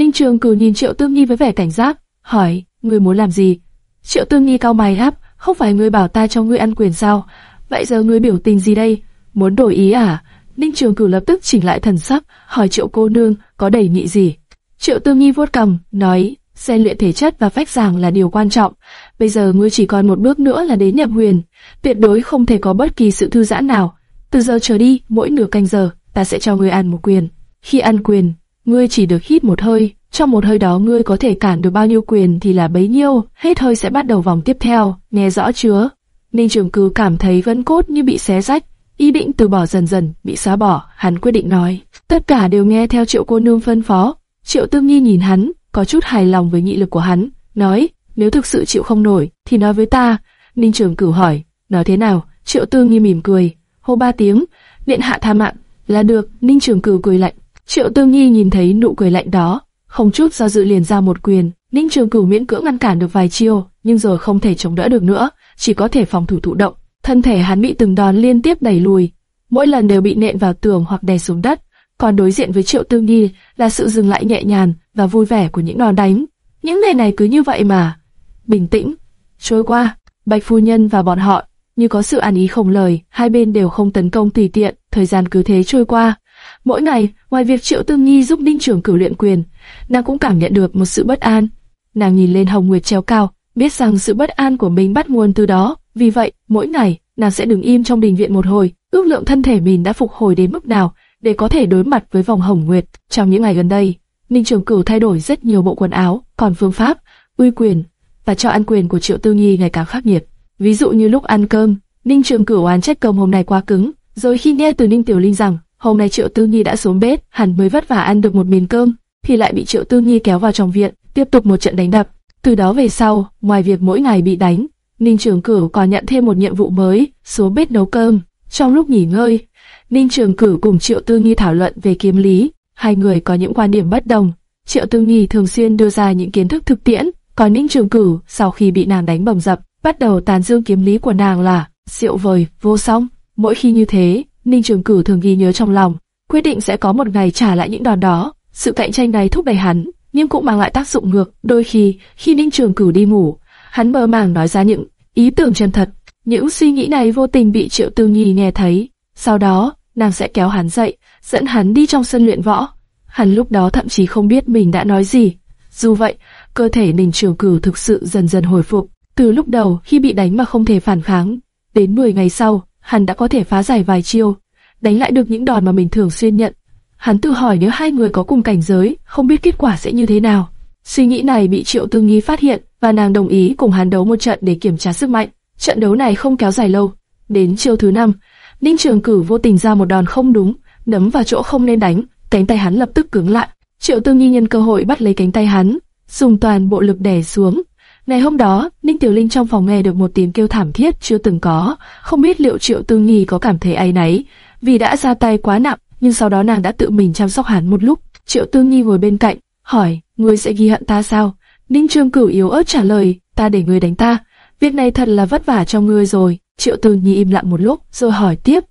Ninh Trường Cử nhìn Triệu Tương Nhi với vẻ cảnh giác, hỏi, ngươi muốn làm gì? Triệu Tương Nhi cao mày đáp, không phải ngươi bảo ta cho ngươi ăn quyền sao? Vậy giờ ngươi biểu tình gì đây? Muốn đổi ý à? Ninh Trường Cử lập tức chỉnh lại thần sắc, hỏi Triệu cô nương có đầy nghị gì. Triệu Tương Nhi vuốt cầm, nói, "Xen luyện thể chất và phách giảng là điều quan trọng. Bây giờ ngươi chỉ còn một bước nữa là đến nhập huyền, tuyệt đối không thể có bất kỳ sự thư giãn nào. Từ giờ trở đi, mỗi nửa canh giờ, ta sẽ cho ngươi ăn một quyền. Khi ăn quyền, ngươi chỉ được hít một hơi, trong một hơi đó ngươi có thể cản được bao nhiêu quyền thì là bấy nhiêu, hết hơi sẽ bắt đầu vòng tiếp theo, nghe rõ chưa? Ninh Trường Cử cảm thấy vẫn cốt như bị xé rách, ý định từ bỏ dần dần, bị xóa bỏ, hắn quyết định nói. Tất cả đều nghe theo triệu cô nương phân phó. Triệu Tương Nhi nhìn hắn, có chút hài lòng với nghị lực của hắn, nói, nếu thực sự chịu không nổi, thì nói với ta. Ninh Trường Cửu hỏi, nói thế nào? Triệu Tương Nhi mỉm cười, hô ba tiếng, điện hạ tha mạng, là được. Ninh Trường Cửu cười lạnh. Triệu Tương Nhi nhìn thấy nụ cười lạnh đó, không chút do dự liền ra một quyền. Ninh Trường Cửu miễn cưỡng ngăn cản được vài chiêu, nhưng rồi không thể chống đỡ được nữa, chỉ có thể phòng thủ thụ động. Thân thể hắn bị từng đòn liên tiếp đẩy lùi, mỗi lần đều bị nện vào tường hoặc đè xuống đất. Còn đối diện với Triệu Tương Nhi là sự dừng lại nhẹ nhàng và vui vẻ của những đòn đánh. Những ngày này cứ như vậy mà, bình tĩnh, trôi qua. Bạch phu nhân và bọn họ như có sự an ý không lời, hai bên đều không tấn công tùy tiện, thời gian cứ thế trôi qua. Mỗi ngày, ngoài việc Triệu Tương nghi giúp Ninh Trường Cửu luyện quyền, nàng cũng cảm nhận được một sự bất an. Nàng nhìn lên Hồng Nguyệt treo cao, biết rằng sự bất an của mình bắt nguồn từ đó. Vì vậy, mỗi ngày, nàng sẽ đứng im trong đình viện một hồi, ước lượng thân thể mình đã phục hồi đến mức nào để có thể đối mặt với vòng Hồng Nguyệt. Trong những ngày gần đây, Ninh Trường Cửu thay đổi rất nhiều bộ quần áo, còn phương pháp, uy quyền và cho ăn quyền của Triệu Tư nghi ngày càng khắc nghiệt. Ví dụ như lúc ăn cơm, Ninh Trường Cửu oán trách cơm hôm nay quá cứng, rồi khi nghe từ Ninh Tiểu Linh rằng hôm nay Triệu Tư Nhi đã xuống bếp, hẳn mới vất vả ăn được một miếng cơm, thì lại bị Triệu Tư Nhi kéo vào trong viện, tiếp tục một trận đánh đập. Từ đó về sau, ngoài việc mỗi ngày bị đánh, Ninh Trường Cửu còn nhận thêm một nhiệm vụ mới, xuống bếp nấu cơm. Trong lúc nghỉ ngơi, Ninh Trường Cửu cùng Triệu Tư Nhi thảo luận về kiếm lý, hai người có những quan điểm bất đồng. Triệu Tư Nhi thường xuyên đưa ra những kiến thức thực tiễn, còn Ninh Trường Cửu sau khi bị nàng đánh bầm dập, bắt đầu tàn dương kiếm lý của nàng là diệu vời, vô song. Mỗi khi như thế, Ninh Trường Cửu thường ghi nhớ trong lòng, quyết định sẽ có một ngày trả lại những đòn đó. Sự cạnh tranh này thúc đẩy hắn, nhưng cũng mang lại tác dụng ngược. Đôi khi, khi Ninh Trường Cửu đi ngủ, hắn mơ màng nói ra những ý tưởng chân thật. Những suy nghĩ này vô tình bị Triệu Tư Nhi nghe thấy. Sau đó, nàng sẽ kéo hắn dậy, dẫn hắn đi trong sân luyện võ. Hắn lúc đó thậm chí không biết mình đã nói gì. Dù vậy, cơ thể Ninh Trường Cửu thực sự dần dần hồi phục. Từ lúc đầu khi bị đánh mà không thể phản kháng, đến 10 ngày sau, hắn đã có thể phá giải vài chiêu, đánh lại được những đòn mà mình thường xuyên nhận. Hắn tự hỏi nếu hai người có cùng cảnh giới, không biết kết quả sẽ như thế nào. Suy nghĩ này bị Triệu Tư Nghi phát hiện và nàng đồng ý cùng hắn đấu một trận để kiểm tra sức mạnh. Trận đấu này không kéo dài lâu. Đến chiêu thứ năm, Ninh Trường Cử vô tình ra một đòn không đúng, đấm vào chỗ không nên đánh, cánh tay hắn lập tức cứng lại. Triệu Tư Nghi nhân cơ hội bắt lấy cánh tay hắn, dùng toàn bộ lực đè xuống. Ngày hôm đó, Ninh Tiểu Linh trong phòng nghe được một tiếng kêu thảm thiết chưa từng có, không biết liệu Triệu Tư Nghi có cảm thấy áy náy, vì đã ra tay quá nặng, nhưng sau đó nàng đã tự mình chăm sóc hắn một lúc. Triệu Tư Nghi ngồi bên cạnh, hỏi, ngươi sẽ ghi hận ta sao? Ninh trương Cửu yếu ớt trả lời, ta để ngươi đánh ta. Việc này thật là vất vả cho ngươi rồi. Triệu Tư Nhi im lặng một lúc, rồi hỏi tiếp,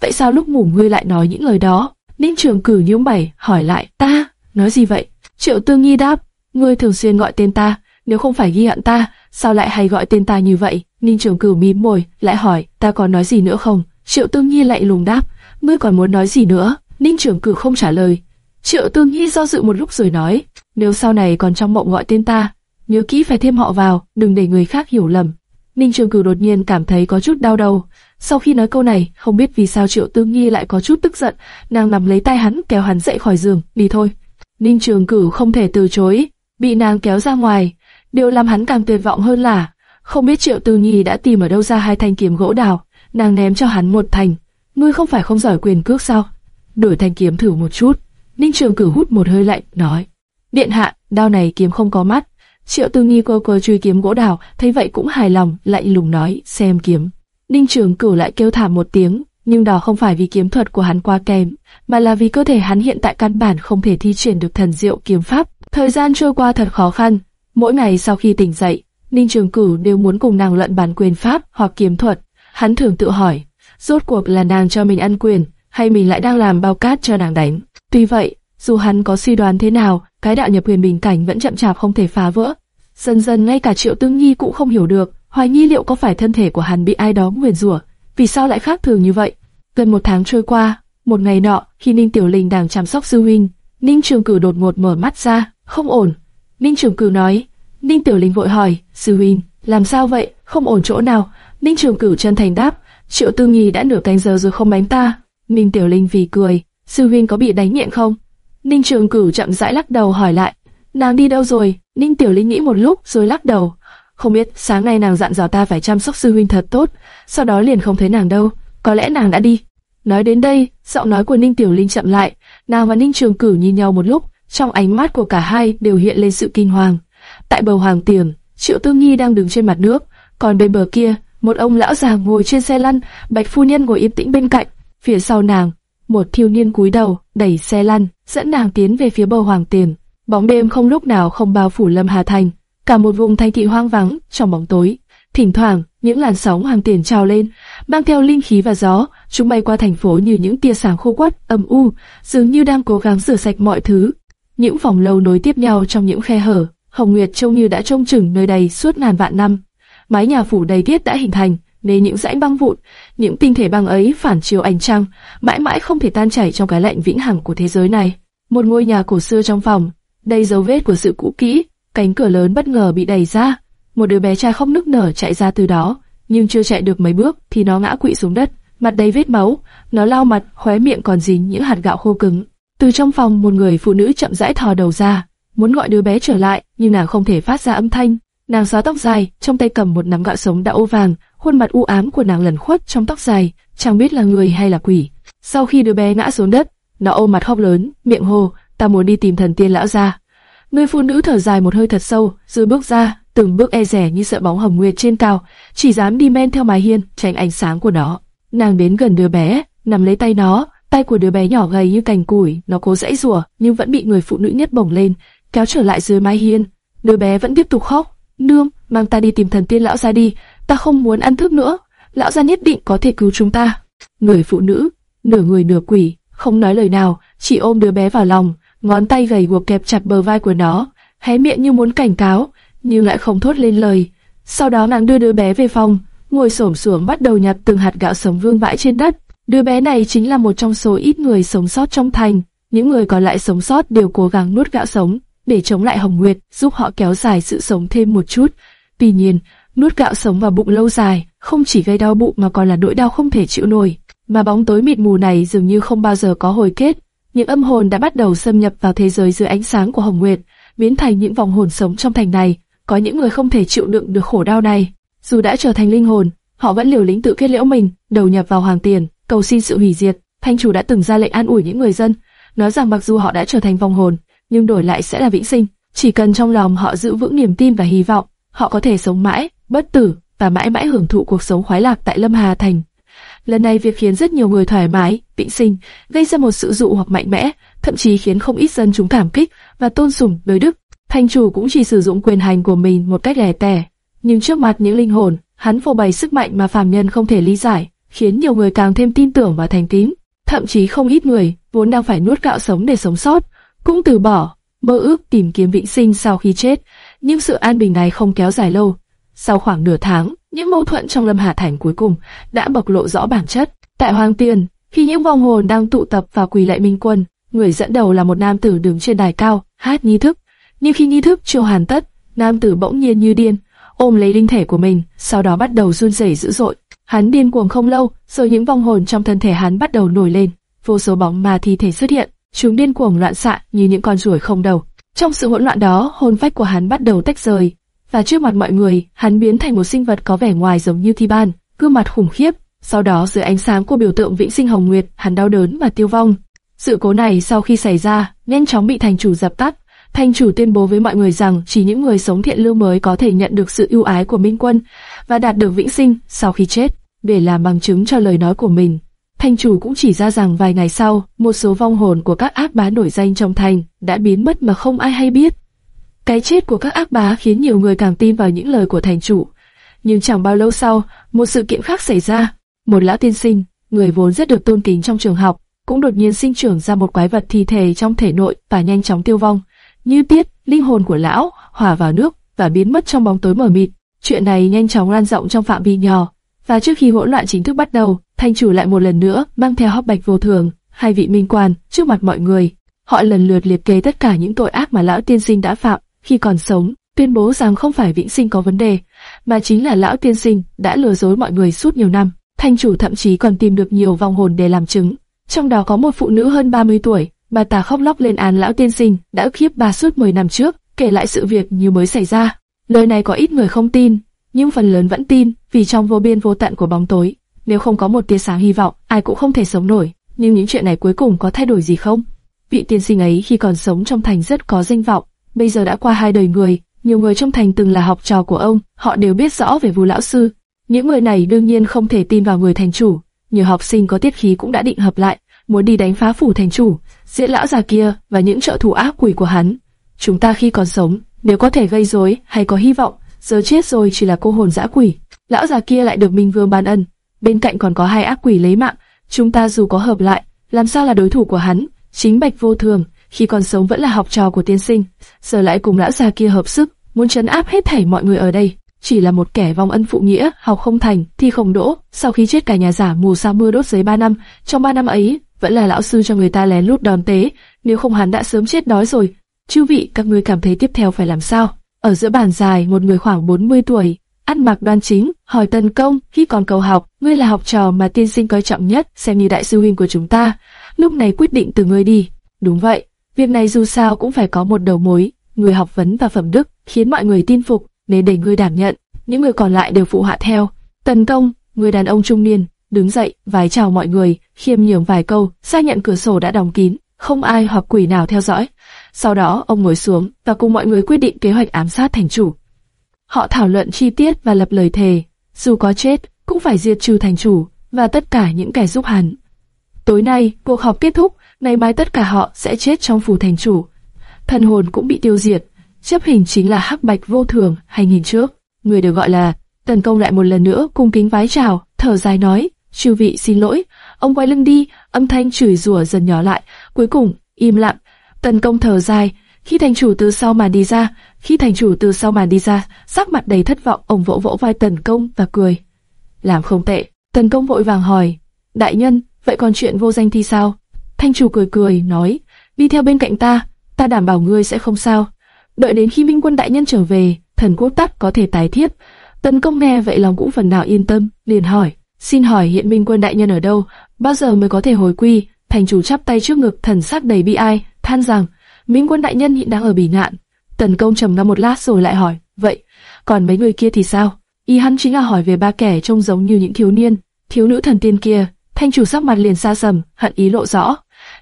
vậy sao lúc ngủ ngươi lại nói những lời đó? Ninh Trường Cửu nhíu mày, hỏi lại, ta, nói gì vậy? Triệu Tư Nhi đáp, ngươi thường xuyên gọi tên ta, nếu không phải ghi hận ta, sao lại hay gọi tên ta như vậy? Ninh Trường Cửu mím môi, lại hỏi, ta còn nói gì nữa không? Triệu Tương Nhi lại lùng đáp, ngươi còn muốn nói gì nữa? Ninh Trường Cửu không trả lời. Triệu Tương Nhi do dự một lúc rồi nói, nếu sau này còn trong mộng gọi tên ta, nhớ kỹ phải thêm họ vào, đừng để người khác hiểu lầm. Ninh Trường Cửu đột nhiên cảm thấy có chút đau đầu. Sau khi nói câu này, không biết vì sao Triệu Tương Nhi lại có chút tức giận, nàng nắm lấy tay hắn kéo hắn dậy khỏi giường, đi thôi. Ninh Trường Cửu không thể từ chối, bị nàng kéo ra ngoài. Điều làm hắn càng tuyệt vọng hơn là, không biết Triệu từ Nhi đã tìm ở đâu ra hai thanh kiếm gỗ đào, nàng ném cho hắn một thành. Ngươi không phải không giỏi quyền cước sao? Đổi thanh kiếm thử một chút. Ninh Trường Cửu hút một hơi lạnh, nói: Điện hạ, đao này kiếm không có mắt. Triệu Tư Nghi cô cô truy kiếm gỗ đào, thấy vậy cũng hài lòng, lại lùng nói: xem kiếm. Ninh Trường Cửu lại kêu thảm một tiếng, nhưng đó không phải vì kiếm thuật của hắn quá kém, mà là vì cơ thể hắn hiện tại căn bản không thể thi triển được thần diệu kiếm pháp. Thời gian trôi qua thật khó khăn. Mỗi ngày sau khi tỉnh dậy, Ninh Trường Cửu đều muốn cùng nàng luận bàn quyền pháp hoặc kiếm thuật. Hắn thường tự hỏi, rốt cuộc là nàng cho mình ăn quyền, hay mình lại đang làm bao cát cho nàng đánh. Tuy vậy, Dù hắn có suy đoán thế nào, cái đạo nhập huyền bình cảnh vẫn chậm chạp không thể phá vỡ. Dần dần ngay cả Triệu Tương Nhi cũng không hiểu được, hoài nghi liệu có phải thân thể của hắn bị ai đó nguyền rủa, vì sao lại khác thường như vậy. Gần một tháng trôi qua, một ngày nọ, khi Ninh Tiểu Linh đang chăm sóc sư huynh, Ninh Trường Cử đột ngột mở mắt ra, không ổn. Ninh Trường Cửu nói, Ninh Tiểu Linh vội hỏi, sư huynh, làm sao vậy, không ổn chỗ nào? Ninh Trường Cửu chân thành đáp, Triệu Tư Nghi đã nửa canh giờ rồi không đánh ta. Ninh Tiểu Linh vì cười, sư huynh có bị đánh miệng không? Ninh Trường Cửu chậm rãi lắc đầu hỏi lại, nàng đi đâu rồi? Ninh Tiểu Linh nghĩ một lúc rồi lắc đầu, không biết sáng nay nàng dặn dò ta phải chăm sóc sư huynh thật tốt, sau đó liền không thấy nàng đâu, có lẽ nàng đã đi. Nói đến đây, giọng nói của Ninh Tiểu Linh chậm lại, nàng và Ninh Trường Cửu nhìn nhau một lúc, trong ánh mắt của cả hai đều hiện lên sự kinh hoàng. Tại bờ hoàng tiềm, Triệu Tư Nghi đang đứng trên mặt nước, còn bên bờ kia, một ông lão già ngồi trên xe lăn, Bạch phu nhân ngồi yên tĩnh bên cạnh. Phía sau nàng, một thiếu niên cúi đầu, đẩy xe lăn, dẫn nàng tiến về phía bờ hoàng tiềm. Bóng đêm không lúc nào không bao phủ Lâm Hà Thành, cả một vùng thành thị hoang vắng trong bóng tối. Thỉnh thoảng, những làn sóng hoàng tiền trào lên, mang theo linh khí và gió, chúng bay qua thành phố như những tia sáng khô quắt, âm u, dường như đang cố gắng rửa sạch mọi thứ. Những phòng lâu nối tiếp nhau trong những khe hở, Hồng Nguyệt trông như đã trông chừng nơi đây suốt ngàn vạn năm. Mái nhà phủ đầy tiết đã hình thành, nên những dãy băng vụn, những tinh thể băng ấy phản chiếu ánh trăng, mãi mãi không thể tan chảy trong cái lạnh vĩnh hằng của thế giới này. Một ngôi nhà cổ xưa trong phòng, đầy dấu vết của sự cũ kỹ, cánh cửa lớn bất ngờ bị đẩy ra, một đứa bé trai khóc nức nở chạy ra từ đó, nhưng chưa chạy được mấy bước thì nó ngã quỵ xuống đất, mặt đầy vết máu, nó lau mặt, khóe miệng còn dính những hạt gạo khô cứng. Từ trong phòng một người phụ nữ chậm rãi thò đầu ra, muốn gọi đứa bé trở lại, nhưng nàng không thể phát ra âm thanh. Nàng xóa tóc dài, trong tay cầm một nắm gạo sống đã ô vàng, khuôn mặt u ám của nàng lẩn khuất trong tóc dài, chẳng biết là người hay là quỷ. Sau khi đứa bé ngã xuống đất, nó ôm mặt khóc lớn, miệng hô, ta muốn đi tìm thần tiên lão gia. Người phụ nữ thở dài một hơi thật sâu, rồi bước ra, từng bước e rẻ như sợ bóng hồng nguyệt trên cao, chỉ dám đi men theo mái hiên, tránh ánh sáng của nó. Nàng đến gần đứa bé, nắm lấy tay nó, tay của đứa bé nhỏ gầy như cành củi, nó cố dãy rủa nhưng vẫn bị người phụ nữ nhất bổng lên, kéo trở lại dưới mái hiên. Đứa bé vẫn tiếp tục khóc, nương, mang ta đi tìm thần tiên lão gia đi, ta không muốn ăn thức nữa, lão gia nhất định có thể cứu chúng ta. Người phụ nữ, nửa người nửa quỷ, không nói lời nào, chỉ ôm đứa bé vào lòng, ngón tay gầy guộc kẹp chặt bờ vai của nó, hé miệng như muốn cảnh cáo, nhưng lại không thốt lên lời. Sau đó nàng đưa đứa bé về phòng, ngồi xổm xuống bắt đầu nhặt từng hạt gạo sống vương vãi trên đất. Đứa bé này chính là một trong số ít người sống sót trong thành. Những người còn lại sống sót đều cố gắng nuốt gạo sống để chống lại Hồng Nguyệt, giúp họ kéo dài sự sống thêm một chút. Tuy nhiên, nuốt gạo sống vào bụng lâu dài không chỉ gây đau bụng mà còn là nỗi đau không thể chịu nổi. Mà bóng tối mịt mù này dường như không bao giờ có hồi kết. Những âm hồn đã bắt đầu xâm nhập vào thế giới dưới ánh sáng của Hồng Nguyệt, biến thành những vòng hồn sống trong thành này. Có những người không thể chịu đựng được khổ đau này, dù đã trở thành linh hồn, họ vẫn liều lĩnh tự kết liễu mình, đầu nhập vào hoàng tiền, cầu xin sự hủy diệt. Thanh chủ đã từng ra lệnh an ủi những người dân, nói rằng mặc dù họ đã trở thành vong hồn, nhưng đổi lại sẽ là vĩnh sinh. Chỉ cần trong lòng họ giữ vững niềm tin và hy vọng, họ có thể sống mãi, bất tử và mãi mãi hưởng thụ cuộc sống khoái lạc tại Lâm Hà Thành. Lần này việc khiến rất nhiều người thoải mái, vĩnh sinh, gây ra một sự dụ hoặc mạnh mẽ, thậm chí khiến không ít dân chúng cảm kích và tôn sùng đối đức. thanh chủ cũng chỉ sử dụng quyền hành của mình một cách lẻ tẻ, nhưng trước mặt những linh hồn, hắn phô bày sức mạnh mà phàm nhân không thể lý giải, khiến nhiều người càng thêm tin tưởng và thành tín. Thậm chí không ít người vốn đang phải nuốt gạo sống để sống sót, cũng từ bỏ mơ ước tìm kiếm vĩnh sinh sau khi chết. Nhưng sự an bình này không kéo dài lâu. Sau khoảng nửa tháng, những mâu thuẫn trong Lâm Hà Thành cuối cùng đã bộc lộ rõ bản chất. Tại Hoàng Tiền, khi những vong hồn đang tụ tập và quỳ lạy minh quân, người dẫn đầu là một nam tử đứng trên đài cao, hát nghi thức. Nhưng khi nghi thức chưa hoàn tất, nam tử bỗng nhiên như điên, ôm lấy linh thể của mình, sau đó bắt đầu run rẩy dữ dội. Hắn điên cuồng không lâu, rồi những vong hồn trong thân thể hắn bắt đầu nổi lên, vô số bóng ma thi thể xuất hiện, chúng điên cuồng loạn xạ như những con ruồi không đầu. Trong sự hỗn loạn đó, hồn phách của hắn bắt đầu tách rời, và trước mặt mọi người, hắn biến thành một sinh vật có vẻ ngoài giống như thi ban, gương mặt khủng khiếp. Sau đó dưới ánh sáng của biểu tượng vĩnh sinh hồng nguyệt, hắn đau đớn và tiêu vong. Sự cố này sau khi xảy ra, nhanh chóng bị thành chủ dập tắt. Thành chủ tuyên bố với mọi người rằng chỉ những người sống thiện lương mới có thể nhận được sự ưu ái của Minh Quân và đạt được vĩnh sinh sau khi chết. Để làm bằng chứng cho lời nói của mình, thành chủ cũng chỉ ra rằng vài ngày sau, một số vong hồn của các ác bá nổi danh trong thành đã biến mất mà không ai hay biết. Cái chết của các ác bá khiến nhiều người càng tin vào những lời của thành chủ. Nhưng chẳng bao lâu sau, một sự kiện khác xảy ra. Một lão tiên sinh, người vốn rất được tôn kính trong trường học, cũng đột nhiên sinh trưởng ra một quái vật thi thể trong thể nội và nhanh chóng tiêu vong. Như tiết, linh hồn của lão hòa vào nước và biến mất trong bóng tối mờ mịt. Chuyện này nhanh chóng lan rộng trong phạm vi nhỏ, và trước khi hỗn loạn chính thức bắt đầu, thanh chủ lại một lần nữa mang theo hóc bạch vô thường, hai vị minh quan trước mặt mọi người. Họ lần lượt liệt kê tất cả những tội ác mà lão tiên sinh đã phạm khi còn sống, tuyên bố rằng không phải vĩnh sinh có vấn đề, mà chính là lão tiên sinh đã lừa dối mọi người suốt nhiều năm. Thanh chủ thậm chí còn tìm được nhiều vong hồn để làm chứng, trong đó có một phụ nữ hơn 30 tuổi, bà ta khóc lóc lên án lão tiên sinh đã khiếp bà suốt 10 năm trước, kể lại sự việc như mới xảy ra. Lời này có ít người không tin, nhưng phần lớn vẫn tin, vì trong vô biên vô tận của bóng tối, nếu không có một tia sáng hy vọng, ai cũng không thể sống nổi. Nhưng những chuyện này cuối cùng có thay đổi gì không? Vị tiên sinh ấy khi còn sống trong thành rất có danh vọng, bây giờ đã qua hai đời người, nhiều người trong thành từng là học trò của ông, họ đều biết rõ về Vu lão sư. Những người này đương nhiên không thể tin vào người thành chủ, nhiều học sinh có tiết khí cũng đã định hợp lại, muốn đi đánh phá phủ thành chủ, giết lão già kia và những trợ thủ ác quỷ của hắn. Chúng ta khi còn sống, nếu có thể gây rối hay có hy vọng, giờ chết rồi chỉ là cô hồn dã quỷ. Lão già kia lại được Minh Vương ban ân, bên cạnh còn có hai ác quỷ lấy mạng, chúng ta dù có hợp lại, làm sao là đối thủ của hắn? Chính Bạch Vô Thường, khi còn sống vẫn là học trò của tiên sinh, giờ lại cùng lão già kia hợp sức, muốn trấn áp hết thảy mọi người ở đây. Chỉ là một kẻ vong ân phụ nghĩa, học không thành, thi không đỗ, sau khi chết cả nhà giả mù sa mưa đốt giấy ba năm, trong ba năm ấy, vẫn là lão sư cho người ta lén lút đòn tế, nếu không hắn đã sớm chết đói rồi. Chư vị, các ngươi cảm thấy tiếp theo phải làm sao? Ở giữa bàn dài, một người khoảng 40 tuổi, ăn mặc đoan chính, hỏi tần công, khi còn cầu học, ngươi là học trò mà tiên sinh coi trọng nhất, xem như đại sư huynh của chúng ta. Lúc này quyết định từ ngươi đi. Đúng vậy, việc này dù sao cũng phải có một đầu mối, người học vấn và phẩm đức, khiến mọi người tin phục, nên để ngươi đảm nhận. Những người còn lại đều phụ họa theo. Tần công, người đàn ông trung niên, đứng dậy, vái chào mọi người, khiêm nhường vài câu, xác nhận cửa sổ đã đóng kín, không ai hoặc quỷ nào theo dõi. Sau đó ông ngồi xuống và cùng mọi người quyết định kế hoạch ám sát thành chủ. Họ thảo luận chi tiết và lập lời thề, dù có chết cũng phải diệt trừ thành chủ và tất cả những kẻ giúp hắn. Tối nay, cuộc họp kết thúc, ngày mai tất cả họ sẽ chết trong phủ thành chủ. Thần hồn cũng bị tiêu diệt, chấp hình chính là hắc bạch vô thường hay nhìn trước. Người được gọi là tấn công lại một lần nữa cung kính vái chào, thở dài nói, chư vị xin lỗi, ông quay lưng đi, âm thanh chửi rủa dần nhỏ lại, cuối cùng im lặng Tần công thở dài, khi thành chủ từ sau màn đi ra, khi thành chủ từ sau màn đi ra, sắc mặt đầy thất vọng, ông vỗ vỗ vai tần công và cười. Làm không tệ, tần công vội vàng hỏi, đại nhân, vậy còn chuyện vô danh thì sao? Thanh chủ cười cười, nói, đi theo bên cạnh ta, ta đảm bảo ngươi sẽ không sao. Đợi đến khi minh quân đại nhân trở về, thần quốc tắc có thể tái thiết. Tần công nghe vậy lòng cũng phần nào yên tâm, liền hỏi, xin hỏi hiện minh quân đại nhân ở đâu, bao giờ mới có thể hồi quy? Thành chủ chắp tay trước ngực, thần sắc đầy bi ai, than rằng Minh quân đại nhân hiện đang ở bỉ ngạn. Tần công trầm ngâm một lát rồi lại hỏi, vậy còn mấy người kia thì sao? Y hắn chính là hỏi về ba kẻ trông giống như những thiếu niên, thiếu nữ thần tiên kia. Thanh chủ sắc mặt liền xa sầm, hận ý lộ rõ.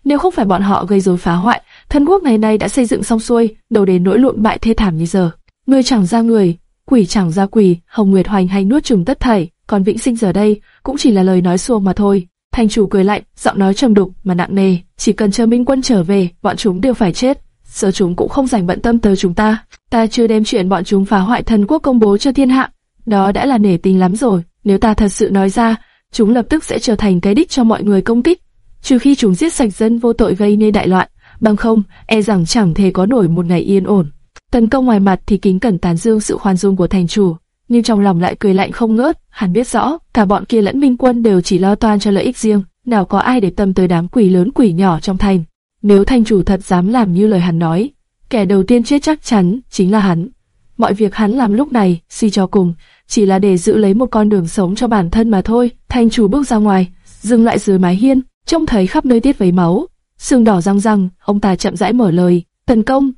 Nếu không phải bọn họ gây rối phá hoại, thần quốc ngày nay đã xây dựng xong xuôi, đầu đến nỗi lộn bại thê thảm như giờ. Người chẳng ra người, quỷ chẳng ra quỷ, Hồng Nguyệt hoành hành nuốt trùng tất thảy, còn Vĩnh Sinh giờ đây cũng chỉ là lời nói xuông mà thôi. Thành chủ cười lạnh, giọng nói trầm đục mà nặng nề, chỉ cần chờ Minh Quân trở về, bọn chúng đều phải chết. Giờ chúng cũng không dành bận tâm tới chúng ta. Ta chưa đem chuyện bọn chúng phá hoại thần quốc công bố cho thiên hạ, đó đã là nể tình lắm rồi. Nếu ta thật sự nói ra, chúng lập tức sẽ trở thành cái đích cho mọi người công kích. Trừ khi chúng giết sạch dân vô tội gây nên đại loạn, bằng không, e rằng chẳng thể có nổi một ngày yên ổn. Tấn công ngoài mặt thì kính cẩn tán dương sự khoan dung của thành chủ, nhưng trong lòng lại cười lạnh không ngớt. Hắn biết rõ, cả bọn kia lẫn minh quân đều chỉ lo toan cho lợi ích riêng, nào có ai để tâm tới đám quỷ lớn quỷ nhỏ trong thành. Nếu thành chủ thật dám làm như lời hắn nói, kẻ đầu tiên chết chắc chắn chính là hắn. Mọi việc hắn làm lúc này, suy cho cùng, chỉ là để giữ lấy một con đường sống cho bản thân mà thôi. Thành chủ bước ra ngoài, dừng lại dưới mái hiên, trông thấy khắp nơi tiết vấy máu, xương đỏ răng răng. Ông ta chậm rãi mở lời, thần công,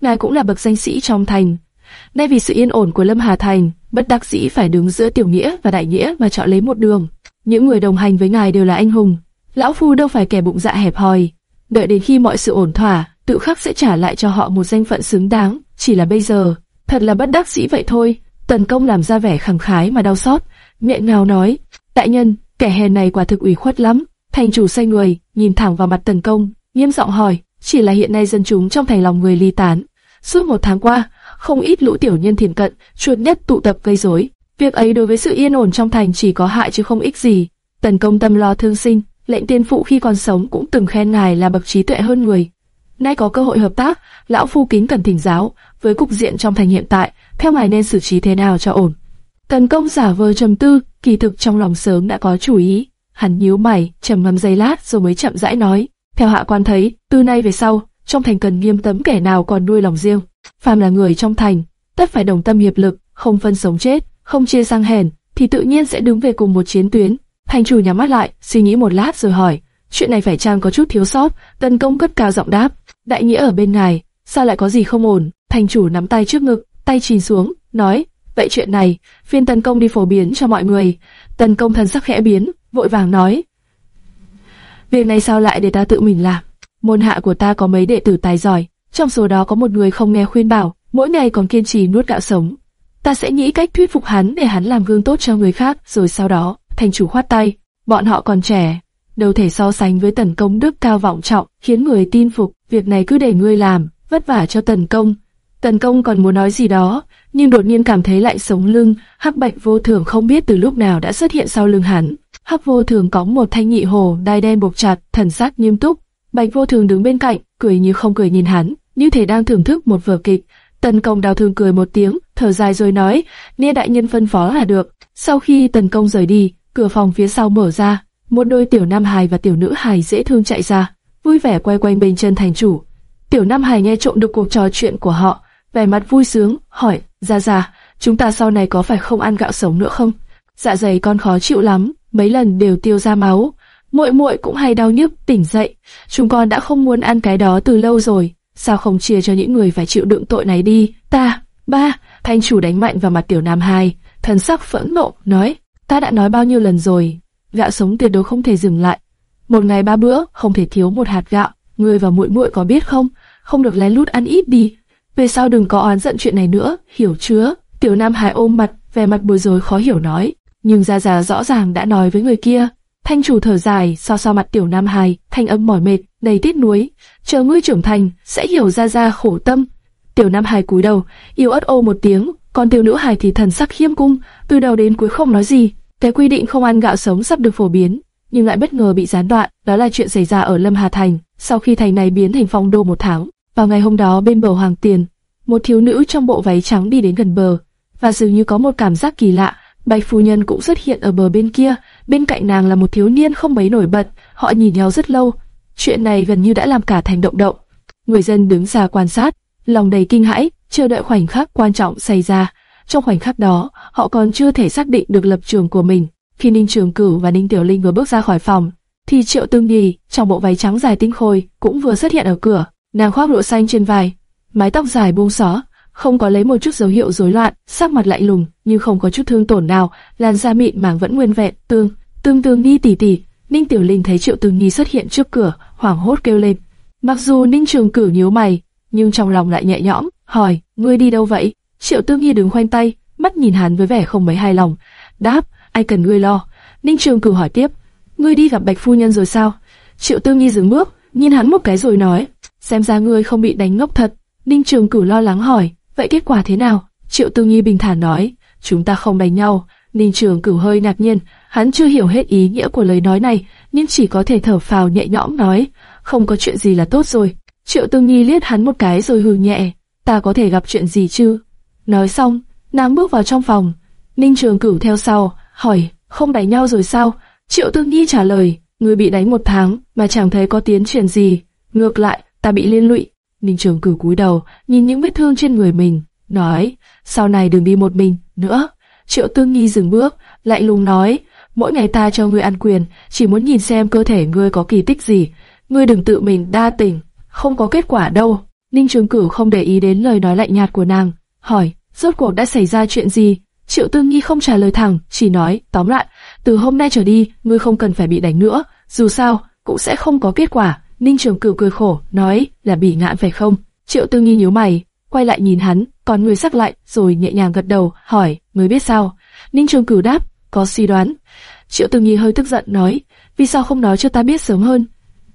ngài cũng là bậc danh sĩ trong thành. Nay vì sự yên ổn của Lâm Hà Thành, bất đắc dĩ phải đứng giữa tiểu nghĩa và đại nghĩa mà chọn lấy một đường. Những người đồng hành với ngài đều là anh hùng, lão phu đâu phải kẻ bụng dạ hẹp hòi. Đợi đến khi mọi sự ổn thỏa, tự khắc sẽ trả lại cho họ một danh phận xứng đáng. Chỉ là bây giờ, thật là bất đắc dĩ vậy thôi. Tần công làm ra vẻ khẳng khái mà đau xót, miệng ngào nói: đại nhân, kẻ hèn này quả thực ủy khuất lắm. Thành chủ xoay người, nhìn thẳng vào mặt tần công, nghiêm giọng hỏi: chỉ là hiện nay dân chúng trong thành lòng người ly tán. Suốt một tháng qua, không ít lũ tiểu nhân thiền cận, chuột nhất tụ tập gây rối. Việc ấy đối với sự yên ổn trong thành chỉ có hại chứ không ích gì. Tần công tâm lo thương sinh, lệnh tiên phụ khi còn sống cũng từng khen ngài là bậc trí tuệ hơn người. Nay có cơ hội hợp tác, lão phu kính cần thỉnh giáo, với cục diện trong thành hiện tại, theo ngài nên xử trí thế nào cho ổn. Tần công giả vờ trầm tư, kỳ thực trong lòng sớm đã có chủ ý. Hắn nhíu mày, trầm ngâm giây lát rồi mới chậm rãi nói. Theo hạ quan thấy, từ nay về sau, trong thành cần nghiêm tấm kẻ nào còn nuôi lòng riêng. Phàm là người trong thành, tất phải đồng tâm hiệp lực, không phân sống chết, không chia sang hèn, thì tự nhiên sẽ đứng về cùng một chiến tuyến. Thành chủ nhắm mắt lại, suy nghĩ một lát rồi hỏi, chuyện này phải chăng có chút thiếu sót? Tần công cất cao giọng đáp, đại nghĩa ở bên ngài, sao lại có gì không ổn? Thành chủ nắm tay trước ngực, tay chìm xuống, nói, vậy chuyện này, phiên Tần công đi phổ biến cho mọi người. Tần công thần sắc khẽ biến, vội vàng nói, việc này sao lại để ta tự mình làm? Môn hạ của ta có mấy đệ tử tài giỏi, trong số đó có một người không nghe khuyên bảo, mỗi ngày còn kiên trì nuốt gạo sống. Ta sẽ nghĩ cách thuyết phục hắn để hắn làm gương tốt cho người khác, rồi sau đó, thành chủ khoát tay, bọn họ còn trẻ, đâu thể so sánh với tần công đức cao vọng trọng, khiến người tin phục, việc này cứ để ngươi làm, vất vả cho tần công. Tần công còn muốn nói gì đó, nhưng đột nhiên cảm thấy lại sống lưng, hắc bạch vô thường không biết từ lúc nào đã xuất hiện sau lưng hắn. Hắc vô thường có một thanh nhị hồ, đai đen buộc chặt, thần sắc nghiêm túc. Bạch vô thường đứng bên cạnh, cười như không cười nhìn hắn, như thể đang thưởng thức một vở kịch. Tần công đào thương cười một tiếng, thở dài rồi nói, Nia đại nhân phân phó là được. Sau khi tần công rời đi, cửa phòng phía sau mở ra, một đôi tiểu nam hài và tiểu nữ hài dễ thương chạy ra, vui vẻ quay quanh bên chân thành chủ. Tiểu nam hài nghe trộm được cuộc trò chuyện của họ, vẻ mặt vui sướng, hỏi, ra ra, chúng ta sau này có phải không ăn gạo sống nữa không? Dạ dày con khó chịu lắm, mấy lần đều tiêu ra máu. Muội muội cũng hay đau nhức, tỉnh dậy. Chúng con đã không muốn ăn cái đó từ lâu rồi. Sao không chia cho những người phải chịu đựng tội này đi? Ta, ba, thanh chủ đánh mạnh vào mặt tiểu nam hai, thần sắc phẫn nộ, nói, ta đã nói bao nhiêu lần rồi, gạo sống tuyệt đối không thể dừng lại. Một ngày ba bữa, không thể thiếu một hạt gạo. Ngươi và muội muội có biết không? Không được lén lút ăn ít đi. Về sau đừng có oán giận chuyện này nữa, hiểu chưa? Tiểu Nam Hải ôm mặt, vẻ mặt bối rối khó hiểu nói. Nhưng Gia Gia rõ ràng đã nói với người kia. Thanh chủ thở dài, so so mặt Tiểu Nam hài, thanh âm mỏi mệt, đầy tiếc nuối. Chờ ngươi trưởng thành, sẽ hiểu ra ra khổ tâm. Tiểu Nam hài cúi đầu, yêu ớt ô một tiếng, còn Tiểu Nữ hài thì thần sắc khiêm cung, từ đầu đến cuối không nói gì. Cái quy định không ăn gạo sống sắp được phổ biến, nhưng lại bất ngờ bị gián đoạn, đó là chuyện xảy ra ở Lâm Hà Thành, sau khi thành này biến thành phong đô một tháng. Vào ngày hôm đó bên bờ Hoàng Tiền, một thiếu nữ trong bộ váy trắng đi đến gần bờ, và dường như có một cảm giác kỳ lạ, Bạch phu nhân cũng xuất hiện ở bờ bên kia, bên cạnh nàng là một thiếu niên không mấy nổi bật, họ nhìn nhau rất lâu. Chuyện này gần như đã làm cả thành động động. Người dân đứng xa quan sát, lòng đầy kinh hãi, chờ đợi khoảnh khắc quan trọng xảy ra. Trong khoảnh khắc đó, họ còn chưa thể xác định được lập trường của mình. Khi Ninh Trường Cửu và Ninh Tiểu Linh vừa bước ra khỏi phòng, thì Triệu Tương Nhi trong bộ váy trắng dài tinh khôi cũng vừa xuất hiện ở cửa. Nàng khoác lụa xanh trên vai, mái tóc dài buông xõa, không có lấy một chút dấu hiệu rối loạn, sắc mặt lạnh lùng nhưng không có chút thương tổn nào, làn da mịn màng vẫn nguyên vẹn. Tương, Tương Tương đi tỉ tỉ. Ninh Tiểu Linh thấy Triệu Tương Nhi xuất hiện trước cửa, hoảng hốt kêu lên. Mặc dù Ninh Trường Cửu nhíu mày, nhưng trong lòng lại nhẹ nhõm, hỏi: ngươi đi đâu vậy? Triệu Tương Nhi đứng khoanh tay, mắt nhìn hắn với vẻ không mấy hài lòng. Đáp: ai cần ngươi lo. Ninh Trường Cửu hỏi tiếp: ngươi đi gặp Bạch phu nhân rồi sao? Triệu Tương Nhi dừng bước, nhìn hắn một cái rồi nói: xem ra ngươi không bị đánh ngốc thật. Ninh Trường Cửu lo lắng hỏi: vậy kết quả thế nào? Triệu Tương Nhi bình thản nói: chúng ta không đánh nhau. Ninh Trường Cửu hơi ngạc nhiên, hắn chưa hiểu hết ý nghĩa của lời nói này, nhưng chỉ có thể thở phào nhẹ nhõm nói: không có chuyện gì là tốt rồi. Triệu Tương Nhi liếc hắn một cái rồi hừ nhẹ: ta có thể gặp chuyện gì chứ? Nói xong, nàng bước vào trong phòng. Ninh Trường Cửu theo sau, hỏi: không đánh nhau rồi sao? Triệu Tương Nhi trả lời: ngươi bị đánh một tháng mà chẳng thấy có tiến triển gì. Ngược lại, ta bị liên lụy. Ninh Trường Cửu cúi đầu, nhìn những vết thương trên người mình, nói: sau này đừng đi một mình nữa. Triệu Tương Nhi dừng bước, lạnh lùng nói: mỗi ngày ta cho ngươi ăn quyền, chỉ muốn nhìn xem cơ thể ngươi có kỳ tích gì. Ngươi đừng tự mình đa tình, không có kết quả đâu. Ninh Trường Cửu không để ý đến lời nói lạnh nhạt của nàng, hỏi: rốt cuộc đã xảy ra chuyện gì? Triệu Tương Nhi không trả lời thẳng, chỉ nói: tóm lại, từ hôm nay trở đi, ngươi không cần phải bị đánh nữa, dù sao cũng sẽ không có kết quả. Ninh Trường Cửu cười khổ, nói là bị ngạn phải không? Triệu Tư Nhi nhíu mày, quay lại nhìn hắn, còn người sắc lại, rồi nhẹ nhàng gật đầu, hỏi, mới biết sao? Ninh Trường Cửu đáp, có suy đoán. Triệu Tư Nhi hơi tức giận nói, vì sao không nói cho ta biết sớm hơn?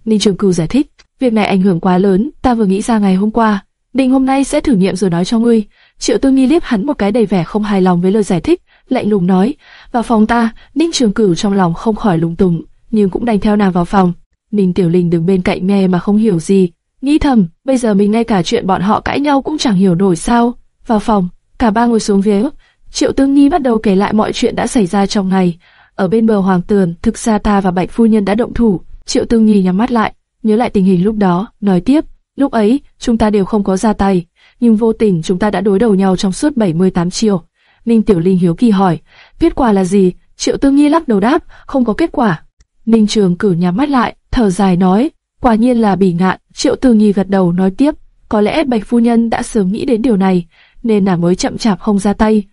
Ninh Trường Cửu giải thích, việc này ảnh hưởng quá lớn, ta vừa nghĩ ra ngày hôm qua, định hôm nay sẽ thử nghiệm rồi nói cho ngươi. Triệu Tư Nhi liếc hắn một cái đầy vẻ không hài lòng với lời giải thích, lạnh lùng nói, vào phòng ta. Ninh Trường Cửu trong lòng không khỏi lúng túng, nhưng cũng đành theo nàng vào phòng. Ninh Tiểu Linh đứng bên cạnh nghe mà không hiểu gì, nghĩ thầm, bây giờ mình ngay cả chuyện bọn họ cãi nhau cũng chẳng hiểu nổi sao. Vào phòng, cả ba ngồi xuống ghế. Triệu Tương Nhi bắt đầu kể lại mọi chuyện đã xảy ra trong ngày. Ở bên bờ hoàng tường, thực ra ta và Bạch phu nhân đã động thủ. Triệu Tương Nhi nhắm mắt lại, nhớ lại tình hình lúc đó, nói tiếp, lúc ấy chúng ta đều không có ra tay, nhưng vô tình chúng ta đã đối đầu nhau trong suốt 78 chiều. Ninh Tiểu Linh hiếu kỳ hỏi, kết quả là gì? Triệu Tương Nhi lắc đầu đáp, không có kết quả. Ninh Trường Cử nhắm mắt lại, thở dài nói, quả nhiên là bỉ ngạn. Triệu từ Nhi gật đầu nói tiếp, có lẽ Bạch phu nhân đã sớm nghĩ đến điều này, nên là mới chậm chạp không ra tay.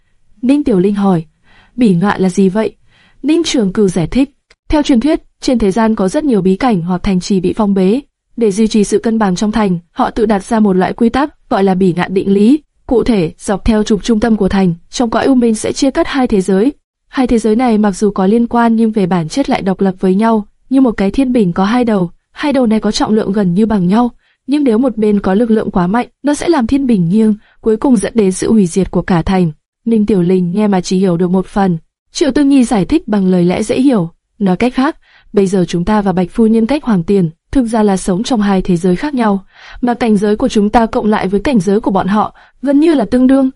Ninh Tiểu Linh hỏi, bỉ ngạn là gì vậy? Ninh Trường Cử giải thích, theo truyền thuyết, trên thế gian có rất nhiều bí cảnh hoặc thành trì bị phong bế. Để duy trì sự cân bằng trong thành, họ tự đặt ra một loại quy tắc gọi là bỉ ngạn định lý. Cụ thể, dọc theo trục trung tâm của thành, trong cõi u minh sẽ chia cắt hai thế giới. Hai thế giới này mặc dù có liên quan nhưng về bản chất lại độc lập với nhau, như một cái thiên bình có hai đầu. Hai đầu này có trọng lượng gần như bằng nhau, nhưng nếu một bên có lực lượng quá mạnh, nó sẽ làm thiên bình nghiêng, cuối cùng dẫn đến sự hủy diệt của cả thành. Ninh Tiểu Linh nghe mà chỉ hiểu được một phần. Triệu Tư Nhi giải thích bằng lời lẽ dễ hiểu. Nói cách khác, bây giờ chúng ta và Bạch Phu Nhân cách Hoàng Tiền, thực ra là sống trong hai thế giới khác nhau, mà cảnh giới của chúng ta cộng lại với cảnh giới của bọn họ gần như là tương đương.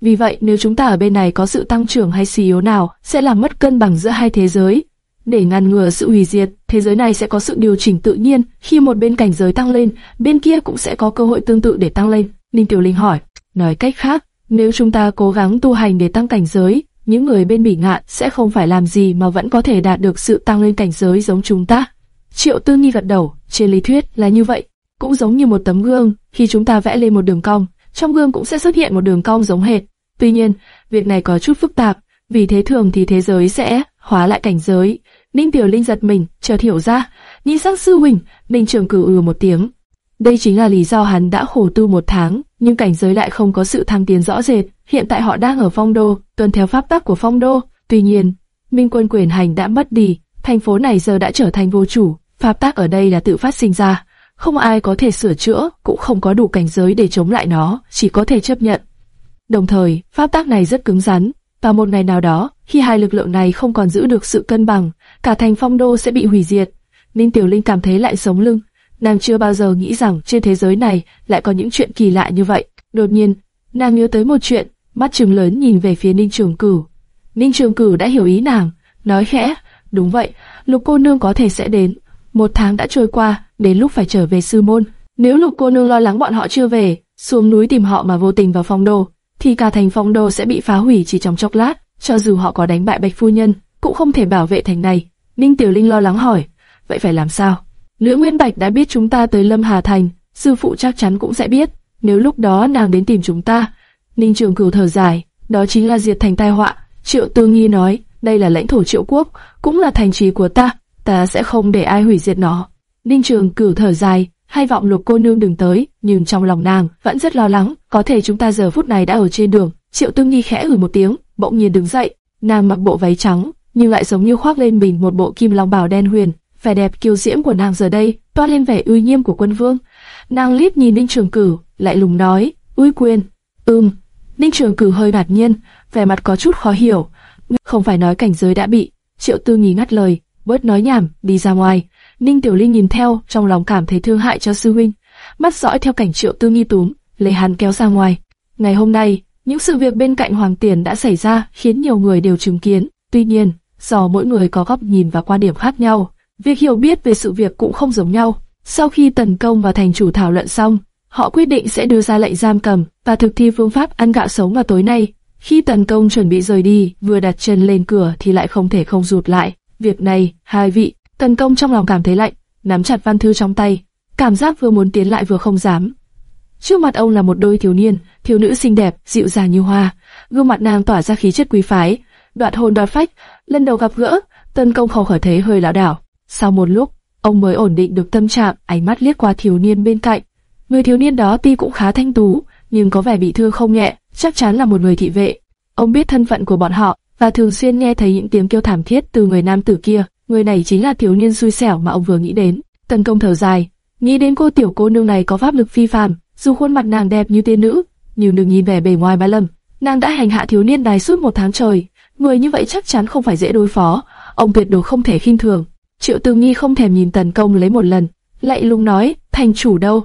Vì vậy, nếu chúng ta ở bên này có sự tăng trưởng hay suy yếu nào, sẽ làm mất cân bằng giữa hai thế giới. Để ngăn ngừa sự hủy diệt, thế giới này sẽ có sự điều chỉnh tự nhiên, khi một bên cảnh giới tăng lên, bên kia cũng sẽ có cơ hội tương tự để tăng lên. Ninh Tiểu Linh hỏi, nói cách khác, nếu chúng ta cố gắng tu hành để tăng cảnh giới, những người bên bỉ ngạn sẽ không phải làm gì mà vẫn có thể đạt được sự tăng lên cảnh giới giống chúng ta. Triệu Tư Nhi gật đầu, trên lý thuyết là như vậy, cũng giống như một tấm gương, khi chúng ta vẽ lên một đường cong, trong gương cũng sẽ xuất hiện một đường cong giống hệt. Tuy nhiên, việc này có chút phức tạp, vì thế thường thì thế giới sẽ hóa lại cảnh giới. Ninh Tiểu Linh giật mình, chợt hiểu ra, nhìn sang sư huynh, Ninh Trường cử ừ một tiếng. Đây chính là lý do hắn đã khổ tu một tháng, nhưng cảnh giới lại không có sự thăng tiến rõ rệt. Hiện tại họ đang ở phong đô, tuân theo pháp tắc của phong đô. Tuy nhiên, Minh quân quyền hành đã mất đi, thành phố này giờ đã trở thành vô chủ. Pháp tắc ở đây là tự phát sinh ra, không ai có thể sửa chữa, cũng không có đủ cảnh giới để chống lại nó, chỉ có thể chấp nhận. Đồng thời, pháp tắc này rất cứng rắn, và một ngày nào đó, khi hai lực lượng này không còn giữ được sự cân bằng, cả thành phong đô sẽ bị hủy diệt. Ninh Tiểu Linh cảm thấy lại sống lưng, nàng chưa bao giờ nghĩ rằng trên thế giới này lại có những chuyện kỳ lạ như vậy. Đột nhiên, nàng nhớ tới một chuyện, mắt trừng lớn nhìn về phía Ninh Trường Cửu. Ninh Trường Cửu đã hiểu ý nàng, nói khẽ, đúng vậy, lục cô nương có thể sẽ đến. Một tháng đã trôi qua, đến lúc phải trở về sư môn. Nếu lục cô nương lo lắng bọn họ chưa về, xuống núi tìm họ mà vô tình vào phong đô, thì cả thành phong đô sẽ bị phá hủy chỉ trong chốc lát. Cho dù họ có đánh bại bạch phu nhân, cũng không thể bảo vệ thành này. Ninh Tiểu Linh lo lắng hỏi, vậy phải làm sao? Nữ Nguyên Bạch đã biết chúng ta tới Lâm Hà Thành, sư phụ chắc chắn cũng sẽ biết. Nếu lúc đó nàng đến tìm chúng ta, Ninh Trường Cửu thở dài, đó chính là diệt thành tai họa. Triệu Tư Nghi nói, đây là lãnh thổ Triệu Quốc, cũng là thành trì của ta, ta sẽ không để ai hủy diệt nó. Ninh Trường Cửu thở dài, hai vọng lục cô nương đừng tới, nhưng trong lòng nàng vẫn rất lo lắng, có thể chúng ta giờ phút này đã ở trên đường. Triệu Tư Nhi khẽ ử một tiếng, bỗng nhiên đứng dậy, nàng mặc bộ váy trắng, nhưng lại giống như khoác lên mình một bộ kim long bào đen huyền, vẻ đẹp kiêu diễm của nàng giờ đây toát lên vẻ uy nghiêm của quân vương. Nàng liếc nhìn Ninh Trường Cửu, lại lùng nói, uy quyền, ừm. Ninh Trường Cửu hơi ngạc nhiên, vẻ mặt có chút khó hiểu, không phải nói cảnh giới đã bị. Triệu Tư Nhi ngắt lời, bớt nói nhảm, đi ra ngoài. Ninh Tiểu Linh nhìn theo, trong lòng cảm thấy thương hại cho sư huynh, mắt dõi theo cảnh Triệu Tư Nghi túm, lấy hắn kéo ra ngoài. Ngày hôm nay, những sự việc bên cạnh Hoàng Tiền đã xảy ra khiến nhiều người đều chứng kiến. Tuy nhiên, do mỗi người có góc nhìn và quan điểm khác nhau, việc hiểu biết về sự việc cũng không giống nhau. Sau khi tấn công và thành chủ thảo luận xong, họ quyết định sẽ đưa ra lệnh giam cầm và thực thi phương pháp ăn gạo sống vào tối nay. Khi tấn công chuẩn bị rời đi, vừa đặt chân lên cửa thì lại không thể không rụt lại. Việc này, hai vị, Tần công trong lòng cảm thấy lạnh, nắm chặt văn thư trong tay, cảm giác vừa muốn tiến lại vừa không dám. Trước mặt ông là một đôi thiếu niên, thiếu nữ xinh đẹp, dịu dàng như hoa, gương mặt nàng tỏa ra khí chất quý phái, đoạt hồn đoạt phách. Lần đầu gặp gỡ, tần công không khỏi thấy hơi lão đảo. Sau một lúc, ông mới ổn định được tâm trạng, ánh mắt liếc qua thiếu niên bên cạnh. Người thiếu niên đó tuy cũng khá thanh tú, nhưng có vẻ bị thương không nhẹ, chắc chắn là một người thị vệ. Ông biết thân phận của bọn họ và thường xuyên nghe thấy những tiếng kêu thảm thiết từ người nam tử kia. Người này chính là thiếu niên xui xẻo mà ông vừa nghĩ đến. Tần công thở dài, nghĩ đến cô tiểu cô nương này có pháp lực phi phàm, dù khuôn mặt nàng đẹp như tiên nữ, nhưng đừng nhìn vẻ bề ngoài bá lâm, Nàng đã hành hạ thiếu niên này suốt một tháng trời, người như vậy chắc chắn không phải dễ đối phó, ông tuyệt đối không thể khinh thường. Triệu Tư Nghi không thèm nhìn Tần Công lấy một lần, lạnh lùng nói, thành chủ đâu?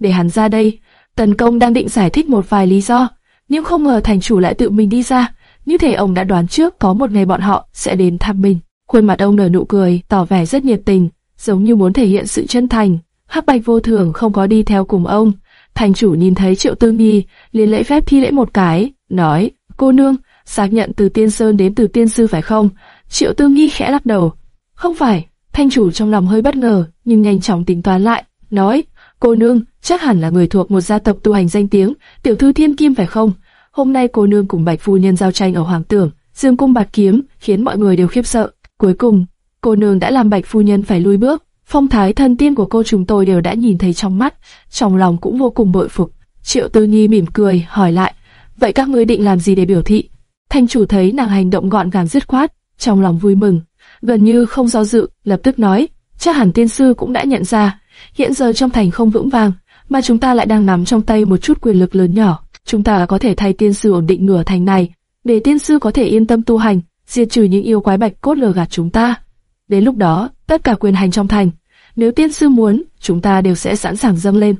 Để hắn ra đây. Tần Công đang định giải thích một vài lý do, nhưng không ngờ thành chủ lại tự mình đi ra. Như thể ông đã đoán trước có một ngày bọn họ sẽ đến thăm mình. Khuôn mặt ông nở nụ cười, tỏ vẻ rất nhiệt tình, giống như muốn thể hiện sự chân thành. Hắc Bạch vô thường không có đi theo cùng ông. Thành chủ nhìn thấy Triệu Tư Nghi, liền lễ phép thi lễ một cái, nói, cô nương, xác nhận từ Tiên Sơn đến từ Tiên Sư phải không? Triệu Tư Nghi khẽ lắc đầu. Không phải, thanh chủ trong lòng hơi bất ngờ, nhưng nhanh chóng tính toán lại, nói, cô nương, chắc hẳn là người thuộc một gia tộc tu hành danh tiếng, tiểu thư thiên kim phải không? Hôm nay cô nương cùng bạch phu nhân giao tranh ở hoàng tưởng, dương cung bạc kiếm, khiến mọi người đều khiếp sợ. Cuối cùng, cô nương đã làm bạch phu nhân phải lui bước. Phong thái thân tiên của cô chúng tôi đều đã nhìn thấy trong mắt, trong lòng cũng vô cùng bội phục. Triệu Tư Nhi mỉm cười, hỏi lại, vậy các ngươi định làm gì để biểu thị? Thanh chủ thấy nàng hành động gọn gàng dứt khoát, trong lòng vui mừng, gần như không do dự, lập tức nói, chắc hẳn tiên sư cũng đã nhận ra, hiện giờ trong thành không vững vàng, mà chúng ta lại đang nắm trong tay một chút quyền lực lớn nhỏ, chúng ta có thể thay tiên sư ổn định nửa thành này, để tiên sư có thể yên tâm tu hành, diệt trừ những yêu quái bạch cốt lừa gạt chúng ta. Đến lúc đó, tất cả quyền hành trong thành, nếu tiên sư muốn, chúng ta đều sẽ sẵn sàng dâng lên.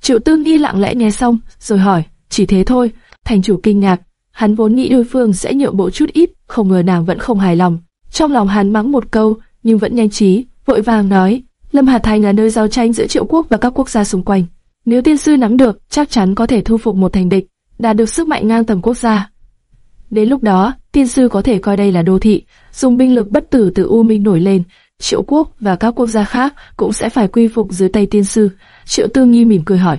Triệu Tương Nghi lặng lẽ nghe xong, rồi hỏi, chỉ thế thôi. Thành chủ kinh ngạc, hắn vốn nghĩ đối phương sẽ nhượng bộ chút ít, không ngờ nàng vẫn không hài lòng. Trong lòng hắn mắng một câu, nhưng vẫn nhanh trí, vội vàng nói, Lâm Hà Thành là nơi giao tranh giữa triệu quốc và các quốc gia xung quanh. Nếu tiên sư nắm được, chắc chắn có thể thu phục một thành địch, đạt được sức mạnh ngang tầm quốc gia. Đến lúc đó, tiên sư có thể coi đây là đô thị, dùng binh lực bất tử từ U Minh nổi lên, triệu quốc và các quốc gia khác cũng sẽ phải quy phục dưới tay tiên sư. Triệu Tương Nhi mỉm cười hỏi,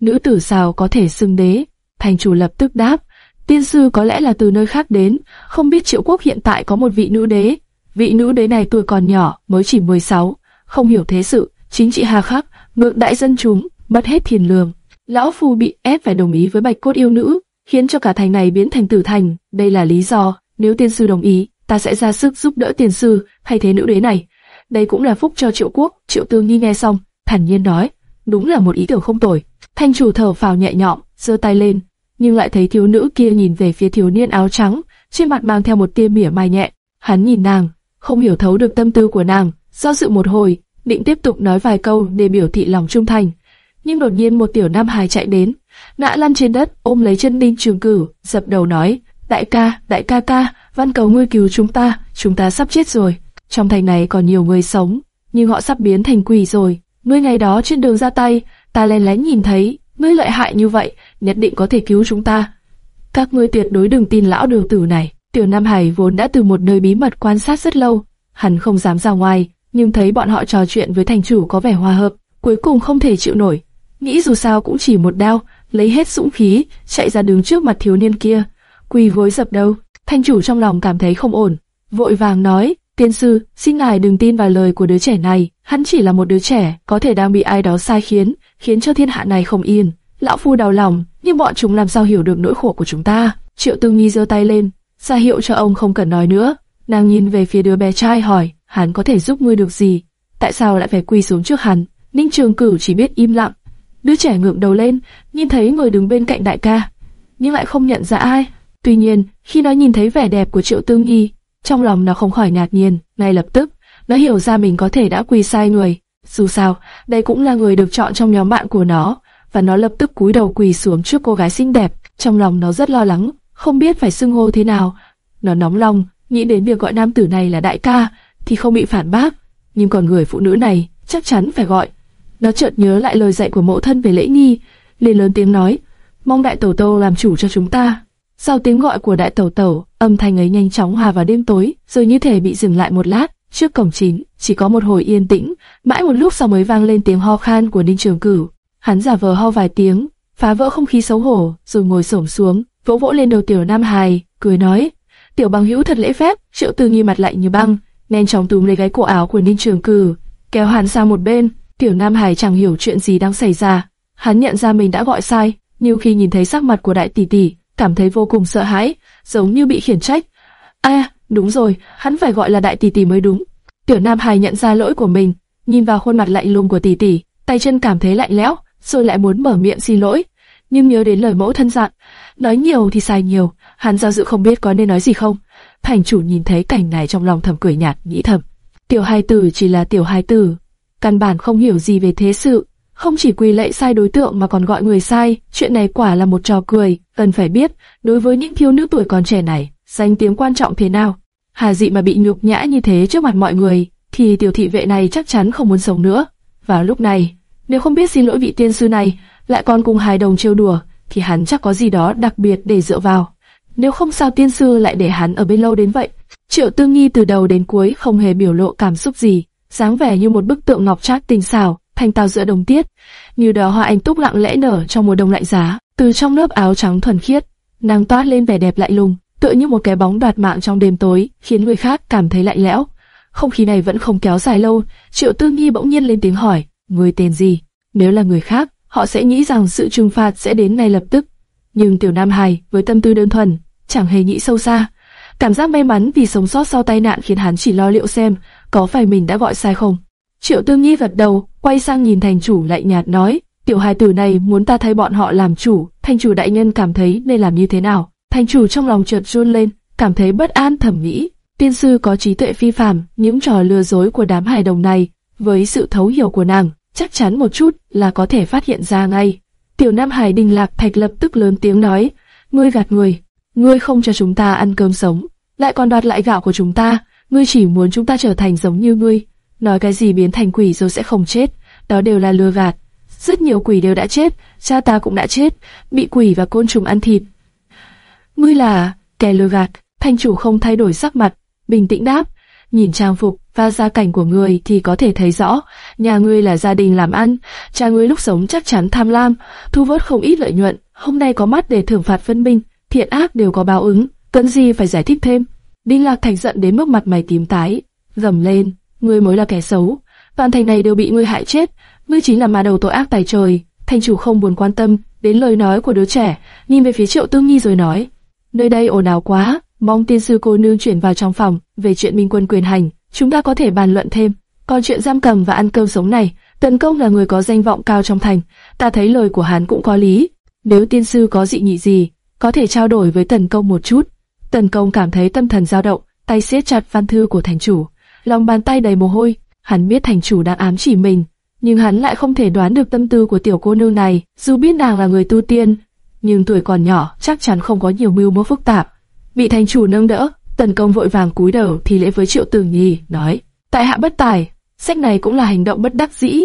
nữ tử sao có thể xưng đế? Thành chủ lập tức đáp, tiên sư có lẽ là từ nơi khác đến, không biết triệu quốc hiện tại có một vị nữ đế. Vị nữ đế này tuổi còn nhỏ, mới chỉ 16, không hiểu thế sự, chính trị hà khắc, ngược đại dân chúng, mất hết thiền lường. Lão phu bị ép phải đồng ý với bạch cốt yêu nữ, khiến cho cả thành này biến thành tử thành. Đây là lý do, nếu tiên sư đồng ý, ta sẽ ra sức giúp đỡ tiên sư thay thế nữ đế này. Đây cũng là phúc cho triệu quốc. Triệu Tư Nghi nghe xong, thản nhiên nói, đúng là một ý tưởng không tồi. Thanh chủ thở phào nhẹ nhõm, giơ tay lên, nhưng lại thấy thiếu nữ kia nhìn về phía thiếu niên áo trắng, trên mặt mang theo một tia mỉa mai nhẹ. Hắn nhìn nàng, không hiểu thấu được tâm tư của nàng, do dự một hồi, định tiếp tục nói vài câu để biểu thị lòng trung thành. Nhưng đột nhiên một tiểu nam hài chạy đến, ngã lăn trên đất, ôm lấy chân Ninh Trường Cửu, dập đầu nói: "Đại ca, đại ca ca, văn cầu ngươi cứu chúng ta, chúng ta sắp chết rồi. Trong thành này còn nhiều người sống, nhưng họ sắp biến thành quỷ rồi. Ngươi ngày đó trên đường ra tay, ta lén lén nhìn thấy, ngươi lợi hại như vậy, nhất định có thể cứu chúng ta. Các ngươi tuyệt đối đừng tin lão đường tử này." Tiểu Nam Hải vốn đã từ một nơi bí mật quan sát rất lâu, hắn không dám ra ngoài, nhưng thấy bọn họ trò chuyện với thành chủ có vẻ hòa hợp, cuối cùng không thể chịu nổi. Nghĩ dù sao cũng chỉ một đao, lấy hết dũng khí, chạy ra đứng trước mặt thiếu niên kia, quỳ gối dập đầu. thanh chủ trong lòng cảm thấy không ổn, vội vàng nói, tiên sư, xin ngài đừng tin vào lời của đứa trẻ này, hắn chỉ là một đứa trẻ, có thể đang bị ai đó sai khiến, khiến cho thiên hạ này không yên. Lão phu đau lòng, nhưng bọn chúng làm sao hiểu được nỗi khổ của chúng ta? Triệu Tư Nghi giơ tay lên, ra hiệu cho ông không cần nói nữa. Nàng nhìn về phía đứa bé trai hỏi, hắn có thể giúp ngươi được gì? Tại sao lại phải quỳ xuống trước hắn? Ninh Trường Cửu chỉ biết im lặng. Đứa trẻ ngượng đầu lên, nhìn thấy người đứng bên cạnh đại ca, nhưng lại không nhận ra ai. Tuy nhiên, khi nó nhìn thấy vẻ đẹp của Triệu Tương Y, trong lòng nó không khỏi ngạc nhiên, ngay lập tức, nó hiểu ra mình có thể đã quỳ sai người. Dù sao, đây cũng là người được chọn trong nhóm bạn của nó, và nó lập tức cúi đầu quỳ xuống trước cô gái xinh đẹp. Trong lòng nó rất lo lắng, không biết phải xưng hô thế nào. Nó nóng lòng, nghĩ đến việc gọi nam tử này là đại ca, thì không bị phản bác, nhưng còn người phụ nữ này chắc chắn phải gọi. Nó chợt nhớ lại lời dạy của mẫu thân về lễ nghi, liền lớn tiếng nói, mong đại tẩu tô làm chủ cho chúng ta. Sau tiếng gọi của đại tẩu tẩu, âm thanh ấy nhanh chóng hòa vào đêm tối, rồi như thể bị dừng lại một lát. Trước cổng chính, chỉ có một hồi yên tĩnh, mãi một lúc sau mới vang lên tiếng ho khan của Ninh Trường Cửu. Hắn giả vờ ho vài tiếng, phá vỡ không khí xấu hổ, rồi ngồi xổm xuống, vỗ vỗ lên đầu tiểu Nam Hài, cười nói: "Tiểu bằng hữu thật lễ phép." Triệu Tư Nghi mặt lạnh như băng, nhanh chóng túm lấy gáy cổ áo của Ninh Trường cửu, kéo hắn sang một bên. Tiểu Nam Hải chẳng hiểu chuyện gì đang xảy ra, hắn nhận ra mình đã gọi sai, nhưng khi nhìn thấy sắc mặt của đại tỷ tỷ, cảm thấy vô cùng sợ hãi, giống như bị khiển trách. À, đúng rồi, hắn phải gọi là đại tỷ tỷ mới đúng. Tiểu Nam Hải nhận ra lỗi của mình, nhìn vào khuôn mặt lạnh lùng của tỷ tỷ, tay chân cảm thấy lạnh lẽo, rồi lại muốn mở miệng xin lỗi, nhưng nhớ đến lời mẫu thân dặn, nói nhiều thì sai nhiều, hắn do dự không biết có nên nói gì không. Thành chủ nhìn thấy cảnh này trong lòng thầm cười nhạt, nghĩ thầm, Tiểu Hai tử chỉ là tiểu Hai tử, căn bản không hiểu gì về thế sự, không chỉ quỳ lạy sai đối tượng mà còn gọi người sai, chuyện này quả là một trò cười, cần phải biết, đối với những thiếu nữ tuổi còn trẻ này, danh tiếng quan trọng thế nào. Hà dị mà bị nhục nhã như thế trước mặt mọi người, thì tiểu thị vệ này chắc chắn không muốn sống nữa. Vào lúc này, nếu không biết xin lỗi vị tiên sư này, lại còn cùng hài đồng trêu đùa, thì hắn chắc có gì đó đặc biệt để dựa vào. Nếu không sao tiên sư lại để hắn ở bên lâu đến vậy. Triệu Tư Nghi từ đầu đến cuối không hề biểu lộ cảm xúc gì, dáng vẻ như một bức tượng ngọc trác tinh xảo, thanh tao giữa đồng tiết, như đóa hoa anh túc lặng lẽ nở trong mùa đông lạnh giá. Từ trong lớp áo trắng thuần khiết, nàng toát lên vẻ đẹp lạnh lùng, tựa như một cái bóng đoạt mạng trong đêm tối, khiến người khác cảm thấy lạnh lẽo. Không khí này vẫn không kéo dài lâu, Triệu Tư Nghi bỗng nhiên lên tiếng hỏi, người tên gì? Nếu là người khác, họ sẽ nghĩ rằng sự trừng phạt sẽ đến ngay lập tức. Nhưng Tiểu Nam Hải với tâm tư đơn thuần, chẳng hề nghĩ sâu xa. Cảm giác may mắn vì sống sót sau tai nạn khiến hắn chỉ lo liệu xem có phải mình đã gọi sai không. Triệu Tương Nhi gật đầu, quay sang nhìn thành chủ lạnh nhạt nói, tiểu hài tử này muốn ta thay bọn họ làm chủ, thành chủ đại nhân cảm thấy nên làm như thế nào. Thành chủ trong lòng chợt run lên, cảm thấy bất an thẩm nghĩ. Tiên sư có trí tuệ phi phàm, những trò lừa dối của đám hài đồng này, với sự thấu hiểu của nàng, chắc chắn một chút là có thể phát hiện ra ngay. Tiểu Nam Hải Đình Lạc Thạch lập tức lớn tiếng nói, ngươi gạt người, ngươi không cho chúng ta ăn cơm sống, lại còn đoạt lại gạo của chúng ta, ngươi chỉ muốn chúng ta trở thành giống như ngươi. Nói cái gì biến thành quỷ rồi sẽ không chết, đó đều là lừa gạt. Rất nhiều quỷ đều đã chết, cha ta cũng đã chết, bị quỷ và côn trùng ăn thịt. Ngươi là kẻ lừa gạt, thanh chủ không thay đổi sắc mặt, bình tĩnh đáp, nhìn trang phục và gia cảnh của người thì có thể thấy rõ, nhà ngươi là gia đình làm ăn, cha ngươi lúc sống chắc chắn tham lam, thu vớt không ít lợi nhuận, hôm nay có mắt để thưởng phạt phân minh, thiện ác đều có báo ứng, cần gì phải giải thích thêm. Đinh Lạc Thành giận đến mức mặt mày tím tái, gầm lên, ngươi mới là kẻ xấu, toàn thành này đều bị ngươi hại chết, ngươi chính là ma đầu tội ác tài trời. Thành chủ không buồn quan tâm đến lời nói của đứa trẻ, nhìn về phía Triệu Tương Nhi rồi nói, nơi đây ồn ào quá, mong tiên sư cô nương chuyển vào trong phòng về chuyện minh quân quyền hành, chúng ta có thể bàn luận thêm. Còn chuyện giam cầm và ăn cơm sống này, Tần Công là người có danh vọng cao trong thành, ta thấy lời của hắn cũng có lý. Nếu tiên sư có dị nghị gì, có thể trao đổi với Tần Công một chút. Tần Công cảm thấy tâm thần dao động, tay siết chặt văn thư của thành chủ, lòng bàn tay đầy mồ hôi. Hắn biết thành chủ đang ám chỉ mình, nhưng hắn lại không thể đoán được tâm tư của tiểu cô nương này. Dù biết nàng là người tu tiên, nhưng tuổi còn nhỏ, chắc chắn không có nhiều mưu mô phức tạp. Vị thành chủ nâng đỡ, Tần Công vội vàng cúi đầu thì lễ với Triệu Tử Nhi, nói: Tại hạ bất tài, sách này cũng là hành động bất đắc dĩ.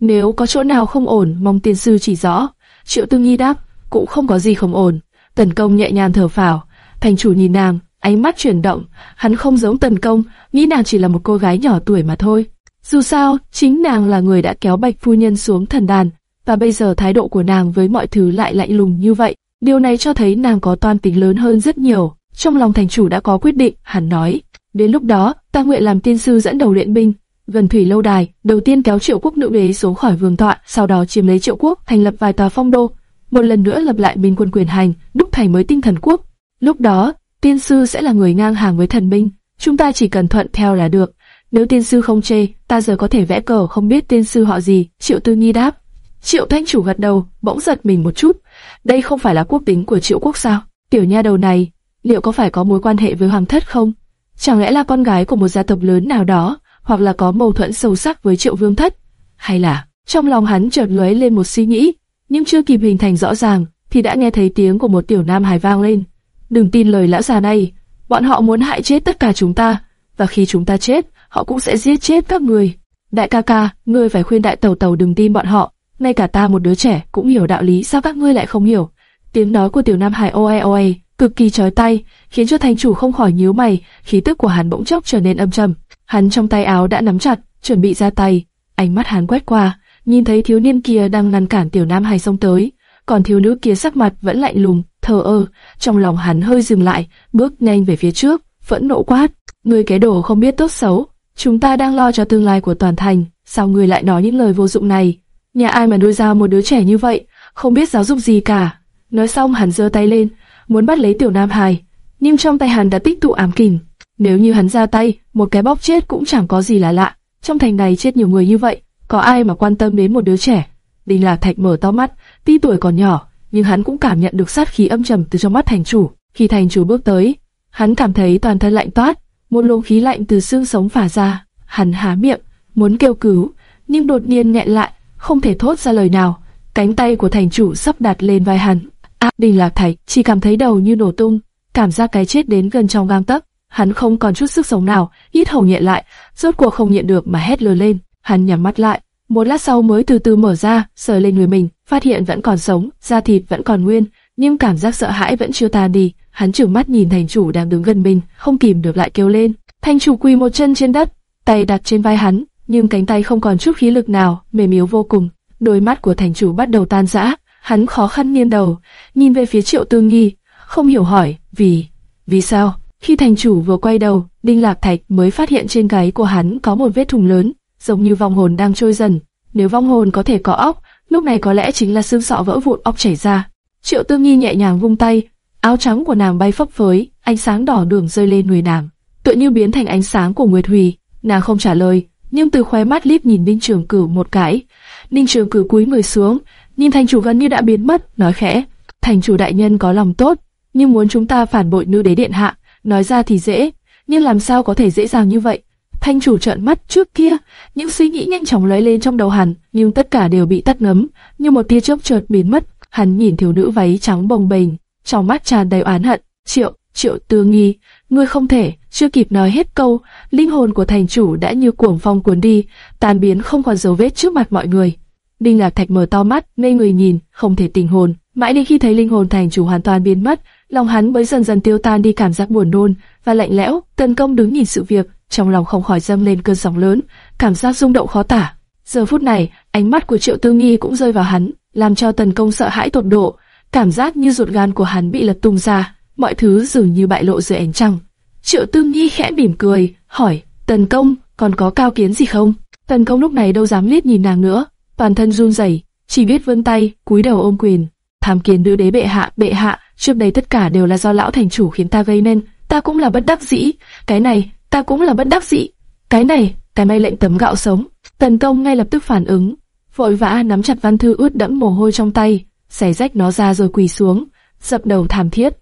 Nếu có chỗ nào không ổn, mong tiên sư chỉ rõ. Triệu Tư Nhi đáp, cũng không có gì không ổn. Tần Công nhẹ nhàng thở phào. Thành chủ nhìn nàng, ánh mắt chuyển động. Hắn không giống Tần Công, nghĩ nàng chỉ là một cô gái nhỏ tuổi mà thôi. Dù sao, chính nàng là người đã kéo Bạch Phu Nhân xuống thần đàn, và bây giờ thái độ của nàng với mọi thứ lại lạnh lùng như vậy. Điều này cho thấy nàng có toan tính lớn hơn rất nhiều. Trong lòng thành chủ đã có quyết định, hắn nói. Đến lúc đó, ta nguyện làm tiên sư dẫn đầu luyện binh. Gần thủy lâu đài, đầu tiên kéo triệu quốc nữ đế xuống khỏi vương tọa, sau đó chiếm lấy triệu quốc, thành lập vài tòa phong đô. Một lần nữa lập lại minh quân quyền hành, đúc thành mới tinh thần quốc. Lúc đó, tiên sư sẽ là người ngang hàng với thần minh. Chúng ta chỉ cần thuận theo là được. Nếu tiên sư không chê, ta giờ có thể vẽ cờ không biết tiên sư họ gì. Triệu Tư Nhi đáp. Triệu Thanh chủ gật đầu, bỗng giật mình một chút. Đây không phải là quốc tính của Triệu Quốc sao? Tiểu nha đầu này, liệu có phải có mối quan hệ với Hoàng thất không? Chẳng lẽ là con gái của một gia tộc lớn nào đó, hoặc là có mâu thuẫn sâu sắc với Triệu Vương thất? Hay là, trong lòng hắn chợt lóe lên một suy nghĩ, nhưng chưa kịp hình thành rõ ràng, thì đã nghe thấy tiếng của một tiểu nam hài vang lên. Đừng tin lời lão già này, bọn họ muốn hại chết tất cả chúng ta, và khi chúng ta chết, họ cũng sẽ giết chết các người. Đại ca ca, ngươi phải khuyên đại tàu tàu đừng tin bọn họ, ngay cả ta một đứa trẻ cũng hiểu đạo lý sao các ngươi lại không hiểu. Tiếng nói của tiểu nam hải oe oe, cực kỳ chói tay, khiến cho thành chủ không khỏi nhíu mày, khí tức của hắn bỗng chốc trở nên âm trầm. Hắn trong tay áo đã nắm chặt, chuẩn bị ra tay, ánh mắt hắn quét qua, nhìn thấy thiếu niên kia đang ngăn cản tiểu nam hải xông tới, còn thiếu nữ kia sắc mặt vẫn lạnh lùng, thờ ơ, trong lòng hắn hơi dừng lại, bước nhanh về phía trước, phẫn nộ quát, ngươi cái đồ không biết tốt xấu, chúng ta đang lo cho tương lai của toàn thành, sao ngươi lại nói những lời vô dụng này? Nhà ai mà nuôi ra một đứa trẻ như vậy, không biết giáo dục gì cả. Nói xong hắn giơ tay lên, muốn bắt lấy tiểu nam hài, nhưng trong tay hắn đã tích tụ ám kình. Nếu như hắn ra tay, một cái bóc chết cũng chẳng có gì là lạ. Trong thành này chết nhiều người như vậy, có ai mà quan tâm đến một đứa trẻ? Đinh Lạc Thạch mở to mắt, tuy tuổi còn nhỏ, nhưng hắn cũng cảm nhận được sát khí âm trầm từ trong mắt thành chủ. Khi thành chủ bước tới, hắn cảm thấy toàn thân lạnh toát, một luồng khí lạnh từ xương sống phả ra. hắn há miệng, muốn kêu cứu, nhưng đột nhiên nghẹn lại, không thể thốt ra lời nào. Cánh tay của thành chủ sắp đặt lên vai hắn. Áp đình lạc thạch chỉ cảm thấy đầu như nổ tung, cảm giác cái chết đến gần trong gang tấc. Hắn không còn chút sức sống nào, ít hầu nhẹ lại, rốt cuộc không nhịn được mà hét lớn lên. Hắn nhắm mắt lại, một lát sau mới từ từ mở ra, sờ lên người mình, phát hiện vẫn còn sống, da thịt vẫn còn nguyên, nhưng cảm giác sợ hãi vẫn chưa tan đi. Hắn trừng mắt nhìn thành chủ đang đứng gần mình, không kìm được lại kêu lên. Thành chủ quỳ một chân trên đất, tay đặt trên vai hắn, nhưng cánh tay không còn chút khí lực nào, mềm yếu vô cùng. Đôi mắt của thành chủ bắt đầu tan rã, hắn khó khăn nghiêng đầu, nhìn về phía Triệu Tương Nghi, không hiểu hỏi, vì, vì sao? Khi thành chủ vừa quay đầu, Đinh Lạc Thạch mới phát hiện trên gáy của hắn có một vết thủng lớn, giống như vong hồn đang trôi dần. Nếu vong hồn có thể có óc, lúc này có lẽ chính là xương sọ vỡ vụn óc chảy ra. Triệu tư Nghi nhẹ nhàng vung tay, áo trắng của nàng bay phấp phới, ánh sáng đỏ đường rơi lên người nàng, tựa như biến thành ánh sáng của Nguyệt Hủy. Nàng không trả lời, nhưng từ khóe mắt liếc nhìn Ninh Trường Cửu một cái. Ninh Trường Cửu cúi người xuống, nhìn thành chủ gần như đã biến mất, nói khẽ: "Thành chủ đại nhân có lòng tốt, nhưng muốn chúng ta phản bội nữ đế điện hạ, nói ra thì dễ, nhưng làm sao có thể dễ dàng như vậy?" Thanh chủ trợn mắt trước kia, những suy nghĩ nhanh chóng lóe lên trong đầu hắn, nhưng tất cả đều bị tắt ngấm, như một tia chớp chợt biến mất. Hắn nhìn thiếu nữ váy trắng bồng bềnh, trong mắt tràn đầy oán hận. Triệu, Triệu Tư Nghi, ngươi không thể, chưa kịp nói hết câu, linh hồn của thành chủ đã như cuồng phong cuốn đi, tan biến không còn dấu vết trước mặt mọi người. Đinh Lạc Thạch mở to mắt, ngây người nhìn, không thể tình hồn. Mãi đến khi thấy linh hồn thành chủ hoàn toàn biến mất, lòng hắn mới dần dần tiêu tan đi cảm giác buồn nôn và lạnh lẽo. Tần Công đứng nhìn sự việc, trong lòng không khỏi dâng lên cơn sóng lớn, cảm giác rung động khó tả. Giờ phút này, ánh mắt của Triệu Tư Nghi cũng rơi vào hắn, làm cho Tần Công sợ hãi tột độ, cảm giác như ruột gan của hắn bị lật tung ra, mọi thứ dường như bại lộ dưới ánh trăng. Triệu Tư Nghi khẽ mỉm cười, hỏi, Tần Công, còn có cao kiến gì không? Tần Công lúc này đâu dám liếc nhìn nàng nữa, toàn thân run rẩy, chỉ biết vươn tay, cúi đầu ôm quyền. Tham kiến nữ đế bệ hạ, bệ hạ, trước đây tất cả đều là do lão thành chủ khiến ta gây nên, ta cũng là bất đắc dĩ, cái này, ta cũng là bất đắc dĩ, cái này, cái may lệnh tấm gạo sống. Tần Công ngay lập tức phản ứng, vội vã nắm chặt văn thư ướt đẫm mồ hôi trong tay, xẻ rách nó ra rồi quỳ xuống, dập đầu thảm thiết.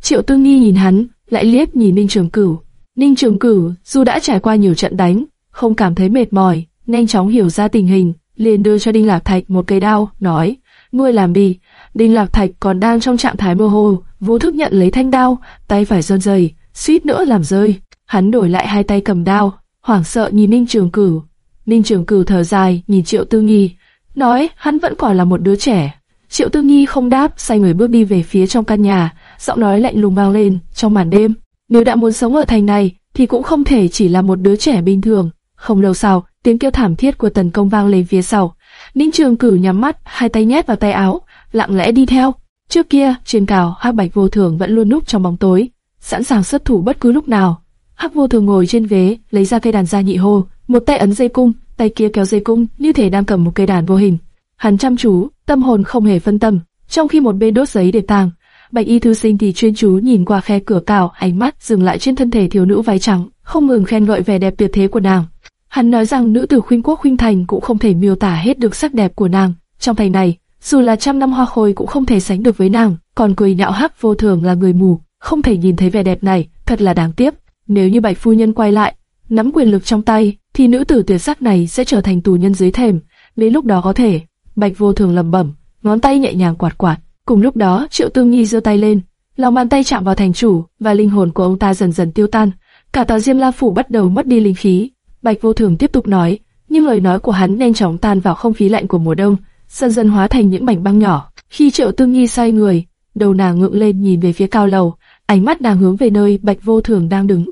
Triệu Tư Nghi nhìn hắn, lại liếc nhìn Ninh Trường Cửu. Ninh Trường Cửu, dù đã trải qua nhiều trận đánh, không cảm thấy mệt mỏi, nhanh chóng hiểu ra tình hình, liền đưa cho Đinh Lạc Thạch một cây đao, nói: "Ngươi làm đi." Đinh Lạc Thạch còn đang trong trạng thái mơ hồ, vô thức nhận lấy thanh đao, tay phải run rẩy, suýt nữa làm rơi. Hắn đổi lại hai tay cầm đao, hoảng sợ nhìn Ninh Trường Cửu. Ninh Trường Cửu thở dài, nhìn Triệu Tư Nghi, nói hắn vẫn còn là một đứa trẻ. Triệu Tư Nghi không đáp, xoay người bước đi về phía trong căn nhà, giọng nói lạnh lùng vang lên trong màn đêm. Nếu đã muốn sống ở thành này, thì cũng không thể chỉ là một đứa trẻ bình thường. Không lâu sau, tiếng kêu thảm thiết của tần công vang lên phía sau. Ninh Trường Cửu nhắm mắt, hai tay nhét vào tay áo, lặng lẽ đi theo. Trước kia, trên cào, Hắc Bạch Vô Thường vẫn luôn núp trong bóng tối, sẵn sàng xuất thủ bất cứ lúc nào. Hắc Vô Thường ngồi trên ghế, lấy ra cây đàn gia nhị hô, một tay ấn dây cung, tay kia kéo dây cung, như thể đang cầm một cây đàn vô hình. Hắn chăm chú, tâm hồn không hề phân tâm, trong khi một bên đốt giấy để tàng, Bạch y thư sinh thì chuyên chú nhìn qua khe cửa cào, ánh mắt dừng lại trên thân thể thiếu nữ váy trắng, không ngừng khen ngợi vẻ đẹp tuyệt thế của nàng. Hắn nói rằng nữ tử khuynh quốc khuynh thành cũng không thể miêu tả hết được sắc đẹp của nàng. Trong thành này, dù là trăm năm hoa khôi cũng không thể sánh được với nàng. Còn cười nhạo hắc vô thường là người mù, không thể nhìn thấy vẻ đẹp này, thật là đáng tiếc. Nếu như bạch phu nhân quay lại, nắm quyền lực trong tay, thì nữ tử tuyệt sắc này sẽ trở thành tù nhân dưới thềm. Đến lúc đó có thể, bạch vô thường lẩm bẩm, ngón tay nhẹ nhàng quạt quạt. Cùng lúc đó, Triệu Tương Nhi giơ tay lên, lòng bàn tay chạm vào thành chủ, và linh hồn của ông ta dần dần tiêu tan. Cả tòa Diêm La phủ bắt đầu mất đi linh khí. Bạch Vô Thường tiếp tục nói, nhưng lời nói của hắn nhanh chóng tan vào không khí lạnh của mùa đông, dần dần hóa thành những mảnh băng nhỏ. Khi Triệu Tương Nhi xoay người, đầu nàng ngượng lên nhìn về phía cao lầu, ánh mắt nàng hướng về nơi Bạch Vô Thường đang đứng.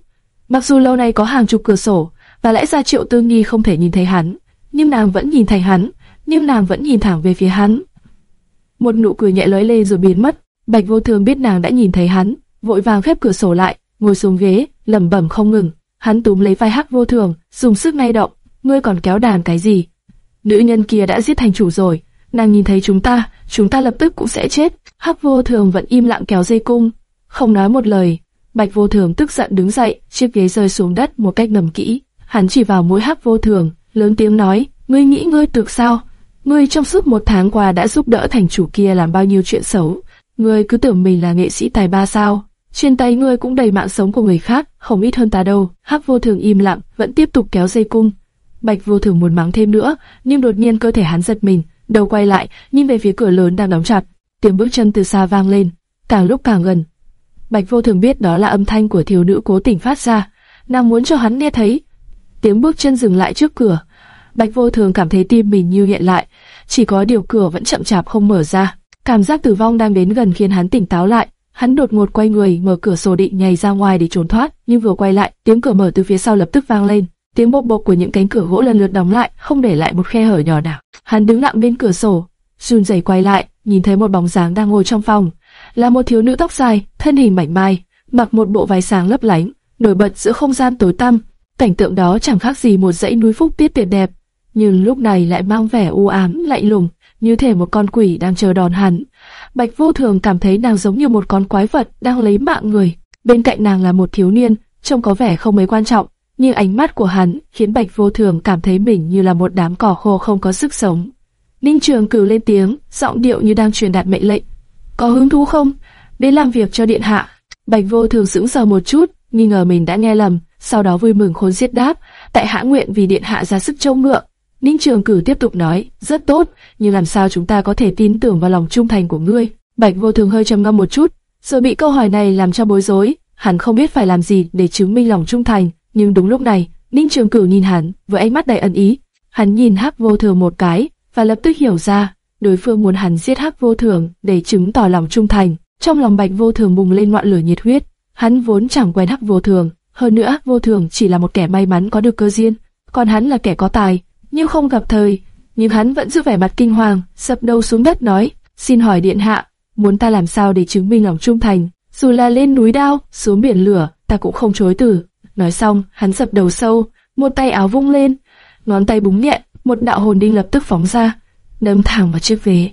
Mặc dù lâu nay có hàng chục cửa sổ, và lẽ ra Triệu tư nghi không thể nhìn thấy hắn, nhưng nàng vẫn nhìn thấy hắn, nhưng nàng vẫn nhìn thẳng về phía hắn một nụ cười nhẹ lóe lên rồi biến mất. Bạch Vô Thường biết nàng đã nhìn thấy hắn, vội vàng khép cửa sổ lại, ngồi xuống ghế, lẩm bẩm không ngừng. Hắn túm lấy vai Hắc Vô Thường, dùng sức lay động, ngươi còn kéo đàn cái gì? Nữ nhân kia đã giết thành chủ rồi, nàng nhìn thấy chúng ta, chúng ta lập tức cũng sẽ chết. Hắc Vô Thường vẫn im lặng kéo dây cung, không nói một lời. Bạch Vô Thường tức giận đứng dậy, chiếc ghế rơi xuống đất một cách ngầm kỹ. Hắn chỉ vào mũi Hắc Vô Thường, lớn tiếng nói, ngươi nghĩ ngươi được sao? Ngươi trong suốt một tháng qua đã giúp đỡ thành chủ kia làm bao nhiêu chuyện xấu. Ngươi cứ tưởng mình là nghệ sĩ tài ba sao? trên tay ngươi cũng đầy mạng sống của người khác, không ít hơn ta đâu. Hắc vô thường im lặng, vẫn tiếp tục kéo dây cung. Bạch vô thường muốn mắng thêm nữa, nhưng đột nhiên cơ thể hắn giật mình, đầu quay lại, nhìn về phía cửa lớn đang đóng chặt. Tiếng bước chân từ xa vang lên, càng lúc càng gần. Bạch vô thường biết đó là âm thanh của thiếu nữ cố tình phát ra, nàng muốn cho hắn nghe thấy. Tiếng bước chân dừng lại trước cửa. Bạch vô thường cảm thấy tim mình như hiện lại, chỉ có điều cửa vẫn chậm chạp không mở ra. Cảm giác tử vong đang đến gần khiến hắn tỉnh táo lại. Hắn đột ngột quay người, mở cửa sổ định nhảy ra ngoài để trốn thoát, nhưng vừa quay lại, tiếng cửa mở từ phía sau lập tức vang lên. Tiếng bộp bộp của những cánh cửa gỗ lần lượt đóng lại, không để lại một khe hở nhỏ nào. Hắn đứng lặng bên cửa sổ, run rẩy quay lại, nhìn thấy một bóng dáng đang ngồi trong phòng, là một thiếu nữ tóc dài, thân hình mảnh mai, mặc một bộ váy sáng lấp lánh, nổi bật giữa không gian tối tăm. Cảnh tượng đó chẳng khác gì một dãy núi phúc tiết tuyệt đẹp, nhưng lúc này lại mang vẻ u ám, lạnh lùng, như thể một con quỷ đang chờ đòn hắn. Bạch Vô Thường cảm thấy nàng giống như một con quái vật đang lấy mạng người. Bên cạnh nàng là một thiếu niên, trông có vẻ không mấy quan trọng, nhưng ánh mắt của hắn khiến Bạch Vô Thường cảm thấy mình như là một đám cỏ khô không có sức sống. Ninh Trường cử lên tiếng, giọng điệu như đang truyền đạt mệnh lệnh. Có hứng thú không? Đến làm việc cho điện hạ. Bạch Vô Thường sững sờ một chút, nghi ngờ mình đã nghe lầm, sau đó vui mừng khôn xiết đáp, tại hạ nguyện vì điện hạ ra sức trông ngựa. Ninh Trường Cử tiếp tục nói, rất tốt, nhưng làm sao chúng ta có thể tin tưởng vào lòng trung thành của ngươi? Bạch Vô Thường hơi trầm ngâm một chút, rồi bị câu hỏi này làm cho bối rối. Hắn không biết phải làm gì để chứng minh lòng trung thành, nhưng đúng lúc này, Ninh Trường Cử nhìn hắn với ánh mắt đầy ẩn ý. Hắn nhìn Hắc Vô Thường một cái và lập tức hiểu ra, đối phương muốn hắn giết Hắc Vô Thường để chứng tỏ lòng trung thành. Trong lòng Bạch Vô Thường bùng lên ngọn lửa nhiệt huyết. Hắn vốn chẳng quen Hắc Vô Thường, hơn nữa Hắc Vô Thường chỉ là một kẻ may mắn có được cơ duyên, còn hắn là kẻ có tài, nhưng không gặp thời. Nhưng hắn vẫn giữ vẻ mặt kinh hoàng, sập đầu xuống đất nói: "Xin hỏi điện hạ, muốn ta làm sao để chứng minh lòng trung thành? Dù là lên núi đao, xuống biển lửa, ta cũng không chối từ." Nói xong, hắn sập đầu sâu, một tay áo vung lên, ngón tay búng nhẹ, một đạo hồn đinh lập tức phóng ra, đâm thẳng vào chiếc ghế.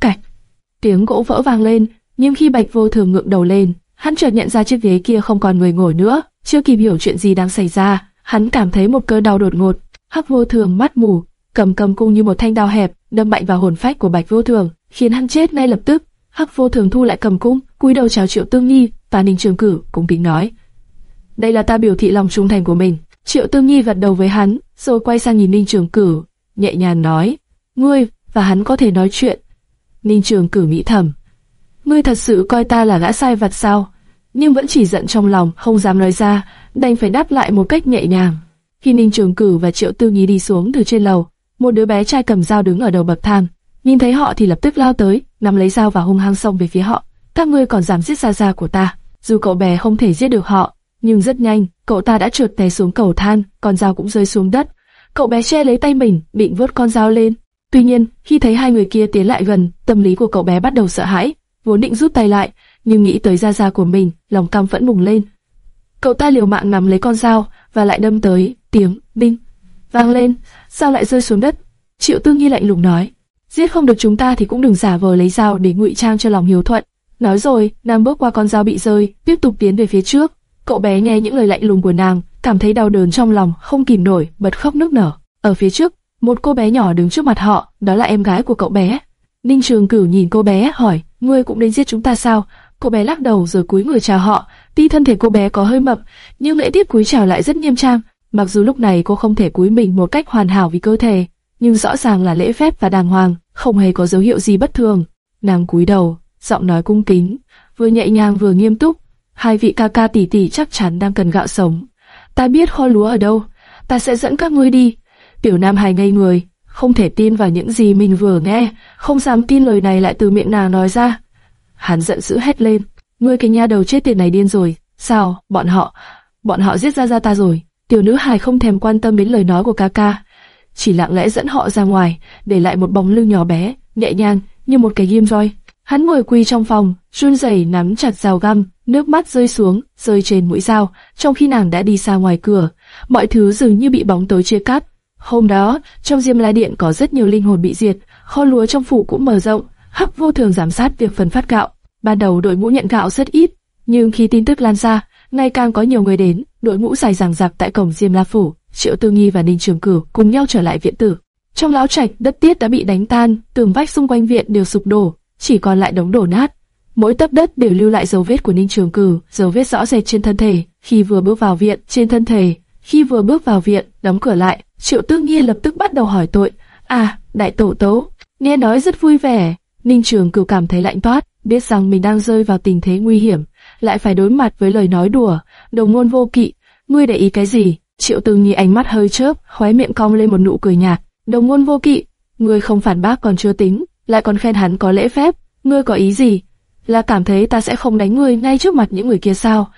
Cạch, tiếng gỗ vỡ vang lên, nhưng khi Bạch Vô Thường ngượng đầu lên, hắn chợt nhận ra chiếc ghế kia không còn người ngồi nữa. Chưa kịp hiểu chuyện gì đang xảy ra, hắn cảm thấy một cơn đau đột ngột. Hắc Vô Thường mắt mù, cầm cầm cung như một thanh đao hẹp, đâm mạnh vào hồn phách của Bạch Vô Thường, khiến hắn chết ngay lập tức. Hắc Vô Thường thu lại cầm cung, cúi đầu chào Triệu Tương Nhi, và Ninh Trường Cử cũng kính nói: "Đây là ta biểu thị lòng trung thành của mình." Triệu Tương Nhi gật đầu với hắn, rồi quay sang nhìn Ninh Trường Cử, nhẹ nhàng nói: "Ngươi và hắn có thể nói chuyện." Ninh Trường Cử mỹ thầm: Ngươi thật sự coi ta là gã sai vặt sao? Nhưng vẫn chỉ giận trong lòng, không dám nói ra, đành phải đáp lại một cách nhẹ nhàng. Khi Ninh Trường Cử và Triệu Tư nghi đi xuống từ trên lầu, một đứa bé trai cầm dao đứng ở đầu bậc thang, nhìn thấy họ thì lập tức lao tới, nắm lấy dao và hung hăng xông về phía họ. Các ngươi còn dám giết gia gia của ta? Dù cậu bé không thể giết được họ, nhưng rất nhanh, cậu ta đã trượt té xuống cầu thang, con dao cũng rơi xuống đất. Cậu bé che lấy tay mình, định vớt con dao lên. Tuy nhiên, khi thấy hai người kia tiến lại gần, tâm lý của cậu bé bắt đầu sợ hãi, vốn định rút tay lại, nhưng nghĩ tới gia gia của mình, lòng căm phẫn bùng lên. Cậu ta liều mạng nắm lấy con dao và lại đâm tới, tiếng binh vang lên, dao lại rơi xuống đất. Triệu Tư Nhi lạnh lùng nói, giết không được chúng ta thì cũng đừng giả vờ lấy dao để ngụy trang cho lòng hiếu thuận. Nói rồi, nàng bước qua con dao bị rơi, tiếp tục tiến về phía trước. Cậu bé nghe những lời lạnh lùng của nàng, cảm thấy đau đớn trong lòng, không kìm nổi, bật khóc nức nở. Ở phía trước, một cô bé nhỏ đứng trước mặt họ, đó là em gái của cậu bé. Ninh Trường Cửu nhìn cô bé, hỏi, ngươi cũng đến giết chúng ta sao? Cô bé lắc đầu rồi cúi người chào họ. Tuy thân thể cô bé có hơi mập, nhưng lễ tiết cúi chào lại rất nghiêm trang. Mặc dù lúc này cô không thể cúi mình một cách hoàn hảo vì cơ thể, nhưng rõ ràng là lễ phép và đàng hoàng, không hề có dấu hiệu gì bất thường. Nàng cúi đầu, giọng nói cung kính, vừa nhẹ nhàng vừa nghiêm túc. Hai vị ca ca tỷ tỷ chắc chắn đang cần gạo sống. Ta biết kho lúa ở đâu, ta sẽ dẫn các ngươi đi. Tiểu Nam Hải ngây người, không thể tin vào những gì mình vừa nghe, không dám tin lời này lại từ miệng nàng nói ra. Hắn giận dữ hét lên, ngươi cái nha đầu chết tiệt này điên rồi, sao, bọn họ, bọn họ giết ra ra ta rồi. Tiểu nữ hài không thèm quan tâm đến lời nói của ca ca, chỉ lặng lẽ dẫn họ ra ngoài, để lại một bóng lưng nhỏ bé, nhẹ nhàng như một cái ghim roi. Hắn ngồi quỳ trong phòng, run rẩy nắm chặt dao găm, nước mắt rơi xuống, rơi trên mũi dao, trong khi nàng đã đi xa ngoài cửa. Mọi thứ dường như bị bóng tối chia cắt. Hôm đó, trong Diêm La Điện có rất nhiều linh hồn bị diệt, kho lúa trong phủ cũng mở rộng, Hắc vô thường giám sát việc phân phát gạo. Ban đầu đội ngũ nhận gạo rất ít, nhưng khi tin tức lan ra, ngày càng có nhiều người đến, đội ngũ dài dằng dặc tại cổng Diêm La phủ. Triệu Tư Nghi và Ninh Trường Cửu cùng nhau trở lại viện tử. Trong lão trạch, đất tiết đã bị đánh tan, tường vách xung quanh viện đều sụp đổ, chỉ còn lại đống đổ nát. mỗi tấc đất đều lưu lại dấu vết của Ninh Trường Cử, dấu vết rõ rệt trên thân thể. Khi vừa bước vào viện, trên thân thể, khi vừa bước vào viện, đóng cửa lại, Triệu Tương Nhi lập tức bắt đầu hỏi tội. À, đại tổ tấu, nghe nói rất vui vẻ. Ninh Trường Cử cảm thấy lạnh toát, biết rằng mình đang rơi vào tình thế nguy hiểm, lại phải đối mặt với lời nói đùa, đồng ngôn vô kỵ. Ngươi để ý cái gì? Triệu Tương Nhi ánh mắt hơi chớp, khóe miệng cong lên một nụ cười nhạt. Đồng ngôn vô kỵ, ngươi không phản bác còn chưa tính, lại còn khen hắn có lễ phép, ngươi có ý gì? Là cảm thấy ta sẽ không đánh ngươi ngay trước mặt những người kia sao?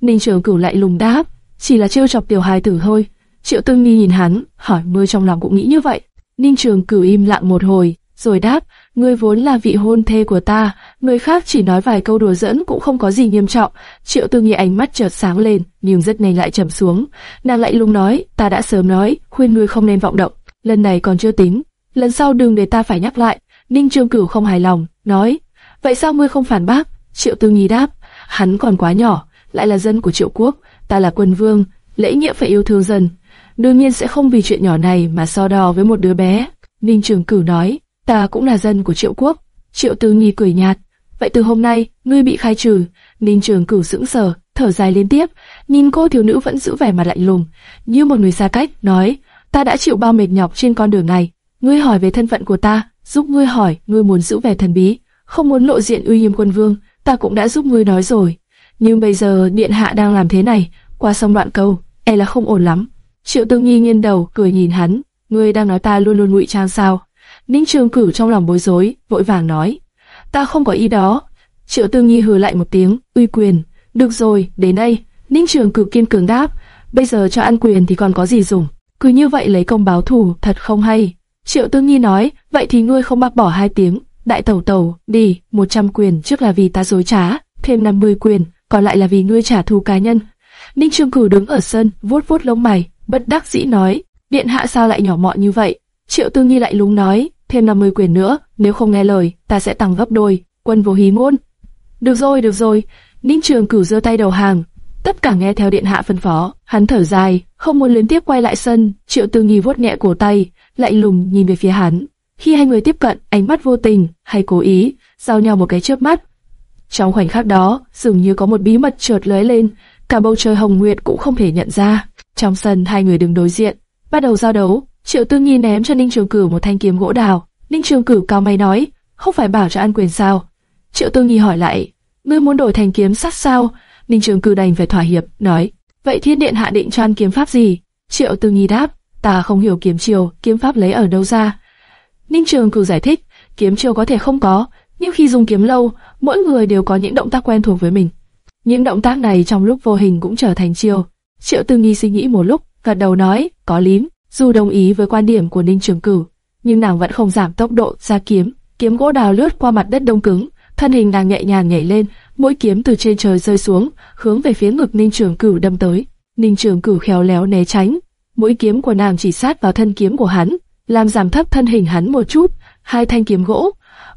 Ninh Trường Cửu lại lùng đáp, chỉ là trêu chọc tiểu hài tử thôi. Triệu Tương nghi nhìn hắn, hỏi mưa trong lòng cũng nghĩ như vậy. Ninh Trường Cửu im lặng một hồi, rồi đáp, ngươi vốn là vị hôn thê của ta, người khác chỉ nói vài câu đùa giỡn cũng không có gì nghiêm trọng. Triệu Tương Nhi ánh mắt chợt sáng lên, nhưng rất nhanh lại trầm xuống. Nàng lại lung nói, ta đã sớm nói, khuyên ngươi không nên vọng động. Lần này còn chưa tính, lần sau đừng để ta phải nhắc lại. Ninh Trường Cửu không hài lòng, nói, vậy sao ngươi không phản bác? Triệu Tương Nhi đáp, hắn còn quá nhỏ, lại là dân của Triệu Quốc, ta là quân vương, lễ nghĩa phải yêu thương dân. Đương nhiên sẽ không vì chuyện nhỏ này mà so đo với một đứa bé. Ninh Trường Cửu nói, ta cũng là dân của Triệu Quốc. Triệu Tư Nhi cười nhạt, vậy từ hôm nay, ngươi bị khai trừ. Ninh Trường Cửu sững sờ, thở dài liên tiếp, nhìn cô thiếu nữ vẫn giữ vẻ mặt lạnh lùng, như một người xa cách, nói, ta đã chịu bao mệt nhọc trên con đường này, ngươi hỏi về thân phận của ta, giúp ngươi hỏi, ngươi muốn giữ vẻ thần bí, không muốn lộ diện uy nghiêm quân vương, ta cũng đã giúp ngươi nói rồi. Nhưng bây giờ điện hạ đang làm thế này, qua sông đoạn câu, e là không ổn lắm. Triệu Tương Nhi nghiêng đầu, cười nhìn hắn, ngươi đang nói ta luôn luôn ngụy trang sao? Ninh Trường Cửu trong lòng bối rối, vội vàng nói, ta không có ý đó. Triệu Tương Nhi hừ lại một tiếng, uy quyền, được rồi, đến đây. Ninh Trường Cửu kiên cường đáp, bây giờ cho ăn quyền thì còn có gì dùng? Cứ như vậy lấy công báo thù, thật không hay. Triệu Tương Nhi nói, vậy thì ngươi không bác bỏ hai tiếng, đại tẩu tẩu, đi, 100 quyền trước là vì ta dối trá, thêm 50 quyền, còn lại là vì ngươi trả thù cá nhân. Ninh Trường Cửu đứng ở sân, vuốt vuốt lông mày, bất đắc dĩ nói, điện hạ sao lại nhỏ mọn như vậy? Triệu tư nghi lại lúng nói, thêm 50 quyền nữa, nếu không nghe lời, ta sẽ tăng gấp đôi. Quân vô hí ngôn. Được rồi, được rồi. Ninh Trường Cửu giơ tay đầu hàng, tất cả nghe theo điện hạ phân phó. Hắn thở dài, không muốn liên tiếp quay lại sân. Triệu tư nghi vuốt nhẹ cổ tay, lạnh lùng nhìn về phía hắn. Khi hai người tiếp cận, ánh mắt vô tình hay cố ý giao nhau một cái chớp mắt. Trong khoảnh khắc đó, dường như có một bí mật chợt lóe lên, cả bầu trời hồng nguyệt cũng không thể nhận ra. Trong sân hai người đứng đối diện, bắt đầu giao đấu. Triệu Tương Nhi ném cho Ninh Trường Cửu một thanh kiếm gỗ đào. Ninh Trường Cửu cao mày nói, không phải bảo cho ăn quyền sao? Triệu Tương Nhi hỏi lại, ngươi muốn đổi thành kiếm sắt sao? Ninh Trường Cửu đành phải thỏa hiệp, nói, vậy Thiên Điện hạ định cho ăn kiếm pháp gì? Triệu Tương Nhi đáp, ta không hiểu kiếm chiều, kiếm pháp lấy ở đâu ra? Ninh Trường Cửu giải thích, kiếm chiều có thể không có, nhưng khi dùng kiếm lâu, mỗi người đều có những động tác quen thuộc với mình. Những động tác này trong lúc vô hình cũng trở thành chiêu. Triệu Tư Nghi suy nghĩ một lúc, gật đầu nói, có lý. Dù đồng ý với quan điểm của Ninh Trường Cửu, nhưng nàng vẫn không giảm tốc độ ra kiếm. Kiếm gỗ đào lướt qua mặt đất đông cứng, thân hình nàng nhẹ nhàng nhảy lên, mỗi kiếm từ trên trời rơi xuống, hướng về phía ngực Ninh Trường Cửu đâm tới. Ninh Trường Cửu khéo léo né tránh, Mũi kiếm của nàng chỉ sát vào thân kiếm của hắn, làm giảm thấp thân hình hắn một chút. Hai thanh kiếm gỗ,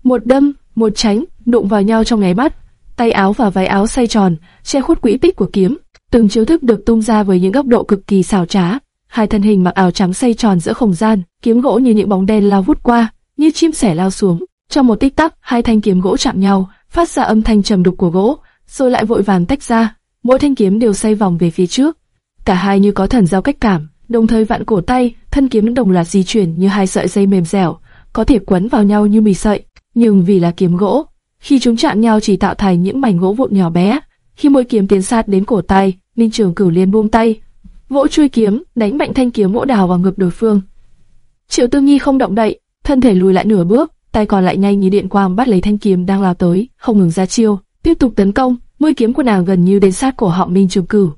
một đâm, một tránh, đụng vào nhau trong nháy mắt. Tay áo và váy áo xoay tròn, che khuất quỹ tích của kiếm. Từng chiêu thức được tung ra với những góc độ cực kỳ xảo trá. Hai thân hình mặc áo trắng xoay tròn giữa không gian, kiếm gỗ như những bóng đen lao vút qua, như chim sẻ lao xuống. Trong một tích tắc, hai thanh kiếm gỗ chạm nhau, phát ra âm thanh trầm đục của gỗ, rồi lại vội vàng tách ra. Mỗi thanh kiếm đều xoay vòng về phía trước. Cả hai như có thần giao cách cảm, đồng thời vặn cổ tay, thân kiếm đồng loạt di chuyển như hai sợi dây mềm dẻo, có thể quấn vào nhau như mì sợi. Nhưng vì là kiếm gỗ, khi chúng chạm nhau chỉ tạo thành những mảnh gỗ vụn nhỏ bé. Khi mũi kiếm tiến sát đến cổ tay, Ninh Trường Cửu liền buông tay, vỗ chui kiếm, đánh mạnh thanh kiếm mỗ đào vào ngực đối phương. Triệu Tương nghi không động đậy, thân thể lùi lại nửa bước, tay còn lại nhanh như điện quang bắt lấy thanh kiếm đang lao tới, không ngừng ra chiêu, tiếp tục tấn công. Mũi kiếm của nàng gần như đến sát cổ họng Minh Trường Cửu.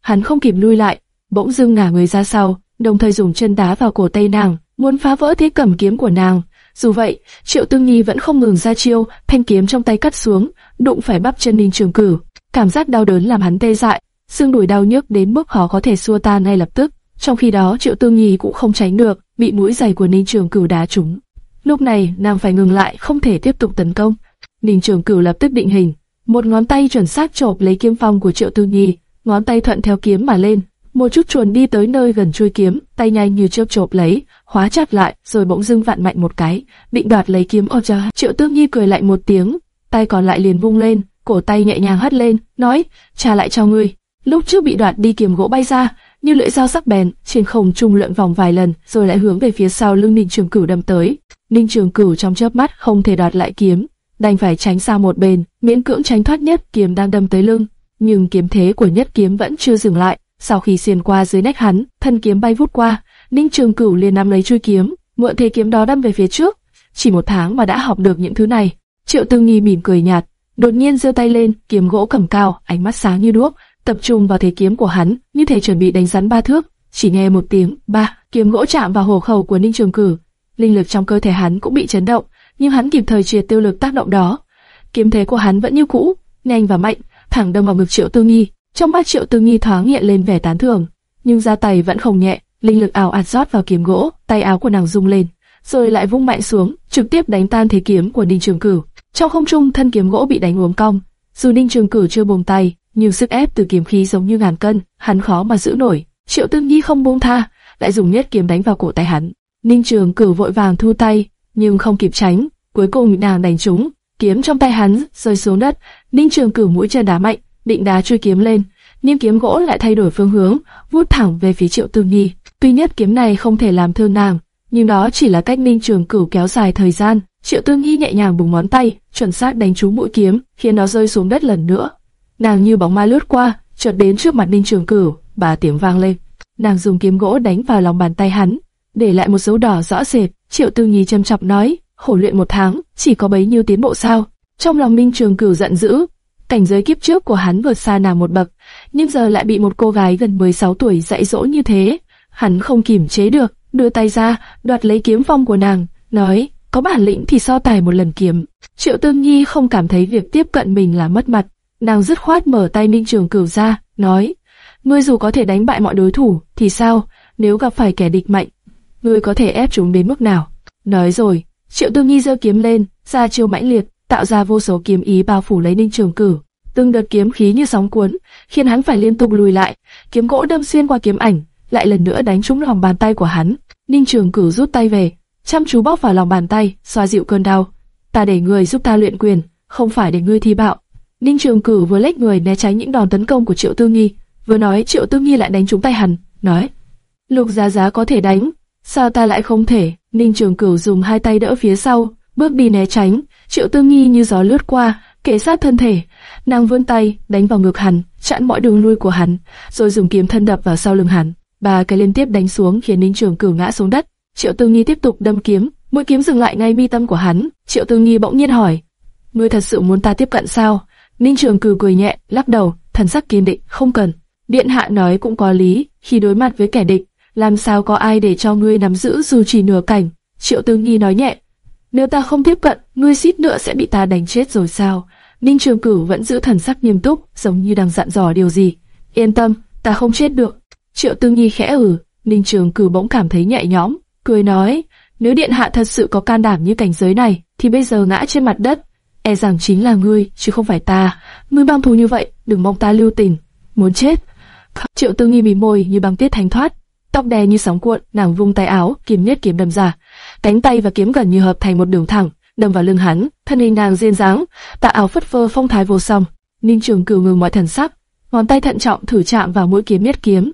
Hắn không kịp lui lại, bỗng dưng ngả người ra sau, đồng thời dùng chân đá vào cổ tay nàng, muốn phá vỡ thế cầm kiếm của nàng. Dù vậy, Triệu Tương Nhi vẫn không ngừng ra chiêu, thanh kiếm trong tay cắt xuống, đụng phải bắp chân Ninh Trường Cửu. Cảm giác đau đớn làm hắn tê dại, xương đùi đau nhức đến mức khó có thể xua tan ngay lập tức. Trong khi đó Triệu Tương Nhi cũng không tránh được, bị mũi giày của Ninh Trường Cửu đá trúng. Lúc này nàng phải ngừng lại, không thể tiếp tục tấn công. Ninh Trường Cửu lập tức định hình, một ngón tay chuẩn xác chộp lấy kiếm phong của Triệu Tương Nhi, ngón tay thuận theo kiếm mà lên, một chút chuồn đi tới nơi gần chui kiếm, tay nhanh như chớp chộp lấy, hóa chặt lại, rồi bỗng dưng vặn mạnh một cái, định đoạt lấy kiếm ở cho. Triệu Tương Nhi cười lại một tiếng, tay còn lại liền vung lên, cổ tay nhẹ nhàng hất lên, nói, trả lại cho ngươi. Lúc trước bị đoạt đi kiếm gỗ bay ra, như lưỡi dao sắc bén, trên không trung lượn vòng vài lần, rồi lại hướng về phía sau lưng Ninh Trường Cửu đâm tới. Ninh Trường Cửu trong chớp mắt không thể đoạt lại kiếm, đành phải tránh sang một bên, miễn cưỡng tránh thoát nhất kiếm đang đâm tới lưng. Nhưng kiếm thế của nhất kiếm vẫn chưa dừng lại, sau khi xuyên qua dưới nách hắn, thân kiếm bay vút qua, Ninh Trường Cửu liền nắm lấy chui kiếm, mượn thế kiếm đó đâm về phía trước. Chỉ một tháng mà đã học được những thứ này. Triệu Tư Nghi mỉm cười nhạt, đột nhiên giơ tay lên, kiếm gỗ cầm cao, ánh mắt sáng như đuốc, tập trung vào thế kiếm của hắn, như thể chuẩn bị đánh rắn ba thước. Chỉ nghe một tiếng, ba, kiếm gỗ chạm vào hổ khẩu của Ninh Trường Cử, linh lực trong cơ thể hắn cũng bị chấn động, nhưng hắn kịp thời triệt tiêu lực tác động đó. Kiếm thế của hắn vẫn như cũ, nhanh và mạnh, thẳng đâm vào ngực Triệu Tư Nghi. Trong mắt Triệu Tư Nghi thoáng hiện lên vẻ tán thưởng, nhưng ra tay vẫn không nhẹ, linh lực ảo ạt rót vào kiếm gỗ, tay áo của nàng rung lên, rồi lại vung mạnh xuống, trực tiếp đánh tan thế kiếm của Ninh Trường Cử. Trong không trung thân kiếm gỗ bị đánh uốn cong, dù Ninh Trường Cử chưa buông tay, nhưng sức ép từ kiếm khí giống như ngàn cân, hắn khó mà giữ nổi. Triệu Tương Nhi không buông tha, lại dùng nhất kiếm đánh vào cổ tay hắn. Ninh Trường Cử vội vàng thu tay, nhưng không kịp tránh, cuối cùng nàng đánh trúng, kiếm trong tay hắn rơi xuống đất. Ninh Trường Cử mũi chân đá mạnh, định đá chui kiếm lên, nhưng kiếm gỗ lại thay đổi phương hướng, vút thẳng về phía Triệu Tương Nhi. Tuy nhất kiếm này không thể làm thương nàng, nhưng đó chỉ là cách Ninh Trường Cửu kéo dài thời gian. Triệu Tương Nhi nhẹ nhàng búng ngón tay, chuẩn xác đánh trúng mũi kiếm, khiến nó rơi xuống đất lần nữa. Nàng như bóng ma lướt qua, chợt đến trước mặt Ninh Trường Cửu, bà tiếng vang lên. Nàng dùng kiếm gỗ đánh vào lòng bàn tay hắn, để lại một dấu đỏ rõ rệt. Triệu tương Nhi châm chọc nói, khổ luyện một tháng, chỉ có bấy nhiêu tiến bộ sao? Trong lòng Ninh Trường Cửu giận dữ, cảnh giới kiếp trước của hắn vượt xa nàng một bậc, nhưng giờ lại bị một cô gái gần 16 tuổi dạy dỗ như thế, hắn không kìm chế được, đưa tay ra, đoạt lấy kiếm phong của nàng, nói, có bản lĩnh thì so tài một lần kiếm. Triệu Tương Nhi không cảm thấy việc tiếp cận mình là mất mặt, nàng dứt khoát mở tay ninh Trường Cửu ra, nói, ngươi dù có thể đánh bại mọi đối thủ, thì sao, nếu gặp phải kẻ địch mạnh, ngươi có thể ép chúng đến mức nào? Nói rồi, Triệu Tương Nhi giơ kiếm lên, ra chiêu mãnh liệt, tạo ra vô số kiếm ý bao phủ lấy Ninh Trường Cửu. Từng đợt kiếm khí như sóng cuốn, khiến hắn phải liên tục lùi lại. Kiếm gỗ đâm xuyên qua kiếm ảnh, lại lần nữa đánh trúng lòng bàn tay của hắn. Ninh Trường Cửu rút tay về, chăm chú bóp vào lòng bàn tay, xoa dịu cơn đau. Ta để người giúp ta luyện quyền, không phải để ngươi thi bạo. Ninh Trường Cửu vừa lách người né tránh những đòn tấn công của Triệu Tư Nghi, vừa nói Triệu Tư Nghi lại đánh trúng tay hắn, nói: Lục Giá Giá có thể đánh, sao ta lại không thể? Ninh Trường Cửu dùng hai tay đỡ phía sau, bước đi né tránh. Triệu Tư Nghi như gió lướt qua, kề sát thân thể, nàng vươn tay đánh vào ngực hắn, chặn mọi đường lui của hắn, rồi dùng kiếm thân đập vào sau lưng hắn. Ba cái liên tiếp đánh xuống khiến Ninh Trường Cửu ngã xuống đất. Triệu Tư Nghi tiếp tục đâm kiếm, mũi kiếm dừng lại ngay mi tâm của hắn. Triệu Tư Nghi bỗng nhiên hỏi: "Ngươi thật sự muốn ta tiếp cận sao?" Ninh Trường Cửu cười nhẹ, lắc đầu, thần sắc kiên định, "Không cần." Điện hạ nói cũng có lý, khi đối mặt với kẻ địch, làm sao có ai để cho ngươi nắm giữ dù chỉ nửa cảnh? Triệu Tư Nghi nói nhẹ, nếu ta không tiếp cận, ngươi xít nữa sẽ bị ta đánh chết rồi sao? Ninh Trường Cửu vẫn giữ thần sắc nghiêm túc, giống như đang dặn dò điều gì. Yên tâm, ta không chết được. Triệu Tư Nhi khẽ ử, Ninh Trường cử bỗng cảm thấy nhẹ nhõm, cười nói, nếu điện hạ thật sự có can đảm như cảnh giới này, thì bây giờ ngã trên mặt đất, e rằng chính là ngươi, chứ không phải ta. Ngươi băng thù như vậy, đừng mong ta lưu tình. Muốn chết. Triệu Tư Nghi mỉm môi như băng tiết thanh thoát, tóc đè như sóng cuộn, nàng vung tay áo, kiếm nhất kiếm đâm ra, cánh tay và kiếm gần như hợp thành một đường thẳng, đâm vào lưng hắn, thân hình nàng diên dáng, tạ áo phất phơ phong thái vô song. Ninh Trường Cửu ngừng mọi thần sắc, ngón tay thận trọng thử chạm vào mũi kiếm nhất kiếm.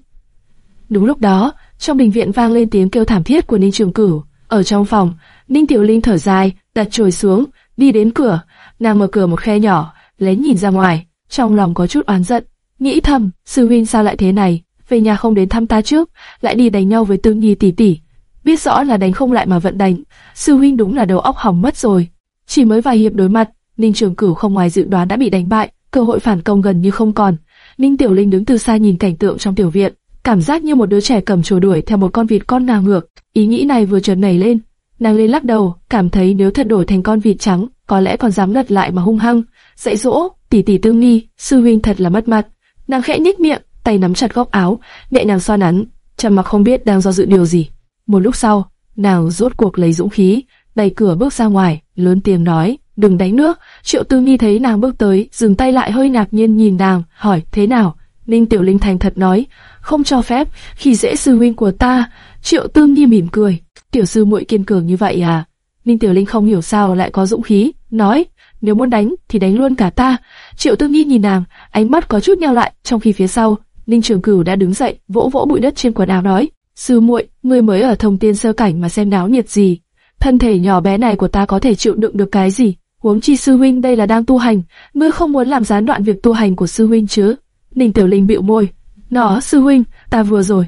Đúng lúc đó, trong đình viện vang lên tiếng kêu thảm thiết của Ninh Trường Cửu. Ở trong phòng, Ninh Tiểu Linh thở dài, đặt chổi xuống, đi đến cửa, nàng mở cửa một khe nhỏ, lén nhìn ra ngoài, trong lòng có chút oán giận, nghĩ thầm, sư huynh sao lại thế này, về nhà không đến thăm ta trước, lại đi đánh nhau với Tương Nhi tỷ tỷ, biết rõ là đánh không lại mà vẫn đánh, sư huynh đúng là đầu óc hỏng mất rồi. Chỉ mới vài hiệp đối mặt, Ninh Trường Cửu không ngoài dự đoán đã bị đánh bại, cơ hội phản công gần như không còn. Ninh Tiểu Linh đứng từ xa nhìn cảnh tượng trong tiểu viện, cảm giác như một đứa trẻ cầm chùa đuổi theo một con vịt con nào ngược. Ý nghĩ này vừa chợt nảy lên, nàng lên lắc đầu, cảm thấy nếu thật đổi thành con vịt trắng, có lẽ còn dám lật lại mà hung hăng. Dạy dỗ, tỷ tỷ tương nghi, sư huynh thật là mất mặt. Nàng khẽ nhếch miệng, tay nắm chặt góc áo, nhẹ nàng xoa nắn, trầm mặc không biết đang do dự điều gì. Một lúc sau, nàng rốt cuộc lấy dũng khí, đẩy cửa bước ra ngoài, lớn tiếng nói, đừng đánh nước. Triệu Tư Nghi thấy nàng bước tới, dừng tay lại hơi ngạc nhiên nhìn nàng, hỏi thế nào. Ninh Tiểu Linh thành thật nói, không cho phép, khi dễ sư huynh của ta. Triệu tương nhi mỉm cười, tiểu sư muội kiên cường như vậy à? Ninh Tiểu Linh không hiểu sao lại có dũng khí, nói, nếu muốn đánh thì đánh luôn cả ta. Triệu tương nhi nhìn nàng, ánh mắt có chút nheo lại, trong khi phía sau, Ninh Trường Cửu đã đứng dậy, vỗ vỗ bụi đất trên quần áo nói: "Sư muội, ngươi mới ở thông tiên sơ cảnh mà xem náo nhiệt gì? Thân thể nhỏ bé này của ta có thể chịu đựng được cái gì? Huống chi sư huynh đây là đang tu hành, ngươi không muốn làm gián đoạn việc tu hành của sư huynh chứ?" Ninh Tiểu Linh bĩu môi, "Nó, sư huynh, ta vừa rồi."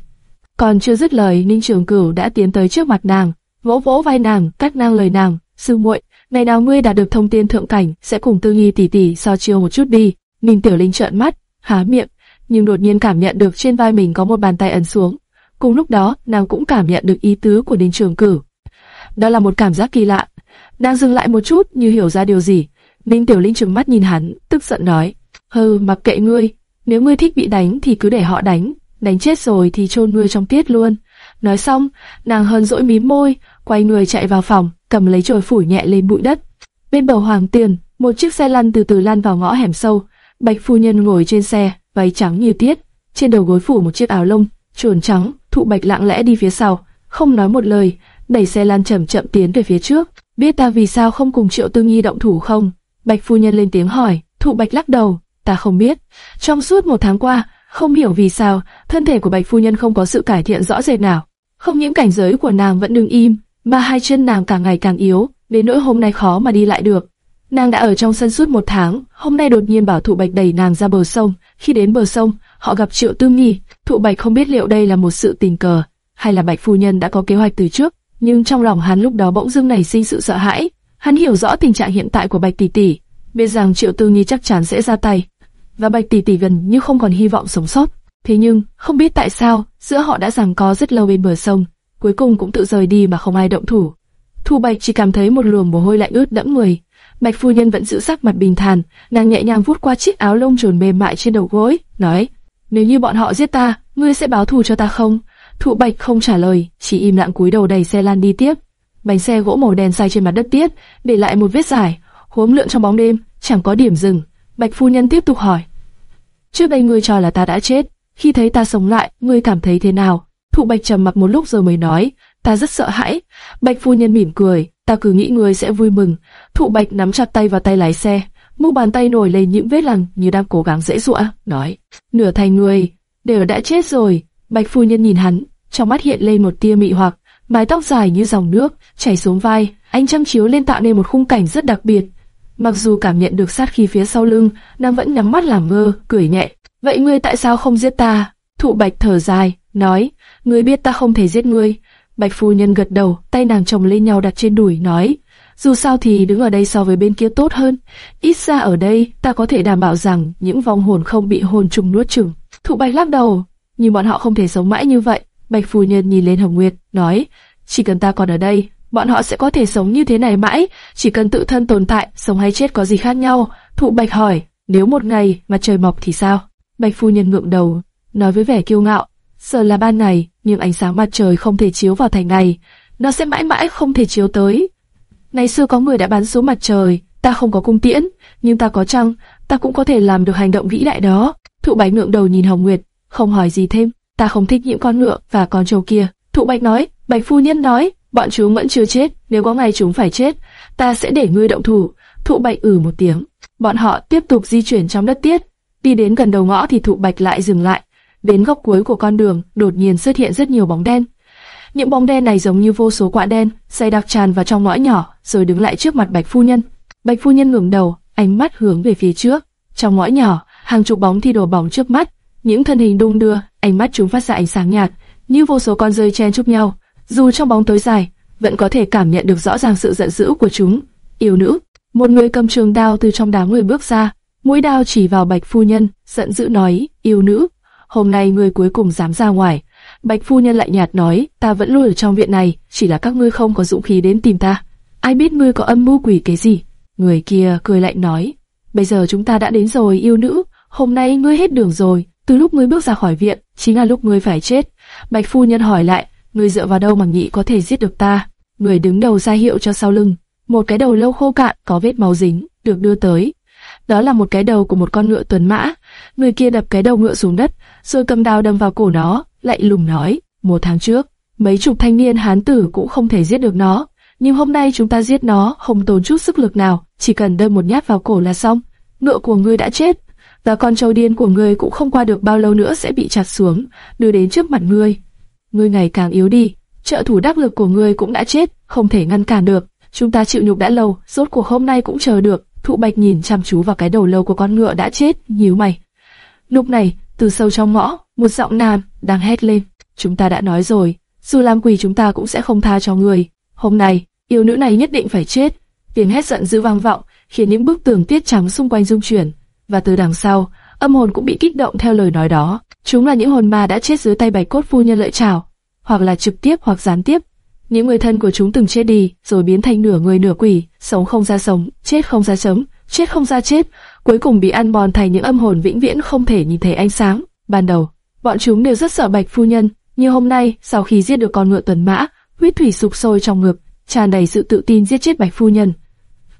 Còn chưa dứt lời, Ninh Trường Cửu đã tiến tới trước mặt nàng, vỗ vỗ vai nàng, cắt ngang lời nàng, "Sư muội, ngày nào ngươi đạt được thông tin thượng cảnh, sẽ cùng Tư Nghi tỷ tỷ so chiêu một chút đi." Ninh Tiểu Linh trợn mắt, há miệng, nhưng đột nhiên cảm nhận được trên vai mình có một bàn tay ấn xuống. Cùng lúc đó, nàng cũng cảm nhận được ý tứ của Ninh Trường Cửu. Đó là một cảm giác kỳ lạ. Nàng dừng lại một chút như hiểu ra điều gì. Ninh Tiểu Linh trừng mắt nhìn hắn, tức giận nói: "Hừ, mặc kệ ngươi, nếu ngươi thích bị đánh thì cứ để họ đánh, đánh chết rồi thì chôn ngươi trong tiết luôn." Nói xong, nàng hờn dỗi mím môi, quay người chạy vào phòng, cầm lấy chổi phủi nhẹ lên bụi đất. Bên bờ Hoàng Tiền, một chiếc xe lăn từ từ lăn vào ngõ hẻm sâu. Bạch phu nhân ngồi trên xe, váy trắng như tiết, trên đầu gối phủ một chiếc áo lông, chuồn trắng, thụ bạch lặng lẽ đi phía sau, không nói một lời, đẩy xe lăn chậm chậm tiến về phía trước. Biết ta vì sao không cùng Triệu Tư Nghi động thủ không? Bạch phu nhân lên tiếng hỏi, thụ bạch lắc đầu, ta không biết. Trong suốt một tháng qua, không hiểu vì sao, thân thể của bạch phu nhân không có sự cải thiện rõ rệt nào. Không những cảnh giới của nàng vẫn đứng im, mà hai chân nàng càng ngày càng yếu, đến nỗi hôm nay khó mà đi lại được. Nàng đã ở trong sân suốt một tháng, hôm nay đột nhiên bảo thụ bạch đẩy nàng ra bờ sông. Khi đến bờ sông, họ gặp Triệu Tư Nghi. Thụ bạch không biết liệu đây là một sự tình cờ, hay là bạch phu nhân đã có kế hoạch từ trước. Nhưng trong lòng hắn lúc đó bỗng dưng nảy sinh sự sợ hãi. Hắn hiểu rõ tình trạng hiện tại của bạch tỷ tỷ, biết rằng Triệu Tư Nghi chắc chắn sẽ ra tay, và bạch tỷ tỷ gần như không còn hy vọng sống sót. Thế nhưng, không biết tại sao, giữa họ đã giằng co rất lâu bên bờ sông, cuối cùng cũng tự rời đi mà không ai động thủ. Thu Bạch chỉ cảm thấy một luồng mồ hôi lạnh ướt đẫm người, Bạch phu nhân vẫn giữ sắc mặt bình thản, nàng nhẹ nhàng vuốt qua chiếc áo lông trồn mềm mại trên đầu gối, nói: nếu như bọn họ giết ta, ngươi sẽ báo thù cho ta không? Thụ Bạch không trả lời, chỉ im lặng cúi đầu đẩy xe lan đi tiếp. Bánh xe gỗ màu đen say trên mặt đất tiết, để lại một vết dài, huống lượn trong bóng đêm, chẳng có điểm dừng. Bạch phu nhân tiếp tục hỏi: trước đây ngươi cho là ta đã chết, khi thấy ta sống lại, ngươi cảm thấy thế nào? Thụ Bạch trầm mặc một lúc rồi mới nói: ta rất sợ hãi. Bạch phu nhân mỉm cười, ta cứ nghĩ ngươi sẽ vui mừng. Thụ Bạch nắm chặt tay vào tay lái xe, mu bàn tay nổi lên những vết lằn như đang cố gắng dễ dụa, nói: nửa thành người, đều đã chết rồi. Bạch phu nhân nhìn hắn, trong mắt hiện lên một tia mị hoặc, mái tóc dài như dòng nước chảy xuống vai, ánh chăm chiếu lên tạo nên một khung cảnh rất đặc biệt. Mặc dù cảm nhận được sát khí phía sau lưng, nàng vẫn nhắm mắt làm ngơ, cười nhẹ. Vậy ngươi tại sao không giết ta? Thụ Bạch thở dài, nói: ngươi biết ta không thể giết ngươi, Bạch phu nhân gật đầu, tay nàng chồng lên nhau đặt trên đùi, nói, dù sao thì đứng ở đây so với bên kia tốt hơn. Ít ra ở đây, ta có thể đảm bảo rằng những vong hồn không bị hồn trùng nuốt chửng. Thụ bạch lắc đầu, nhưng bọn họ không thể sống mãi như vậy. Bạch phu nhân nhìn lên Hồng Nguyệt, nói, chỉ cần ta còn ở đây, bọn họ sẽ có thể sống như thế này mãi, chỉ cần tự thân tồn tại, sống hay chết có gì khác nhau. Thụ bạch hỏi, nếu một ngày mà trời mọc thì sao? Bạch phu nhân ngượng đầu, nói với vẻ kiêu ngạo, giờ là ban ngày, nhưng ánh sáng mặt trời không thể chiếu vào thành này, nó sẽ mãi mãi không thể chiếu tới. Ngày xưa có người đã bắn xuống mặt trời, ta không có cung tiễn, nhưng ta có trăng, ta cũng có thể làm được hành động vĩ đại đó. Thụ Bạch ngượng đầu nhìn Hồng Nguyệt, không hỏi gì thêm, ta không thích những con ngựa và con trâu kia. Thụ Bạch nói, Bạch phu nhân nói, bọn chúng vẫn chưa chết, nếu có ngày chúng phải chết, ta sẽ để ngươi động thủ. Thụ Bạch ử một tiếng, bọn họ tiếp tục di chuyển trong đất tiết, đi đến gần đầu ngõ thì Thụ Bạch lại dừng lại, Đến góc cuối của con đường, đột nhiên xuất hiện rất nhiều bóng đen. Những bóng đen này giống như vô số quạ đen, dày đặc tràn vào trong ngõ nhỏ, rồi đứng lại trước mặt Bạch phu nhân. Bạch phu nhân ngẩng đầu, ánh mắt hướng về phía trước. Trong ngõ nhỏ, hàng chục bóng thi đổ bóng trước mắt, những thân hình đung đưa, ánh mắt chúng phát ra ánh sáng nhạt, như vô số con rơi chen chúc nhau. Dù trong bóng tối dài, vẫn có thể cảm nhận được rõ ràng sự giận dữ của chúng. Yêu nữ, một người cầm trường đao từ trong đám người bước ra, mũi đao chỉ vào Bạch phu nhân, giận dữ nói: "Yêu nữ, hôm nay ngươi cuối cùng dám ra ngoài. Bạch phu nhân lại nhạt nói, ta vẫn luôn ở trong viện này, chỉ là các ngươi không có dũng khí đến tìm ta. Ai biết ngươi có âm mưu quỷ cái gì? Người kia cười lạnh nói, bây giờ chúng ta đã đến rồi yêu nữ, hôm nay ngươi hết đường rồi, từ lúc ngươi bước ra khỏi viện, chính là lúc ngươi phải chết. Bạch phu nhân hỏi lại, ngươi dựa vào đâu mà nghĩ có thể giết được ta? Người đứng đầu ra hiệu cho sau lưng, một cái đầu lâu khô cạn có vết máu dính, được đưa tới. Đó là một cái đầu của một con ngựa tuần mã. Người kia đập cái đầu ngựa xuống đất, rồi cầm đao đâm vào cổ nó, lại lùng nói, một tháng trước, mấy chục thanh niên hán tử cũng không thể giết được nó, nhưng hôm nay chúng ta giết nó không tốn chút sức lực nào, chỉ cần đâm một nhát vào cổ là xong. Ngựa của ngươi đã chết, và con trâu điên của ngươi cũng không qua được bao lâu nữa sẽ bị chặt xuống, đưa đến trước mặt ngươi. Ngươi ngày càng yếu đi, trợ thủ đắc lực của ngươi cũng đã chết, không thể ngăn cản được. Chúng ta chịu nhục đã lâu, rốt cuộc hôm nay cũng chờ được. Thụ Bạch nhìn chăm chú vào cái đầu lâu của con ngựa đã chết, nhíu mày. Lúc này, từ sâu trong ngõ, một giọng nam đang hét lên. Chúng ta đã nói rồi, dù làm quỷ chúng ta cũng sẽ không tha cho người. Hôm nay, yêu nữ này nhất định phải chết. Tiếng hét giận dữ vang vọng, khiến những bức tường tiết trắng xung quanh rung chuyển. Và từ đằng sau, âm hồn cũng bị kích động theo lời nói đó. Chúng là những hồn ma đã chết dưới tay bạch cốt phu nhân lợi trảo, hoặc là trực tiếp hoặc gián tiếp. Những người thân của chúng từng chết đi, rồi biến thành nửa người nửa quỷ, sống không ra sống, chết không ra sống, chết không ra chết, cuối cùng bị ăn mòn thành những âm hồn vĩnh viễn không thể nhìn thấy ánh sáng. Ban đầu, bọn chúng đều rất sợ bạch phu nhân, nhưng hôm nay, sau khi giết được con ngựa tuần mã, huyết thủy sục sôi trong ngực, tràn đầy sự tự tin giết chết bạch phu nhân.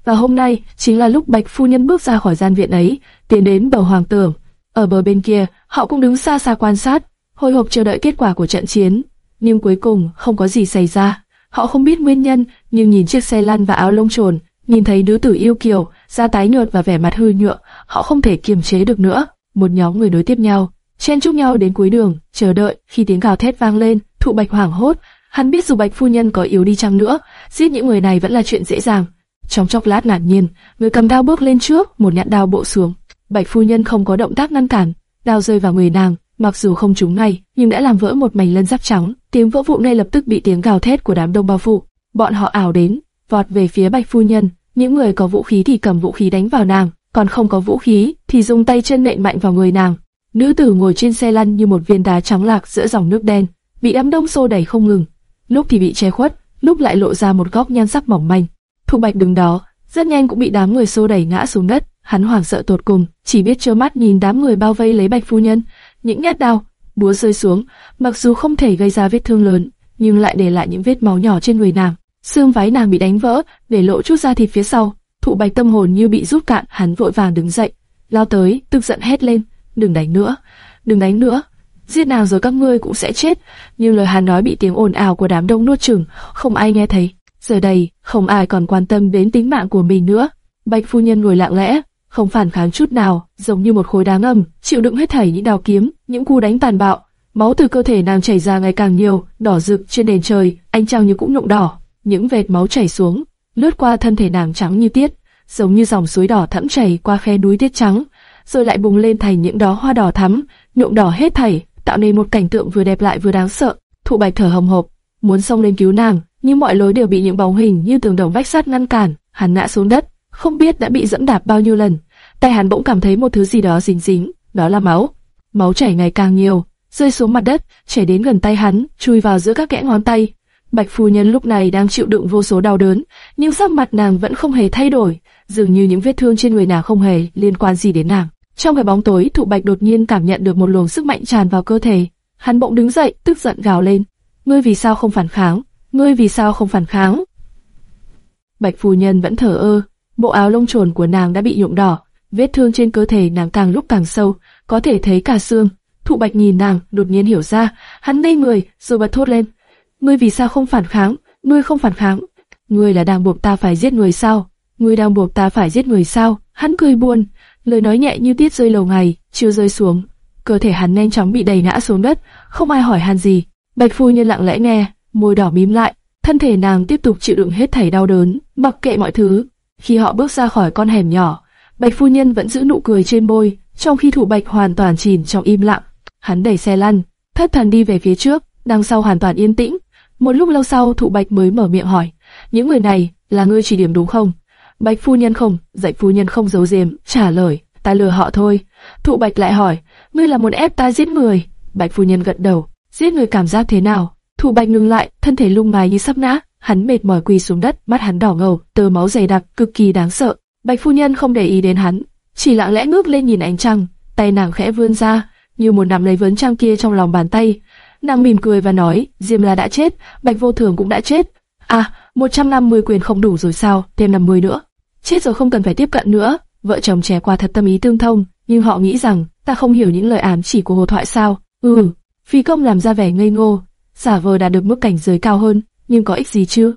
Và hôm nay chính là lúc bạch phu nhân bước ra khỏi gian viện ấy, tiến đến bờ hoàng tường. Ở bờ bên kia, họ cũng đứng xa xa quan sát, hồi hộp chờ đợi kết quả của trận chiến. Nhưng cuối cùng không có gì xảy ra. Họ không biết nguyên nhân, nhưng nhìn chiếc xe lăn và áo lông trồn, nhìn thấy nữ tử yêu kiều, da tái nhợt và vẻ mặt hư nhựa, họ không thể kiềm chế được nữa. Một nhóm người đối tiếp nhau, chen chúc nhau đến cuối đường, chờ đợi. Khi tiếng gào thét vang lên, thụ bạch hoảng hốt. Hắn biết dù bạch phu nhân có yếu đi chăng nữa, giết những người này vẫn là chuyện dễ dàng. Trong chốc lát ngạc nhiên, người cầm đao bước lên trước, một nhát đao bộ xuống. Bạch phu nhân không có động tác ngăn cản, đao rơi vào người nàng, mặc dù không trúng ngay, nhưng đã làm vỡ một mảnh lân giáp trắng. Tiếng vỡ vụn ngay lập tức bị tiếng gào thét của đám đông bao phủ. Bọn họ ảo đến, vọt về phía bạch phu nhân. Những người có vũ khí thì cầm vũ khí đánh vào nàng, còn không có vũ khí thì dùng tay chân nện mạnh vào người nàng. Nữ tử ngồi trên xe lăn như một viên đá trắng lạc giữa dòng nước đen, bị đám đông xô đẩy không ngừng. Lúc thì bị che khuất, lúc lại lộ ra một góc nhan sắc mỏng manh. Thu Bạch đứng đó, rất nhanh cũng bị đám người xô đẩy ngã xuống đất. Hắn hoảng sợ tột cùng, chỉ biết trơ mắt nhìn đám người bao vây lấy Bạch phu nhân, những nhát đao, búa rơi xuống, mặc dù không thể gây ra vết thương lớn, nhưng lại để lại những vết máu nhỏ trên người nàng. Xương váy nàng bị đánh vỡ, để lộ chút da thịt phía sau. Thụ Bạch tâm hồn như bị rút cạn, hắn vội vàng đứng dậy, lao tới, tức giận hét lên, "Đừng đánh nữa, đừng đánh nữa, giết nàng rồi các ngươi cũng sẽ chết." Nhưng lời hắn nói bị tiếng ồn ào của đám đông nuốt chửng, không ai nghe thấy. Giờ đây, không ai còn quan tâm đến tính mạng của mình nữa. Bạch phu nhân ngồi lặng lẽ, không phản kháng chút nào, giống như một khối đá ngầm, chịu đựng hết thảy những đào kiếm, những cú đánh tàn bạo. Máu từ cơ thể nàng chảy ra ngày càng nhiều, đỏ rực trên nền trời, ánh trăng như cũng nhuộm đỏ. Những vệt máu chảy xuống, lướt qua thân thể nàng trắng như tiết, giống như dòng suối đỏ thẫm chảy qua khe núi tiết trắng, rồi lại bùng lên thành những đóa hoa đỏ thắm, nhuộm đỏ hết thảy, tạo nên một cảnh tượng vừa đẹp lại vừa đáng sợ. Thụ Bạch thở hồng hộc, muốn xông lên cứu nàng, nhưng mọi lối đều bị những bóng hình như tường đồng vách sắt ngăn cản. Hắn ngã xuống đất, không biết đã bị dẫm đạp bao nhiêu lần. Tay hắn bỗng cảm thấy một thứ gì đó dính dính, đó là máu. Máu chảy ngày càng nhiều, rơi xuống mặt đất, chảy đến gần tay hắn, chui vào giữa các kẽ ngón tay. Bạch phu nhân lúc này đang chịu đựng vô số đau đớn, nhưng sắc mặt nàng vẫn không hề thay đổi, dường như những vết thương trên người nàng không hề liên quan gì đến nàng. Trong cái bóng tối, Thụ Bạch đột nhiên cảm nhận được một luồng sức mạnh tràn vào cơ thể. Hắn bỗng đứng dậy, tức giận gào lên: "Ngươi vì sao không phản kháng? Ngươi vì sao không phản kháng?" Bạch phu nhân vẫn thở ơ, bộ áo lông trồn của nàng đã bị nhuộm đỏ, vết thương trên cơ thể nàng càng lúc càng sâu, có thể thấy cả xương. Thụ Bạch nhìn nàng, đột nhiên hiểu ra, hắn ngây người, rồi bật thốt lên: "Ngươi vì sao không phản kháng? Ngươi không phản kháng? Ngươi là đang buộc ta phải giết người sao? Ngươi đang buộc ta phải giết người sao?" Hắn cười buồn, lời nói nhẹ như tiết rơi lầu ngày, chưa rơi xuống, cơ thể hắn nhanh chóng bị đẩy ngã xuống đất, không ai hỏi han gì. Bạch phu nhân lặng lẽ nghe, môi đỏ mím lại, thân thể nàng tiếp tục chịu đựng hết thảy đau đớn, mặc kệ mọi thứ. Khi họ bước ra khỏi con hẻm nhỏ, Bạch phu nhân vẫn giữ nụ cười trên môi, trong khi Thủ Bạch hoàn toàn chìm trong im lặng. Hắn đẩy xe lăn, thất thần đi về phía trước, đằng sau hoàn toàn yên tĩnh. Một lúc lâu sau, Thủ Bạch mới mở miệng hỏi: "Những người này là ngươi chỉ điểm đúng không?" Bạch phu nhân không, dạy phu nhân không giấu giếm, trả lời: "Ta lừa họ thôi." Thụ Bạch lại hỏi: "Ngươi là muốn ép ta giết người?" Bạch phu nhân gật đầu: "Giết người cảm giác thế nào?" Thu Bạch ngừng lại, thân thể lung mài như sắp ngã, hắn mệt mỏi quỳ xuống đất, mắt hắn đỏ ngầu, tơ máu dày đặc, cực kỳ đáng sợ. Bạch phu nhân không để ý đến hắn, chỉ lặng lẽ ngước lên nhìn ánh trăng, tay nàng khẽ vươn ra, như một nắm lấy vấn trăng kia trong lòng bàn tay. Nàng mỉm cười và nói, Diêm La đã chết, Bạch Vô Thường cũng đã chết. À, 150 quyền không đủ rồi sao, thêm 50 nữa. Chết rồi không cần phải tiếp cận nữa. Vợ chồng trẻ qua thật tâm ý tương thông, nhưng họ nghĩ rằng ta không hiểu những lời ám chỉ của hồ thoại sao? Ừ, phi công làm ra vẻ ngây ngô, giả vờ đạt được mức cảnh giới cao hơn, nhưng có ích gì chưa?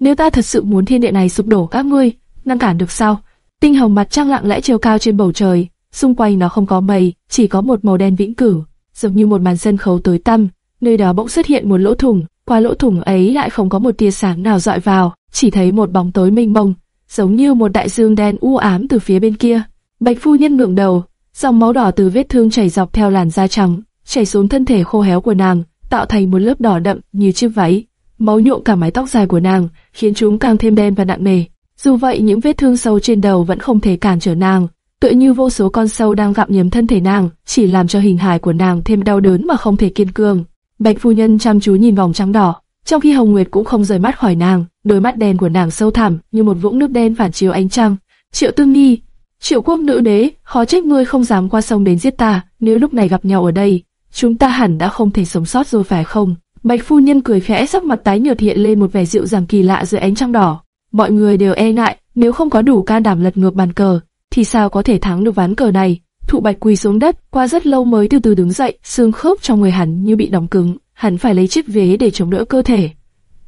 nếu ta thật sự muốn thiên địa này sụp đổ các ngươi, ngăn cản được sao? Tinh hồng mặt trăng lặng lẽ chiều cao trên bầu trời, xung quanh nó không có mây, chỉ có một màu đen vĩnh cửu, giống như một màn sân khấu tối tăm. Nơi đó bỗng xuất hiện một lỗ thủng, qua lỗ thủng ấy lại không có một tia sáng nào dọi vào, chỉ thấy một bóng tối mênh mông, giống như một đại dương đen u ám từ phía bên kia. Bạch phu nhân ngượng đầu, dòng máu đỏ từ vết thương chảy dọc theo làn da trắng, chảy xuống thân thể khô héo của nàng, tạo thành một lớp đỏ đậm như chiếc váy. Máu nhuộm cả mái tóc dài của nàng, khiến chúng càng thêm đen và nặng nề. Dù vậy, những vết thương sâu trên đầu vẫn không thể cản trở nàng, tựa như vô số con sâu đang gặm nhấm thân thể nàng, chỉ làm cho hình hài của nàng thêm đau đớn mà không thể kiên cường. Bạch phu nhân chăm chú nhìn vòng trắng đỏ, trong khi Hồng Nguyệt cũng không rời mắt khỏi nàng, đôi mắt đen của nàng sâu thẳm như một vũng nước đen phản chiếu ánh trăng. Triệu Tương Nhi, Triệu Quốc nữ đế, khó trách ngươi không dám qua sông đến giết ta, nếu lúc này gặp nhau ở đây, chúng ta hẳn đã không thể sống sót rồi phải không? Bạch phu nhân cười khẽ sắc mặt tái nhợt hiện lên một vẻ dịu dàng kỳ lạ dưới ánh trăng đỏ. Mọi người đều e ngại, nếu không có đủ can đảm lật ngược bàn cờ, thì sao có thể thắng được ván cờ này? Thụ Bạch quỳ xuống đất, qua rất lâu mới từ từ đứng dậy, xương khớp trong người hắn như bị đóng cứng, hắn phải lấy chiếc vế để chống đỡ cơ thể.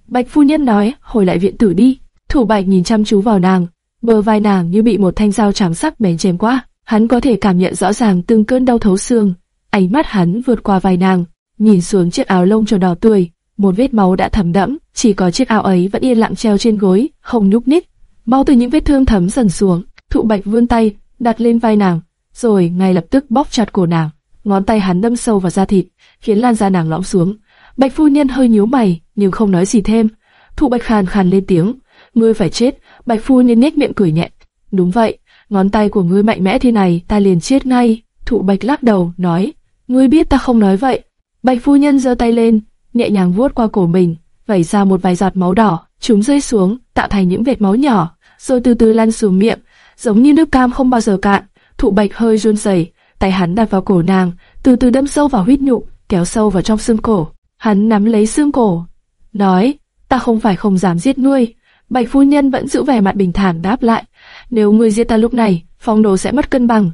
Bạch phu nhân nói, hồi lại viện tử đi. Thủ Bạch nhìn chăm chú vào nàng, bờ vai nàng như bị một thanh dao trắng sắc bén chém qua, hắn có thể cảm nhận rõ ràng từng cơn đau thấu xương. Ánh mắt hắn vượt qua vai nàng, nhìn xuống chiếc áo lông tròn đỏ tươi, một vết máu đã thấm đẫm, chỉ có chiếc áo ấy vẫn yên lặng treo trên gối, không nhúc nhích. Máu từ những vết thương thấm dần xuống, Thụ Bạch vươn tay, đặt lên vai nàng, rồi ngay lập tức bóp chặt cổ nàng. Ngón tay hắn đâm sâu vào da thịt, khiến lan da nàng lõm xuống. Bạch phu nhân hơi nhíu mày, nhưng không nói gì thêm. Thụ Bạch khàn khàn lên tiếng, ngươi phải chết. Bạch phu nhân nhếch miệng cười nhẹ. Đúng vậy, ngón tay của ngươi mạnh mẽ thế này, ta liền chết ngay. Thụ Bạch lắc đầu, nói, ngươi biết ta không nói vậy. Bạch phu nhân giơ tay lên, nhẹ nhàng vuốt qua cổ mình, vẩy ra một vài giọt máu đỏ, chúng rơi xuống, tạo thành những vệt máu nhỏ, rồi từ từ lăn xuống miệng, giống như nước cam không bao giờ cạn. Thụ Bạch hơi run rẩy, tay hắn đặt vào cổ nàng, từ từ đâm sâu vào huyết nhục, kéo sâu vào trong xương cổ. Hắn nắm lấy xương cổ, nói, ta không phải không dám giết ngươi. Bạch phu nhân vẫn giữ vẻ mặt bình thản đáp lại, nếu ngươi giết ta lúc này, phong đồ sẽ mất cân bằng,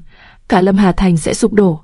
cả Lâm Hà Thành sẽ sụp đổ.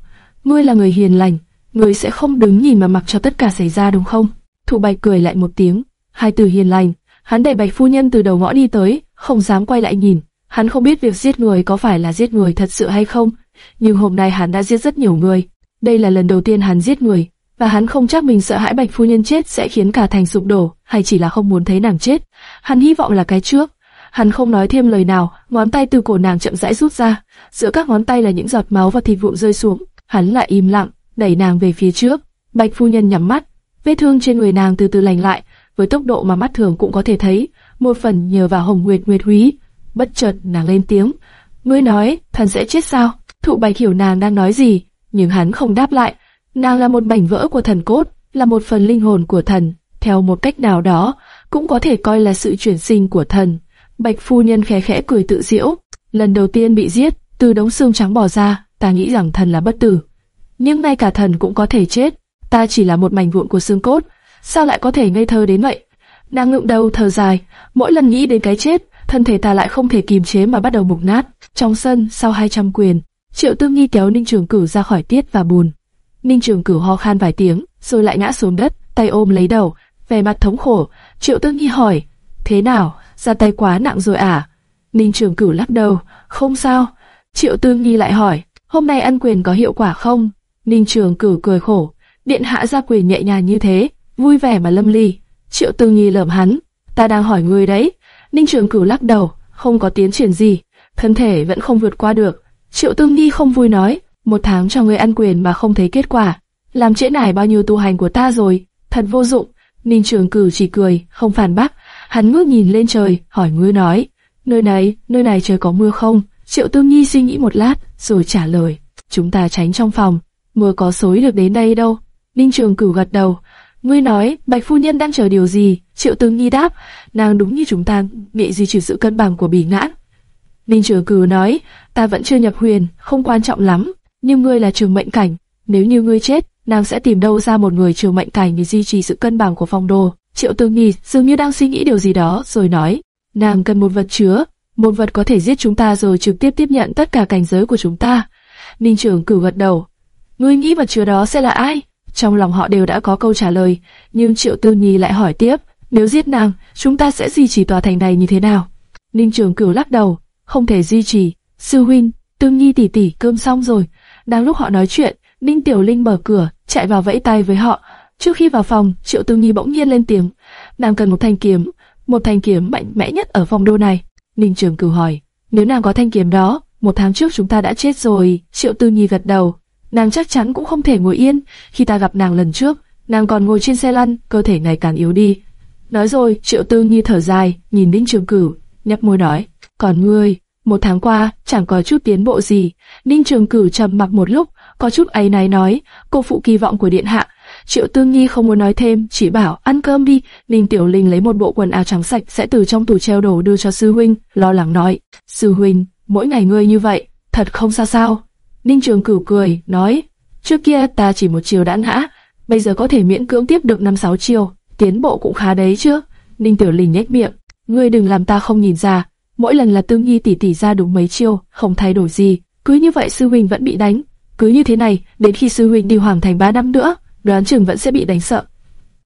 Ngươi là người hiền lành, ngươi sẽ không đứng nhìn mà mặc cho tất cả xảy ra đúng không? Thụ Bạch cười lại một tiếng, hai từ hiền lành, hắn đẩy Bạch phu nhân từ đầu ngõ đi tới, không dám quay lại nhìn. Hắn không biết việc giết người có phải là giết người thật sự hay không, nhưng hôm nay hắn đã giết rất nhiều người. Đây là lần đầu tiên hắn giết người, và hắn không chắc mình sợ hãi Bạch phu nhân chết sẽ khiến cả thành sụp đổ, hay chỉ là không muốn thấy nàng chết. Hắn hy vọng là cái trước. Hắn không nói thêm lời nào, ngón tay từ cổ nàng chậm rãi rút ra, giữa các ngón tay là những giọt máu và thịt vụn rơi xuống. Hắn lại im lặng, đẩy nàng về phía trước. Bạch phu nhân nhắm mắt, vết thương trên người nàng từ từ lành lại, với tốc độ mà mắt thường cũng có thể thấy, một phần nhờ vào Hồng Nguyệt Nguyệt Húy. Bất chợt nàng lên tiếng, ngươi nói, thần sẽ chết sao? Thụ Bạch hiểu nàng đang nói gì, nhưng hắn không đáp lại. Nàng là một mảnh vỡ của thần cốt, là một phần linh hồn của thần, theo một cách nào đó, cũng có thể coi là sự chuyển sinh của thần. Bạch phu nhân khẽ khẽ cười tự diễu, lần đầu tiên bị giết, từ đống xương trắng bỏ ra, ta nghĩ rằng thần là bất tử. Nhưng ngay cả thần cũng có thể chết, ta chỉ là một mảnh vụn của xương cốt, sao lại có thể ngây thơ đến vậy? Nàng ngượng đầu thở dài, mỗi lần nghĩ đến cái chết, thân thể ta lại không thể kìm chế mà bắt đầu mục nát. Trong sân, sau 200 quyền, Triệu Tương Nghi kéo Ninh Trường Cửu ra khỏi tiết và bùn. Ninh Trường Cửu ho khan vài tiếng, rồi lại ngã xuống đất, tay ôm lấy đầu, vẻ mặt thống khổ. Triệu Tương Nghi hỏi, thế nào, ra tay quá nặng rồi à? Ninh Trường Cửu lắc đầu, không sao. Triệu Tương Nghi lại hỏi, hôm nay ăn quyền có hiệu quả không? Ninh Trường Cửu cười khổ, điện hạ ra quyền nhẹ nhàng như thế, vui vẻ mà lâm ly. Triệu Tương Nhi lẩm hắn, ta đang hỏi ngươi đấy. Ninh Trường Cửu lắc đầu, không có tiến triển gì, thân thể vẫn không vượt qua được. Triệu Tương nhi không vui nói, một tháng cho ngươi ăn quyền mà không thấy kết quả, làm trễ nải bao nhiêu tu hành của ta rồi, thật vô dụng. Ninh Trường Cửu chỉ cười, không phản bác, hắn ngước nhìn lên trời, hỏi ngươi nói, nơi này, nơi này trời có mưa không? Triệu Tương Nhi suy nghĩ một lát, rồi trả lời, chúng ta tránh trong phòng, mưa có xối được đến đây đâu. Ninh Trường Cửu gật đầu, ngươi nói, Bạch Phu Nhân đang chờ điều gì? Triệu Tương Nhi đáp, nàng đúng như chúng ta, bị duy trì sự cân bằng của bỉ ngãn. Ninh Trường Cửu nói, ta vẫn chưa nhập huyền, không quan trọng lắm, nhưng ngươi là trường mệnh cảnh, nếu như ngươi chết, nàng sẽ tìm đâu ra một người trường mệnh cảnh để duy trì sự cân bằng của phong đồ. Triệu Tương Nhi dường như đang suy nghĩ điều gì đó, rồi nói, nàng cần một vật chứa, một vật có thể giết chúng ta rồi trực tiếp tiếp nhận tất cả cảnh giới của chúng ta. Ninh trưởng Cửu gật đầu, ngươi nghĩ vật chứa đó sẽ là ai? Trong lòng họ đều đã có câu trả lời, nhưng Triệu tư Nhi lại hỏi tiếp, nếu giết nàng, chúng ta sẽ duy trì tòa thành này như thế nào? Ninh Trường Cửu lắc đầu, không thể duy trì. Sư huynh, Tương Nhi tỷ tỷ cơm xong rồi. Đang lúc họ nói chuyện, Ninh Tiểu Linh mở cửa, chạy vào vẫy tay với họ. Trước khi vào phòng, Triệu tư Nhi bỗng nhiên lên tiếng, nàng cần một thanh kiếm, một thanh kiếm mạnh mẽ nhất ở phòng đô này. Ninh Trường Cửu hỏi, nếu nàng có thanh kiếm đó, một tháng trước chúng ta đã chết rồi. Triệu Tư Nhi gật đầu, nàng chắc chắn cũng không thể ngồi yên. Khi ta gặp nàng lần trước, nàng còn ngồi trên xe lăn, cơ thể ngày càng yếu đi. Nói rồi, Triệu Tư Nhi thở dài, nhìn Ninh Trường Cửu, nhấp môi nói, còn ngươi, một tháng qua, chẳng có chút tiến bộ gì. Ninh Trường Cửu trầm mặc một lúc, có chút ấy náy nói, cô phụ kỳ vọng của điện hạ. Triệu Tương Nhi không muốn nói thêm, chỉ bảo ăn cơm đi. Ninh Tiểu Linh lấy một bộ quần áo trắng sạch sẽ từ trong tủ treo đồ đưa cho sư huynh, lo lắng nói, sư huynh, mỗi ngày ngươi như vậy, thật không sao sao. Ninh Trường Cửu cười, nói, trước kia ta chỉ một chiều đã ngã, bây giờ có thể miễn cưỡng tiếp được năm sáu chiều, tiến bộ cũng khá đấy chứ. Ninh Tiểu Linh nhếch miệng, ngươi đừng làm ta không nhìn ra, mỗi lần là Tương Nhi tỷ tỷ ra đúng mấy chiêu, không thay đổi gì, cứ như vậy sư huynh vẫn bị đánh, cứ như thế này, đến khi sư huynh đi hoàng thành 3 năm nữa, đoán chừng vẫn sẽ bị đánh sợ.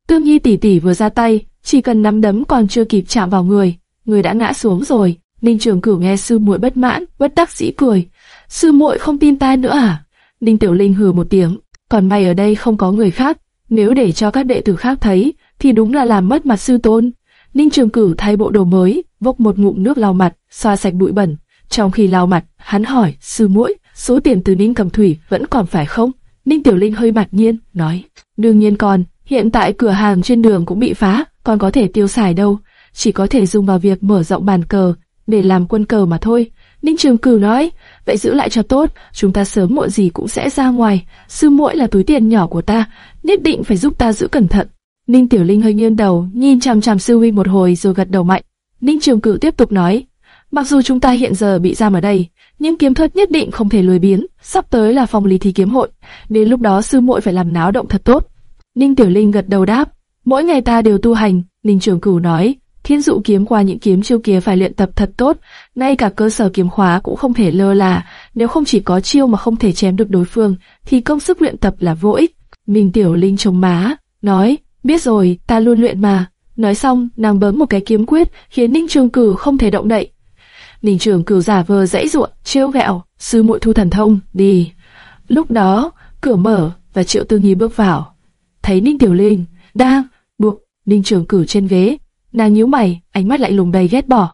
Tương Nhi tỷ tỷ vừa ra tay, chỉ cần nắm đấm còn chưa kịp chạm vào người, người đã ngã xuống rồi. Ninh Trường Cửu nghe sư muội bất mãn, bất đắc dĩ cười. Sư muội không tin ta nữa à? Ninh Tiểu Linh hừ một tiếng, còn may ở đây không có người khác, nếu để cho các đệ tử khác thấy, thì đúng là làm mất mặt sư tôn. Ninh Trường Cửu thay bộ đồ mới, vốc một ngụm nước lau mặt, xoa sạch bụi bẩn. Trong khi lau mặt, hắn hỏi, sư muội, số tiền từ Ninh Cầm Thủy vẫn còn phải không? Ninh Tiểu Linh hơi mặt nhiên, nói, đương nhiên còn, hiện tại cửa hàng trên đường cũng bị phá, còn có thể tiêu xài đâu, chỉ có thể dùng vào việc mở rộng bàn cờ, để làm quân cờ mà thôi. Ninh Trường Cửu nói, vậy giữ lại cho tốt, chúng ta sớm muộn gì cũng sẽ ra ngoài, sư muội là túi tiền nhỏ của ta, nhất định phải giúp ta giữ cẩn thận. Ninh Tiểu Linh hơi nghiêng đầu, nhìn chằm chằm sư huynh một hồi rồi gật đầu mạnh. Ninh Trường Cửu tiếp tục nói, mặc dù chúng ta hiện giờ bị giam ở đây, nhưng kiếm thuật nhất định không thể lười biến, Sắp tới là phòng lý thi kiếm hội, đến lúc đó sư muội phải làm náo động thật tốt. Ninh Tiểu Linh gật đầu đáp, mỗi ngày ta đều tu hành. Ninh Trường Cửu nói, thiên dụ kiếm qua những kiếm chiêu kia phải luyện tập thật tốt, ngay cả cơ sở kiếm khóa cũng không thể lơ là. Nếu không chỉ có chiêu mà không thể chém được đối phương, thì công sức luyện tập là vô ích. Ninh Tiểu Linh chống má, nói, biết rồi, ta luôn luyện mà. Nói xong, nàng bấm một cái kiếm quyết, khiến Ninh Trường Cửu không thể động đậy. Ninh Trường Cửu giả vờ dãy ruộng, trêu ghẹo, sư muội thu thần thông, đi. Lúc đó, cửa mở và Triệu Tư Nhi bước vào. Thấy Ninh Tiểu Linh đang buộc Ninh Trường Cửu trên ghế, nàng nhíu mày, ánh mắt lạnh lùng đầy ghét bỏ.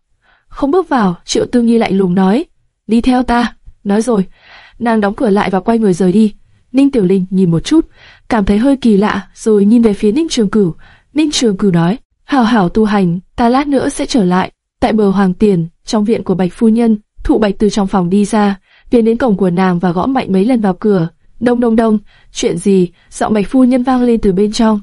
Không bước vào, Triệu Tư Nhi lạnh lùng nói, đi theo ta. Nói rồi, nàng đóng cửa lại và quay người rời đi. Ninh Tiểu Linh nhìn một chút, cảm thấy hơi kỳ lạ, rồi nhìn về phía Ninh Trường Cửu. Ninh Trường Cửu nói, hảo hảo tu hành, ta lát nữa sẽ trở lại. Tại bờ Hoàng Tiền, trong viện của Bạch Phu Nhân, Thụ Bạch từ trong phòng đi ra, tiến đến cổng của nàng và gõ mạnh mấy lần vào cửa. Đông đông đông, chuyện gì? Giọng Bạch Phu Nhân vang lên từ bên trong.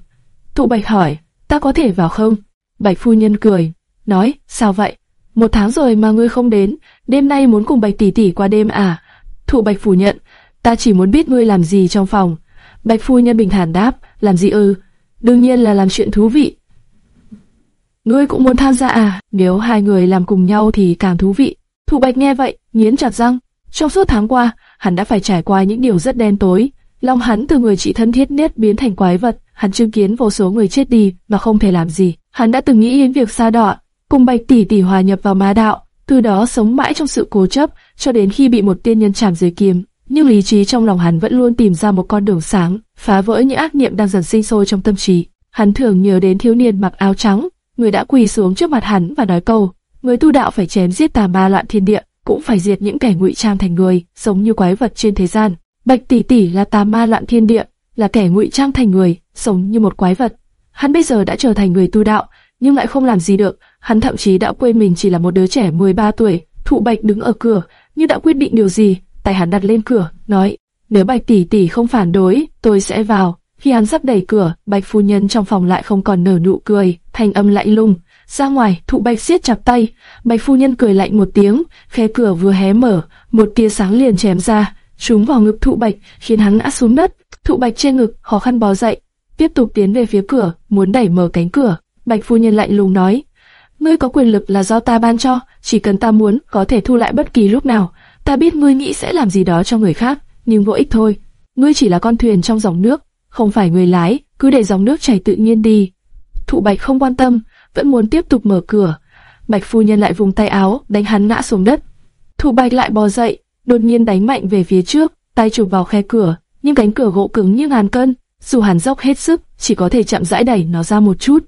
Thụ Bạch hỏi, ta có thể vào không? Bạch Phu Nhân cười, nói, sao vậy? Một tháng rồi mà ngươi không đến, đêm nay muốn cùng Bạch tỷ tỷ qua đêm à? Thụ Bạch phủ nhận, ta chỉ muốn biết ngươi làm gì trong phòng. Bạch Phu Nhân bình thản đáp, làm gì ư? Đương nhiên là làm chuyện thú vị. Ngươi cũng muốn tham gia à? Nếu hai người làm cùng nhau thì càng thú vị. Thụ Bạch nghe vậy, nghiến chặt răng. Trong suốt tháng qua, hắn đã phải trải qua những điều rất đen tối. Lòng hắn từ người chị thân thiết nhất biến thành quái vật. Hắn chứng kiến vô số người chết đi mà không thể làm gì. Hắn đã từng nghĩ đến việc xa đọa, cùng Bạch tỷ tỷ hòa nhập vào ma đạo, từ đó sống mãi trong sự cố chấp, cho đến khi bị một tiên nhân chạm dưới kiếm. Nhưng lý trí trong lòng hắn vẫn luôn tìm ra một con đường sáng, phá vỡ những ác niệm đang dần sinh sôi trong tâm trí. Hắn thường nhớ đến thiếu niên mặc áo trắng, người đã quỳ xuống trước mặt hắn và nói câu, người tu đạo phải chém giết tà ma loạn thiên địa, cũng phải diệt những kẻ ngụy trang thành người, sống như quái vật trên thế gian. Bạch tỷ tỷ là tà ma loạn thiên địa, là kẻ ngụy trang thành người, sống như một quái vật. Hắn bây giờ đã trở thành người tu đạo, nhưng lại không làm gì được. Hắn thậm chí đã quên mình chỉ là một đứa trẻ 13 tuổi. Thụ Bạch đứng ở cửa, như đã quyết định điều gì. Tay hắn đặt lên cửa, nói: nếu Bạch tỷ tỷ không phản đối, tôi sẽ vào. Khi hắn sắp đẩy cửa, Bạch phu nhân trong phòng lại không còn nở nụ cười, thanh âm lạnh lùng. Ra ngoài, Thụ Bạch siết chặt tay, Bạch phu nhân cười lạnh một tiếng, khe cửa vừa hé mở, một tia sáng liền chém ra, trúng vào ngực Thụ Bạch, khiến hắn ngã xuống đất. Thụ Bạch trên ngực, khó khăn bò dậy, tiếp tục tiến về phía cửa, muốn đẩy mở cánh cửa. Bạch phu nhân lạnh lùng nói: "Ngươi có quyền lực là do ta ban cho, chỉ cần ta muốn, có thể thu lại bất kỳ lúc nào. Ta biết ngươi nghĩ sẽ làm gì đó cho người khác, nhưng vô ích thôi. Ngươi chỉ là con thuyền trong dòng nước, không phải người lái, cứ để dòng nước chảy tự nhiên đi." Thụ Bạch không quan tâm, vẫn muốn tiếp tục mở cửa. Bạch phu nhân lại vùng tay áo, đánh hắn ngã xuống đất. Thụ Bạch lại bò dậy, đột nhiên đánh mạnh về phía trước, tay chụp vào khe cửa, nhưng cánh cửa gỗ cứng như ngàn cân, dù hắn dốc hết sức, chỉ có thể chậm rãi đẩy nó ra một chút.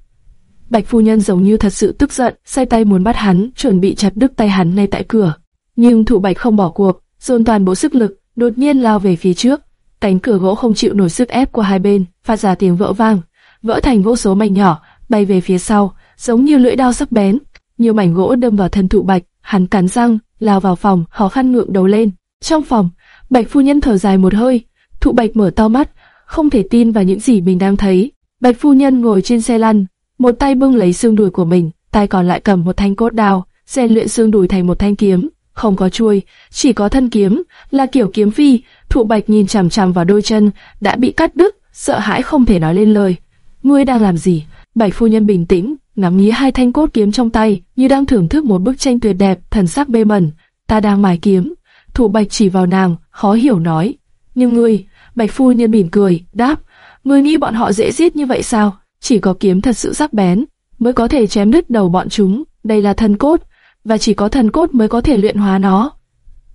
Bạch phu nhân giống như thật sự tức giận, say tay muốn bắt hắn, chuẩn bị chặt đứt tay hắn ngay tại cửa. Nhưng Thụ Bạch không bỏ cuộc, dồn toàn bộ sức lực, đột nhiên lao về phía trước. Cánh cửa gỗ không chịu nổi sức ép của hai bên, phát ra tiếng vỡ vang, vỡ thành vô số mảnh nhỏ, bay về phía sau, giống như lưỡi dao sắc bén. Nhiều mảnh gỗ đâm vào thân Thụ Bạch, hắn cắn răng, lao vào phòng, khó khăn ngượng đầu lên. Trong phòng, Bạch phu nhân thở dài một hơi, Thụ Bạch mở to mắt, không thể tin vào những gì mình đang thấy. Bạch phu nhân ngồi trên xe lăn, một tay bưng lấy xương đùi của mình, tay còn lại cầm một thanh cốt đao, rèn luyện xương đùi thành một thanh kiếm, không có chuôi, chỉ có thân kiếm, là kiểu kiếm phi. Thụ Bạch nhìn chằm chằm vào đôi chân đã bị cắt đứt, sợ hãi không thể nói lên lời. Ngươi đang làm gì? Bạch phu nhân bình tĩnh, ngắm nghía hai thanh cốt kiếm trong tay, như đang thưởng thức một bức tranh tuyệt đẹp, thần sắc bê mẩn. Ta đang mài kiếm. Thụ Bạch chỉ vào nàng, khó hiểu nói. Nhưng ngươi, Bạch phu nhân mỉm cười, đáp, ngươi nghĩ bọn họ dễ giết như vậy sao? Chỉ có kiếm thật sự sắc bén mới có thể chém đứt đầu bọn chúng. Đây là thần cốt, và chỉ có thần cốt mới có thể luyện hóa nó.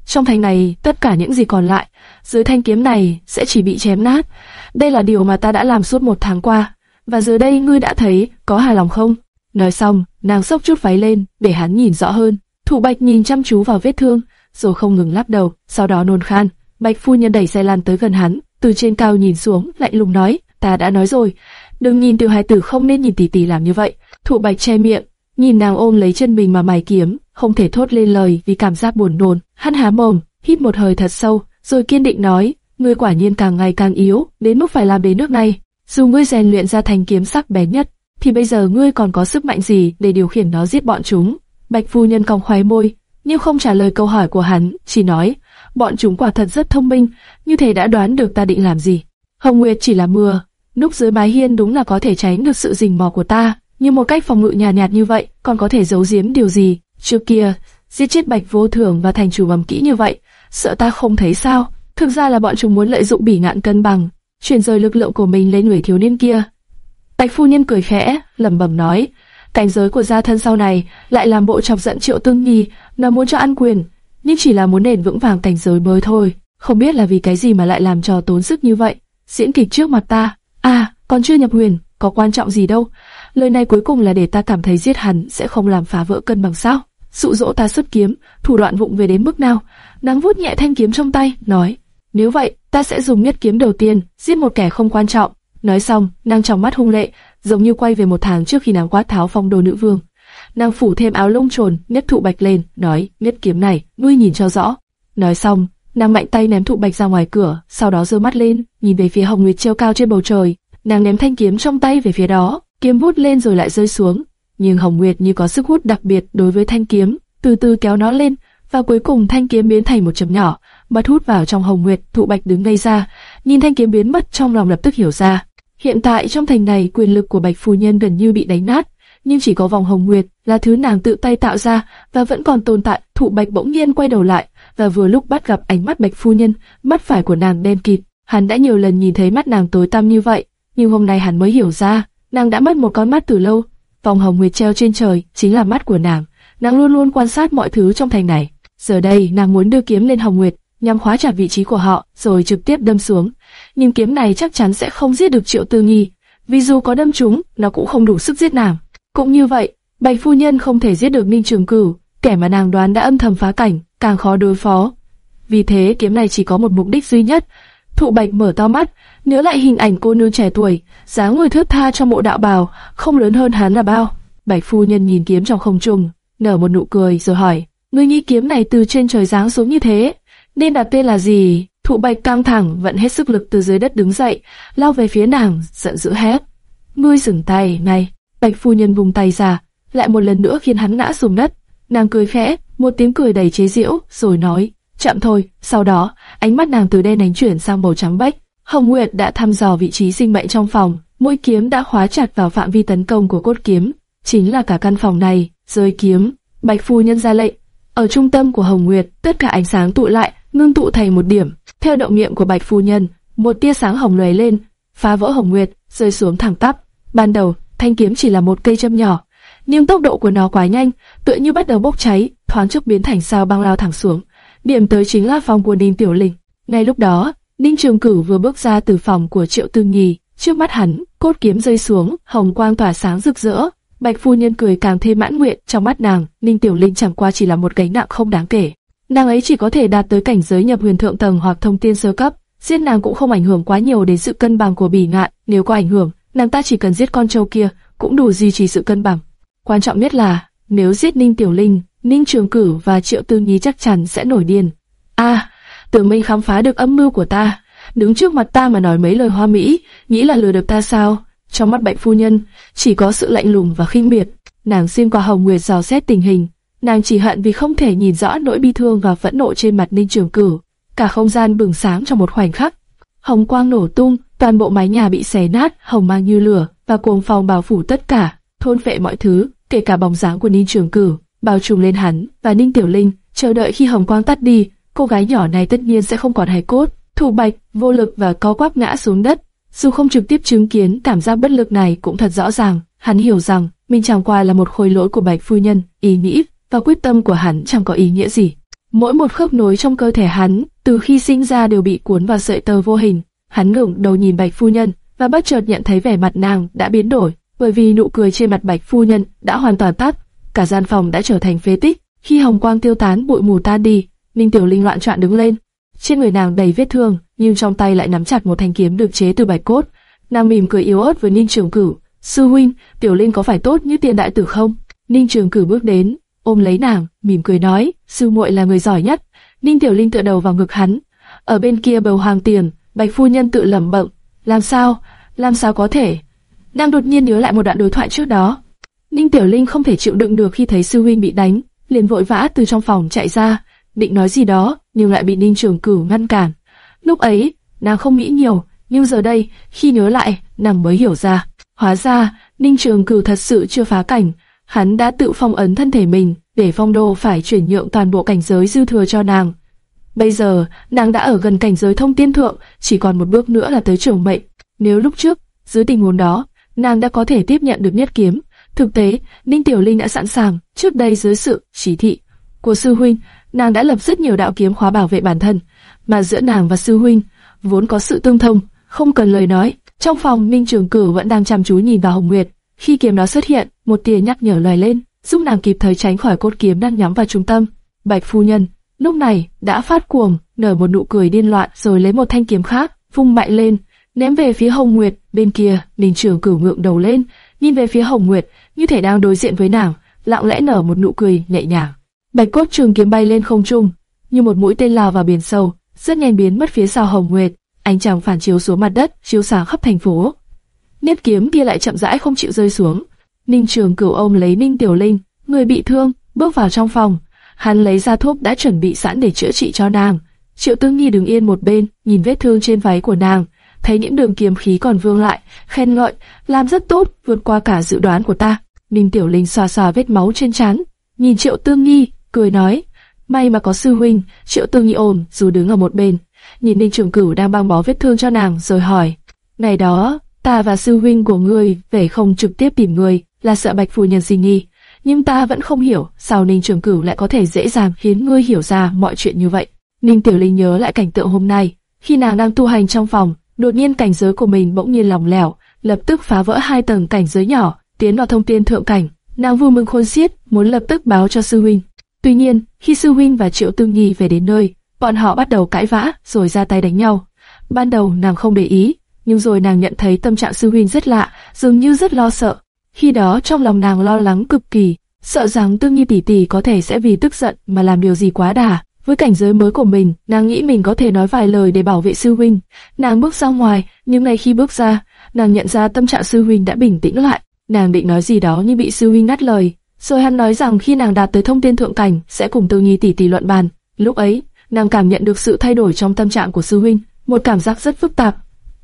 Trong thành này, tất cả những gì còn lại, dưới thanh kiếm này sẽ chỉ bị chém nát. Đây là điều mà ta đã làm suốt một tháng qua, và giờ đây ngươi đã thấy, có hài lòng không? Nói xong, nàng xốc chút váy lên, để hắn nhìn rõ hơn. Thủ Bạch nhìn chăm chú vào vết thương, rồi không ngừng lắc đầu, sau đó nôn khan. Bạch phu nhân đẩy xe lăn tới gần hắn, từ trên cao nhìn xuống, lạnh lùng nói, ta đã nói rồi, đừng nhìn tiểu hài tử không nên nhìn tỷ tỷ làm như vậy. Thụ Bạch che miệng, nhìn nàng ôm lấy chân mình mà mài kiếm, không thể thốt lên lời vì cảm giác buồn nôn. Hắn há mồm, hít một hơi thật sâu, rồi kiên định nói, ngươi quả nhiên càng ngày càng yếu, đến mức phải làm đến nước này. Dù ngươi rèn luyện ra thành kiếm sắc bén nhất, thì bây giờ ngươi còn có sức mạnh gì để điều khiển nó giết bọn chúng? Bạch phu nhân cong khoái môi, nhưng không trả lời câu hỏi của hắn, chỉ nói, bọn chúng quả thật rất thông minh, như thế đã đoán được ta định làm gì. Hồng Nguyệt chỉ là mưa, núp dưới mái hiên đúng là có thể tránh được sự rình mò của ta, nhưng một cách phòng ngự nhàn nhạt, nhạt như vậy, còn có thể giấu giếm điều gì? Trước kia, giết chết Bạch Vô Thường và thành chủ bầm kỹ như vậy, sợ ta không thấy sao? Thực ra là bọn chúng muốn lợi dụng bỉ ngạn cân bằng, chuyển rời lực lượng của mình lên người thiếu niên kia. Bạch phu nhân cười khẽ, lẩm bẩm nói, cảnh giới của gia thân sau này lại làm bộ chọc giận Triệu Tương Nhi, nó muốn cho ăn quyền, nhưng chỉ là muốn nền vững vàng cảnh giới mới thôi. Không biết là vì cái gì mà lại làm trò tốn sức như vậy. Diễn kịch trước mặt ta, à, còn chưa nhập huyền, có quan trọng gì đâu. Lời này cuối cùng là để ta cảm thấy giết hắn sẽ không làm phá vỡ cân bằng sao? Dụ dỗ ta xuất kiếm, thủ đoạn vụng về đến mức nào? Nàng vuốt nhẹ thanh kiếm trong tay, nói, nếu vậy, ta sẽ dùng nhất kiếm đầu tiên, giết một kẻ không quan trọng. Nói xong, nàng trong mắt hung lệ, giống như quay về một tháng trước khi nàng quát tháo phong đồ nữ vương. Nàng phủ thêm áo lông trồn, nhất thụ bạch lên, nói, nhất kiếm này, ngươi nhìn cho rõ. Nói xong, nàng mạnh tay ném thụ bạch ra ngoài cửa, sau đó giơ mắt lên, nhìn về phía hồng nguyệt treo cao trên bầu trời. Nàng ném thanh kiếm trong tay về phía đó, kiếm vút lên rồi lại rơi xuống. Nhưng hồng nguyệt như có sức hút đặc biệt đối với thanh kiếm, từ từ kéo nó lên, và cuối cùng thanh kiếm biến thành một chấm nhỏ, bắt hút vào trong hồng nguyệt. Thụ bạch đứng ngây ra, nhìn thanh kiếm biến mất trong lòng lập tức hiểu ra. Hiện tại trong thành này quyền lực của bạch phu nhân gần như bị đánh nát, nhưng chỉ có vòng hồng nguyệt là thứ nàng tự tay tạo ra và vẫn còn tồn tại. Thụ Bạch bỗng nhiên quay đầu lại và vừa lúc bắt gặp ánh mắt Bạch phu nhân, mắt phải của nàng đen kịt. Hắn đã nhiều lần nhìn thấy mắt nàng tối tăm như vậy, nhưng hôm nay hắn mới hiểu ra, nàng đã mất một con mắt từ lâu. Vòng hồng nguyệt treo trên trời chính là mắt của nàng. Nàng luôn luôn quan sát mọi thứ trong thành này. Giờ đây nàng muốn đưa kiếm lên hồng nguyệt, nhằm khóa chặt vị trí của họ, rồi trực tiếp đâm xuống. Nhưng kiếm này chắc chắn sẽ không giết được Triệu Tư Nghi, vì dù có đâm trúng, nó cũng không đủ sức giết nàng. Cũng như vậy, Bạch phu nhân không thể giết được Ninh Trường Cửu, kẻ mà nàng đoán đã âm thầm phá cảnh, càng khó đối phó. Vì thế kiếm này chỉ có một mục đích duy nhất. Thụ Bạch mở to mắt, nhớ lại hình ảnh cô nương trẻ tuổi, dáng người thướt tha trong mộ đạo bào, không lớn hơn hắn là bao. Bạch phu nhân nhìn kiếm trong không trung, nở một nụ cười rồi hỏi, ngươi nghĩ kiếm này từ trên trời giáng xuống như thế, nên đặt tên là gì? Thụ Bạch căng thẳng, vận hết sức lực từ dưới đất đứng dậy, lao về phía nàng, giận dữ hét: "Ngươi dừng tay, này!" Bạch phu nhân vùng tay ra, lại một lần nữa khiến hắn ngã xuống đất. Nàng cười khẽ, một tiếng cười đầy chế giễu, rồi nói, chậm thôi. Sau đó, ánh mắt nàng từ đen đánh chuyển sang màu trắng bách. Hồng Nguyệt đã thăm dò vị trí sinh mệnh trong phòng, mũi kiếm đã khóa chặt vào phạm vi tấn công của cốt kiếm, chính là cả căn phòng này. Rơi kiếm, Bạch phu nhân ra lệnh. Ở trung tâm của Hồng Nguyệt, tất cả ánh sáng tụ lại, ngưng tụ thành một điểm. Theo động miệng của Bạch phu nhân, một tia sáng hồng lóe lên, phá vỡ Hồng Nguyệt, rơi xuống thẳng tắp. Ban đầu, thanh kiếm chỉ là một cây châm nhỏ, nhưng tốc độ của nó quá nhanh, tựa như bắt đầu bốc cháy, thoáng chốc biến thành sao băng lao thẳng xuống. Điểm tới chính là phòng của Ninh Tiểu Linh. Ngay lúc đó, Ninh Trường cửu vừa bước ra từ phòng của Triệu Tư Nhi, trước mắt hắn, cốt kiếm rơi xuống, hồng quang tỏa sáng rực rỡ. Bạch phu nhân cười càng thêm mãn nguyện, trong mắt nàng, Ninh Tiểu Linh chẳng qua chỉ là một gánh nặng không đáng kể. Nàng ấy chỉ có thể đạt tới cảnh giới nhập huyền thượng tầng hoặc thông tiên sơ cấp, giết nàng cũng không ảnh hưởng quá nhiều đến sự cân bằng của bỉ ngạn, nếu có ảnh hưởng, nàng ta chỉ cần giết con trâu kia, cũng đủ duy trì sự cân bằng. Quan trọng nhất là, nếu giết Ninh Tiểu Linh, Ninh Trường Cử và Triệu Tư Nhi chắc chắn sẽ nổi điên. À, A, Tử Minh khám phá được âm mưu của ta, đứng trước mặt ta mà nói mấy lời hoa mỹ, nghĩ là lừa được ta sao? Trong mắt bệnh phu nhân, chỉ có sự lạnh lùng và khinh miệt. Nàng xuyên qua Hồng Nguyệt dò xét tình hình, nàng chỉ hận vì không thể nhìn rõ nỗi bi thương và phẫn nộ trên mặt Ninh Trường Cử. Cả không gian bừng sáng trong một khoảnh khắc. Hồng quang nổ tung, toàn bộ mái nhà bị xé nát, hồng mang như lửa và cuồng phong bao phủ tất cả, thôn phệ mọi thứ, kể cả bóng dáng của Ninh Trường Cử, bao trùm lên hắn và Ninh Tiểu Linh, chờ đợi khi hồng quang tắt đi, cô gái nhỏ này tất nhiên sẽ không còn hài cốt. Thủ Bạch vô lực và co quắp ngã xuống đất, dù không trực tiếp chứng kiến cảm giác bất lực này cũng thật rõ ràng, hắn hiểu rằng mình chẳng qua là một khối lỗi của Bạch phu nhân, ý nghĩ và quyết tâm của hắn chẳng có ý nghĩa gì. Mỗi một khớp nối trong cơ thể hắn, từ khi sinh ra đều bị cuốn vào sợi tơ vô hình. Hắn ngẩng đầu nhìn Bạch phu nhân và bất chợt nhận thấy vẻ mặt nàng đã biến đổi, bởi vì nụ cười trên mặt Bạch phu nhân đã hoàn toàn tắt, cả gian phòng đã trở thành phế tích. Khi hồng quang tiêu tán, bụi mù tan đi, Ninh Tiểu Linh loạn trọn đứng lên. Trên người nàng đầy vết thương, nhưng trong tay lại nắm chặt một thanh kiếm được chế từ bạch cốt. Nàng mỉm cười yếu ớt với Ninh Trường Cửu, "Sư huynh, Tiểu Linh có phải tốt như tiền đại tử không?" Ninh Trường Cửu bước đến, ôm lấy nàng, mỉm cười nói, "Sư muội là người giỏi nhất." Ninh Tiểu Linh tựa đầu vào ngực hắn. Ở bên kia bầu hoàng tiền, Bạch phu nhân tự lẩm bẩm, "Làm sao? Làm sao có thể?" Nàng đột nhiên nhớ lại một đoạn đối thoại trước đó. Ninh Tiểu Linh không thể chịu đựng được khi thấy sư huynh bị đánh, liền vội vã từ trong phòng chạy ra, định nói gì đó, nhưng lại bị Ninh Trường Cửu ngăn cản. Lúc ấy, nàng không nghĩ nhiều, nhưng giờ đây, khi nhớ lại, nàng mới hiểu ra. Hóa ra, Ninh Trường Cửu thật sự chưa phá cảnh, hắn đã tự phong ấn thân thể mình, để phong đô phải chuyển nhượng toàn bộ cảnh giới dư thừa cho nàng. Bây giờ, nàng đã ở gần cảnh giới thông tiên thượng, chỉ còn một bước nữa là tới trường mệnh. Nếu lúc trước, dưới tình huống đó, nàng đã có thể tiếp nhận được nhất kiếm. Thực tế, Ninh Tiểu Linh đã sẵn sàng, trước đây dưới sự chỉ thị của sư huynh, nàng đã lập rất nhiều đạo kiếm khóa bảo vệ bản thân, mà giữa nàng và sư huynh vốn có sự tương thông, không cần lời nói. Trong phòng, Minh Trường Cử vẫn đang chăm chú nhìn vào Hồng Nguyệt. Khi kiếm đó xuất hiện, một tia nhắc nhở lời lên, giúp nàng kịp thời tránh khỏi cốt kiếm đang nhắm vào trung tâm. Bạch phu nhân lúc này đã phát cuồng, nở một nụ cười điên loạn, rồi lấy một thanh kiếm khác, vung mạnh lên, ném về phía Hồng Nguyệt. Bên kia, Minh Trường Cử ngượng đầu lên, nhìn về phía Hồng Nguyệt, như thể đang đối diện với nàng, lặng lẽ nở một nụ cười nhẹ nhàng. Bạch cốt trường kiếm bay lên không trung, như một mũi tên lao vào biển sâu, rất nhanh biến mất phía sau Hồng Nguyệt. Ánh trăng phản chiếu xuống mặt đất, chiếu sáng khắp thành phố. Niết kiếm kia lại chậm rãi không chịu rơi xuống. Ninh Trường Cửu ôm lấy Ninh Tiểu Linh, người bị thương, bước vào trong phòng. Hắn lấy ra thuốc đã chuẩn bị sẵn để chữa trị cho nàng. Triệu Tương Nhi đứng yên một bên, nhìn vết thương trên váy của nàng, thấy những đường kiếm khí còn vương lại, khen ngợi, làm rất tốt, vượt qua cả dự đoán của ta. Ninh Tiểu Linh xoa xoa vết máu trên trán, nhìn Triệu Tương Nhi, cười nói, may mà có sư huynh, triệu tương nhi ôm, dù đứng ở một bên, nhìn Ninh Trường Cửu đang băng bó vết thương cho nàng, rồi hỏi, ngày đó, ta và sư huynh của ngươi về không trực tiếp tìm ngươi, là sợ bạch phu nhân sinh nghi, nhưng ta vẫn không hiểu sao Ninh Trường Cửu lại có thể dễ dàng khiến ngươi hiểu ra mọi chuyện như vậy. Ninh Tiểu Linh nhớ lại cảnh tượng hôm nay, khi nàng đang tu hành trong phòng, đột nhiên cảnh giới của mình bỗng nhiên lỏng lẻo, lập tức phá vỡ hai tầng cảnh giới nhỏ, tiến vào thông tiên thượng cảnh. Nàng vui mừng khôn xiết, muốn lập tức báo cho sư huynh. Tuy nhiên, khi sư huynh và Triệu Tương Nhi về đến nơi, bọn họ bắt đầu cãi vã, rồi ra tay đánh nhau. Ban đầu nàng không để ý, nhưng rồi nàng nhận thấy tâm trạng sư huynh rất lạ, dường như rất lo sợ. Khi đó trong lòng nàng lo lắng cực kỳ, sợ rằng Tương Nhi tỷ tỷ có thể sẽ vì tức giận mà làm điều gì quá đà. Với cảnh giới mới của mình, nàng nghĩ mình có thể nói vài lời để bảo vệ sư huynh. Nàng bước ra ngoài, nhưng ngay khi bước ra, nàng nhận ra tâm trạng sư huynh đã bình tĩnh lại. Nàng định nói gì đó nhưng bị sư huynh ngắt lời, rồi hắn nói rằng khi nàng đạt tới thông tiên thượng cảnh sẽ cùng Tư Nhi tỷ tỷ luận bàn. Lúc ấy, nàng cảm nhận được sự thay đổi trong tâm trạng của sư huynh, một cảm giác rất phức tạp.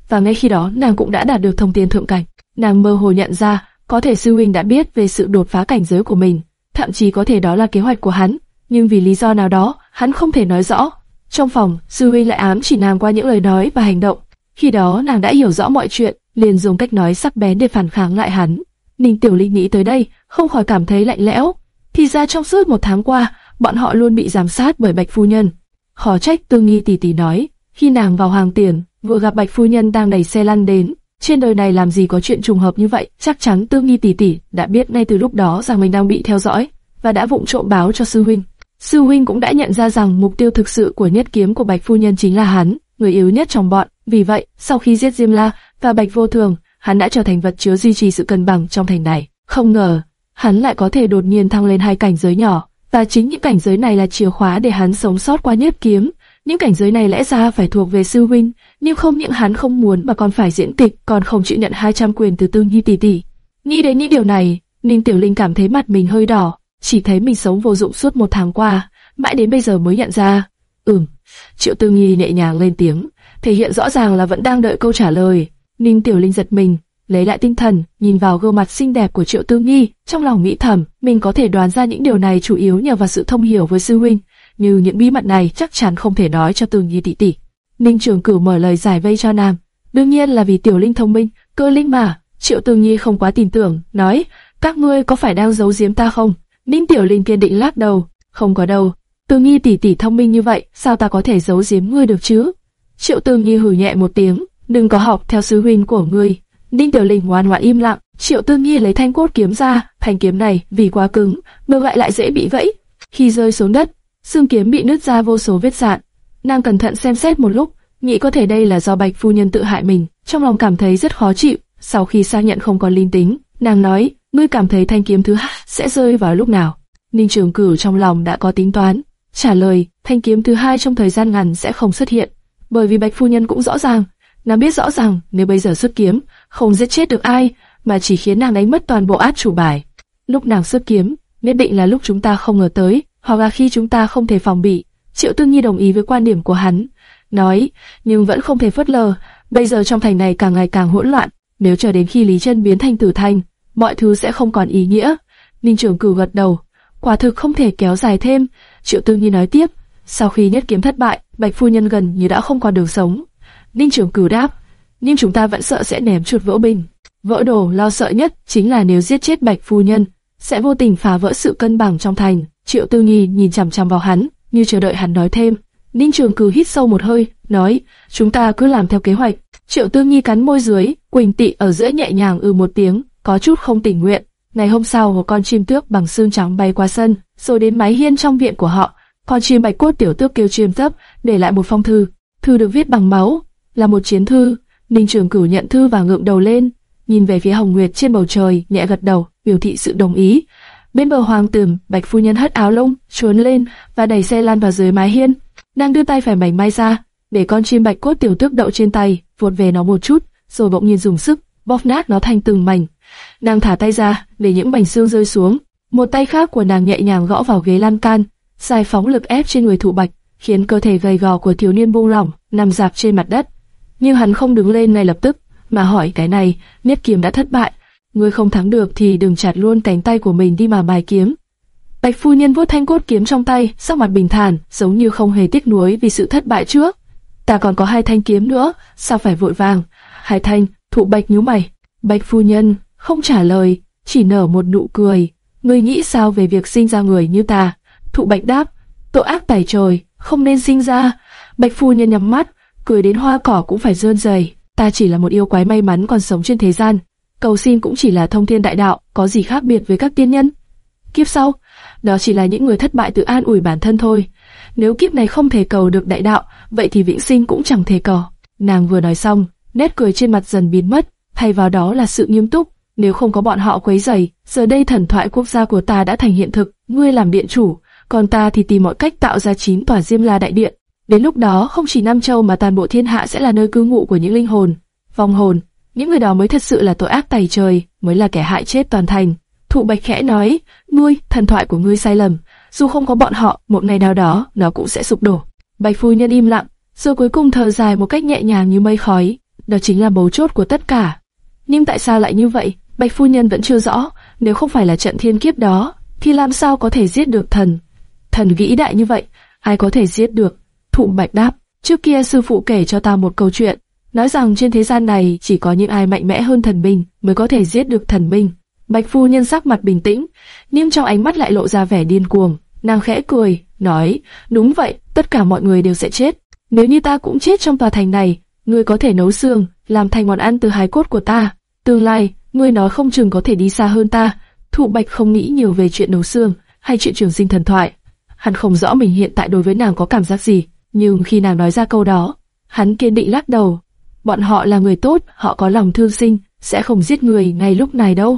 Và ngay khi đó, nàng cũng đã đạt được thông tiên thượng cảnh. Nàng mơ hồ nhận ra, có thể sư huynh đã biết về sự đột phá cảnh giới của mình, thậm chí có thể đó là kế hoạch của hắn, nhưng vì lý do nào đó, hắn không thể nói rõ. Trong phòng, sư huynh lại ám chỉ nàng qua những lời nói và hành động. Khi đó nàng đã hiểu rõ mọi chuyện, liền dùng cách nói sắc bén để phản kháng lại hắn. Ninh Tiểu Linh nghĩ tới đây, không khỏi cảm thấy lạnh lẽo. Thì ra trong suốt một tháng qua, bọn họ luôn bị giám sát bởi Bạch Phu Nhân. Khó trách Tương Nghi tỷ tỷ nói, khi nàng vào hàng tiền, vừa gặp Bạch Phu Nhân đang đẩy xe lăn đến. Trên đời này làm gì có chuyện trùng hợp như vậy, chắc chắn Tương Nghi tỷ tỷ đã biết ngay từ lúc đó rằng mình đang bị theo dõi, và đã vụng trộm báo cho sư huynh. Sư huynh cũng đã nhận ra rằng mục tiêu thực sự của nhất kiếm của Bạch Phu Nhân chính là hắn, người yếu nhất trong bọn. Vì vậy, sau khi giết Diêm La và Bạch Vô Thường, hắn đã trở thành vật chứa duy trì sự cân bằng trong thành này. Không ngờ, hắn lại có thể đột nhiên thăng lên hai cảnh giới nhỏ, và chính những cảnh giới này là chìa khóa để hắn sống sót qua nhất kiếm. Những cảnh giới này lẽ ra phải thuộc về sư huynh, nhưng không những hắn không muốn mà còn phải diễn kịch, còn không chịu nhận 200 quyền từ Tương Nhi tỷ tỷ. Nghĩ đến những điều này, Ninh Tiểu Linh cảm thấy mặt mình hơi đỏ, chỉ thấy mình sống vô dụng suốt một tháng qua, mãi đến bây giờ mới nhận ra. Ừm, Triệu tư nghi nhẹ nhàng lên tiếng, thể hiện rõ ràng là vẫn đang đợi câu trả lời. Ninh Tiểu Linh giật mình, lấy lại tinh thần, nhìn vào gương mặt xinh đẹp của Triệu tư nghi, trong lòng nghĩ thầm, mình có thể đoán ra những điều này chủ yếu nhờ vào sự thông hiểu với sư huynh, như những bí mật này chắc chắn không thể nói cho Tư Nhi tỷ tỷ. Ninh Trường Cửu mở lời giải vây cho nam, đương nhiên là vì Tiểu Linh thông minh, cơ linh mà. Triệu tư Nhi không quá tin tưởng, nói, các ngươi có phải đang giấu giếm ta không? Ninh Tiểu Linh kiên định lắc đầu, không có đâu. Tương Nhi tỷ tỷ thông minh như vậy, sao ta có thể giấu giếm ngươi được chứ? Triệu Tương Nhi hừ nhẹ một tiếng, đừng có học theo sứ huynh của ngươi. Ninh Tiểu Linh ngoan ngoãn im lặng. Triệu Tương Nhi lấy thanh cốt kiếm ra, thanh kiếm này vì quá cứng, ngược lại lại dễ bị vẫy. Khi rơi xuống đất, xương kiếm bị nứt ra vô số vết rạn. Nàng cẩn thận xem xét một lúc, nghĩ có thể đây là do Bạch phu nhân tự hại mình, trong lòng cảm thấy rất khó chịu. Sau khi xác nhận không còn linh tính, nàng nói, ngươi cảm thấy thanh kiếm thứ hai sẽ rơi vào lúc nào? Ninh Trường Cửu trong lòng đã có tính toán, trả lời, thanh kiếm thứ hai trong thời gian ngắn sẽ không xuất hiện, bởi vì Bạch phu nhân cũng rõ ràng, nàng biết rõ rằng nếu bây giờ xuất kiếm, không giết chết được ai, mà chỉ khiến nàng đánh mất toàn bộ át chủ bài. Lúc nàng xuất kiếm, nhất định là lúc chúng ta không ngờ tới, hoặc là khi chúng ta không thể phòng bị. Triệu Tương Nhi đồng ý với quan điểm của hắn, nói, nhưng vẫn không thể phớt lờ, bây giờ trong thành này càng ngày càng hỗn loạn, nếu chờ đến khi Lý Chân biến thành tử thanh mọi thứ sẽ không còn ý nghĩa. Ninh Trường Cửu gật đầu, quả thực không thể kéo dài thêm. Triệu Tư Nhi nói tiếp, sau khi nhất kiếm thất bại, Bạch phu nhân gần như đã không còn đường sống. Ninh Trường Cửu đáp, nhưng chúng ta vẫn sợ sẽ ném chuột vỡ bình. Vỡ đồ lo sợ nhất chính là nếu giết chết Bạch phu nhân, sẽ vô tình phá vỡ sự cân bằng trong thành. Triệu Tư Nhi nhìn chằm chằm vào hắn, như chờ đợi hắn nói thêm. Ninh Trường Cử hít sâu một hơi, nói, chúng ta cứ làm theo kế hoạch. Triệu Tư Nhi cắn môi dưới, Quỳnh Tị ở giữa nhẹ nhàng ư ừ một tiếng, có chút không tình nguyện. Ngày hôm sau, một con chim tước bằng xương trắng bay qua sân, rồi đến mái hiên trong viện của họ. Con chim bạch cốt tiểu tước kêu chim thấp, để lại một phong thư. Thư được viết bằng máu, là một chiến thư. Ninh Trường Cửu nhận thư và ngượng đầu lên, nhìn về phía Hồng Nguyệt trên bầu trời, nhẹ gật đầu, biểu thị sự đồng ý. Bên bờ hoàng tường, Bạch phu nhân hất áo lông, trốn lên và đẩy xe lan vào dưới mái hiên. Nàng đưa tay phải mảnh mai ra, để con chim bạch cốt tiểu tước đậu trên tay, vuột về nó một chút, rồi bỗng nhiên dùng sức bóp nát nó thành từng mảnh. Nàng thả tay ra, để những mảnh xương rơi xuống. Một tay khác của nàng nhẹ nhàng gõ vào ghế lan can, giải phóng lực ép trên người thụ bạch, khiến cơ thể gầy gò của thiếu niên buông lỏng, nằm dạp trên mặt đất. Nhưng hắn không đứng lên ngay lập tức, mà hỏi cái này, Niết kiếm đã thất bại, ngươi không thắng được thì đừng chặt luôn cánh tay của mình đi mà bài kiếm. Bạch phu nhân vuốt thanh cốt kiếm trong tay, sắc mặt bình thản, giống như không hề tiếc nuối vì sự thất bại trước. Ta còn có hai thanh kiếm nữa, sao phải vội vàng? Hai thanh, thụ bạch nhíu mày. Bạch phu nhân không trả lời, chỉ nở một nụ cười. Ngươi nghĩ sao về việc sinh ra người như ta? Thụ bạch đáp, tội ác tày trời, không nên sinh ra. Bạch phu nhân nhắm mắt, cười đến hoa cỏ cũng phải rơn rầy. Ta chỉ là một yêu quái may mắn còn sống trên thế gian. Cầu xin cũng chỉ là thông thiên đại đạo, có gì khác biệt với các tiên nhân? Kiếp sau, đó chỉ là những người thất bại tự an ủi bản thân thôi. Nếu kiếp này không thể cầu được đại đạo, vậy thì vĩnh sinh cũng chẳng thể cầu. Nàng vừa nói xong, nét cười trên mặt dần biến mất, thay vào đó là sự nghiêm túc. Nếu không có bọn họ quấy rầy, giờ đây thần thoại quốc gia của ta đã thành hiện thực. Ngươi làm điện chủ, còn ta thì tìm mọi cách tạo ra chín tòa Diêm La đại điện. Đến lúc đó, không chỉ Nam Châu mà toàn bộ thiên hạ sẽ là nơi cư ngụ của những linh hồn, vong hồn. Những người đó mới thật sự là tội ác tày trời, mới là kẻ hại chết toàn thành. Thụ Bạch khẽ nói, ngươi, thần thoại của ngươi sai lầm. Dù không có bọn họ, một ngày nào đó, nó cũng sẽ sụp đổ. Bạch phu nhân im lặng, rồi cuối cùng thở dài một cách nhẹ nhàng như mây khói. Đó chính là bấu chốt của tất cả. Nhưng tại sao lại như vậy? Bạch phu nhân vẫn chưa rõ. Nếu không phải là trận thiên kiếp đó, thì làm sao có thể giết được thần? Thần vĩ đại như vậy, ai có thể giết được? Thụ Bạch đáp, trước kia sư phụ kể cho ta một câu chuyện, nói rằng trên thế gian này chỉ có những ai mạnh mẽ hơn thần minh mới có thể giết được thần minh. Bạch phu nhân sắc mặt bình tĩnh, nhưng trong ánh mắt lại lộ ra vẻ điên cuồng. Nàng khẽ cười, nói, đúng vậy, tất cả mọi người đều sẽ chết. Nếu như ta cũng chết trong tòa thành này, ngươi có thể nấu xương, làm thành món ăn từ hài cốt của ta. Tương lai, ngươi nói không chừng có thể đi xa hơn ta. Thụ Bạch không nghĩ nhiều về chuyện nấu xương hay chuyện trường sinh thần thoại. Hắn không rõ mình hiện tại đối với nàng có cảm giác gì, nhưng khi nàng nói ra câu đó, hắn kiên định lắc đầu. Bọn họ là người tốt, họ có lòng thương sinh, sẽ không giết người ngay lúc này đâu.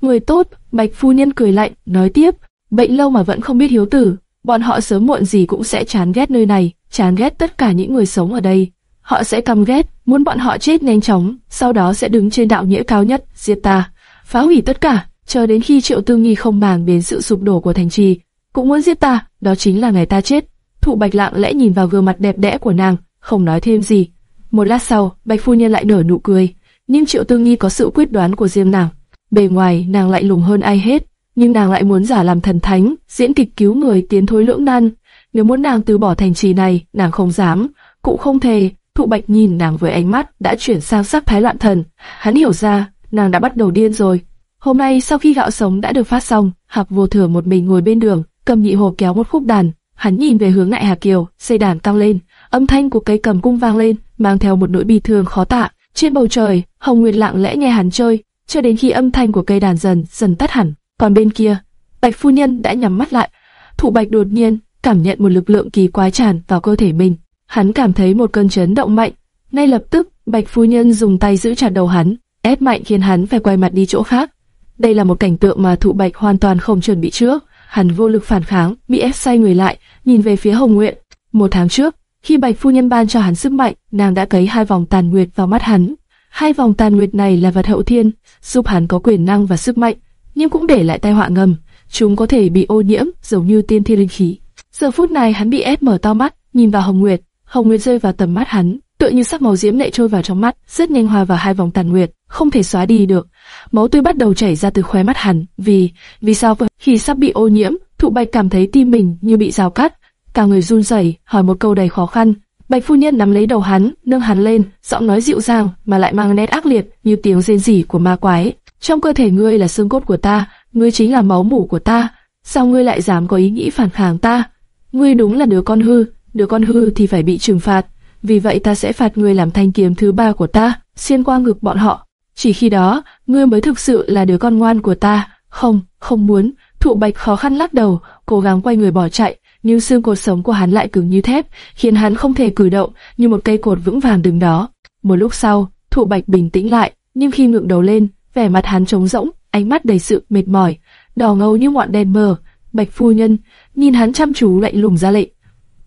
Người tốt, Bạch phu nhân cười lạnh, nói tiếp, bệnh lâu mà vẫn không biết hiếu tử, bọn họ sớm muộn gì cũng sẽ chán ghét nơi này, chán ghét tất cả những người sống ở đây. Họ sẽ căm ghét, muốn bọn họ chết nhanh chóng, sau đó sẽ đứng trên đạo nghĩa cao nhất, giết ta, phá hủy tất cả, chờ đến khi Triệu Tư Nghi không màng đến sự sụp đổ của thành trì, cũng muốn giết ta, đó chính là ngày ta chết. Thụ Bạch lặng lẽ nhìn vào gương mặt đẹp đẽ của nàng, không nói thêm gì. Một lát sau, Bạch phu nhân lại nở nụ cười, nhưng Triệu Tư Nghi có sự quyết đoán của riêng nàng. Bề ngoài nàng lại lùng hơn ai hết, nhưng nàng lại muốn giả làm thần thánh, diễn kịch cứu người tiến thối lưỡng nan. Nếu muốn nàng từ bỏ thành trì này, nàng không dám, cũng không thể. Thụ Bạch nhìn nàng với ánh mắt đã chuyển sang sắc thái loạn thần. Hắn hiểu ra, nàng đã bắt đầu điên rồi. Hôm nay sau khi gạo sống đã được phát xong, Hạc Vô Thừa một mình ngồi bên đường, cầm nhị hồ kéo một khúc đàn. Hắn nhìn về hướng Nại Hà Kiều, xây đàn cao lên, âm thanh của cây cầm cung vang lên, mang theo một nỗi bi thương khó tả. Trên bầu trời, Hồng Nguyệt lặng lẽ nghe hắn chơi, cho đến khi âm thanh của cây đàn dần dần tắt hẳn. Còn bên kia, Bạch phu nhân đã nhắm mắt lại. Thụ Bạch đột nhiên cảm nhận một lực lượng kỳ quái tràn vào cơ thể mình. Hắn cảm thấy một cơn chấn động mạnh. Ngay lập tức, Bạch phu nhân dùng tay giữ chặt đầu hắn, ép mạnh khiến hắn phải quay mặt đi chỗ khác. Đây là một cảnh tượng mà Thụ Bạch hoàn toàn không chuẩn bị trước. Hắn vô lực phản kháng, bị ép xoay người lại, nhìn về phía Hồng Nguyện. Một tháng trước, khi Bạch phu nhân ban cho hắn sức mạnh, nàng đã cấy hai vòng tàn nguyệt vào mắt hắn. Hai vòng tàn nguyệt này là vật hậu thiên, giúp hắn có quyền năng và sức mạnh, nhưng cũng để lại tai họa ngầm. Chúng có thể bị ô nhiễm, giống như tiên thiên linh khí. Giờ phút này hắn bị ép mở to mắt, nhìn vào Hồng Nguyệt. Hồng Nguyệt rơi vào tầm mắt hắn, tựa như sắc màu diễm lệ trôi vào trong mắt, rất nhanh hòa vào hai vòng tàn nguyệt, không thể xóa đi được. Máu tươi bắt đầu chảy ra từ khóe mắt hắn, vì, vì sao vậy? Khi sắp bị ô nhiễm, Thụ Bạch cảm thấy tim mình như bị rào cắt, cả người run rẩy, hỏi một câu đầy khó khăn. Bạch phu nhân nắm lấy đầu hắn, nâng hắn lên, giọng nói dịu dàng mà lại mang nét ác liệt, như tiếng rên rỉ của ma quái. Trong cơ thể ngươi là xương cốt của ta, ngươi chính là máu mủ của ta, sao ngươi lại dám có ý nghĩ phản kháng ta? Ngươi đúng là đứa con hư, đứa con hư thì phải bị trừng phạt. Vì vậy ta sẽ phạt ngươi làm thanh kiếm thứ ba của ta, xuyên qua ngực bọn họ. Chỉ khi đó, ngươi mới thực sự là đứa con ngoan của ta. Không, không muốn. Thụ Bạch khó khăn lắc đầu, cố gắng quay người bỏ chạy, nhưng xương cột sống của hắn lại cứng như thép, khiến hắn không thể cử động, như một cây cột vững vàng đứng đó. Một lúc sau, Thụ Bạch bình tĩnh lại, nhưng khi ngượng đầu lên, vẻ mặt hắn trống rỗng, ánh mắt đầy sự mệt mỏi, đỏ ngầu như ngọn đèn mờ. Bạch phu nhân nhìn hắn chăm chú lạnh lùng ra lệnh,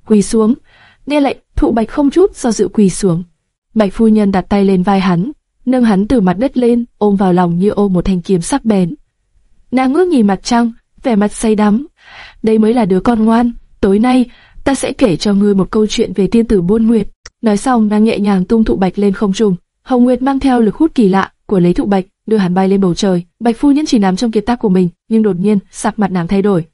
quỳ xuống. Nghe lệnh, Thụ Bạch không chút do dự quỳ xuống. Bạch phu nhân đặt tay lên vai hắn, nâng hắn từ mặt đất lên, ôm vào lòng như ôm một thanh kiếm sắc bén. Nàng ngước nhìn mặt trăng, vẻ mặt say đắm. Đây mới là đứa con ngoan. Tối nay, ta sẽ kể cho ngươi một câu chuyện về tiên tử Buôn Nguyệt. Nói xong, nàng nhẹ nhàng tung thụ bạch lên không trung. Hồng Nguyệt mang theo lực hút kỳ lạ của lấy thụ bạch, đưa hắn bay lên bầu trời. Bạch phu nhân chỉ nằm trong kiệt tác của mình, nhưng đột nhiên, sắc mặt nàng thay đổi.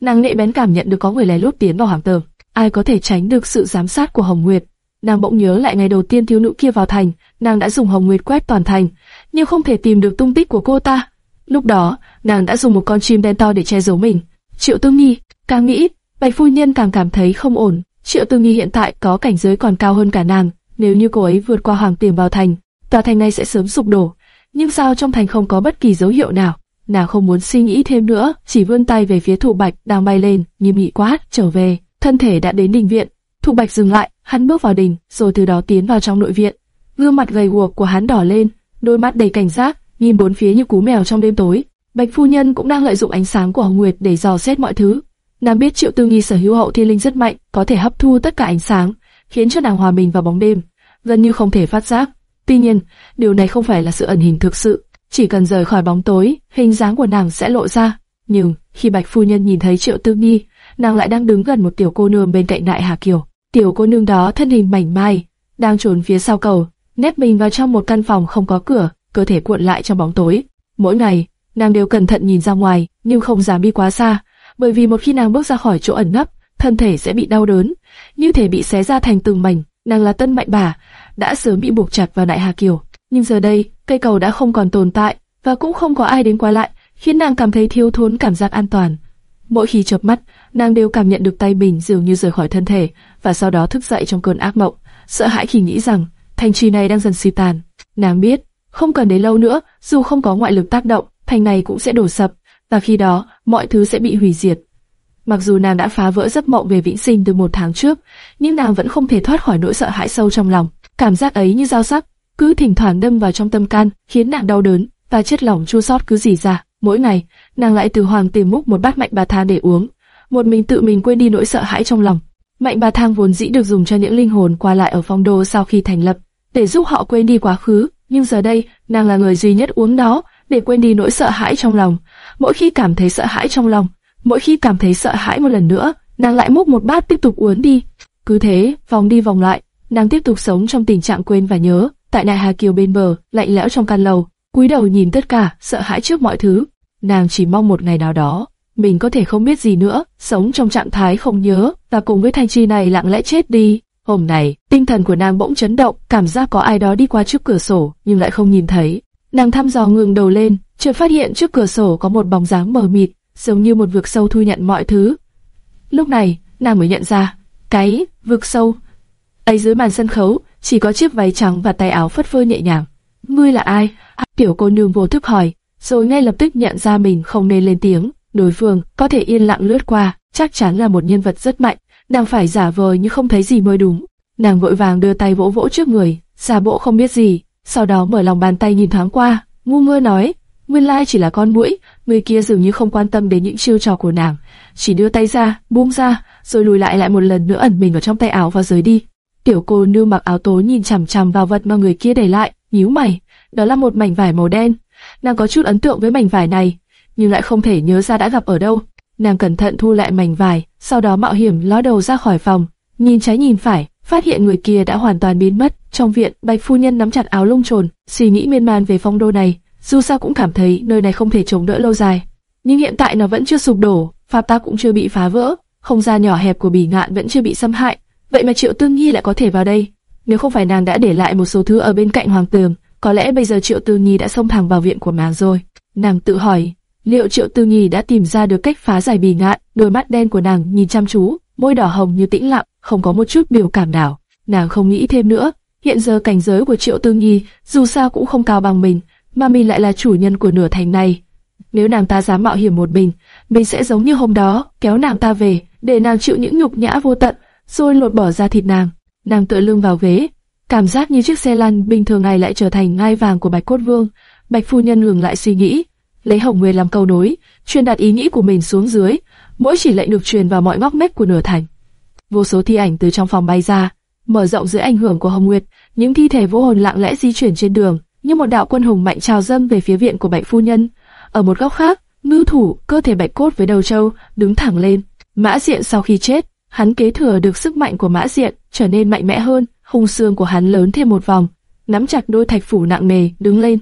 Nàng nệ bén cảm nhận được có người lén lút tiến vào hoàng tường. Ai có thể tránh được sự giám sát của Hồng Nguyệt? Nàng bỗng nhớ lại ngày đầu tiên thiếu nữ kia vào thành, nàng đã dùng Hồng Nguyệt quét toàn thành, nhưng không thể tìm được tung tích của cô ta. Lúc đó, nàng đã dùng một con chim đen to để che giấu mình. Triệu Tư Nghi càng nghĩ, Bạch phu nhân càng cảm thấy không ổn. Triệu Tư Nghi hiện tại có cảnh giới còn cao hơn cả nàng. Nếu như cô ấy vượt qua hoàng tiềm vào thành, tòa thành này sẽ sớm sụp đổ. Nhưng sao trong thành không có bất kỳ dấu hiệu nào? Nàng không muốn suy nghĩ thêm nữa, chỉ vươn tay về phía thủ Bạch đang bay lên, nghiêm nghị quát, trở về. Thân thể đã đến đình viện. Thục Bạch dừng lại, hắn bước vào đình, rồi từ đó tiến vào trong nội viện. Gương mặt gầy guộc của hắn đỏ lên, đôi mắt đầy cảnh giác, nhìn bốn phía như cú mèo trong đêm tối. Bạch phu nhân cũng đang lợi dụng ánh sáng của Hồng Nguyệt để dò xét mọi thứ. Nàng biết Triệu Tư Nghi sở hữu hậu thiên linh rất mạnh, có thể hấp thu tất cả ánh sáng, khiến cho nàng hòa mình vào bóng đêm, gần như không thể phát giác. Tuy nhiên, điều này không phải là sự ẩn hình thực sự, chỉ cần rời khỏi bóng tối, hình dáng của nàng sẽ lộ ra. Nhưng khi Bạch phu nhân nhìn thấy Triệu Tư Nghi, nàng lại đang đứng gần một tiểu cô nương bên cạnh Đại Hà Kiều. Tiểu cô nương đó thân hình mảnh mai, đang trốn phía sau cầu, nép mình vào trong một căn phòng không có cửa, cơ thể cuộn lại trong bóng tối. Mỗi ngày, nàng đều cẩn thận nhìn ra ngoài, nhưng không dám đi quá xa, bởi vì một khi nàng bước ra khỏi chỗ ẩn nấp, thân thể sẽ bị đau đớn, như thể bị xé ra thành từng mảnh. Nàng là Tân Mạnh Bà, đã sớm bị buộc chặt vào Đại Hà Kiều, nhưng giờ đây cây cầu đã không còn tồn tại, và cũng không có ai đến qua lại, khiến nàng cảm thấy thiếu thốn cảm giác an toàn. Mỗi khi chợp mắt, nàng đều cảm nhận được tay mình dường như rời khỏi thân thể, và sau đó thức dậy trong cơn ác mộng, sợ hãi khi nghĩ rằng thành trì này đang dần suy tàn. Nàng biết, không cần đến lâu nữa, dù không có ngoại lực tác động, thành này cũng sẽ đổ sập, và khi đó, mọi thứ sẽ bị hủy diệt. Mặc dù nàng đã phá vỡ giấc mộng về vĩnh sinh từ một tháng trước, nhưng nàng vẫn không thể thoát khỏi nỗi sợ hãi sâu trong lòng. Cảm giác ấy như dao sắc, cứ thỉnh thoảng đâm vào trong tâm can, khiến nàng đau đớn, và chất lỏng chua xót cứ dì ra. Mỗi ngày, nàng lại từ hoàng tìm múc một bát mạnh bà thang để uống, một mình tự mình quên đi nỗi sợ hãi trong lòng. Mạnh bà thang vốn dĩ được dùng cho những linh hồn qua lại ở phong đô sau khi thành lập, để giúp họ quên đi quá khứ, nhưng giờ đây, nàng là người duy nhất uống đó, để quên đi nỗi sợ hãi trong lòng. Mỗi khi cảm thấy sợ hãi trong lòng, mỗi khi cảm thấy sợ hãi một lần nữa, nàng lại múc một bát tiếp tục uống đi. Cứ thế, vòng đi vòng lại, nàng tiếp tục sống trong tình trạng quên và nhớ. Tại Nại Hà Kiều bên bờ, lạnh lẽo trong căn lầu, cúi đầu nhìn tất cả, sợ hãi trước mọi thứ. Nàng chỉ mong một ngày nào đó, mình có thể không biết gì nữa, sống trong trạng thái không nhớ, và cùng với thanh chi này lặng lẽ chết đi. Hôm nay, tinh thần của nàng bỗng chấn động, cảm giác có ai đó đi qua trước cửa sổ, nhưng lại không nhìn thấy. Nàng thăm dò ngừng đầu lên, chợt phát hiện trước cửa sổ có một bóng dáng mờ mịt, giống như một vực sâu thu nhận mọi thứ. Lúc này, nàng mới nhận ra, cái vực sâu ấy dưới màn sân khấu chỉ có chiếc váy trắng và tay áo phất phơ nhẹ nhàng. Ngươi là ai? Tiểu cô nương vô thức hỏi, rồi ngay lập tức nhận ra mình không nên lên tiếng. Đối phương có thể yên lặng lướt qua, chắc chắn là một nhân vật rất mạnh, nàng phải giả vờ như không thấy gì mới đúng. Nàng vội vàng đưa tay vỗ vỗ trước người, giả bộ không biết gì, sau đó mở lòng bàn tay nhìn thoáng qua, ngu ngơ nói, nguyên lai chỉ là con mũi, người kia dường như không quan tâm đến những chiêu trò của nàng, chỉ đưa tay ra, buông ra, rồi lùi lại lại một lần nữa ẩn mình vào trong tay áo và rời đi. Tiểu cô nương mặc áo tố nhìn chằm chằm vào vật mà người kia để lại, nhíu mày, đó là một mảnh vải màu đen. Nàng có chút ấn tượng với mảnh vải này, nhưng lại không thể nhớ ra đã gặp ở đâu. Nàng cẩn thận thu lại mảnh vải, sau đó mạo hiểm ló đầu ra khỏi phòng, nhìn trái nhìn phải, phát hiện người kia đã hoàn toàn biến mất. Trong viện, Bạch phu nhân nắm chặt áo lông trồn, suy nghĩ miên man về phong đô này. Dù sao cũng cảm thấy nơi này không thể chống đỡ lâu dài, nhưng hiện tại nó vẫn chưa sụp đổ, pháp ta cũng chưa bị phá vỡ, không gian nhỏ hẹp của bỉ ngạn vẫn chưa bị xâm hại. Vậy mà Triệu Tương Nhi lại có thể vào đây? Nếu không phải nàng đã để lại một số thứ ở bên cạnh hoàng tường, có lẽ bây giờ Triệu Tương Nhi đã xông thẳng vào viện của nàng rồi. Nàng tự hỏi, liệu Triệu Tương Nhi đã tìm ra được cách phá giải bì ngạn? Đôi mắt đen của nàng nhìn chăm chú, môi đỏ hồng như tĩnh lặng, không có một chút biểu cảm nào. Nàng không nghĩ thêm nữa. Hiện giờ cảnh giới của Triệu Tương Nhi dù sao cũng không cao bằng mình, mà mình lại là chủ nhân của nửa thành này. Nếu nàng ta dám mạo hiểm một mình, mình sẽ giống như hôm đó, kéo nàng ta về, để nàng chịu những nhục nhã vô tận, rồi lột bỏ ra thịt nàng. Nàng tựa lưng vào ghế, cảm giác như chiếc xe lăn bình thường này lại trở thành ngai vàng của Bạch Cốt Vương. Bạch phu nhân ngừng lại suy nghĩ, lấy Hồng Nguyên làm câu nối, truyền đạt ý nghĩ của mình xuống dưới. Mỗi chỉ lệnh được truyền vào mọi ngóc ngách của nửa thành. Vô số thi ảnh từ trong phòng bay ra, mở rộng dưới ảnh hưởng của Hồng Nguyệt, những thi thể vô hồn lặng lẽ di chuyển trên đường, như một đạo quân hùng mạnh trào dâng về phía viện của Bạch phu nhân. Ở một góc khác, ngư thủ, cơ thể bạch cốt với đầu trâu, đứng thẳng lên. Mã Diện sau khi chết, hắn kế thừa được sức mạnh của Mã Diện, trở nên mạnh mẽ hơn, hung xương của hắn lớn thêm một vòng, nắm chặt đôi thạch phủ nặng nề, đứng lên.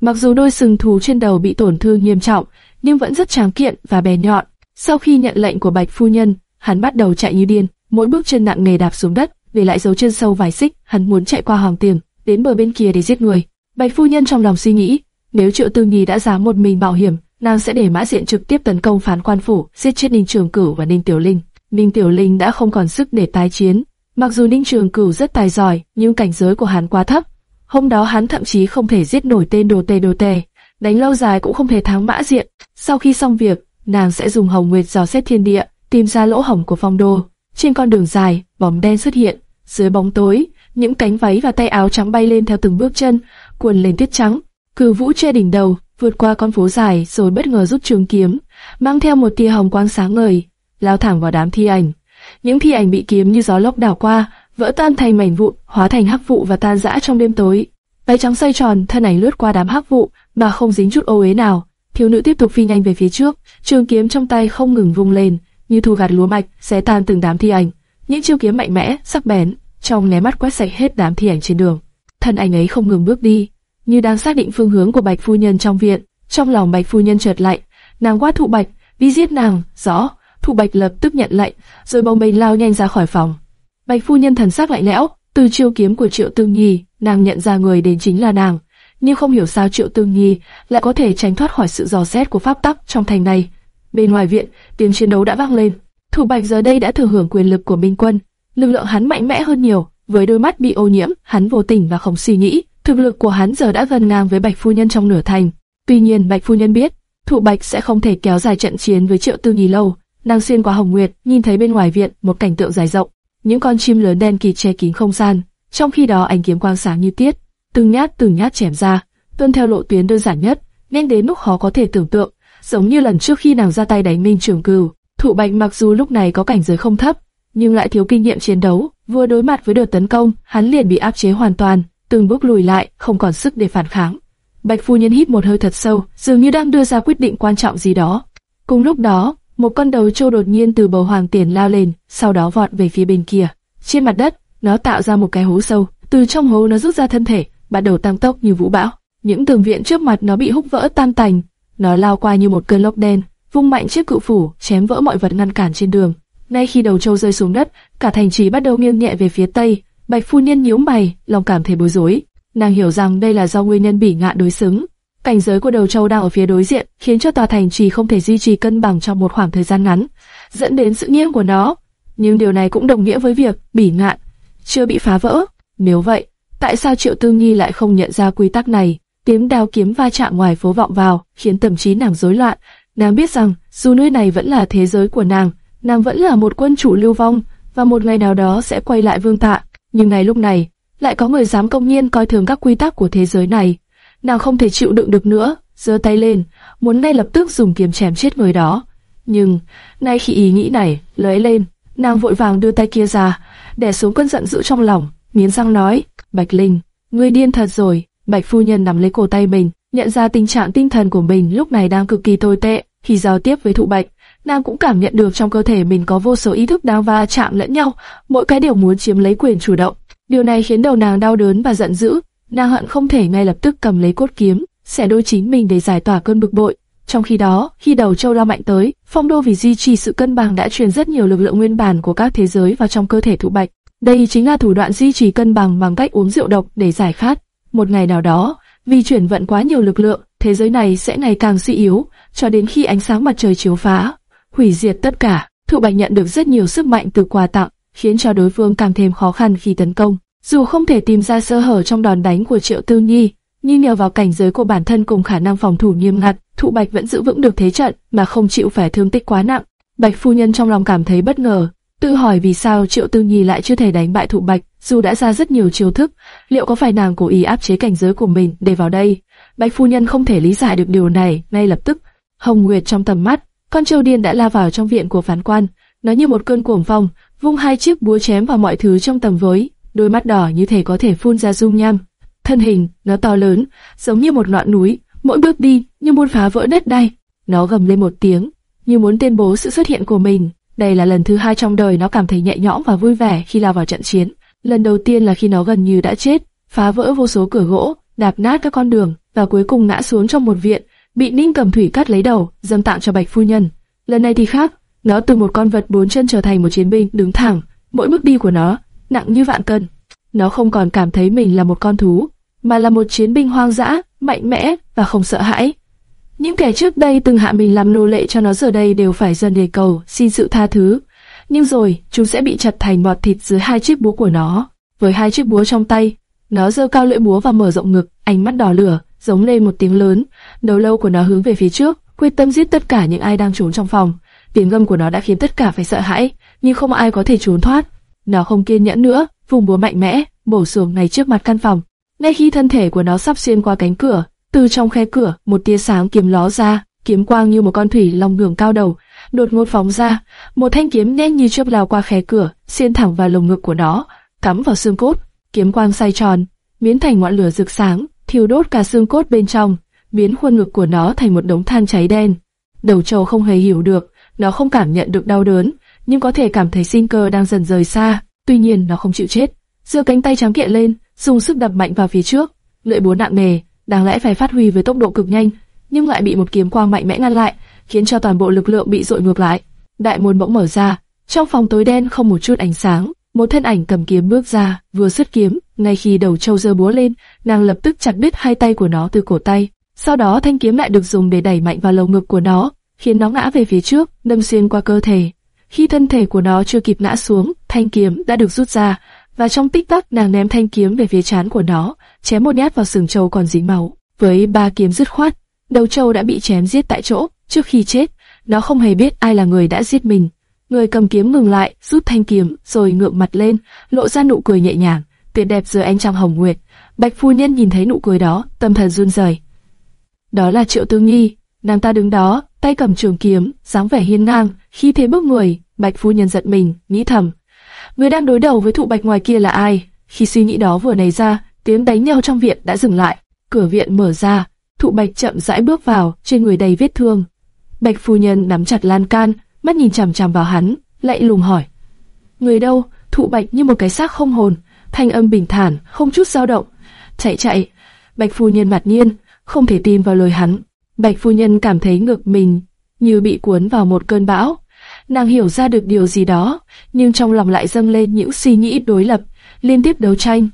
Mặc dù đôi sừng thú trên đầu bị tổn thương nghiêm trọng, nhưng vẫn rất tráng kiện và bè nhọn. Sau khi nhận lệnh của Bạch phu nhân, hắn bắt đầu chạy như điên, mỗi bước chân nặng nề đạp xuống đất, để lại dấu chân sâu vài xích, hắn muốn chạy qua hoàng tiền, đến bờ bên kia để giết người. Bạch phu nhân trong lòng suy nghĩ, nếu Triệu Tư Nhi đã dám một mình bảo hiểm, nàng sẽ để Mã Diện trực tiếp tấn công phán quan phủ, giết chết Ninh Trường Cửu và Ninh Tiểu Linh. Ninh Tiểu Linh đã không còn sức để tái chiến. Mặc dù Ninh Trường Cửu rất tài giỏi, nhưng cảnh giới của hắn quá thấp. Hôm đó hắn thậm chí không thể giết nổi tên đồ tề đồ tề, đánh lâu dài cũng không thể thắng Mã Diện. Sau khi xong việc, nàng sẽ dùng Hồng Nguyệt dò xét thiên địa, tìm ra lỗ hổng của phong đô. Trên con đường dài, bóng đen xuất hiện, dưới bóng tối, những cánh váy và tay áo trắng bay lên theo từng bước chân, cuồn lên tuyết trắng. Cử Vũ che đỉnh đầu, vượt qua con phố dài rồi bất ngờ rút trường kiếm, mang theo một tia hồng quang sáng ngời, lao thẳng vào đám thi ảnh. Những thi ảnh bị kiếm như gió lốc đảo qua, vỡ tan thành mảnh vụn, hóa thành hắc vụ và tan rã trong đêm tối. Váy trắng xoay tròn, thân ảnh lướt qua đám hắc vụ mà không dính chút ô uế nào. Thiếu nữ tiếp tục phi nhanh về phía trước, trường kiếm trong tay không ngừng vung lên, như thu gặt lúa mạch, xé tan từng đám thi ảnh. Những chiêu kiếm mạnh mẽ, sắc bén, trong né mắt quét sạch hết đám thi ảnh trên đường. Thân ảnh ấy không ngừng bước đi, như đang xác định phương hướng của Bạch phu nhân trong viện. Trong lòng Bạch phu nhân chợt lạnh, nàng quát Thụ Bạch, đi giết nàng. Rõ. Thu Bạch lập tức nhận lệnh, rồi bồng bềnh lao nhanh ra khỏi phòng. Bạch phu nhân thần sắc lạnh lẽo, từ chiêu kiếm của Triệu Tương Nhi, nàng nhận ra người đến chính là nàng. nhưng không hiểu sao Triệu Tương Nhi lại có thể tránh thoát khỏi sự dò xét của pháp tắc trong thành này. Bên ngoài viện, tiếng chiến đấu đã vang lên. Thủ Bạch giờ đây đã thừa hưởng quyền lực của Minh Quân, lực lượng hắn mạnh mẽ hơn nhiều. Với đôi mắt bị ô nhiễm, hắn vô tình và không suy nghĩ, thực lực của hắn giờ đã gần ngang với Bạch phu nhân trong nửa thành. Tuy nhiên, Bạch phu nhân biết, Thủ Bạch sẽ không thể kéo dài trận chiến với Triệu Tư Nhi lâu. Nàng xuyên qua Hồng Nguyệt, nhìn thấy bên ngoài viện một cảnh tượng dài rộng, những con chim lớn đen kịt che kín không gian. Trong khi đó ánh kiếm quang sáng như tiết, từng nhát từng nhát chém ra, tuân theo lộ tuyến đơn giản nhất, nên đến mức khó có thể tưởng tượng, giống như lần trước khi nàng ra tay đánh Minh Trường Cửu. Thụ Bạch mặc dù lúc này có cảnh giới không thấp, nhưng lại thiếu kinh nghiệm chiến đấu, vừa đối mặt với đợt tấn công, hắn liền bị áp chế hoàn toàn, từng bước lùi lại, không còn sức để phản kháng. Bạch phu nhân hít một hơi thật sâu, dường như đang đưa ra quyết định quan trọng gì đó. Cùng lúc đó, một con đầu trâu đột nhiên từ bầu hoàng tiền lao lên, sau đó vọt về phía bên kia. Trên mặt đất, nó tạo ra một cái hố sâu, từ trong hố nó rút ra thân thể, bắt đầu tăng tốc như vũ bão. Những tường viện trước mặt nó bị húc vỡ tan tành, nó lao qua như một cơn lốc đen, vung mạnh chiếc cự phủ, chém vỡ mọi vật ngăn cản trên đường. Ngay khi đầu trâu rơi xuống đất, cả thành trì bắt đầu nghiêng nhẹ về phía tây. Bạch phu nhân nhíu mày, lòng cảm thấy bối rối. Nàng hiểu rằng đây là do nguyên nhân bỉ ngạn đối xứng. Cảnh giới của đầu châu đang ở phía đối diện, khiến cho tòa thành trì không thể duy trì cân bằng trong một khoảng thời gian ngắn, dẫn đến sự nghiêng của nó. Nhưng điều này cũng đồng nghĩa với việc bỉ ngạn chưa bị phá vỡ. Nếu vậy, tại sao Triệu Tư Nhi lại không nhận ra quy tắc này? Tiếng đao kiếm va chạm ngoài phố vọng vào, khiến tâm trí nàng rối loạn. Nàng biết rằng, dù nơi này vẫn là thế giới của nàng, nàng vẫn là một quân chủ lưu vong, và một ngày nào đó sẽ quay lại vương tạ. Nhưng ngày lúc này, lại có người dám công nhiên coi thường các quy tắc của thế giới này. Nàng không thể chịu đựng được nữa, giơ tay lên, muốn ngay lập tức dùng kiếm chém chết người đó. Nhưng, ngay khi ý nghĩ này lấy lên, nàng vội vàng đưa tay kia ra, đè xuống cơn giận dữ trong lòng, miến răng nói, Bạch Linh, ngươi điên thật rồi. Bạch phu nhân nắm lấy cổ tay mình, nhận ra tình trạng tinh thần của mình lúc này đang cực kỳ tồi tệ. Khi giao tiếp với thụ bạch, nàng cũng cảm nhận được trong cơ thể mình có vô số ý thức đang va chạm lẫn nhau, mỗi cái đều muốn chiếm lấy quyền chủ động. Điều này khiến đầu nàng đau đớn và giận dữ, nàng hận không thể ngay lập tức cầm lấy cốt kiếm, xẻ đôi chính mình để giải tỏa cơn bực bội. Trong khi đó, khi đầu châu lao mạnh tới, phong đô vì duy trì sự cân bằng đã truyền rất nhiều lực lượng nguyên bản của các thế giới vào trong cơ thể thụ bạch. Đây chính là thủ đoạn duy trì cân bằng bằng cách uống rượu độc để giải khát. Một ngày nào đó, vì chuyển vận quá nhiều lực lượng, thế giới này sẽ ngày càng suy yếu, cho đến khi ánh sáng mặt trời chiếu phá, hủy diệt tất cả. Thụ Bạch nhận được rất nhiều sức mạnh từ quà tặng, khiến cho đối phương càng thêm khó khăn khi tấn công. Dù không thể tìm ra sơ hở trong đòn đánh của Triệu Tư Nhi, nhưng nhờ vào cảnh giới của bản thân cùng khả năng phòng thủ nghiêm ngặt, Thụ Bạch vẫn giữ vững được thế trận mà không chịu phải thương tích quá nặng. Bạch phu nhân trong lòng cảm thấy bất ngờ, tự hỏi vì sao Triệu Tư Nhi lại chưa thể đánh bại Thụ Bạch, dù đã ra rất nhiều chiêu thức, liệu có phải nàng cố ý áp chế cảnh giới của mình để vào đây? Bạch phu nhân không thể lý giải được điều này, ngay lập tức, Hồng Nguyệt trong tầm mắt, con trâu điên đã la vào trong viện của phán quan, nó như một cơn cuồng phong, vung hai chiếc búa chém vào mọi thứ trong tầm với, đôi mắt đỏ như thể có thể phun ra dung nham. Thân hình, nó to lớn, giống như một ngọn núi, mỗi bước đi như muốn phá vỡ đất đai. Nó gầm lên một tiếng, như muốn tuyên bố sự xuất hiện của mình. Đây là lần thứ hai trong đời nó cảm thấy nhẹ nhõm và vui vẻ khi lao vào trận chiến. Lần đầu tiên là khi nó gần như đã chết, phá vỡ vô số cửa gỗ, đạp nát các con đường, và cuối cùng ngã xuống trong một viện, bị Ninh Cầm Thủy cắt lấy đầu, dâng tặng cho Bạch phu nhân. Lần này thì khác, nó từ một con vật bốn chân trở thành một chiến binh đứng thẳng, mỗi bước đi của nó nặng như vạn cân. Nó không còn cảm thấy mình là một con thú, mà là một chiến binh hoang dã, mạnh mẽ và không sợ hãi. Những kẻ trước đây từng hạ mình làm nô lệ cho nó giờ đây đều phải dần đề cầu xin sự tha thứ nhưng rồi chúng sẽ bị chặt thành bọt thịt dưới hai chiếc búa của nó. Với hai chiếc búa trong tay, nó giơ cao lưỡi búa và mở rộng ngực, ánh mắt đỏ lửa, giống lên một tiếng lớn. Đầu lâu của nó hướng về phía trước, quyết tâm giết tất cả những ai đang trốn trong phòng. Tiếng gầm của nó đã khiến tất cả phải sợ hãi, nhưng không ai có thể trốn thoát. Nó không kiên nhẫn nữa, vùng búa mạnh mẽ, bổ xuống ngay trước mặt căn phòng. Ngay khi thân thể của nó sắp xuyên qua cánh cửa, từ trong khe cửa, một tia sáng kiếm ló ra, kiếm quang như một con thủy long ngưỡng cao đầu, đột ngột phóng ra, một thanh kiếm đen như chớp lao qua khe cửa, xuyên thẳng vào lồng ngực của nó, cắm vào xương cốt. Kiếm quang xoay tròn, biến thành ngọn lửa rực sáng, thiêu đốt cả xương cốt bên trong, biến khuôn ngực của nó thành một đống than cháy đen. Đầu trâu không hề hiểu được, nó không cảm nhận được đau đớn, nhưng có thể cảm thấy sinh cơ đang dần rời xa. Tuy nhiên nó không chịu chết, giơ cánh tay trắng kiện lên, dùng sức đập mạnh vào phía trước. Lưỡi búa nặng nề, đáng lẽ phải phát huy với tốc độ cực nhanh, nhưng lại bị một kiếm quang mạnh mẽ ngăn lại khiến cho toàn bộ lực lượng bị dội ngược lại. Đại môn bỗng mở ra, trong phòng tối đen không một chút ánh sáng, một thân ảnh cầm kiếm bước ra, vừa xuất kiếm, ngay khi đầu trâu giơ búa lên, nàng lập tức chặt đứt hai tay của nó từ cổ tay. Sau đó thanh kiếm lại được dùng để đẩy mạnh vào lồng ngực của nó, khiến nó ngã về phía trước, đâm xuyên qua cơ thể. Khi thân thể của nó chưa kịp ngã xuống, thanh kiếm đã được rút ra, và trong tích tắc nàng ném thanh kiếm về phía chán của nó, chém một nhát vào sừng trâu còn dính máu. Với ba kiếm dứt khoát, đầu trâu đã bị chém giết tại chỗ. Trước khi chết, nó không hề biết ai là người đã giết mình. Người cầm kiếm ngừng lại, rút thanh kiếm, rồi ngượng mặt lên, lộ ra nụ cười nhẹ nhàng, tuyệt đẹp dưới ánh trăng hồng nguyệt. Bạch phu nhân nhìn thấy nụ cười đó, tâm thần run rẩy. Đó là Triệu Tư Nghi, nàng ta đứng đó, tay cầm trường kiếm, dáng vẻ hiên ngang, khi thế bước người, Bạch phu nhân giật mình, nghĩ thầm, người đang đối đầu với thụ bạch ngoài kia là ai? Khi suy nghĩ đó vừa nảy ra, tiếng đánh nhau trong viện đã dừng lại, cửa viện mở ra, thụ bạch chậm rãi bước vào, trên người đầy vết thương. Bạch phu nhân nắm chặt lan can, mắt nhìn chằm chằm vào hắn, lạnh lùng hỏi: người đâu? Thụ bạch như một cái xác không hồn, thanh âm bình thản, không chút dao động. Chạy chạy. Bạch phu nhân mặt nhiên, không thể tin vào lời hắn. Bạch phu nhân cảm thấy ngực mình như bị cuốn vào một cơn bão. Nàng hiểu ra được điều gì đó, nhưng trong lòng lại dâng lên những suy nghĩ đối lập, liên tiếp đấu tranh.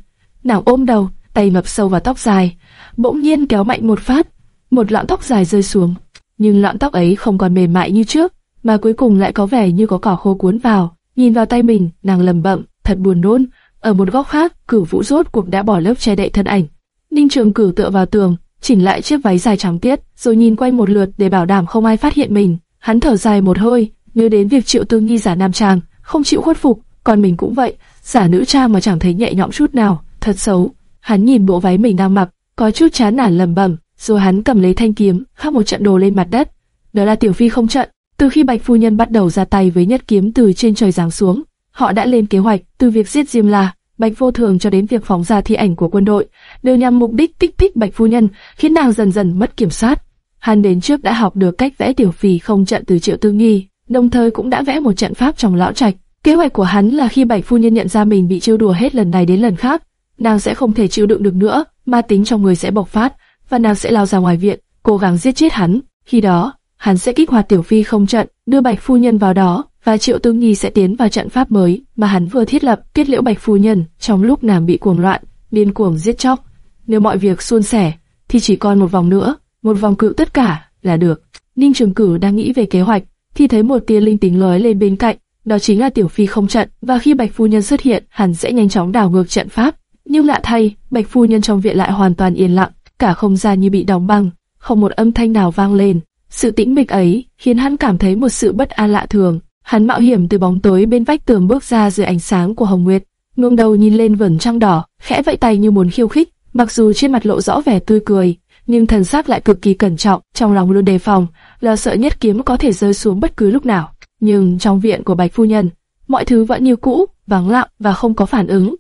Nàng ôm đầu, tay ngập sâu vào tóc dài, bỗng nhiên kéo mạnh một phát, một lọn tóc dài rơi xuống. Nhưng lọn tóc ấy không còn mềm mại như trước, mà cuối cùng lại có vẻ như có cỏ khô cuốn vào. Nhìn vào tay mình, nàng lầm bậm, thật buồn nôn. Ở một góc khác, cửu vũ rốt cuộc đã bỏ lớp che đậy thân ảnh. Ninh Trường Cửu tựa vào tường, chỉnh lại chiếc váy dài trắng tiết, rồi nhìn quanh một lượt để bảo đảm không ai phát hiện mình. Hắn thở dài một hơi, nhớ đến việc Triệu Tương nghi giả nam trang, không chịu khuất phục, còn mình cũng vậy, giả nữ trang mà chẳng thấy nhẹ nhõm chút nào, thật xấu. Hắn nhìn bộ váy mình đang mặc, có chút chán nản lẩm bẩm, rồi hắn cầm lấy thanh kiếm, khắc một trận đồ lên mặt đất. Đó là tiểu phi không trận. Từ khi Bạch phu nhân bắt đầu ra tay với nhất kiếm từ trên trời giáng xuống, họ đã lên kế hoạch từ việc giết Diêm La, Bạch Vô Thường cho đến việc phóng ra thi ảnh của quân đội, đều nhằm mục đích kích thích Bạch phu nhân, khiến nàng dần dần mất kiểm soát. Hắn đến trước đã học được cách vẽ tiểu phì không trận từ Triệu Tư Nghi, đồng thời cũng đã vẽ một trận pháp trong lão trạch. Kế hoạch của hắn là khi Bạch phu nhân nhận ra mình bị trêu đùa hết lần này đến lần khác, nàng sẽ không thể chịu đựng được nữa, ma tính trong người sẽ bộc phát, và nàng sẽ lao ra ngoài viện, cố gắng giết chết hắn. Khi đó, hắn sẽ kích hoạt tiểu phi không trận, đưa Bạch phu nhân vào đó, và Triệu Tương Nhi sẽ tiến vào trận pháp mới mà hắn vừa thiết lập, kết liễu Bạch phu nhân trong lúc nàng bị cuồng loạn, điên cuồng giết chóc. Nếu mọi việc suôn sẻ, thì chỉ còn một vòng nữa, một vòng cựu tất cả là được. Ninh Trường Cử đang nghĩ về kế hoạch, thì thấy một tia linh tính lóe lên bên cạnh, đó chính là tiểu phi không trận, và khi Bạch phu nhân xuất hiện, hắn sẽ nhanh chóng đảo ngược trận pháp. Nhưng lạ thay, Bạch phu nhân trong viện lại hoàn toàn yên lặng, cả không gian như bị đóng băng, không một âm thanh nào vang lên. Sự tĩnh mịch ấy khiến hắn cảm thấy một sự bất an lạ thường. Hắn mạo hiểm từ bóng tối bên vách tường bước ra dưới ánh sáng của Hồng Nguyệt, ngẩng đầu nhìn lên vầng trăng đỏ, khẽ vẫy tay như muốn khiêu khích. Mặc dù trên mặt lộ rõ vẻ tươi cười, nhưng thần sắc lại cực kỳ cẩn trọng, trong lòng luôn đề phòng, lo sợ nhất kiếm có thể rơi xuống bất cứ lúc nào. Nhưng trong viện của Bạch phu nhân, mọi thứ vẫn như cũ, vắng lặng và không có phản ứng.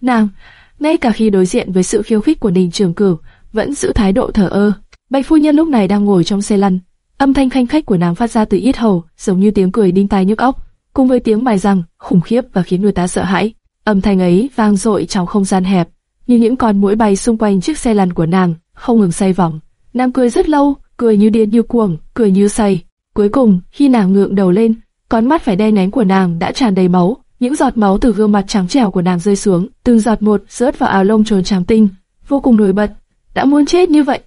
Nàng, ngay cả khi đối diện với sự khiêu khích của Ninh Trường Cửu, vẫn giữ thái độ thờ ơ. Bạch phu nhân lúc này đang ngồi trong xe lăn, âm thanh khanh khách của nàng phát ra từ ít hầu, giống như tiếng cười đinh tai nhức óc, cùng với tiếng mài răng khủng khiếp và khiến người ta sợ hãi. Âm thanh ấy vang dội trong không gian hẹp, như những con muỗi bay xung quanh chiếc xe lăn của nàng, không ngừng xoay vòng. Nàng cười rất lâu, cười như điên như cuồng, cười như say. Cuối cùng, khi nàng ngượng đầu lên, con mắt phải đen nén của nàng đã tràn đầy máu, những giọt máu từ gương mặt trắng trẻo của nàng rơi xuống, từng giọt một rớt vào áo lông trồn trắng tinh, vô cùng nổi bật. Đã muốn chết như vậy,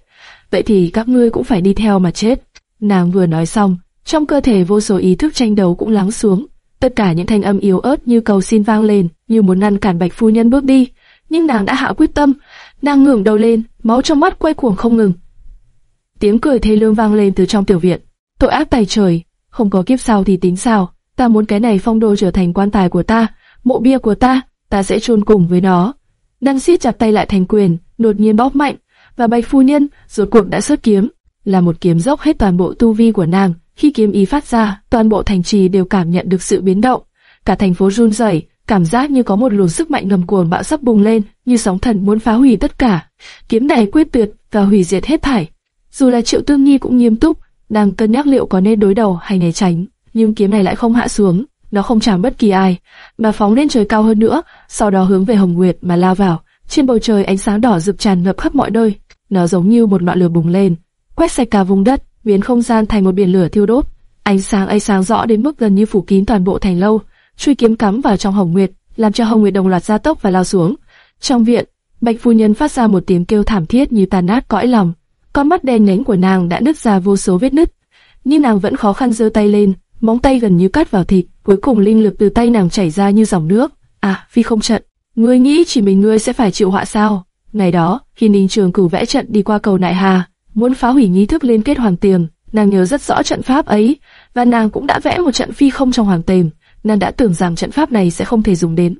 vậy thì các ngươi cũng phải đi theo mà chết. Nàng vừa nói xong, trong cơ thể vô số ý thức tranh đấu cũng lắng xuống, tất cả những thanh âm yếu ớt như cầu xin vang lên, như muốn ngăn cản Bạch phu nhân bước đi. Nhưng nàng đã hạ quyết tâm, nàng ngẩng đầu lên, máu trong mắt quay cuồng không ngừng. Tiếng cười thê lương vang lên từ trong tiểu viện. Tội ác tài trời, không có kiếp sau thì tính sao? Ta muốn cái này phong đô trở thành quan tài của ta, mộ bia của ta, ta sẽ chôn cùng với nó. Đang siết chặt tay lại thành quyền, đột nhiên bóp mạnh, và bạch phu nhân rốt cuộc đã xuất kiếm, là một kiếm dốc hết toàn bộ tu vi của nàng. Khi kiếm ý phát ra, toàn bộ thành trì đều cảm nhận được sự biến động, cả thành phố run rẩy, cảm giác như có một luồng sức mạnh ngầm cuồng bạo sắp bùng lên, như sóng thần muốn phá hủy tất cả. Kiếm này quyết tuyệt và hủy diệt hết thảy. Dù là Triệu Tương Nhi cũng nghiêm túc, đang cân nhắc liệu có nên đối đầu hay né tránh, nhưng kiếm này lại không hạ xuống, nó không chạm bất kỳ ai, mà phóng lên trời cao hơn nữa, sau đó hướng về Hồng Nguyệt mà lao vào. Trên bầu trời ánh sáng đỏ rực tràn ngập khắp mọi nơi, nó giống như một ngọn lửa bùng lên, quét sạch cả vùng đất, biến không gian thành một biển lửa thiêu đốt. Ánh sáng ấy sáng rõ đến mức gần như phủ kín toàn bộ thành lâu. Truy kiếm cắm vào trong Hồng Nguyệt, làm cho Hồng Nguyệt đồng loạt gia tốc và lao xuống. Trong viện, Bạch phu nhân phát ra một tiếng kêu thảm thiết như tàn nát cõi lòng. Con mắt đen nhánh của nàng đã nứt ra vô số vết nứt, nhưng nàng vẫn khó khăn giơ tay lên, móng tay gần như cắt vào thịt, cuối cùng linh lực từ tay nàng chảy ra như dòng nước. À, phi không trận, ngươi nghĩ chỉ mình ngươi sẽ phải chịu họa sao? Ngày đó, khi Ninh Trường Cửu vẽ trận đi qua cầu Nại Hà, muốn phá hủy nghi thức liên kết hoàng tiềm, nàng nhớ rất rõ trận pháp ấy, và nàng cũng đã vẽ một trận phi không trong hoàng tiềm. Nàng đã tưởng rằng trận pháp này sẽ không thể dùng đến.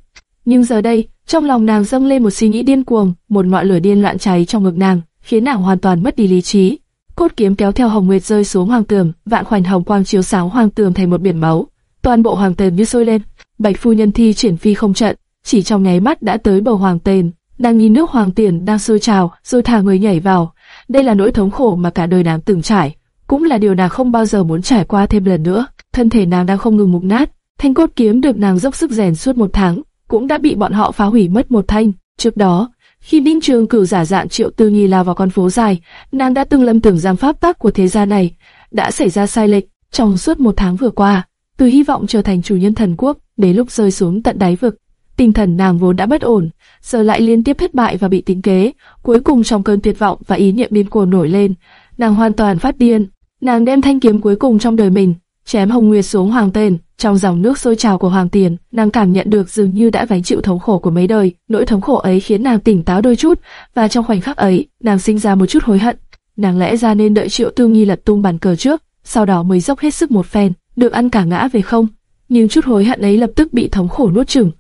Nhưng giờ đây, trong lòng nàng dâng lên một suy nghĩ điên cuồng, một ngọn lửa điên loạn cháy trong ngực nàng, khiến nàng hoàn toàn mất đi lý trí. Cốt kiếm kéo theo hồng nguyệt rơi xuống hoàng tường, vạn khoảnh hồng quang chiếu sáng hoàng tường thành một biển máu. Toàn bộ hoàng tường như sôi lên. Bạch phu nhân thi triển phi không trận, chỉ trong nháy mắt đã tới bầu hoàng tiềm, đang nhìn nước hoàng tiền đang sôi trào, rồi thả người nhảy vào. Đây là nỗi thống khổ mà cả đời nàng từng trải, cũng là điều nàng không bao giờ muốn trải qua thêm lần nữa. Thân thể nàng đang không ngừng mục nát, thanh cốt kiếm được nàng dốc sức rèn suốt một tháng, cũng đã bị bọn họ phá hủy mất một thanh. Trước đó, khi Đinh Trường Cửu giả dạng Triệu Tư Nghi lao vào con phố dài, nàng đã từng lâm tưởng giam pháp tắc của thế gia này đã xảy ra sai lệch trong suốt một tháng vừa qua. Từ hy vọng trở thành chủ nhân thần quốc, đến lúc rơi xuống tận đáy vực, tinh thần nàng vốn đã bất ổn, giờ lại liên tiếp thất bại và bị tính kế. Cuối cùng trong cơn tuyệt vọng và ý niệm điên cuồng nổi lên, nàng hoàn toàn phát điên. Nàng đem thanh kiếm cuối cùng trong đời mình, chém Hồng Nguyệt xuống hoàng tên. Trong dòng nước sôi trào của hoàng tiền, nàng cảm nhận được dường như đã gánh chịu thống khổ của mấy đời. Nỗi thống khổ ấy khiến nàng tỉnh táo đôi chút, và trong khoảnh khắc ấy, nàng sinh ra một chút hối hận. Nàng lẽ ra nên đợi Triệu Tư Nghi lật tung bàn cờ trước, sau đó mới dốc hết sức một phen, được ăn cả ngã về không. Nhưng chút hối hận ấy lập tức bị thống khổ nuốt chửng.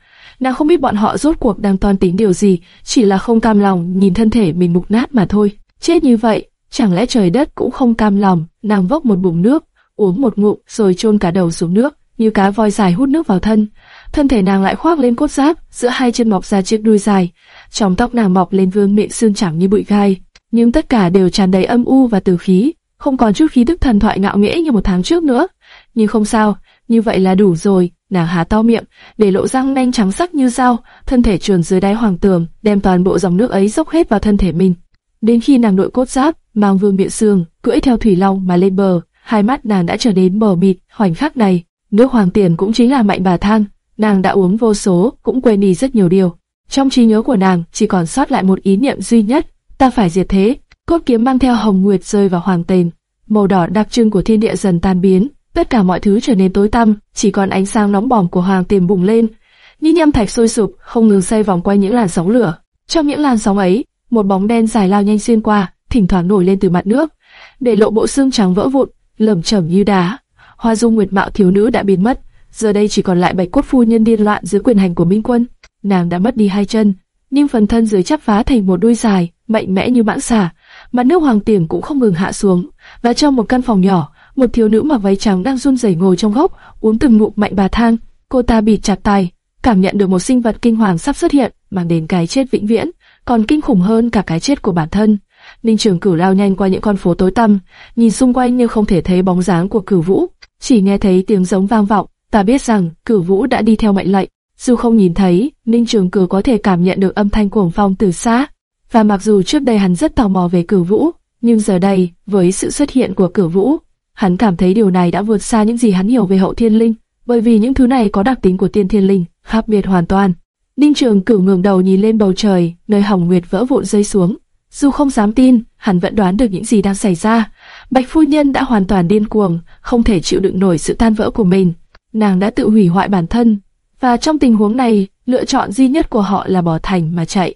Nàng không biết bọn họ rốt cuộc đang toan tính điều gì, chỉ là không cam lòng nhìn thân thể mình mục nát mà thôi. Chết như vậy, chẳng lẽ trời đất cũng không cam lòng? Nàng vốc một bụng nước, uống một ngụm rồi chôn cả đầu xuống nước, như cá voi dài hút nước vào thân. Thân thể nàng lại khoác lên cốt giáp, giữa hai chân mọc ra chiếc đuôi dài, trong tóc nàng mọc lên vương miệng xương chẳng như bụi gai, nhưng tất cả đều tràn đầy âm u và tử khí, không còn chút khí tức thần thoại ngạo nghễ như một tháng trước nữa. Nhưng không sao, như vậy là đủ rồi. Nàng há to miệng, để lộ răng nanh trắng sắc như dao, thân thể trườn dưới đáy hoàng tường, đem toàn bộ dòng nước ấy dốc hết vào thân thể mình. Đến khi nàng đội cốt giáp, mang vương miệng xương, cưỡi theo thủy long mà lên bờ, hai mắt nàng đã trở đến bờ mịt. Khoảnh khắc này, nước hoàng tiền cũng chính là mạnh bà than, nàng đã uống vô số, cũng quên đi rất nhiều điều. Trong trí nhớ của nàng chỉ còn sót lại một ý niệm duy nhất, ta phải diệt thế. Cốt kiếm mang theo hồng nguyệt rơi vào hoàng tiền, màu đỏ đặc trưng của thiên địa dần tan biến, tất cả mọi thứ trở nên tối tăm, chỉ còn ánh sáng nóng bỏng của hoàng tiềm bùng lên, như nhâm thạch sôi sụp, không ngừng xoay vòng quanh những làn sóng lửa. Trong những làn sóng ấy, một bóng đen dài lao nhanh xuyên qua, thỉnh thoảng nổi lên từ mặt nước, để lộ bộ xương trắng vỡ vụn, lởm chởm như đá. Hoa dung nguyệt mạo thiếu nữ đã biến mất, giờ đây chỉ còn lại bạch cốt phu nhân điên loạn dưới quyền hành của Minh Quân. Nàng đã mất đi hai chân, nhưng phần thân dưới chắp phá thành một đuôi dài, mạnh mẽ như mãng xà. Mặt nước hoàng tiềm cũng không ngừng hạ xuống, và trong một căn phòng nhỏ, một thiếu nữ mặc váy trắng đang run rẩy ngồi trong góc, uống từng ngụm mạnh bà thang. Cô ta bịt chặt tay, cảm nhận được một sinh vật kinh hoàng sắp xuất hiện, mang đến cái chết vĩnh viễn, còn kinh khủng hơn cả cái chết của bản thân. Ninh Trường Cửu lao nhanh qua những con phố tối tăm, nhìn xung quanh nhưng không thể thấy bóng dáng của Cửu Vũ, chỉ nghe thấy tiếng giống vang vọng. Ta biết rằng Cửu Vũ đã đi theo mệnh lệnh, dù không nhìn thấy, Ninh Trường Cửu có thể cảm nhận được âm thanh cuồng phong từ xa. Và mặc dù trước đây hắn rất tò mò về Cửu Vũ, nhưng giờ đây, với sự xuất hiện của Cửu Vũ, hắn cảm thấy điều này đã vượt xa những gì hắn hiểu về hậu thiên linh, bởi vì những thứ này có đặc tính của tiên thiên linh, khác biệt hoàn toàn. Ninh Trường Cửu ngẩng đầu nhìn lên bầu trời, nơi hồng nguyệt vỡ vụn rơi xuống. Dù không dám tin, hắn vẫn đoán được những gì đang xảy ra. Bạch phu nhân đã hoàn toàn điên cuồng, không thể chịu đựng nổi sự tan vỡ của mình. Nàng đã tự hủy hoại bản thân, và trong tình huống này, lựa chọn duy nhất của họ là bỏ thành mà chạy.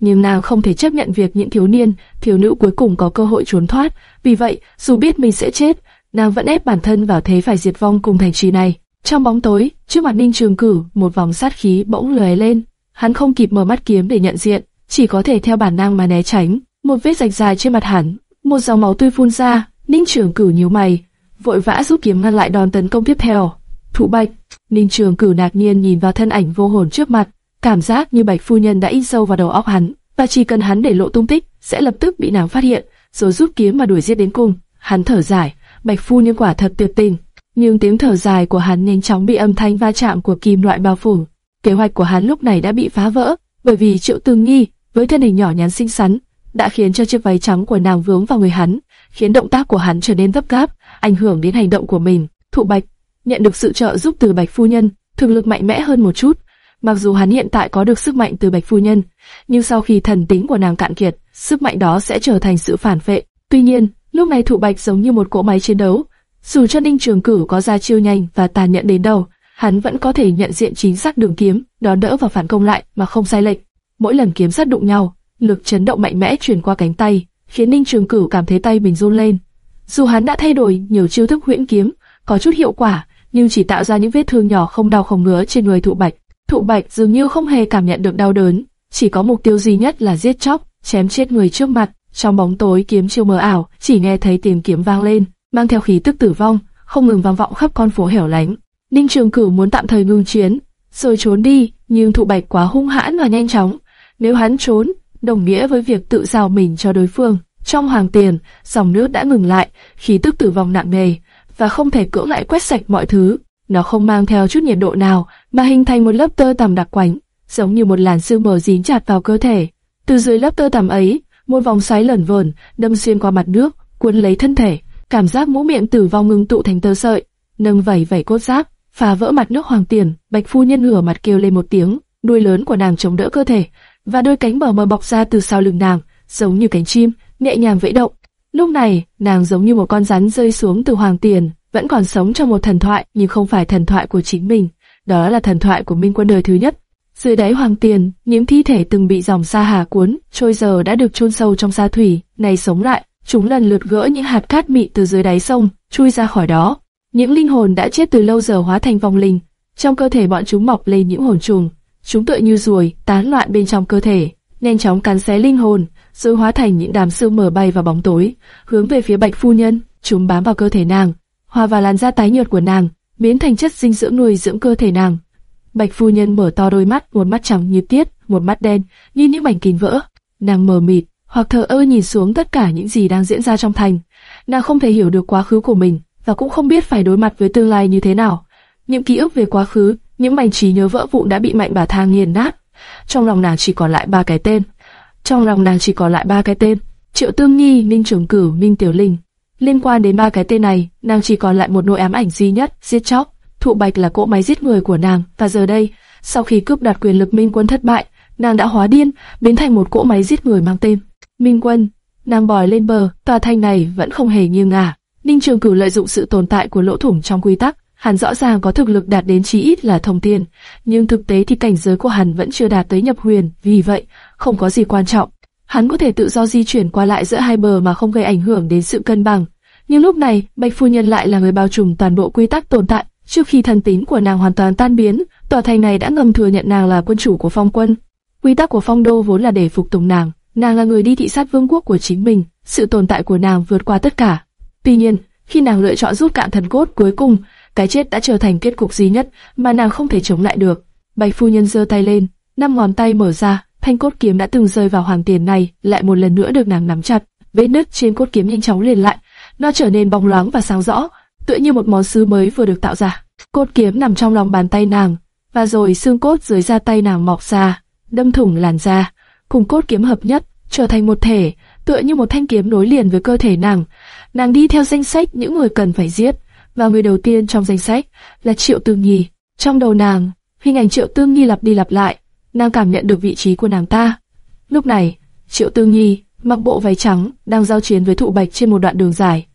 Nhưng nàng không thể chấp nhận việc những thiếu niên, thiếu nữ cuối cùng có cơ hội trốn thoát. Vì vậy, dù biết mình sẽ chết, nàng vẫn ép bản thân vào thế phải diệt vong cùng thành trì này. Trong bóng tối, trước mặt Ninh Trường Cử, một vòng sát khí bỗng lóe lên. Hắn không kịp mở mắt kiếm để nhận diện, chỉ có thể theo bản năng mà né tránh. Một vết rạch dài trên mặt hắn, một dòng máu tươi phun ra. Ninh Trường Cử nhíu mày, vội vã rút kiếm ngăn lại đòn tấn công tiếp theo. Thụ Bạch, Ninh Trường Cử ngạc nhiên nhìn vào thân ảnh vô hồn trước mặt, cảm giác như Bạch phu nhân đã in sâu vào đầu óc hắn, và chỉ cần hắn để lộ tung tích, sẽ lập tức bị nàng phát hiện, rồi rút kiếm mà đuổi giết đến cùng. Hắn thở dài, Bạch phu nhân quả thật tuyệt tình, nhưng tiếng thở dài của hắn nhanh chóng bị âm thanh va chạm của kim loại bao phủ. Kế hoạch của hắn lúc này đã bị phá vỡ, bởi vì Triệu Tương Nghi với thân hình nhỏ nhắn xinh xắn đã khiến cho chiếc váy trắng của nàng vướng vào người hắn, khiến động tác của hắn trở nên gấp gáp, ảnh hưởng đến hành động của mình. Thụ Bạch nhận được sự trợ giúp từ Bạch phu nhân, thực lực mạnh mẽ hơn một chút, Mặc dù hắn hiện tại có được sức mạnh từ Bạch Phu Nhân, nhưng sau khi thần tính của nàng cạn kiệt, sức mạnh đó sẽ trở thành sự phản vệ. Tuy nhiên, lúc này Thụ Bạch giống như một cỗ máy chiến đấu. Dù cho Ninh Trường Cửu có ra chiêu nhanh và tàn nhẫn đến đâu, hắn vẫn có thể nhận diện chính xác đường kiếm, đón đỡ và phản công lại mà không sai lệch. Mỗi lần kiếm sát đụng nhau, lực chấn động mạnh mẽ truyền qua cánh tay, khiến Ninh Trường Cửu cảm thấy tay mình run lên. Dù hắn đã thay đổi nhiều chiêu thức huyễn kiếm, có chút hiệu quả, nhưng chỉ tạo ra những vết thương nhỏ không đau không ngứa trên người Thụ Bạch. Thụ Bạch dường như không hề cảm nhận được đau đớn, chỉ có mục tiêu duy nhất là giết chóc, chém chết người trước mặt. Trong bóng tối kiếm chiêu mờ ảo, chỉ nghe thấy tiếng kiếm vang lên, mang theo khí tức tử vong, không ngừng vang vọng khắp con phố hẻo lánh. Ninh Trường Cửu muốn tạm thời ngưng chiến, rồi trốn đi, nhưng Thụ Bạch quá hung hãn và nhanh chóng. Nếu hắn trốn, đồng nghĩa với việc tự giao mình cho đối phương. Trong hoàng tiền, dòng nước đã ngừng lại, khí tức tử vong nặng nề, và không thể cưỡng lại quét sạch mọi thứ. Nó không mang theo chút nhiệt độ nào, mà hình thành một lớp tơ tằm đặc quánh, giống như một làn sương mờ dính chặt vào cơ thể. Từ dưới lớp tơ tằm ấy, một vòng xoáy lẩn vờn, đâm xuyên qua mặt nước, cuốn lấy thân thể. Cảm giác mũ miệng tử vong ngưng tụ thành tơ sợi, nâng vẩy vẩy cốt giáp, phá vỡ mặt nước hoàng tiền. Bạch phu nhân ngửa mặt kêu lên một tiếng, đuôi lớn của nàng chống đỡ cơ thể, và đôi cánh bờ mờ bọc ra từ sau lưng nàng, giống như cánh chim, nhẹ nhàng vẫy động. Lúc này, nàng giống như một con rắn rơi xuống từ hoàng tiền, vẫn còn sống trong một thần thoại nhưng không phải thần thoại của chính mình, đó là thần thoại của Minh Quân đời thứ nhất. Dưới đáy hoàng tiền, những thi thể từng bị dòng sa hà cuốn, trôi giờ đã được chôn sâu trong sa thủy, này sống lại, chúng lần lượt gỡ những hạt cát mịn từ dưới đáy sông, chui ra khỏi đó. Những linh hồn đã chết từ lâu giờ hóa thành vong linh, trong cơ thể bọn chúng mọc lên những hồn trùng, chúng tựa như ruồi, tán loạn bên trong cơ thể, nhanh chóng cắn xé linh hồn, rồi hóa thành những đám sương mờ bay vào bóng tối, hướng về phía Bạch phu nhân, chúng bám vào cơ thể nàng, hòa vào làn da tái nhợt của nàng, biến thành chất dinh dưỡng nuôi dưỡng cơ thể nàng. Bạch phu nhân mở to đôi mắt, một mắt trắng như tiết, một mắt đen như những mảnh kính vỡ. Nàng mờ mịt, hoặc thờ ơ nhìn xuống tất cả những gì đang diễn ra trong thành. Nàng không thể hiểu được quá khứ của mình và cũng không biết phải đối mặt với tương lai như thế nào. Những ký ức về quá khứ, những mảnh trí nhớ vỡ vụn đã bị mạnh bà thang nghiền nát. Trong lòng nàng chỉ còn lại ba cái tên. Trong lòng nàng chỉ còn lại ba cái tên. Triệu Tương Nhi, Minh Trường Cửu, Minh Tiểu Linh. Liên quan đến ba cái tên này, nàng chỉ còn lại một nỗi ám ảnh duy nhất, giết chóc. Thụ Bạch là cỗ máy giết người của nàng, và giờ đây, sau khi cướp đoạt quyền lực Minh Quân thất bại, nàng đã hóa điên, biến thành một cỗ máy giết người mang tên Minh Quân. Nàng bò lên bờ, tòa thành này vẫn không hề nghiêng ngả. Ninh Trường Cửu lợi dụng sự tồn tại của lỗ thủng trong quy tắc, hắn rõ ràng có thực lực đạt đến chí ít là thông tiên, nhưng thực tế thì cảnh giới của hắn vẫn chưa đạt tới nhập huyền, vì vậy, không có gì quan trọng. Hắn có thể tự do di chuyển qua lại giữa hai bờ mà không gây ảnh hưởng đến sự cân bằng. Nhưng lúc này, Bạch Phu Nhân lại là người bao trùm toàn bộ quy tắc tồn tại. Trước khi thần tính của nàng hoàn toàn tan biến, tòa thành này đã ngầm thừa nhận nàng là quân chủ của phong quân. Quy tắc của phong đô vốn là để phục tùng nàng. Nàng là người đi thị sát vương quốc của chính mình, sự tồn tại của nàng vượt qua tất cả. Tuy nhiên, khi nàng lựa chọn rút cạn thần cốt cuối cùng, cái chết đã trở thành kết cục duy nhất mà nàng không thể chống lại được. Bạch phu nhân giơ tay lên, năm ngón tay mở ra, thanh cốt kiếm đã từng rơi vào hoàng tiền này, lại một lần nữa được nàng nắm chặt. Vết nứt trên cốt kiếm nhanh chóng liền lại, nó trở nên bóng loáng và sáng rõ, tựa như một món sứ mới vừa được tạo ra. Cốt kiếm nằm trong lòng bàn tay nàng, và rồi xương cốt dưới da tay nàng mọc ra, đâm thủng làn da, cùng cốt kiếm hợp nhất, trở thành một thể, tựa như một thanh kiếm nối liền với cơ thể nàng. Nàng đi theo danh sách những người cần phải giết, và người đầu tiên trong danh sách là Triệu Tương Nhi. Trong đầu nàng, hình ảnh Triệu Tương Nhi lặp đi lặp lại, nàng cảm nhận được vị trí của nàng ta. Lúc này, Triệu Tương Nhi mặc bộ váy trắng đang giao chiến với thụ bạch trên một đoạn đường dài.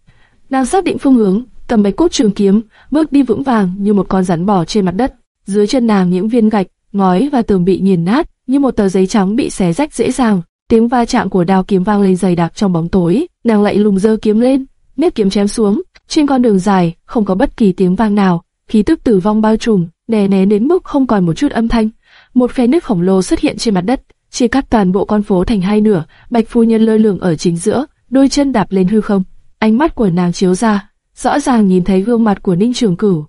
Nàng xác định phương hướng, cầm bạch cốt trường kiếm, bước đi vững vàng như một con rắn bò trên mặt đất. Dưới chân nàng những viên gạch, ngói và tường bị nghiền nát, như một tờ giấy trắng bị xé rách dễ dàng. Tiếng va chạm của đao kiếm vang lên dày đặc trong bóng tối. Nàng lại lùng giơ kiếm lên, nếp kiếm chém xuống. Trên con đường dài, không có bất kỳ tiếng vang nào, khí tức tử vong bao trùm, đè nén đến mức không còn một chút âm thanh. Một khe nứt khổng lồ xuất hiện trên mặt đất, chia cắt toàn bộ con phố thành hai nửa. Bạch phu nhân lơ lửng ở chính giữa, đôi chân đạp lên hư không. Ánh mắt của nàng chiếu ra, rõ ràng nhìn thấy gương mặt của Ninh Trường Cửu.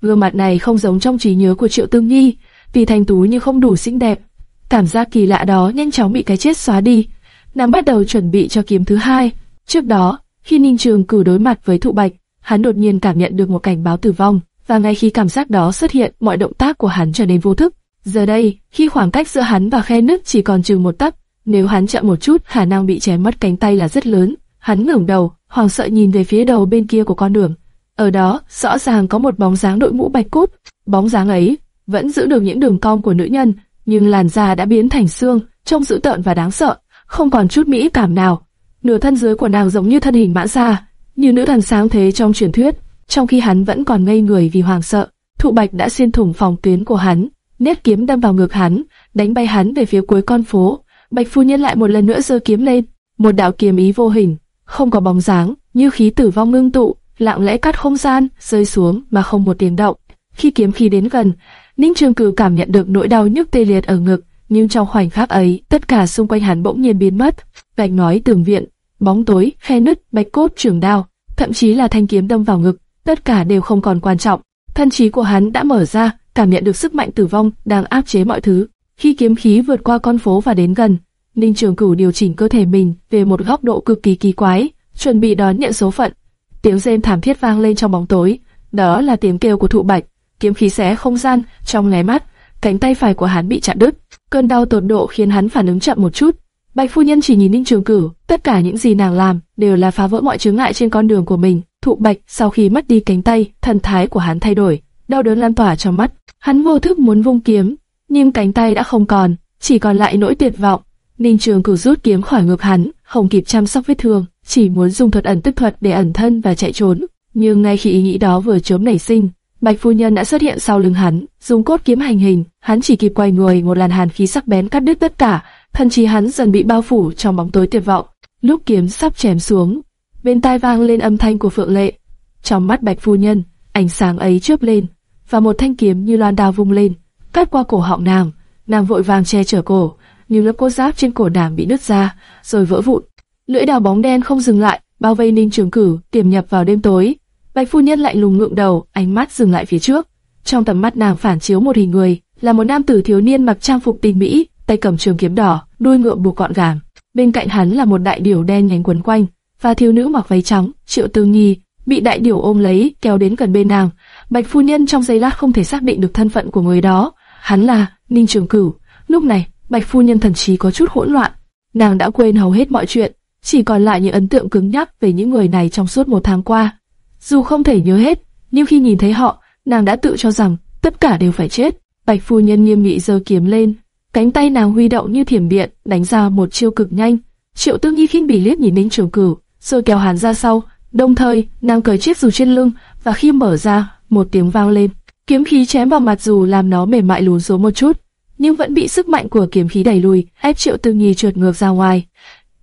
Gương mặt này không giống trong trí nhớ của Triệu Tương Nhi, vì thành tú nhưng không đủ xinh đẹp. Cảm giác kỳ lạ đó nhanh chóng bị cái chết xóa đi. Nàng bắt đầu chuẩn bị cho kiếm thứ hai. Trước đó, khi Ninh Trường Cửu đối mặt với Thụ Bạch, hắn đột nhiên cảm nhận được một cảnh báo tử vong, và ngay khi cảm giác đó xuất hiện, mọi động tác của hắn trở nên vô thức. Giờ đây, khi khoảng cách giữa hắn và khe nứt chỉ còn chừng một tấc, nếu hắn chậm một chút, khả năng bị chém mất cánh tay là rất lớn. Hắn ngẩng đầu, hoàng sợ nhìn về phía đầu bên kia của con đường. Ở đó, rõ ràng có một bóng dáng đội mũ bạch cốt. Bóng dáng ấy, vẫn giữ được những đường cong của nữ nhân, nhưng làn da đã biến thành xương, trông dữ tợn và đáng sợ, không còn chút mỹ cảm nào. Nửa thân dưới của nàng giống như thân hình mãn xa, như nữ thần sáng thế trong truyền thuyết, trong khi hắn vẫn còn ngây người vì hoàng sợ. Thụ Bạch đã xuyên thủng phòng tuyến của hắn, nét kiếm đâm vào ngực hắn, đánh bay hắn về phía cuối con phố. Bạch phu nhân lại một lần nữa giơ kiếm lên, một đạo kiếm ý vô hình, không có bóng dáng, như khí tử vong ngưng tụ, lặng lẽ cắt không gian, rơi xuống mà không một tiếng động. Khi kiếm khí đến gần, Ninh Trường Cửu cảm nhận được nỗi đau nhức tê liệt ở ngực, nhưng trong khoảnh khắc ấy, tất cả xung quanh hắn bỗng nhiên biến mất. Bạch nói tường viện, bóng tối, khe nứt, bạch cốt trường đao, thậm chí là thanh kiếm đâm vào ngực, tất cả đều không còn quan trọng. Thân trí của hắn đã mở ra, cảm nhận được sức mạnh tử vong đang áp chế mọi thứ. Khi kiếm khí vượt qua con phố và đến gần, Ninh Trường Cửu điều chỉnh cơ thể mình về một góc độ cực kỳ kỳ quái, chuẩn bị đón nhận số phận. Tiếng rên thảm thiết vang lên trong bóng tối, đó là tiếng kêu của thụ bạch. Kiếm khí xé không gian, trong nháy mắt, cánh tay phải của hắn bị chặn đứt. Cơn đau tột độ khiến hắn phản ứng chậm một chút. Bạch phu nhân chỉ nhìn Ninh Trường Cửu, tất cả những gì nàng làm đều là phá vỡ mọi chướng ngại trên con đường của mình. Thụ Bạch sau khi mất đi cánh tay, thần thái của hắn thay đổi, đau đớn lan tỏa trong mắt. Hắn vô thức muốn vung kiếm, nhưng cánh tay đã không còn, chỉ còn lại nỗi tuyệt vọng. Ninh Trường Cửu rút kiếm khỏi ngực hắn, không kịp chăm sóc vết thương, chỉ muốn dùng thuật ẩn tức thuật để ẩn thân và chạy trốn. Nhưng ngay khi ý nghĩ đó vừa chớm nảy sinh, Bạch phu nhân đã xuất hiện sau lưng hắn, dùng cốt kiếm hành hình, hắn chỉ kịp quay người, một làn hàn khí sắc bén cắt đứt tất cả, thân trí hắn dần bị bao phủ trong bóng tối tuyệt vọng. Lúc kiếm sắp chém xuống, bên tai vang lên âm thanh của Phượng Lệ. Trong mắt Bạch phu nhân, ánh sáng ấy chớp lên, và một thanh kiếm như loan đao vung lên, cắt qua cổ họng nàng. Nàng vội vàng che chở cổ, nhưng lớp cốt giáp trên cổ nàng bị nứt ra, rồi vỡ vụn. Lưỡi đào bóng đen không dừng lại, bao vây Ninh Trường Cử, tiềm nhập vào đêm tối. Bạch phu nhân lạnh lùng ngượng đầu, ánh mắt dừng lại phía trước. Trong tầm mắt nàng phản chiếu một hình người, là một nam tử thiếu niên mặc trang phục tinh mỹ, tay cầm trường kiếm đỏ, đuôi ngựa buộc gọn gàng. Bên cạnh hắn là một đại điểu đen nhánh quấn quanh, và thiếu nữ mặc váy trắng, Triệu Tư Nhi, bị đại điểu ôm lấy, kéo đến gần bên nàng. Bạch phu nhân trong giây lát không thể xác định được thân phận của người đó. Hắn là Ninh Trường Cửu. Lúc này, Bạch phu nhân thần trí có chút hỗn loạn. Nàng đã quên hầu hết mọi chuyện, chỉ còn lại những ấn tượng cứng nhắc về những người này trong suốt một tháng qua. Dù không thể nhớ hết, nhưng khi nhìn thấy họ, nàng đã tự cho rằng tất cả đều phải chết. Bạch phu nhân nghiêm nghị giơ kiếm lên, cánh tay nàng huy động như thiểm điện, đánh ra một chiêu cực nhanh. Triệu Tương Nhi khinh bỉ liếc nhìn Ninh Trường Cửu, rồi kéo hắn ra sau. Đồng thời, nàng cởi chiếc dù trên lưng và khi mở ra, một tiếng vang lên, kiếm khí chém vào mặt dù làm nó mềm mại lún xuống một chút, nhưng vẫn bị sức mạnh của kiếm khí đẩy lùi, ép Triệu tư Nhi trượt ngược ra ngoài.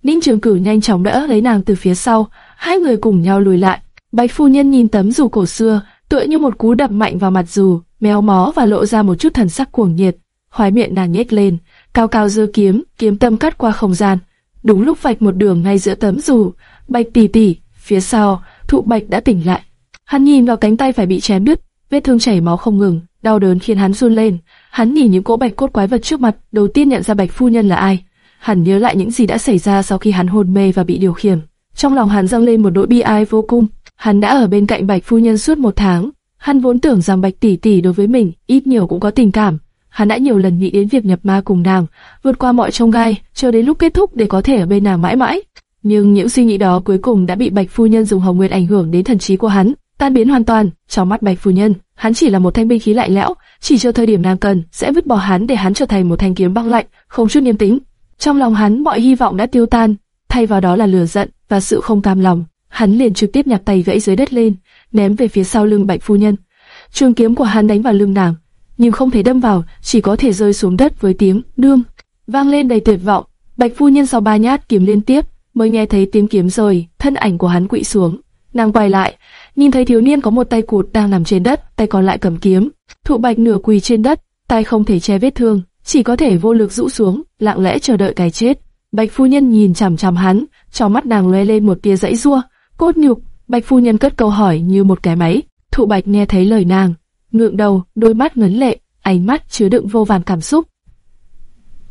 Ninh Trường Cửu nhanh chóng đỡ lấy nàng từ phía sau, hai người cùng nhau lùi lại. Bạch phu nhân nhìn tấm dù cổ xưa, tựa như một cú đập mạnh vào mặt dù, méo mó và lộ ra một chút thần sắc cuồng nhiệt. Khóe miệng nàng nhếch lên, cao cao giơ kiếm, kiếm tâm cắt qua không gian. Đúng lúc vạch một đường ngay giữa tấm dù, Bạch tỷ tỷ, phía sau, Thụ Bạch đã tỉnh lại. Hắn nhìn vào cánh tay phải bị chém đứt, vết thương chảy máu không ngừng, đau đớn khiến hắn run lên. Hắn nhìn những cỗ bạch cốt quái vật trước mặt, đầu tiên nhận ra Bạch phu nhân là ai. Hắn nhớ lại những gì đã xảy ra sau khi hắn hôn mê và bị điều khiển. Trong lòng hắn dâng lên một nỗi bi ai vô cùng. Hắn đã ở bên cạnh Bạch phu nhân suốt một tháng. Hắn vốn tưởng rằng Bạch tỷ tỷ đối với mình ít nhiều cũng có tình cảm. Hắn đã nhiều lần nghĩ đến việc nhập ma cùng nàng, vượt qua mọi trông gai, chờ đến lúc kết thúc để có thể ở bên nàng mãi mãi. Nhưng những suy nghĩ đó cuối cùng đã bị Bạch phu nhân dùng hồng nguyên ảnh hưởng đến thần trí của hắn, tan biến hoàn toàn. Trong mắt Bạch phu nhân, hắn chỉ là một thanh binh khí lạnh lẽo, chỉ chờ thời điểm nàng cần sẽ vứt bỏ hắn để hắn trở thành một thanh kiếm băng lạnh, không chút niềm tính. Trong lòng hắn mọi hy vọng đã tiêu tan, thay vào đó là lửa giận và sự không cam lòng. Hắn liền trực tiếp nhặt tay gãy dưới đất lên, ném về phía sau lưng Bạch phu nhân. Trường kiếm của hắn đánh vào lưng nàng, nhưng không thể đâm vào, chỉ có thể rơi xuống đất với tiếng đương vang lên đầy tuyệt vọng. Bạch phu nhân sau ba nhát kiếm liên tiếp, mới nghe thấy tiếng kiếm rồi, thân ảnh của hắn quỵ xuống. Nàng quay lại, nhìn thấy thiếu niên có một tay cụt đang nằm trên đất, tay còn lại cầm kiếm. Thụ Bạch nửa quỳ trên đất, tay không thể che vết thương, chỉ có thể vô lực rũ xuống, lặng lẽ chờ đợi cái chết. Bạch phu nhân nhìn chằm chằm hắn, trong mắt nàng lóe lên một tia dãy rua, cốt nhục. Bạch phu nhân cất câu hỏi như một cái máy. Thụ Bạch nghe thấy lời nàng, ngượng đầu, đôi mắt ngấn lệ, ánh mắt chứa đựng vô vàn cảm xúc.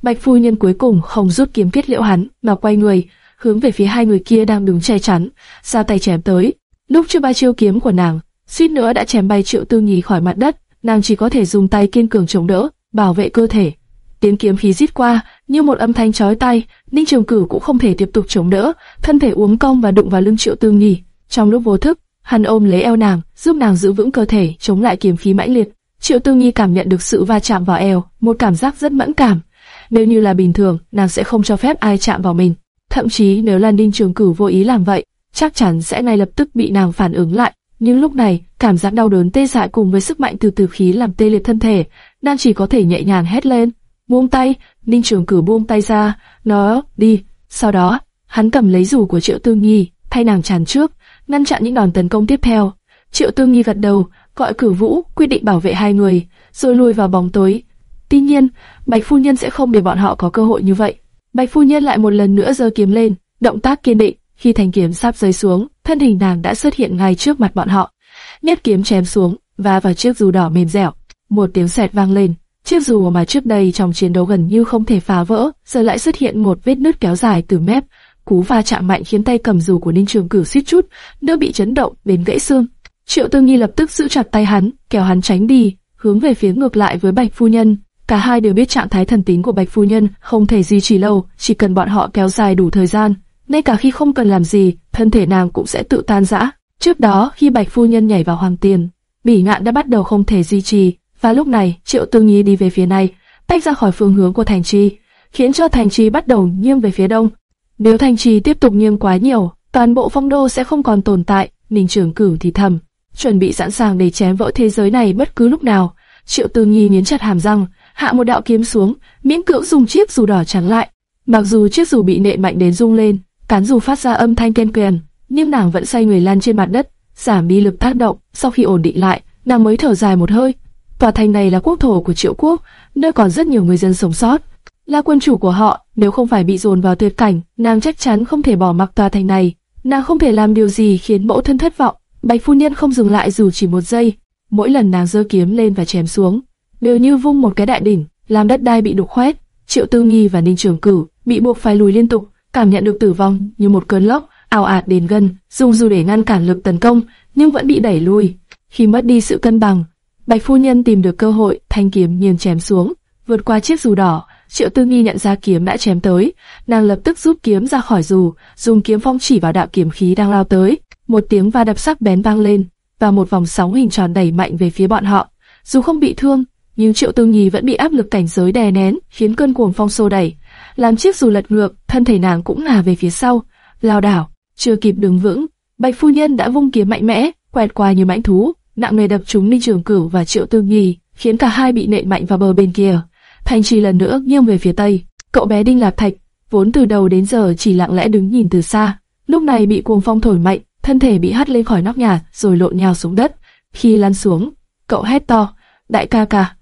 Bạch phu nhân cuối cùng không rút kiếm kết liễu hắn, mà quay người, hướng về phía hai người kia đang đứng che chắn, ra tay chém tới. Lúc chưa ba chiêu kiếm của nàng, suýt nữa đã chém bay Triệu Tư Nhì khỏi mặt đất, nàng chỉ có thể dùng tay kiên cường chống đỡ, bảo vệ cơ thể. Tiếng kiếm khí rít qua, như một âm thanh chói tai, Ninh Trường Cửu cũng không thể tiếp tục chống đỡ, thân thể uống cong và đụng vào lưng Triệu Tư Nhì. Trong lúc vô thức, hắn ôm lấy eo nàng, giúp nàng giữ vững cơ thể, chống lại kiếm khí mãnh liệt. Triệu Tư Nhi cảm nhận được sự va chạm vào eo, một cảm giác rất mẫn cảm. Nếu như là bình thường, nàng sẽ không cho phép ai chạm vào mình. Thậm chí nếu là Ninh Trường Cửu vô ý làm vậy, chắc chắn sẽ ngay lập tức bị nàng phản ứng lại. Nhưng lúc này, cảm giác đau đớn tê dại cùng với sức mạnh từ từ khí làm tê liệt thân thể, nàng chỉ có thể nhẹ nhàng hét lên. Buông tay, Ninh Trường Cửu buông tay ra, nó đi. Sau đó, hắn cầm lấy rủ của Triệu Tư Nhi, thay nàng chắn trước, ngăn chặn những đòn tấn công tiếp theo. Triệu Tư Nhi gật đầu, gọi cử Vũ quyết định bảo vệ hai người, rồi lùi vào bóng tối. Tuy nhiên, Bạch phu nhân sẽ không để bọn họ có cơ hội như vậy. Bạch phu nhân lại một lần nữa giơ kiếm lên, động tác kiên định. Khi thanh kiếm sắp rơi xuống, thân hình nàng đã xuất hiện ngay trước mặt bọn họ. Nhất kiếm chém xuống, và vào chiếc dù đỏ mềm dẻo. Một tiếng sẹt vang lên, chiếc dù mà trước đây trong chiến đấu gần như không thể phá vỡ, giờ lại xuất hiện một vết nứt kéo dài từ mép. Cú va chạm mạnh khiến tay cầm dù của Ninh Trường Cửu suýt chút, đỡ bị chấn động đến gãy xương. Triệu Tư Nghi lập tức giữ chặt tay hắn, kéo hắn tránh đi, hướng về phía ngược lại với Bạch phu nhân. Cả hai đều biết trạng thái thần tín của Bạch phu nhân không thể duy trì lâu, chỉ cần bọn họ kéo dài đủ thời gian, ngay cả khi không cần làm gì, thân thể nàng cũng sẽ tự tan rã. Trước đó, khi Bạch phu nhân nhảy vào hoàng tiền, bỉ ngạn đã bắt đầu không thể duy trì, và lúc này Triệu Tương Nhi đi về phía này, tách ra khỏi phương hướng của thành trì, khiến cho thành trì bắt đầu nghiêng về phía đông. Nếu thành trì tiếp tục nghiêng quá nhiều, toàn bộ phong đô sẽ không còn tồn tại. Ninh Trường Cửu thì thầm, chuẩn bị sẵn sàng để chém vỡ thế giới này bất cứ lúc nào. Triệu Tương Nhi nghiến chặt hàm răng, hạ một đạo kiếm xuống, miễn cưỡng dùng chiếc dù đỏ chắn lại. Mặc dù chiếc dù bị nệ mạnh đến rung lên, cán dù phát ra âm thanh ken quyền, nhưng nàng vẫn xoay người lăn trên mặt đất, giảm đi lực tác động. Sau khi ổn định lại, nàng mới thở dài một hơi. Tòa thành này là quốc thổ của Triệu Quốc, nơi còn rất nhiều người dân sống sót. Là quân chủ của họ, nếu không phải bị dồn vào tuyệt cảnh, nàng chắc chắn không thể bỏ mặc tòa thành này. Nàng không thể làm điều gì khiến mẫu thân thất vọng. Bạch phu nhân không dừng lại dù chỉ một giây. Mỗi lần nàng giơ kiếm lên và chém xuống, đều như vung một cái đại đỉnh, làm đất đai bị đục khoét. Triệu Tư Nghi và Ninh Trường Cử bị buộc phải lùi liên tục, cảm nhận được tử vong như một cơn lốc ảo ạt đến gần, dùng dù để ngăn cản lực tấn công, nhưng vẫn bị đẩy lui. Khi mất đi sự cân bằng, Bạch phu nhân tìm được cơ hội, thanh kiếm nghiền chém xuống, vượt qua chiếc dù đỏ. Triệu Tư Nghi nhận ra kiếm đã chém tới, nàng lập tức rút kiếm ra khỏi dù, dùng kiếm phong chỉ vào đạo kiếm khí đang lao tới. Một tiếng va đập sắc bén vang lên, và một vòng sóng hình tròn đẩy mạnh về phía bọn họ. Dù không bị thương, nhưng Triệu Tư Nghi vẫn bị áp lực cảnh giới đè nén, khiến cơn cuồng phong xô đẩy, làm chiếc dù lật ngược, thân thể nàng cũng ngả về phía sau, lao đảo. Chưa kịp đứng vững, Bạch phu nhân đã vung kiếm mạnh mẽ, quẹt qua như mãnh thú, nặng nề đập trúng Ninh Trường Cửu và Triệu Tư Nghi, khiến cả hai bị nện mạnh vào bờ bên kia. Thanh Trì lần nữa nghiêng về phía tây. Cậu bé Đinh Lạp Thạch, vốn từ đầu đến giờ chỉ lặng lẽ đứng nhìn từ xa, lúc này bị cuồng phong thổi mạnh, thân thể bị hất lên khỏi nóc nhà, rồi lộn nhào xuống đất. Khi lăn xuống, cậu hét to: "Đại ca ca,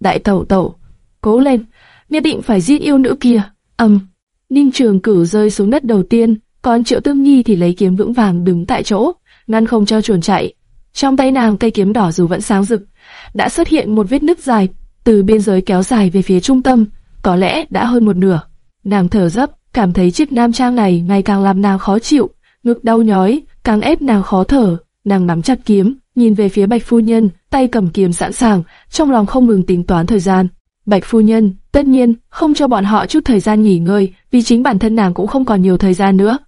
đại tẩu tẩu, cố lên, nhất định phải giết yêu nữ kia." Ầm, Ninh Trường Cửu rơi xuống đất đầu tiên, còn Triệu Tương Nhi thì lấy kiếm vững vàng đứng tại chỗ, ngăn không cho chuồn chạy. Trong tay nàng cây kiếm đỏ dù vẫn sáng rực, đã xuất hiện một vết nứt dài, từ biên giới kéo dài về phía trung tâm, có lẽ đã hơn một nửa. Nàng thở dấp, cảm thấy chiếc nam trang này ngày càng làm nàng khó chịu, ngực đau nhói, càng ép nàng khó thở. Nàng nắm chặt kiếm, nhìn về phía Bạch phu nhân, tay cầm kiếm sẵn sàng, trong lòng không ngừng tính toán thời gian. Bạch phu nhân, tất nhiên, không cho bọn họ chút thời gian nghỉ ngơi, vì chính bản thân nàng cũng không còn nhiều thời gian nữa.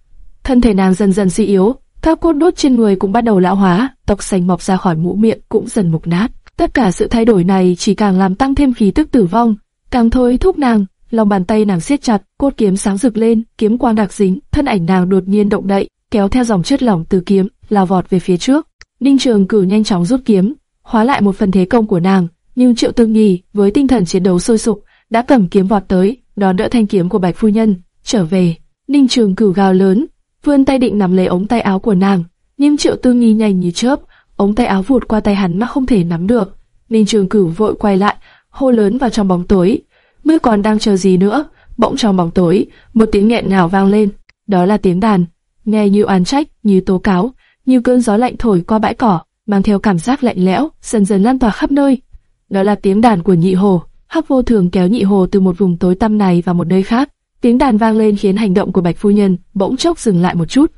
Thân thể nàng dần dần suy yếu, các cốt đốt trên người cũng bắt đầu lão hóa, tóc xanh mọc ra khỏi mũ miệng cũng dần mục nát. Tất cả sự thay đổi này chỉ càng làm tăng thêm khí tức tử vong, càng thôi thúc nàng. Lòng bàn tay nàng siết chặt, cốt kiếm sáng rực lên, kiếm quang đặc dính, thân ảnh nàng đột nhiên động đậy, kéo theo dòng chất lỏng từ kiếm, lao vọt về phía trước. Ninh Trường Cử nhanh chóng rút kiếm, hóa lại một phần thế công của nàng, nhưng Triệu Tương Nhi với tinh thần chiến đấu sôi sục, đã cầm kiếm vọt tới, đón đỡ thanh kiếm của Bạch phu nhân, trở về. Ninh Trường Cử gào lớn, vươn tay định nắm lấy ống tay áo của nàng, nhưng Triệu Tư Nghi nhanh như chớp, ống tay áo vụt qua tay hắn mà không thể nắm được. Ninh Trường Cửu vội quay lại, hô lớn vào trong bóng tối. Ngươi còn đang chờ gì nữa? Bỗng trong bóng tối, một tiếng nghẹn ngào vang lên. Đó là tiếng đàn, nghe như oán trách, như tố cáo, như cơn gió lạnh thổi qua bãi cỏ, mang theo cảm giác lạnh lẽo, dần dần lan tỏa khắp nơi. Đó là tiếng đàn của Nhị Hồ. Hắc Vô Thường kéo Nhị Hồ từ một vùng tối tăm này vào một nơi khác. Tiếng đàn vang lên khiến hành động của Bạch phu nhân bỗng chốc dừng lại một chút.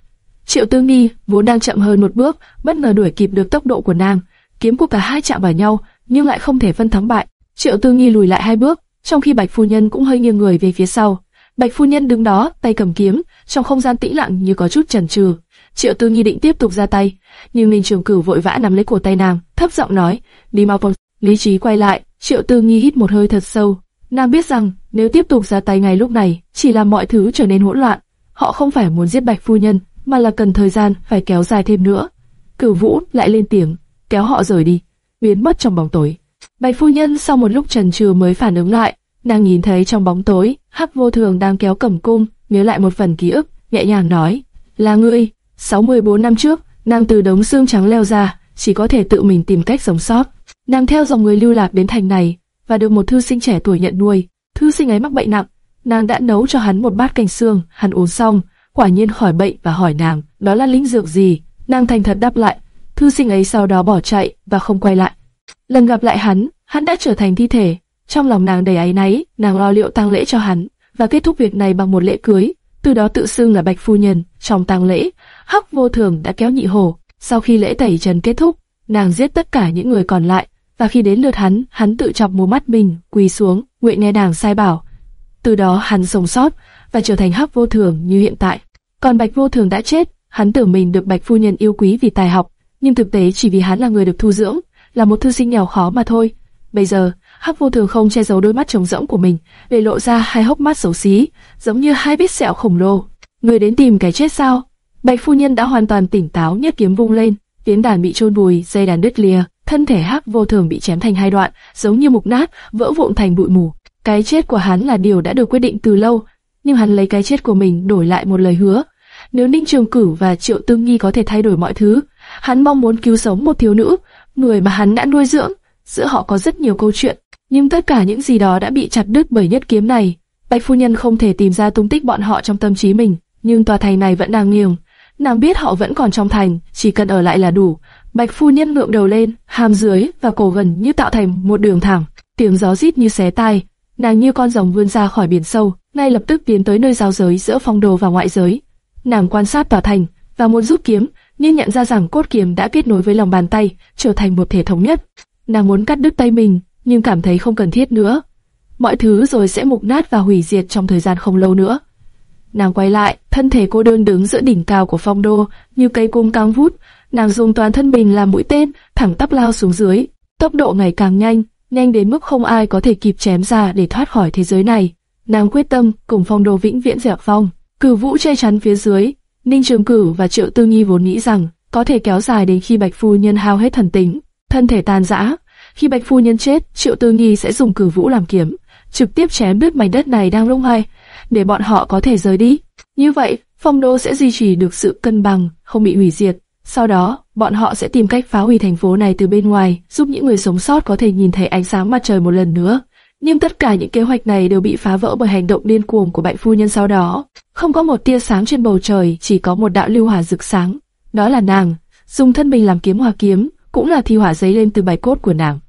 Triệu Tương Nhi vốn đang chậm hơn một bước, bất ngờ đuổi kịp được tốc độ của nàng. Kiếm của cả hai chạm vào nhau, nhưng lại không thể phân thắng bại. Triệu Tương Nhi lùi lại hai bước, trong khi Bạch phu nhân cũng hơi nghiêng người về phía sau. Bạch phu nhân đứng đó, tay cầm kiếm, trong không gian tĩnh lặng như có chút chần chừ. Triệu Tương Nhi định tiếp tục ra tay, nhưng Ninh Trường Cửu vội vã nắm lấy cổ tay nàng, thấp giọng nói: "Đi mau vào." lý trí quay lại, Triệu Tư Nghi hít một hơi thật sâu. Nàng biết rằng nếu tiếp tục ra tay ngay lúc này, chỉ làm mọi thứ trở nên hỗn loạn. Họ không phải muốn giết Bạch phu nhân, mà là cần thời gian phải kéo dài thêm nữa. Cửu Vũ lại lên tiếng, kéo họ rời đi, biến mất trong bóng tối. Bạch phu nhân sau một lúc trần trừ mới phản ứng lại, nàng nhìn thấy trong bóng tối, Hắc Vô Thường đang kéo cầm cung, nhớ lại một phần ký ức, nhẹ nhàng nói: "Là ngươi." 64 năm trước, nàng từ đống xương trắng leo ra, chỉ có thể tự mình tìm cách sống sót. Nàng theo dòng người lưu lạc đến thành này và được một thư sinh trẻ tuổi nhận nuôi. Thư sinh ấy mắc bệnh nặng, nàng đã nấu cho hắn một bát canh xương, hắn uống xong, quả nhiên khỏi bệnh và hỏi nàng, đó là linh dược gì? Nàng thành thật đáp lại. Thư sinh ấy sau đó bỏ chạy và không quay lại. Lần gặp lại hắn, hắn đã trở thành thi thể. Trong lòng nàng đầy áy náy, nàng lo liệu tang lễ cho hắn và kết thúc việc này bằng một lễ cưới. Từ đó tự xưng là Bạch phu nhân. Trong tang lễ, Hắc Vô Thường đã kéo nhị hổ. Sau khi lễ tẩy trần kết thúc, nàng giết tất cả những người còn lại và khi đến lượt hắn, hắn tự chọc mù mắt mình, quỳ xuống, nguyện nghe nàng sai bảo. Từ đó hắn sống sót và trở thành hắc vô thường như hiện tại. Còn bạch vô thường đã chết, hắn tưởng mình được bạch phu nhân yêu quý vì tài học, nhưng thực tế chỉ vì hắn là người được thu dưỡng, là một thư sinh nghèo khó mà thôi. Bây giờ, hắc vô thường không che giấu đôi mắt trống rỗng của mình, để lộ ra hai hốc mắt xấu xí, giống như hai vết sẹo khổng lồ. Người đến tìm cái chết sao? Bạch phu nhân đã hoàn toàn tỉnh táo, nhất kiếm vung lên, tiếng đàn bị chôn vùi, dây đàn đứt lìa, thân thể hắc vô thường bị chém thành hai đoạn, giống như mục nát, vỡ vụn thành bụi mù. Cái chết của hắn là điều đã được quyết định từ lâu, nhưng hắn lấy cái chết của mình đổi lại một lời hứa. Nếu Ninh Trường Cửu và Triệu Tương Nhi có thể thay đổi mọi thứ, hắn mong muốn cứu sống một thiếu nữ, người mà hắn đã nuôi dưỡng. Giữa họ có rất nhiều câu chuyện, nhưng tất cả những gì đó đã bị chặt đứt bởi nhất kiếm này. Bạch phu nhân không thể tìm ra tung tích bọn họ trong tâm trí mình, nhưng tòa thành này vẫn đang nghiêng. Nàng biết họ vẫn còn trong thành, chỉ cần ở lại là đủ. Bạch phu nhân ngượng đầu lên, hàm dưới và cổ gần như tạo thành một đường thẳng, tiếng gió rít như xé tai. Nàng như con rồng vươn ra khỏi biển sâu, ngay lập tức tiến tới nơi giao giới giữa phong đồ và ngoại giới. Nàng quan sát tòa thành và muốn rút kiếm, nhưng nhận ra rằng cốt kiếm đã kết nối với lòng bàn tay, trở thành một thể thống nhất. Nàng muốn cắt đứt tay mình, nhưng cảm thấy không cần thiết nữa. Mọi thứ rồi sẽ mục nát và hủy diệt trong thời gian không lâu nữa. Nàng quay lại, thân thể cô đơn đứng giữa đỉnh cao của phong đô, như cây cung cao vút, nàng dùng toàn thân mình làm mũi tên, thẳng tắp lao xuống dưới, tốc độ ngày càng nhanh, nhanh đến mức không ai có thể kịp chém ra để thoát khỏi thế giới này. Nàng quyết tâm cùng phong đô vĩnh viễn dẹp phong, cử vũ che chắn phía dưới. Ninh Trường cử và Triệu Tư Nghi vốn nghĩ rằng có thể kéo dài đến khi Bạch Phu Nhân hao hết thần tính, thân thể tan rã. Khi Bạch Phu Nhân chết, Triệu Tư Nghi sẽ dùng cử vũ làm kiếm, trực tiếp chém đứt mảnh đất này đang lung lay, để bọn họ có thể rời đi. Như vậy, phong đô sẽ duy trì được sự cân bằng, không bị hủy diệt. Sau đó, bọn họ sẽ tìm cách phá hủy thành phố này từ bên ngoài, giúp những người sống sót có thể nhìn thấy ánh sáng mặt trời một lần nữa. Nhưng tất cả những kế hoạch này đều bị phá vỡ bởi hành động điên cuồng của bạch phu nhân sau đó. Không có một tia sáng trên bầu trời, chỉ có một đạo lưu hỏa rực sáng. Đó là nàng, dùng thân mình làm kiếm hỏa kiếm, cũng là thi hỏa giấy lên từ bài cốt của nàng.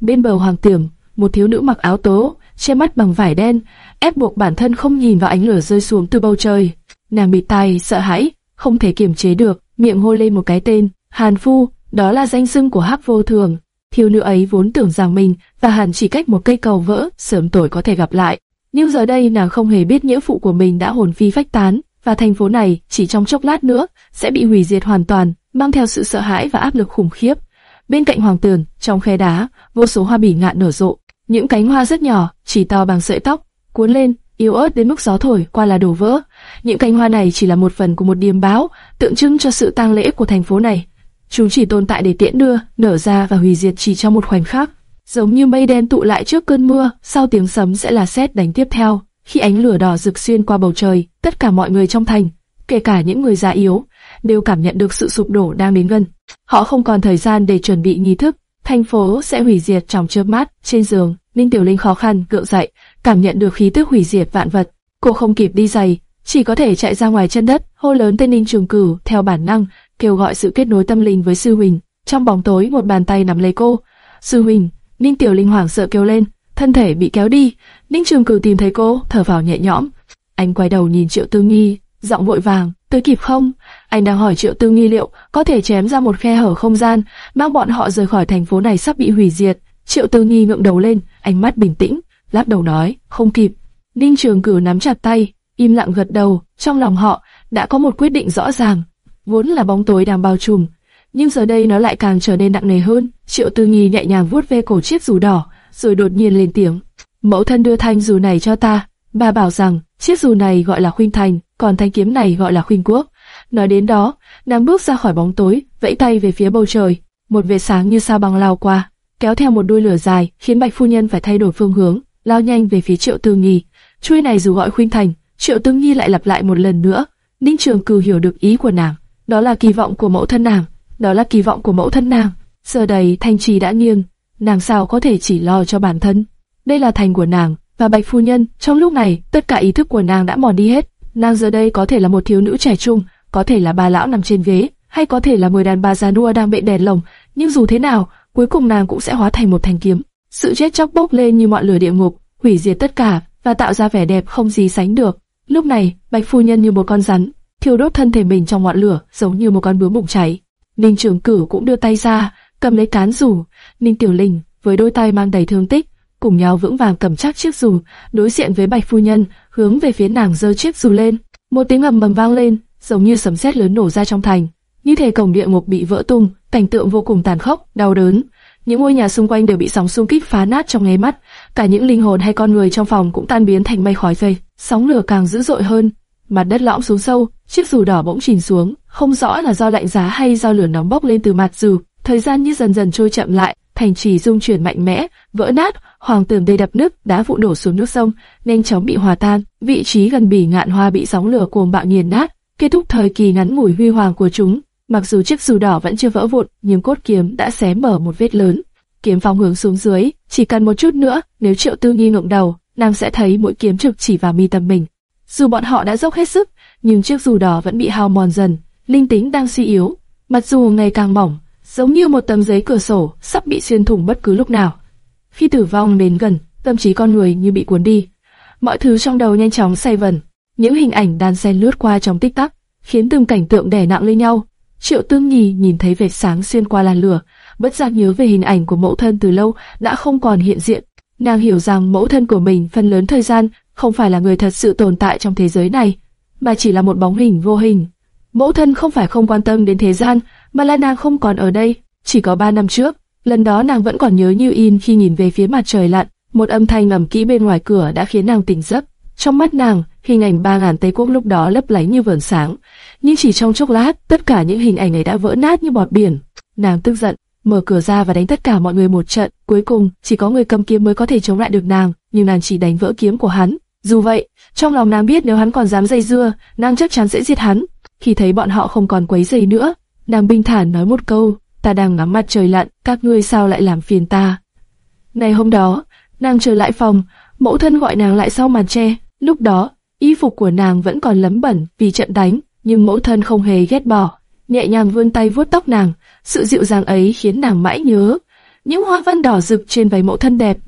Bên bờ hoàng tiềm, một thiếu nữ mặc áo tố, che mắt bằng vải đen, ép buộc bản thân không nhìn vào ánh lửa rơi xuống từ bầu trời. Nàng bị tai, sợ hãi, không thể kiềm chế được, miệng hô lên một cái tên, Hàn Phu, đó là danh xưng của Hắc Vô Thường. Thiếu nữ ấy vốn tưởng rằng mình và Hàn chỉ cách một cây cầu vỡ, sớm tối có thể gặp lại. Nhưng giờ đây nàng không hề biết nghĩa phụ của mình đã hồn phi phách tán, và thành phố này chỉ trong chốc lát nữa sẽ bị hủy diệt hoàn toàn, mang theo sự sợ hãi và áp lực khủng khiếp. Bên cạnh hoàng tường, trong khe đá, vô số hoa bỉ ngạn nở rộ, những cánh hoa rất nhỏ, chỉ to bằng sợi tóc, cuốn lên, yếu ớt đến mức gió thổi qua là đổ vỡ. Những cánh hoa này chỉ là một phần của một điềm báo, tượng trưng cho sự tang lễ của thành phố này. Chúng chỉ tồn tại để tiễn đưa, nở ra và hủy diệt chỉ trong một khoảnh khắc. Giống như mây đen tụ lại trước cơn mưa, sau tiếng sấm sẽ là sét đánh tiếp theo. Khi ánh lửa đỏ rực xuyên qua bầu trời, tất cả mọi người trong thành, kể cả những người già yếu, đều cảm nhận được sự sụp đổ đang đến gần. Họ không còn thời gian để chuẩn bị nghi thức, thành phố sẽ hủy diệt trong chớp mắt. Trên giường, Ninh Tiểu Linh khó khăn gượng dậy, cảm nhận được khí tức hủy diệt vạn vật. Cô không kịp đi giày, chỉ có thể chạy ra ngoài chân đất, hô lớn tên Ninh Trường Cửu theo bản năng, kêu gọi sự kết nối tâm linh với sư huynh. Trong bóng tối, một bàn tay nắm lấy cô. Sư huynh, Ninh Tiểu Linh hoảng sợ kêu lên, thân thể bị kéo đi. Ninh Trường Cửu tìm thấy cô, thở vào nhẹ nhõm. Anh quay đầu nhìn Triệu Tư Nghi, giọng vội vàng, tới kịp không? Anh đang hỏi Triệu Tư Nghi liệu có thể chém ra một khe hở không gian, mang bọn họ rời khỏi thành phố này sắp bị hủy diệt. Triệu Tư Nghi ngượng đầu lên, ánh mắt bình tĩnh, lắc đầu nói, không kịp. Ninh Trường Cửu nắm chặt tay, im lặng gật đầu, trong lòng họ đã có một quyết định rõ ràng, vốn là bóng tối đang bao trùm, nhưng giờ đây nó lại càng trở nên nặng nề hơn. Triệu Tư Nghi nhẹ nhàng vuốt ve cổ chiếc dù đỏ, rồi đột nhiên lên tiếng: "Mẫu thân đưa thanh dù này cho ta, bà bảo rằng chiếc dù này gọi là khuynh thành, còn thanh kiếm này gọi là khuynh quốc." Nói đến đó, nàng bước ra khỏi bóng tối, vẫy tay về phía bầu trời, một vệt sáng như sao băng lao qua, kéo theo một đuôi lửa dài, khiến Bạch phu nhân phải thay đổi phương hướng, lao nhanh về phía Triệu Tư Nghi. Chuôi này dù gọi khuyên thành, Triệu Tư Nghi lại lặp lại một lần nữa. Ninh Trường Cử hiểu được ý của nàng, đó là kỳ vọng của mẫu thân nàng, đó là kỳ vọng của mẫu thân nàng. Giờ đây thanh trì đã nghiêng, nàng sao có thể chỉ lo cho bản thân? Đây là thành của nàng và Bạch phu nhân. Trong lúc này, tất cả ý thức của nàng đã mòn đi hết. Nàng giờ đây có thể là một thiếu nữ trẻ trung, có thể là bà lão nằm trên ghế, hay có thể là mười đàn bà già nua đang bệ đèn lồng. Nhưng dù thế nào, cuối cùng nàng cũng sẽ hóa thành một thanh kiếm. Sự chết chóc bốc lên như ngọn lửa địa ngục, hủy diệt tất cả và tạo ra vẻ đẹp không gì sánh được. Lúc này, Bạch phu nhân như một con rắn, thiêu đốt thân thể mình trong ngọn lửa, giống như một con bướm bùng cháy. Ninh Trường Cửu cũng đưa tay ra, cầm lấy cán rủ. Ninh Tiểu Linh với đôi tay mang đầy thương tích, cùng nhau vững vàng cầm chắc chiếc dù, đối diện với Bạch phu nhân, hướng về phía nàng giơ chiếc dù lên. Một tiếng ầm ầm vang lên, giống như sấm sét lớn nổ ra trong thành, như thể cổng địa ngục bị vỡ tung, cảnh tượng vô cùng tàn khốc, đau đớn. Những ngôi nhà xung quanh đều bị sóng xung kích phá nát trong nháy mắt, cả những linh hồn hay con người trong phòng cũng tan biến thành mây khói dây. Sóng lửa càng dữ dội hơn, mặt đất lõm xuống sâu, chiếc dù đỏ bỗng chìm xuống, không rõ là do lạnh giá hay do lửa nóng bốc lên từ mặt dù. Thời gian như dần dần trôi chậm lại, thành trì rung chuyển mạnh mẽ, vỡ nát, hoàng tường đầy đập nước, đá vụ đổ xuống nước sông, nhanh chóng bị hòa tan. Vị trí gần bỉ ngạn hoa bị sóng lửa cuồng bạo nghiền nát, kết thúc thời kỳ ngắn ngủi huy hoàng của chúng. Mặc dù chiếc dù đỏ vẫn chưa vỡ vụn, nhưng cốt kiếm đã xé mở một vết lớn. Kiếm phong hướng xuống dưới, chỉ cần một chút nữa, nếu Triệu Tư Nghi ngẩng đầu, nàng sẽ thấy mũi kiếm trực chỉ vào mi tâm mình. Dù bọn họ đã dốc hết sức, nhưng chiếc dù đỏ vẫn bị hao mòn dần, linh tính đang suy yếu, mặt dù ngày càng mỏng, giống như một tấm giấy cửa sổ sắp bị xuyên thủng bất cứ lúc nào. Khi tử vong đến gần, tâm trí con người như bị cuốn đi, mọi thứ trong đầu nhanh chóng xoay vần, những hình ảnh đan xen lướt qua trong tích tắc, khiến từng cảnh tượng đè nặng lên nhau. Triệu Tương Nhi nhìn thấy vệt sáng xuyên qua làn lửa, bất giác nhớ về hình ảnh của mẫu thân từ lâu đã không còn hiện diện. Nàng hiểu rằng mẫu thân của mình phần lớn thời gian không phải là người thật sự tồn tại trong thế giới này, mà chỉ là một bóng hình vô hình. Mẫu thân không phải không quan tâm đến thế gian, mà là nàng không còn ở đây. Chỉ có ba năm trước, lần đó nàng vẫn còn nhớ như in khi nhìn về phía mặt trời lặn, một âm thanh ầm kỹ bên ngoài cửa đã khiến nàng tỉnh giấc. Trong mắt nàng, hình ảnh ba ngàn Tây Quốc lúc đó lấp lánh như vầng sáng, nhưng chỉ trong chốc lát, tất cả những hình ảnh ấy đã vỡ nát như bọt biển. Nàng tức giận, mở cửa ra và đánh tất cả mọi người một trận. Cuối cùng, chỉ có người cầm kiếm mới có thể chống lại được nàng, nhưng nàng chỉ đánh vỡ kiếm của hắn. Dù vậy, trong lòng nàng biết nếu hắn còn dám dây dưa, nàng chắc chắn sẽ giết hắn. Khi thấy bọn họ không còn quấy rầy nữa, nàng bình thản nói một câu, ta đang ngắm mặt trời lặn, các ngươi sao lại làm phiền ta. Ngày hôm đó, nàng trở lại phòng, mẫu thân gọi nàng lại sau màn che lúc đó, y phục của nàng vẫn còn lấm bẩn vì trận đánh, nhưng mẫu thân không hề ghét bỏ, nhẹ nhàng vươn tay vuốt tóc nàng, sự dịu dàng ấy khiến nàng mãi nhớ. Những hoa văn đỏ rực trên váy mẫu thân đẹp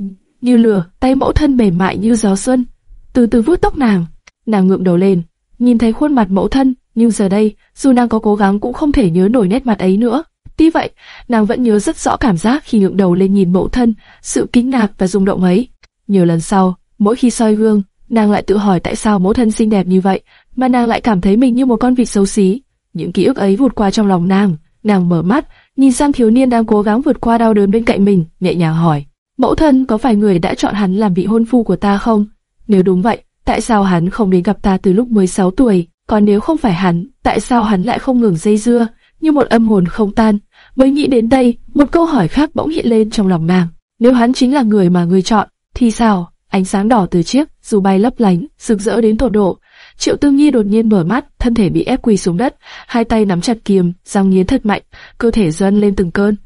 như lửa, tay mẫu thân mềm mại như gió xuân, từ từ vuốt tóc nàng. Nàng ngượng đầu lên, nhìn thấy khuôn mặt mẫu thân, nhưng giờ đây, dù nàng có cố gắng cũng không thể nhớ nổi nét mặt ấy nữa. Tuy vậy, nàng vẫn nhớ rất rõ cảm giác khi ngượng đầu lên nhìn mẫu thân, sự kinh ngạc và rung động ấy. Nhiều lần sau, mỗi khi soi gương, nàng lại tự hỏi tại sao mẫu thân xinh đẹp như vậy, mà nàng lại cảm thấy mình như một con vịt xấu xí. Những ký ức ấy vụt qua trong lòng nàng, nàng mở mắt, nhìn sang thiếu niên đang cố gắng vượt qua đau đớn bên cạnh mình, nhẹ nhàng hỏi: mẫu thân có phải người đã chọn hắn làm vị hôn phu của ta không? Nếu đúng vậy, tại sao hắn không đến gặp ta từ lúc 16 tuổi? Còn nếu không phải hắn, tại sao hắn lại không ngừng dây dưa, như một âm hồn không tan? Mới nghĩ đến đây, một câu hỏi khác bỗng hiện lên trong lòng nàng. Nếu hắn chính là người mà người chọn, thì sao? Ánh sáng đỏ từ chiếc dù bay lấp lánh, rực rỡ đến tột độ. Triệu Tư Nhi đột nhiên mở mắt, thân thể bị ép quỳ xuống đất, hai tay nắm chặt kiềm, răng nghiến thật mạnh, cơ thể run lên từng cơn.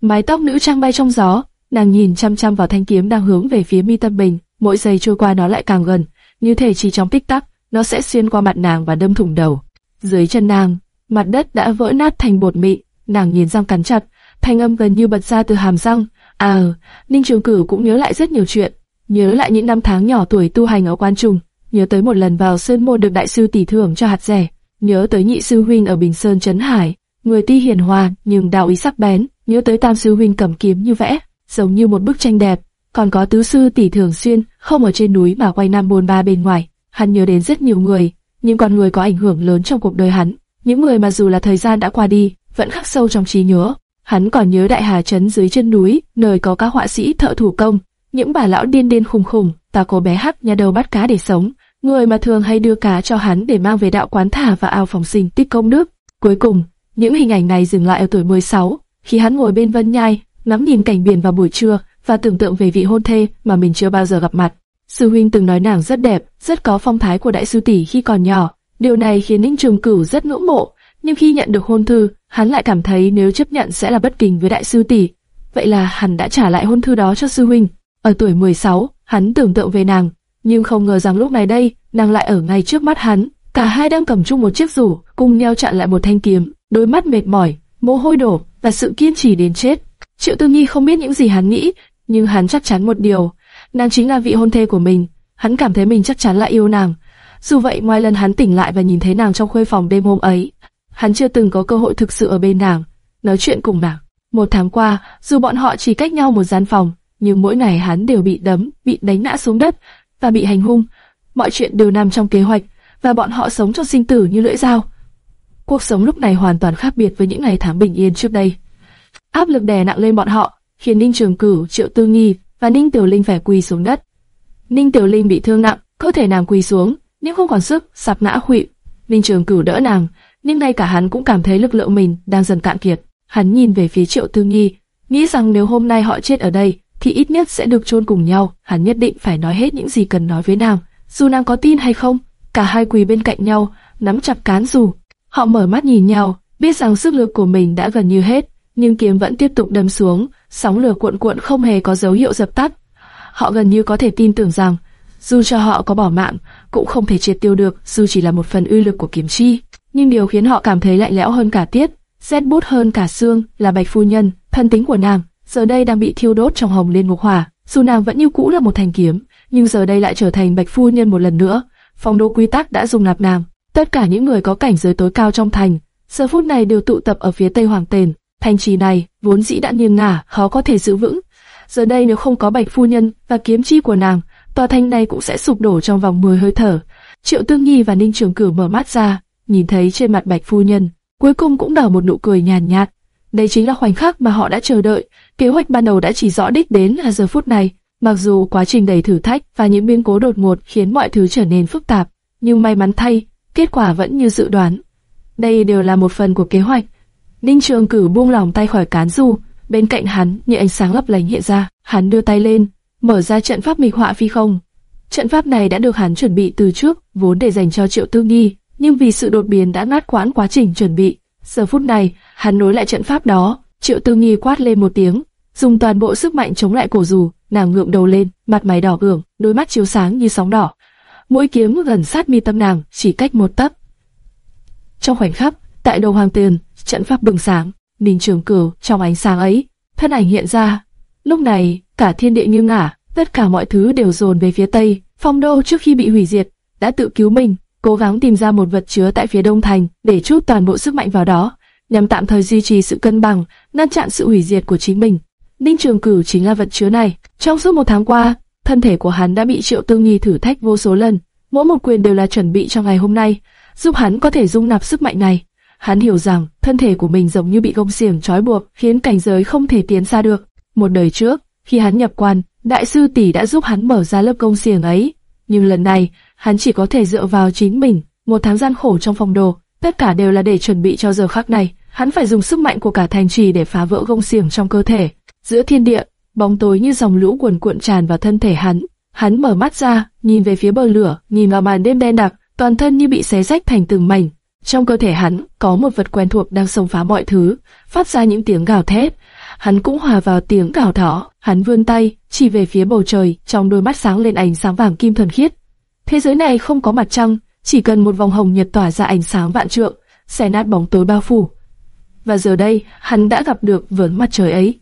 Mái tóc nữ trang bay trong gió, nàng nhìn chăm chăm vào thanh kiếm đang hướng về phía mi tâm mình, mỗi giây trôi qua nó lại càng gần, như thể chỉ trong tích tắc, nó sẽ xuyên qua mặt nàng và đâm thủng đầu. Dưới chân nàng, mặt đất đã vỡ nát thành bột mịn, nàng nhìn răng cắn chặt, thanh âm gần như bật ra từ hàm răng. À, Ninh Trường Cửu cũng nhớ lại rất nhiều chuyện, nhớ lại những năm tháng nhỏ tuổi tu hành ở quan trùng nhớ tới một lần vào sơn môn được đại sư tỷ thưởng cho hạt rẻ, nhớ tới nhị sư huynh ở Bình Sơn trấn Hải, người ti hiền hòa nhưng đạo ý sắc bén, nhớ tới tam sư huynh cầm kiếm như vẽ, giống như một bức tranh đẹp, còn có tứ sư tỷ thường xuyên không ở trên núi mà quay nam bôn ba bên ngoài. Hắn nhớ đến rất nhiều người, nhưng con người có ảnh hưởng lớn trong cuộc đời hắn, những người mà dù là thời gian đã qua đi, vẫn khắc sâu trong trí nhớ. Hắn còn nhớ đại hà trấn dưới chân núi, nơi có các họa sĩ thợ thủ công, những bà lão điên điên khùng khùng, ta cô bé hắc nhà đầu bắt cá để sống, người mà thường hay đưa cá cho hắn để mang về đạo quán thả và ao phòng sinh tích công đức. Cuối cùng, những hình ảnh này dừng lại ở tuổi 16, khi hắn ngồi bên Vân Nhai, ngắm nhìn cảnh biển vào buổi trưa và tưởng tượng về vị hôn thê mà mình chưa bao giờ gặp mặt. Sư huynh từng nói nàng rất đẹp, rất có phong thái của đại sư tỷ khi còn nhỏ. Điều này khiến Ninh Trường Cửu rất ngưỡng mộ, nhưng khi nhận được hôn thư, hắn lại cảm thấy nếu chấp nhận sẽ là bất kính với đại sư tỷ. Vậy là hắn đã trả lại hôn thư đó cho sư huynh. Ở tuổi 16, hắn tưởng tượng về nàng, nhưng không ngờ rằng lúc này đây, nàng lại ở ngay trước mắt hắn. Cả hai đang cầm chung một chiếc rủ, cùng nhau chặn lại một thanh kiếm, đôi mắt mệt mỏi, mồ hôi đổ và sự kiên trì đến chết. Triệu Tư Nhi không biết những gì hắn nghĩ, nhưng hắn chắc chắn một điều, nàng chính là vị hôn thê của mình. Hắn cảm thấy mình chắc chắn là yêu nàng. Dù vậy, ngoài lần hắn tỉnh lại và nhìn thấy nàng trong khuê phòng đêm hôm ấy, hắn chưa từng có cơ hội thực sự ở bên nàng, nói chuyện cùng nàng. Một tháng qua, dù bọn họ chỉ cách nhau một gian phòng, nhưng mỗi ngày hắn đều bị đấm, bị đánh ngã xuống đất và bị hành hung. Mọi chuyện đều nằm trong kế hoạch và bọn họ sống cho sinh tử như lưỡi dao. Cuộc sống lúc này hoàn toàn khác biệt với những ngày tháng bình yên trước đây. Áp lực đè nặng lên bọn họ, khiến Ninh Trường Cửu, Triệu Tư Nghi và Ninh Tiểu Linh phải quỳ xuống đất. Ninh Tiểu Linh bị thương nặng, cơ thể nàng quỳ xuống, nếu không còn sức, sạp ngã khuỵu. Ninh Trường Cửu đỡ nàng, nhưng ngay cả hắn cũng cảm thấy lực lượng mình đang dần cạn kiệt. Hắn nhìn về phía Triệu Tư Nghi, nghĩ rằng nếu hôm nay họ chết ở đây, thì ít nhất sẽ được chôn cùng nhau. Hắn nhất định phải nói hết những gì cần nói với nàng, dù nàng có tin hay không. Cả hai quỳ bên cạnh nhau, nắm chặt cán dù. Họ mở mắt nhìn nhau, biết rằng sức lực của mình đã gần như hết, nhưng kiếm vẫn tiếp tục đâm xuống, sóng lửa cuộn cuộn không hề có dấu hiệu dập tắt. Họ gần như có thể tin tưởng rằng, dù cho họ có bỏ mạng, cũng không thể triệt tiêu được, dù chỉ là một phần uy lực của kiếm chi. Nhưng điều khiến họ cảm thấy lạnh lẽo hơn cả tiết, rét bút hơn cả xương là bạch phu nhân, thân tính của nàng, giờ đây đang bị thiêu đốt trong hồng liên ngục hỏa. Dù nàng vẫn như cũ là một thanh kiếm, nhưng giờ đây lại trở thành bạch phu nhân một lần nữa. Phong đô quy tắc đã dùng nạp nàng. Tất cả những người có cảnh giới tối cao trong thành, giờ phút này đều tụ tập ở phía tây hoàng tền. Thành trì này vốn dĩ đã nghiêng ngả, khó có thể giữ vững. Giờ đây nếu không có bạch phu nhân và kiếm chi của nàng, tòa thành này cũng sẽ sụp đổ trong vòng 10 hơi thở. Triệu Tương Nhi và Ninh Trường Cửu mở mắt ra, nhìn thấy trên mặt bạch phu nhân, cuối cùng cũng nở một nụ cười nhàn nhạt. Đây chính là khoảnh khắc mà họ đã chờ đợi. Kế hoạch ban đầu đã chỉ rõ đích đến là giờ phút này. Mặc dù quá trình đầy thử thách và những biến cố đột ngột khiến mọi thứ trở nên phức tạp, nhưng may mắn thay, kết quả vẫn như dự đoán. Đây đều là một phần của kế hoạch. Ninh Trường Cử buông lòng tay khỏi cán du, bên cạnh hắn như ánh sáng lấp lánh hiện ra, hắn đưa tay lên, mở ra trận pháp mịch họa phi không. Trận pháp này đã được hắn chuẩn bị từ trước, vốn để dành cho Triệu Tư Nghi, nhưng vì sự đột biến đã ngắt quãng quá trình chuẩn bị. Giờ phút này, hắn nối lại trận pháp đó, Triệu Tư Nghi quát lên một tiếng, dùng toàn bộ sức mạnh chống lại cổ dù, nàng ngượng đầu lên, mặt mày đỏ ửng, đôi mắt chiếu sáng như sóng đỏ. Mũi kiếm gần sát mi tâm nàng, chỉ cách một tấc. Trong khoảnh khắc, tại đầu hoàng tiền, trận pháp bừng sáng, Ninh Trường Cửu trong ánh sáng ấy, thân ảnh hiện ra. Lúc này, cả thiên địa nghiêng ngả, tất cả mọi thứ đều dồn về phía tây. Phong đô trước khi bị hủy diệt, đã tự cứu mình, cố gắng tìm ra một vật chứa tại phía đông thành để chút toàn bộ sức mạnh vào đó, nhằm tạm thời duy trì sự cân bằng, ngăn chặn sự hủy diệt của chính mình. Ninh Trường Cửu chính là vật chứa này. Trong suốt một tháng qua, thân thể của hắn đã bị Triệu Tương Nhi thử thách vô số lần, mỗi một quyền đều là chuẩn bị cho ngày hôm nay, giúp hắn có thể dung nạp sức mạnh này. Hắn hiểu rằng thân thể của mình giống như bị gông xiềng trói buộc, khiến cảnh giới không thể tiến xa được. Một đời trước, khi hắn nhập quan, đại sư tỷ đã giúp hắn mở ra lớp gông xiềng ấy, nhưng lần này, hắn chỉ có thể dựa vào chính mình. Một tháng gian khổ trong phòng đồ, tất cả đều là để chuẩn bị cho giờ khắc này. Hắn phải dùng sức mạnh của cả thành trì để phá vỡ gông xiềng trong cơ thể. Giữa thiên địa, bóng tối như dòng lũ cuồn cuộn tràn vào thân thể hắn. Hắn mở mắt ra, nhìn về phía bờ lửa, nhìn vào màn đêm đen đặc, toàn thân như bị xé rách thành từng mảnh. Trong cơ thể hắn có một vật quen thuộc đang xông phá mọi thứ, phát ra những tiếng gào thét. Hắn cũng hòa vào tiếng gào thỏ. Hắn vươn tay, chỉ về phía bầu trời, trong đôi mắt sáng lên ánh sáng vàng kim thuần khiết. Thế giới này không có mặt trăng, chỉ cần một vòng hồng nhật tỏa ra ánh sáng vạn trượng, xé nát bóng tối bao phủ. Và giờ đây, hắn đã gặp được vườn mặt trời ấy.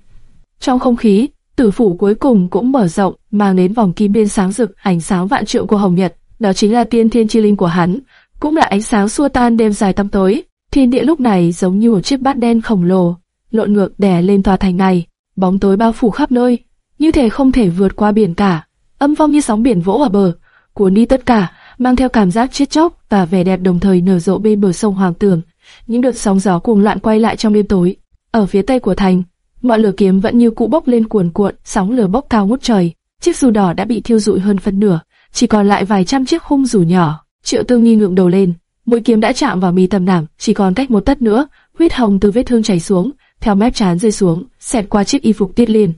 Trong không khí, tử phủ cuối cùng cũng mở rộng, mang đến vòng kim biên sáng rực, ánh sáng vạn trượng của hồng nhật. Đó chính là tiên thiên chi linh của hắn, cũng là ánh sáng xua tan đêm dài tăm tối. Thiên địa lúc này giống như một chiếc bát đen khổng lồ, lộn ngược đè lên tòa thành này, bóng tối bao phủ khắp nơi, như thể không thể vượt qua biển cả. Âm phong như sóng biển vỗ vào bờ, cuốn đi tất cả, mang theo cảm giác chết chóc và vẻ đẹp đồng thời nở rộ bên bờ sông Hoàng Tường. Những đợt sóng gió cuồng loạn quay lại trong đêm tối. Ở phía tây của thành, ngọn lửa kiếm vẫn như cũ bốc lên cuồn cuộn, sóng lửa bốc cao ngút trời. Chiếc dù đỏ đã bị thiêu rụi hơn phân nửa, chỉ còn lại vài trăm chiếc khung dù nhỏ. Triệu Tư Nghi ngượng đầu lên, mũi kiếm đã chạm vào mi tâm nàng, chỉ còn cách một tấc nữa, huyết hồng từ vết thương chảy xuống, theo mép trán rơi xuống, xẹt qua chiếc y phục tiết liền.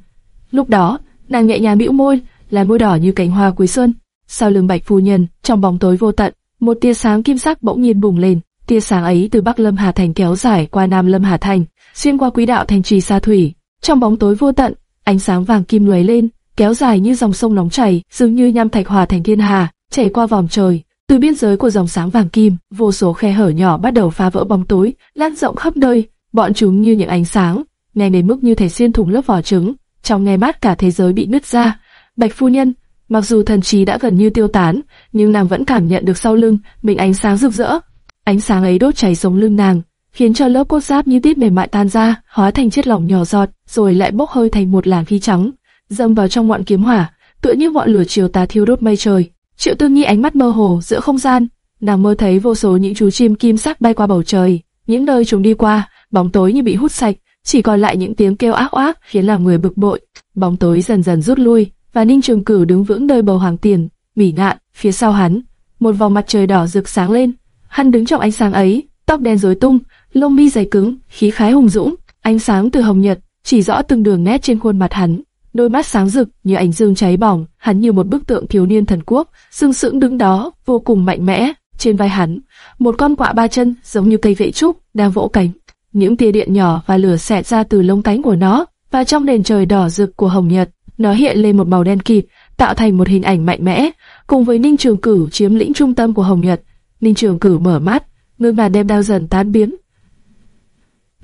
Lúc đó, nàng nhẹ nhàng bĩu môi, là môi đỏ như cánh hoa cuối xuân. Sau lưng Bạch phu nhân, trong bóng tối vô tận, một tia sáng kim sắc bỗng nhiên bùng lên. Tia sáng ấy từ Bắc Lâm Hà Thành kéo dài qua Nam Lâm Hà Thành, xuyên qua quý đạo thành trì xa thủy. Trong bóng tối vô tận, ánh sáng vàng kim lóe lên, kéo dài như dòng sông nóng chảy, dường như nham thạch hòa thành thiên hà, chảy qua vòng trời. Từ biên giới của dòng sáng vàng kim, vô số khe hở nhỏ bắt đầu phá vỡ bóng tối, lan rộng khắp nơi. Bọn chúng như những ánh sáng, nhanh đến mức như thể xuyên thủng lớp vỏ trứng. Trong nghe mắt cả thế giới bị nứt ra. Bạch phu nhân, mặc dù thần trí đã gần như tiêu tán, nhưng nàng vẫn cảm nhận được sau lưng mình ánh sáng rực rỡ. Ánh sáng ấy đốt cháy sống lưng nàng, khiến cho lớp cốt giáp như tít mềm mại tan ra, hóa thành chất lỏng nhỏ giọt, rồi lại bốc hơi thành một làn khí trắng, dâng vào trong ngọn kiếm hỏa, tựa như ngọn lửa chiều tà thiêu đốt mây trời. Triệu Tư Nghi ánh mắt mơ hồ giữa không gian, nàng mơ thấy vô số những chú chim kim sắc bay qua bầu trời, những nơi chúng đi qua, bóng tối như bị hút sạch, chỉ còn lại những tiếng kêu ác oác khiến làm người bực bội. Bóng tối dần dần rút lui, và Ninh Trường Cửu đứng vững nơi bầu hoàng tiền, mỉ ngạn, phía sau hắn, một vòng mặt trời đỏ rực sáng lên. Hắn đứng trong ánh sáng ấy, tóc đen rối tung, lông mi dày cứng, khí khái hùng dũng, ánh sáng từ hồng nhật chỉ rõ từng đường nét trên khuôn mặt hắn. Đôi mắt sáng rực như ánh dương cháy bỏng, hắn như một bức tượng thiếu niên thần quốc, sừng sững đứng đó, vô cùng mạnh mẽ. Trên vai hắn, một con quạ ba chân giống như cây vệ trúc đang vỗ cánh. Những tia điện nhỏ và lửa xẹt ra từ lông cánh của nó, và trong nền trời đỏ rực của hồng nhật, nó hiện lên một màu đen kịt, tạo thành một hình ảnh mạnh mẽ, cùng với Ninh Trường Cửu chiếm lĩnh trung tâm của Hồng Nhật. Ninh Trường Cửu mở mắt, nơi mà đêm đang dần tan biến.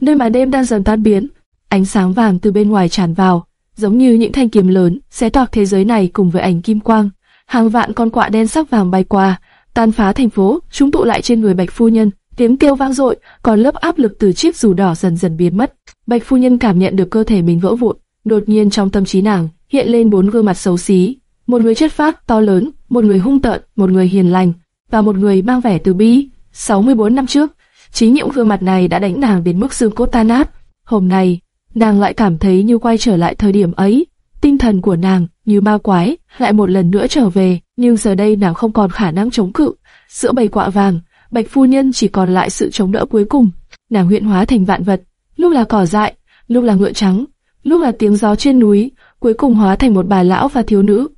Nơi mà đêm đang dần tan biến, ánh sáng vàng từ bên ngoài tràn vào, giống như những thanh kiếm lớn, xé toạc thế giới này cùng với ảnh kim quang. Hàng vạn con quạ đen sắc vàng bay qua, tan phá thành phố, chúng tụ lại trên người Bạch phu nhân, tiếng kêu vang dội, còn lớp áp lực từ chiếc dù đỏ dần dần biến mất. Bạch phu nhân cảm nhận được cơ thể mình vỡ vụn, đột nhiên trong tâm trí nàng hiện lên bốn gương mặt xấu xí, một người chất phác to lớn, một người hung tợn, một người hiền lành và một người mang vẻ từ bi. 64 năm trước, chính những gương mặt này đã đánh nàng đến mức xương cốt tan nát. Hôm nay, nàng lại cảm thấy như quay trở lại thời điểm ấy. Tinh thần của nàng như ma quái lại một lần nữa trở về, nhưng giờ đây nàng không còn khả năng chống cự. Giữa bầy quạ vàng, Bạch phu nhân chỉ còn lại sự chống đỡ cuối cùng. Nàng huyện hóa thành vạn vật, lúc là cỏ dại, lúc là ngựa trắng, lúc là tiếng gió trên núi, cuối cùng hóa thành một bà lão và thiếu nữ.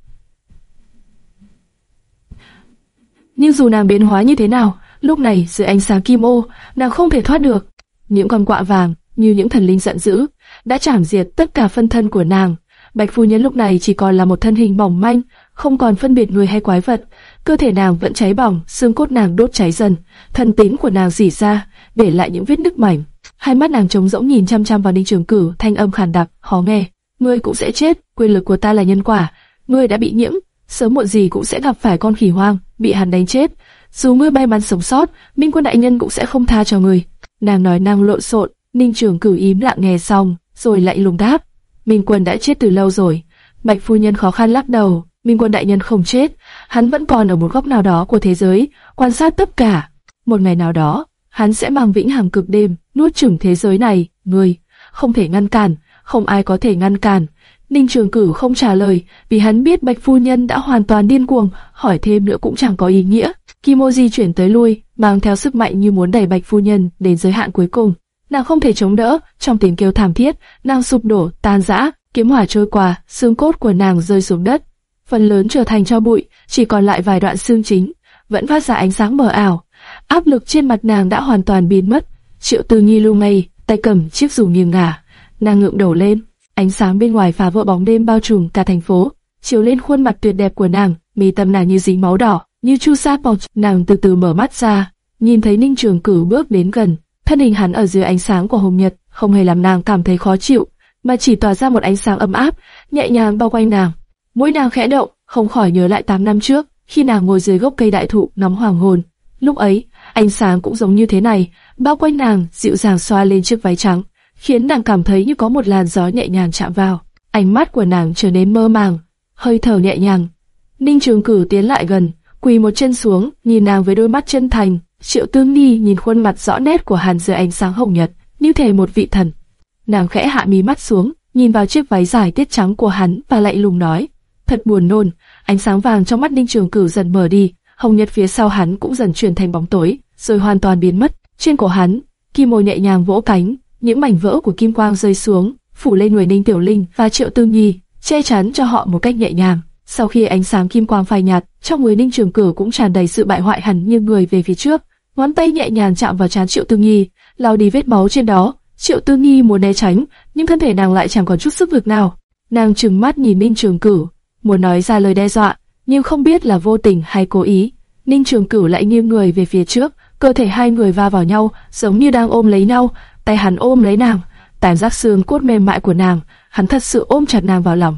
Nhưng dù nàng biến hóa như thế nào, lúc này dưới ánh sáng kim ô, nàng không thể thoát được. Những con quạ vàng, như những thần linh giận dữ, đã chảm diệt tất cả phân thân của nàng. Bạch phu nhân lúc này chỉ còn là một thân hình mỏng manh, không còn phân biệt người hay quái vật. Cơ thể nàng vẫn cháy bỏng, xương cốt nàng đốt cháy dần, thần tính của nàng dỉ ra, để lại những vết nứt mảnh. Hai mắt nàng trống rỗng nhìn chăm chăm vào Ninh Trường cử, thanh âm khàn đặc, khó nghe ngươi cũng sẽ chết, quyền lực của ta là nhân quả, ngươi đã bị nhiễm, sớm muộn gì cũng sẽ gặp phải con khỉ hoang, bị hắn đánh chết. Dù ngươi may mắn sống sót, Minh Quân đại nhân cũng sẽ không tha cho ngươi. Nàng nói năng lộn xộn, Ninh Trường cử im lặng nghe xong, rồi lại lùng đáp. Minh Quân đã chết từ lâu rồi. Bạch phu nhân khó khăn lắc đầu, Minh Quân đại nhân không chết, hắn vẫn còn ở một góc nào đó của thế giới, quan sát tất cả. Một ngày nào đó, hắn sẽ mang vĩnh hằng cực đêm, nuốt chửng thế giới này, ngươi không thể ngăn cản, không ai có thể ngăn cản. Ninh Trường Cửu không trả lời, vì hắn biết Bạch Phu Nhân đã hoàn toàn điên cuồng, hỏi thêm nữa cũng chẳng có ý nghĩa. Kimoji chuyển tới lui, mang theo sức mạnh như muốn đẩy Bạch Phu Nhân đến giới hạn cuối cùng. Nàng không thể chống đỡ, trong tiếng kêu thảm thiết, nàng sụp đổ, tan rã, kiếm hỏa trôi qua, xương cốt của nàng rơi xuống đất. Phần lớn trở thành cho bụi, chỉ còn lại vài đoạn xương chính, vẫn phát ra ánh sáng mờ ảo. Áp lực trên mặt nàng đã hoàn toàn biến mất. Triệu Từ Nhi lưu mây, tay cầm chiếc dù nghiêng ngả, nàng ngượng đầu lên, ánh sáng bên ngoài phá vỡ bóng đêm bao trùm cả thành phố, chiếu lên khuôn mặt tuyệt đẹp của nàng, mi tâm nàng như dính máu đỏ, như chu sa bọc. Nàng từ từ mở mắt ra, nhìn thấy Ninh Trường Cửu bước đến gần, thân hình hắn ở dưới ánh sáng của hồng nhật, không hề làm nàng cảm thấy khó chịu, mà chỉ tỏa ra một ánh sáng ấm áp, nhẹ nhàng bao quanh nàng. Mũi nàng khẽ động, không khỏi nhớ lại 8 năm trước, khi nàng ngồi dưới gốc cây đại thụ nóng hoàng hồn. Lúc ấy, ánh sáng cũng giống như thế này, bao quanh nàng, dịu dàng xoa lên chiếc váy trắng khiến nàng cảm thấy như có một làn gió nhẹ nhàng chạm vào. Ánh mắt của nàng trở nên mơ màng, hơi thở nhẹ nhàng. Ninh Trường Cử tiến lại gần, quỳ một chân xuống, nhìn nàng với đôi mắt chân thành. Triệu Tương Nhi nhìn khuôn mặt rõ nét của Hàn dưới ánh sáng hồng nhật, như thể một vị thần. Nàng khẽ hạ mí mắt xuống, nhìn vào chiếc váy dài tiết trắng của hắn và lạnh lùng nói: thật buồn nôn. Ánh sáng vàng trong mắt Ninh Trường Cửu dần mở đi, hồng nhật phía sau hắn cũng dần chuyển thành bóng tối, rồi hoàn toàn biến mất. Trên cổ hắn, kim môi nhẹ nhàng vỗ cánh, những mảnh vỡ của kim quang rơi xuống, phủ lên người Ninh Tiểu Linh và Triệu Tư Nhi, che chắn cho họ một cách nhẹ nhàng. Sau khi ánh sáng kim quang phai nhạt, trong người Ninh Trường Cửu cũng tràn đầy sự bại hoại hẳn như người về phía trước. Ngón tay nhẹ nhàng chạm vào trán Triệu Tư Nhi, lau đi vết máu trên đó. Triệu Tư Nhi muốn né tránh, nhưng thân thể nàng lại chẳng còn chút sức lực nào. Nàng trừng mắt nhìn Ninh Trường Cửu, muốn nói ra lời đe dọa, nhưng không biết là vô tình hay cố ý. Ninh Trường Cửu lại nghiêng người về phía trước, cơ thể hai người va vào nhau, giống như đang ôm lấy nhau, tay hắn ôm lấy nàng, cảm giác xương cốt mềm mại của nàng, hắn thật sự ôm chặt nàng vào lòng.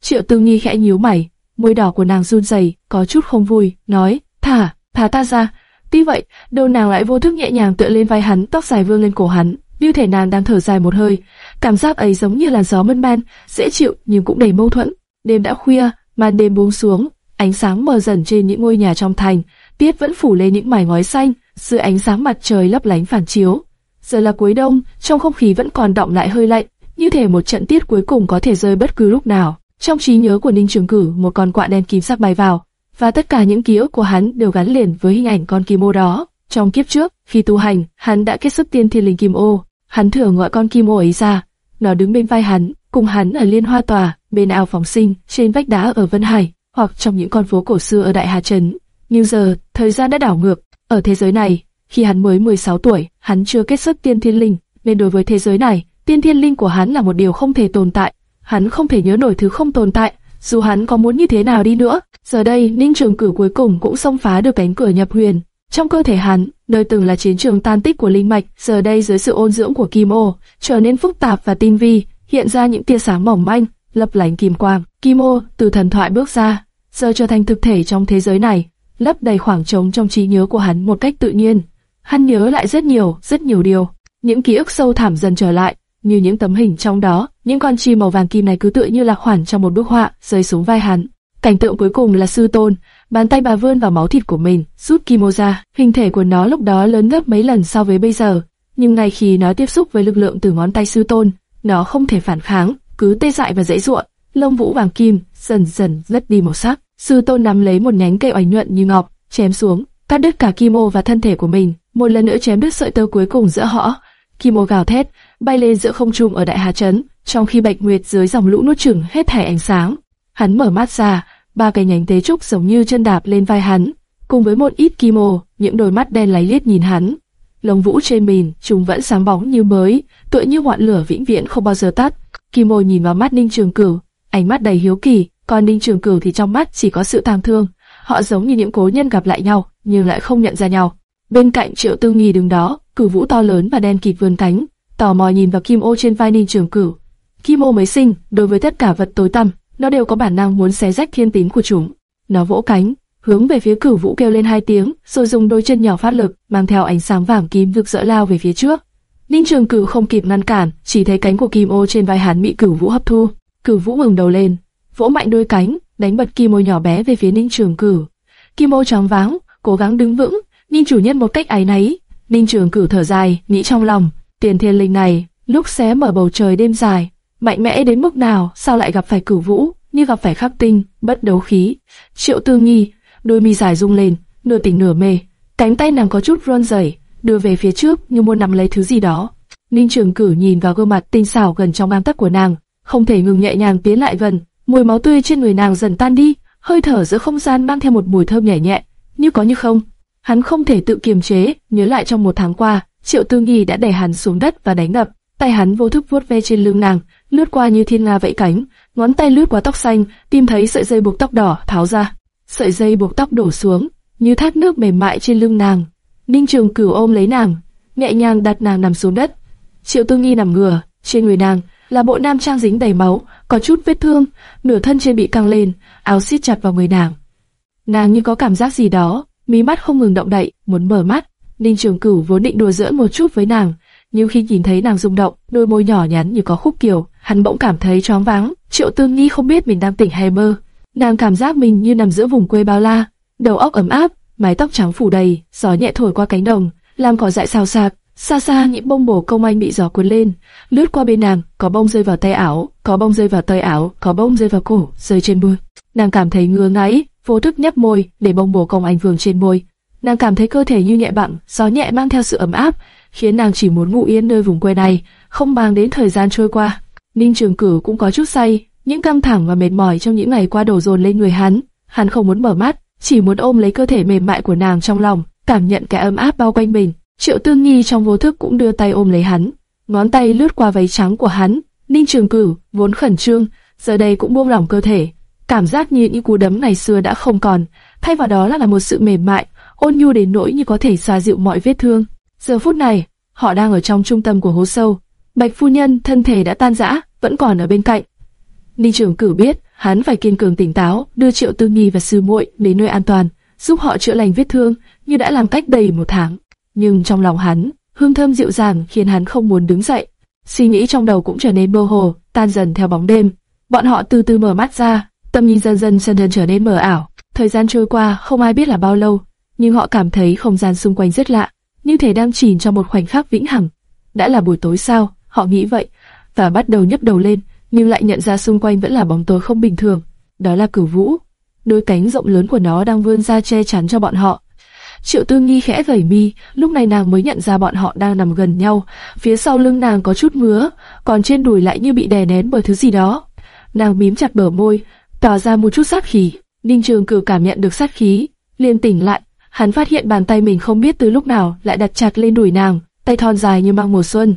Triệu Tư Nhi khẽ nhíu mày, môi đỏ của nàng run rẩy, có chút không vui, nói: "Thả, thả ta ra." Tuy vậy, đầu nàng lại vô thức nhẹ nhàng tựa lên vai hắn, tóc dài vương lên cổ hắn, như thể nàng đang thở dài một hơi. Cảm giác ấy giống như làn gió mơn man, dễ chịu nhưng cũng đầy mâu thuẫn. Đêm đã khuya, màn đêm buông xuống, ánh sáng mờ dần trên những ngôi nhà trong thành, tiết vẫn phủ lên những mải ngói xanh, dưới ánh sáng mặt trời lấp lánh phản chiếu. Giờ là cuối đông, trong không khí vẫn còn đọng lại hơi lạnh, như thể một trận tiết cuối cùng có thể rơi bất cứ lúc nào. Trong trí nhớ của Ninh Trường Cử, một con quạ đen kim sắc bay vào, và tất cả những ký ức của hắn đều gắn liền với hình ảnh con kim ô đó. Trong kiếp trước, khi tu hành, hắn đã kết xuất tiên thiên linh kim ô. Hắn thường gọi con kim ô ấy ra, nó đứng bên vai hắn, cùng hắn ở liên hoa tòa, bên ao phóng sinh, trên vách đá ở Vân Hải, hoặc trong những con phố cổ xưa ở Đại Hà Trấn. Nhưng giờ, thời gian đã đảo ngược. Ở thế giới này, khi hắn mới 16 tuổi, hắn chưa kết xuất tiên thiên linh, nên đối với thế giới này, tiên thiên linh của hắn là một điều không thể tồn tại. Hắn không thể nhớ nổi thứ không tồn tại, dù hắn có muốn như thế nào đi nữa. Giờ đây, Ninh Trường Cử cuối cùng cũng xông phá được cánh cửa nhập huyền. Trong cơ thể hắn, nơi từng là chiến trường tan tích của linh mạch, giờ đây dưới sự ôn dưỡng của Kim Ô, trở nên phức tạp và tinh vi, hiện ra những tia sáng mỏng manh, lấp lánh kim quang. Kim Ô từ thần thoại bước ra, giờ trở thành thực thể trong thế giới này, lấp đầy khoảng trống trong trí nhớ của hắn một cách tự nhiên. Hắn nhớ lại rất nhiều, rất nhiều điều. Những ký ức sâu thẳm dần trở lại, như những tấm hình trong đó, những con chim màu vàng kim này cứ tựa như là khoản trong một bức họa rơi xuống vai hắn. Cảnh tượng cuối cùng là sư tôn, bàn tay bà vươn vào máu thịt của mình, rút kim ra. Hình thể của nó lúc đó lớn gấp mấy lần so với bây giờ, nhưng ngay khi nó tiếp xúc với lực lượng từ ngón tay sư tôn, nó không thể phản kháng, cứ tê dại và dãy ruộng. Lông vũ vàng kim dần dần mất đi màu sắc. Sư tôn nắm lấy một nhánh cây oánh nhuận như ngọc, chém xuống, cắt đứt cả Kimo và thân thể của mình, một lần nữa chém đứt sợi tơ cuối cùng giữa họ. Kimo gào thét, bay lên giữa không trung ở đại hà trấn, trong khi bạch nguyệt dưới dòng lũ nuốt chửng hết thảy ánh sáng. Hắn mở mắt ra, ba cái nhánh tế trúc giống như chân đạp lên vai hắn, cùng với một ít Kimo, những đôi mắt đen láy liếc nhìn hắn. Lông vũ trên mình, chúng vẫn sáng bóng như mới, tựa như ngọn lửa vĩnh viễn không bao giờ tắt. Kimo nhìn vào mắt Ninh Trường Cửu, ánh mắt đầy hiếu kỳ, còn Ninh Trường Cửu thì trong mắt chỉ có sự tang thương. Họ giống như những cố nhân gặp lại nhau, nhưng lại không nhận ra nhau. Bên cạnh Triệu Tư Nghi đứng đó, cử vũ to lớn và đen kịt vươn cánh, tò mò nhìn vào kim ô trên vai Ninh Trường Cửu. Kim ô mới sinh, đối với tất cả vật tối tăm, nó đều có bản năng muốn xé rách thiên tín của chúng. Nó vỗ cánh, hướng về phía cửu vũ kêu lên hai tiếng, rồi dùng đôi chân nhỏ phát lực, mang theo ánh sáng vàng kim rực rỡ lao về phía trước. Ninh Trường Cửu không kịp ngăn cản, chỉ thấy cánh của kim ô trên vai hắn bị cửu vũ hấp thu. Cửu vũ ngừng đầu lên, vỗ mạnh đôi cánh, đánh bật kim ô nhỏ bé về phía Ninh Trường Cửu. Kim ô tròn váng, cố gắng đứng vững, Ninh chủ nhân một cách ấy náy. Ninh Trường Cửu thở dài, nghĩ trong lòng, tiền thiên linh này, lúc xé mở bầu trời đêm dài, mạnh mẽ đến mức nào, sao lại gặp phải cửu vũ, như gặp phải khắc tinh, bất đấu khí. Triệu Tư Nghi, đôi mi dài rung lên, nửa tỉnh nửa mê, cánh tay nàng có chút run rẩy, đưa về phía trước như muốn nắm lấy thứ gì đó. Ninh Trường Cử nhìn vào gương mặt tinh xảo gần trong gang tấc của nàng, không thể ngừng nhẹ nhàng tiến lại gần, mùi máu tươi trên người nàng dần tan đi, hơi thở giữa không gian mang theo một mùi thơm nhẹ nhẹ, như có như không. Hắn không thể tự kiềm chế, nhớ lại trong một tháng qua, Triệu Tư Nghi đã đẩy hắn xuống đất và đánh đập, tay hắn vô thức vuốt ve trên lưng nàng, lướt qua như thiên nga vẫy cánh, ngón tay lướt qua tóc xanh, tìm thấy sợi dây buộc tóc đỏ tháo ra, sợi dây buộc tóc đổ xuống, như thác nước mềm mại trên lưng nàng. Ninh Trường Cửu ôm lấy nàng, nhẹ nhàng đặt nàng nằm xuống đất. Triệu Tư Nghi nằm ngửa, trên người nàng là bộ nam trang dính đầy máu, có chút vết thương, nửa thân trên bị căng lên, áo siết chặt vào người nàng. Nàng như có cảm giác gì đó, mí mắt không ngừng động đậy, muốn mở mắt. Ninh Trường Cửu vốn định đùa giỡn một chút với nàng, nhưng khi nhìn thấy nàng rung động, đôi môi nhỏ nhắn như có khúc kiều, hắn bỗng cảm thấy choáng váng. Triệu Tương Nhi không biết mình đang tỉnh hay mơ, nàng cảm giác mình như nằm giữa vùng quê bao la, đầu óc ấm áp, mái tóc trắng phủ đầy, gió nhẹ thổi qua cánh đồng, làm cỏ dại xào xạc. Xa xa những bông bổ công anh bị gió cuốn lên, lướt qua bên nàng, có bông rơi vào tay áo, có bông rơi vào tay áo, có bông rơi vào cổ, rơi trên môi. Nàng cảm thấy ngứa ngáy, vô thức nhấp môi để bông bổ công anh vương trên môi. Nàng cảm thấy cơ thể như nhẹ bặng, gió nhẹ mang theo sự ấm áp, khiến nàng chỉ muốn ngủ yên nơi vùng quê này, không mang đến thời gian trôi qua. Ninh Trường Cửu cũng có chút say, những căng thẳng và mệt mỏi trong những ngày qua đổ dồn lên người hắn. Hắn không muốn mở mắt, chỉ muốn ôm lấy cơ thể mềm mại của nàng trong lòng, cảm nhận cái ấm áp bao quanh mình. Triệu Tương Nhi trong vô thức cũng đưa tay ôm lấy hắn, ngón tay lướt qua váy trắng của hắn. Ninh Trường Cửu vốn khẩn trương, giờ đây cũng buông lỏng cơ thể, cảm giác như những cú đấm ngày xưa đã không còn, thay vào đó là, là một sự mềm mại, ôn nhu đến nỗi như có thể xoa dịu mọi vết thương. Giờ phút này, họ đang ở trong trung tâm của hố sâu. Bạch phu nhân thân thể đã tan rã, vẫn còn ở bên cạnh. Ninh trưởng cử biết, hắn phải kiên cường tỉnh táo, đưa Triệu Tư Nghi và sư muội đến nơi an toàn, giúp họ chữa lành vết thương, như đã làm cách đầy một tháng. Nhưng trong lòng hắn, hương thơm dịu dàng khiến hắn không muốn đứng dậy. Suy nghĩ trong đầu cũng trở nên mơ hồ, tan dần theo bóng đêm. Bọn họ từ từ mở mắt ra, tâm nhìn dần dần dần dần trở nên mờ ảo. Thời gian trôi qua không ai biết là bao lâu, nhưng họ cảm thấy không gian xung quanh rất lạ, như thể đang chìm trong một khoảnh khắc vĩnh hằng. Đã là buổi tối sao? Họ nghĩ vậy và bắt đầu nhấc đầu lên, nhưng lại nhận ra xung quanh vẫn là bóng tối không bình thường. Đó là cửu vũ, đôi cánh rộng lớn của nó đang vươn ra che chắn cho bọn họ. Triệu Tư Nghi khẽ vẩy mi, lúc này nàng mới nhận ra bọn họ đang nằm gần nhau, phía sau lưng nàng có chút ngứa, còn trên đùi lại như bị đè nén bởi thứ gì đó. Nàng mím chặt bờ môi, tỏ ra một chút sát khí. Ninh Trường Cửu cảm nhận được sát khí, liền tỉnh lại, hắn phát hiện bàn tay mình không biết từ lúc nào lại đặt chặt lên đùi nàng, tay thon dài như mang mùa xuân.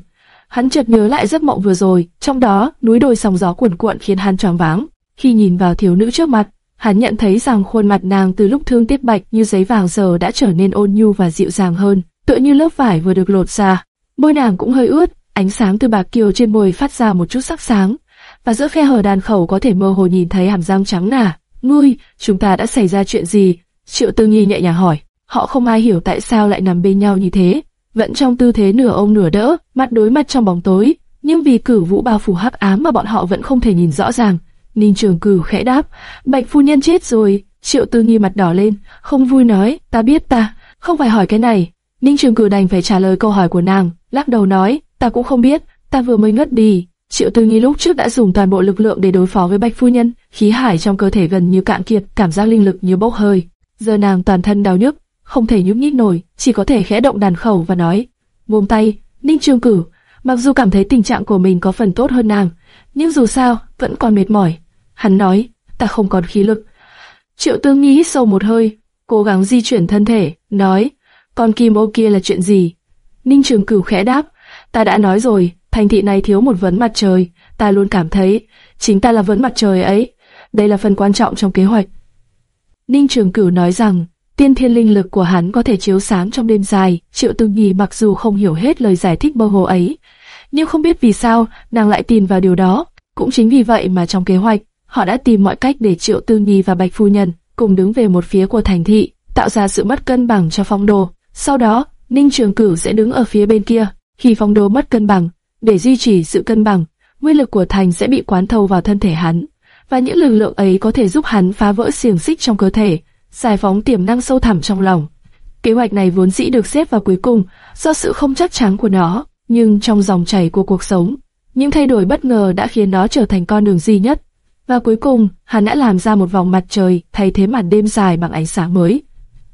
Hắn chợt nhớ lại giấc mộng vừa rồi, trong đó núi đồi sóng gió cuồn cuộn khiến hắn choáng váng. Khi nhìn vào thiếu nữ trước mặt, hắn nhận thấy rằng khuôn mặt nàng từ lúc thương tiếc bạch như giấy vàng giờ đã trở nên ôn nhu và dịu dàng hơn, tựa như lớp vải vừa được lột ra. Môi nàng cũng hơi ướt, ánh sáng từ bạc kiều trên môi phát ra một chút sắc sáng, và giữa khe hở đàn khẩu có thể mơ hồ nhìn thấy hàm răng trắng nà. Ngươi, chúng ta đã xảy ra chuyện gì? Triệu Tư Nhi nhẹ nhàng hỏi. Họ không ai hiểu tại sao lại nằm bên nhau như thế, vẫn trong tư thế nửa ôm nửa đỡ, mặt đối mặt trong bóng tối, nhưng vì cử vũ bao phủ hắc ám mà bọn họ vẫn không thể nhìn rõ ràng. Ninh Trường cử khẽ đáp, Bạch phu nhân chết rồi. Triệu Tư Nghi mặt đỏ lên, không vui nói, ta biết ta, không phải hỏi cái này. Ninh Trường cử đành phải trả lời câu hỏi của nàng, lắc đầu nói, ta cũng không biết, ta vừa mới ngất đi. Triệu Tư Nghi lúc trước đã dùng toàn bộ lực lượng để đối phó với Bạch phu nhân, khí hải trong cơ thể gần như cạn kiệt, cảm giác linh lực như bốc hơi. Giờ nàng toàn thân đau nhức, không thể nhúc nhích nổi, chỉ có thể khẽ động đàn khẩu và nói, buông tay. Ninh Trường Cửu, mặc dù cảm thấy tình trạng của mình có phần tốt hơn nàng, nhưng dù sao vẫn còn mệt mỏi. Hắn nói, ta không còn khí lực. Triệu Tương Nghi hít sâu một hơi, cố gắng di chuyển thân thể, nói, con kim ô kia là chuyện gì? Ninh Trường Cửu khẽ đáp, ta đã nói rồi, thành thị này thiếu một vấn mặt trời, ta luôn cảm thấy, chính ta là vấn mặt trời ấy. Đây là phần quan trọng trong kế hoạch. Ninh Trường Cửu nói rằng, tiên thiên linh lực của hắn có thể chiếu sáng trong đêm dài. Triệu Tương Nhi mặc dù không hiểu hết lời giải thích mơ hồ ấy, nhưng không biết vì sao nàng lại tin vào điều đó. Cũng chính vì vậy mà trong kế hoạch, họ đã tìm mọi cách để Triệu Tương Nhi và Bạch Phu Nhân cùng đứng về một phía của thành thị, tạo ra sự mất cân bằng cho phong đồ. Sau đó, Ninh Trường Cửu sẽ đứng ở phía bên kia. Khi phong đồ mất cân bằng, để duy trì sự cân bằng, nguyên lực của thành sẽ bị quán thâu vào thân thể hắn, và những lực lượng ấy có thể giúp hắn phá vỡ xiềng xích trong cơ thể, giải phóng tiềm năng sâu thẳm trong lòng. Kế hoạch này vốn dĩ được xếp vào cuối cùng do sự không chắc chắn của nó, nhưng trong dòng chảy của cuộc sống, những thay đổi bất ngờ đã khiến nó trở thành con đường duy nhất. Và cuối cùng, hắn đã làm ra một vòng mặt trời thay thế màn đêm dài bằng ánh sáng mới.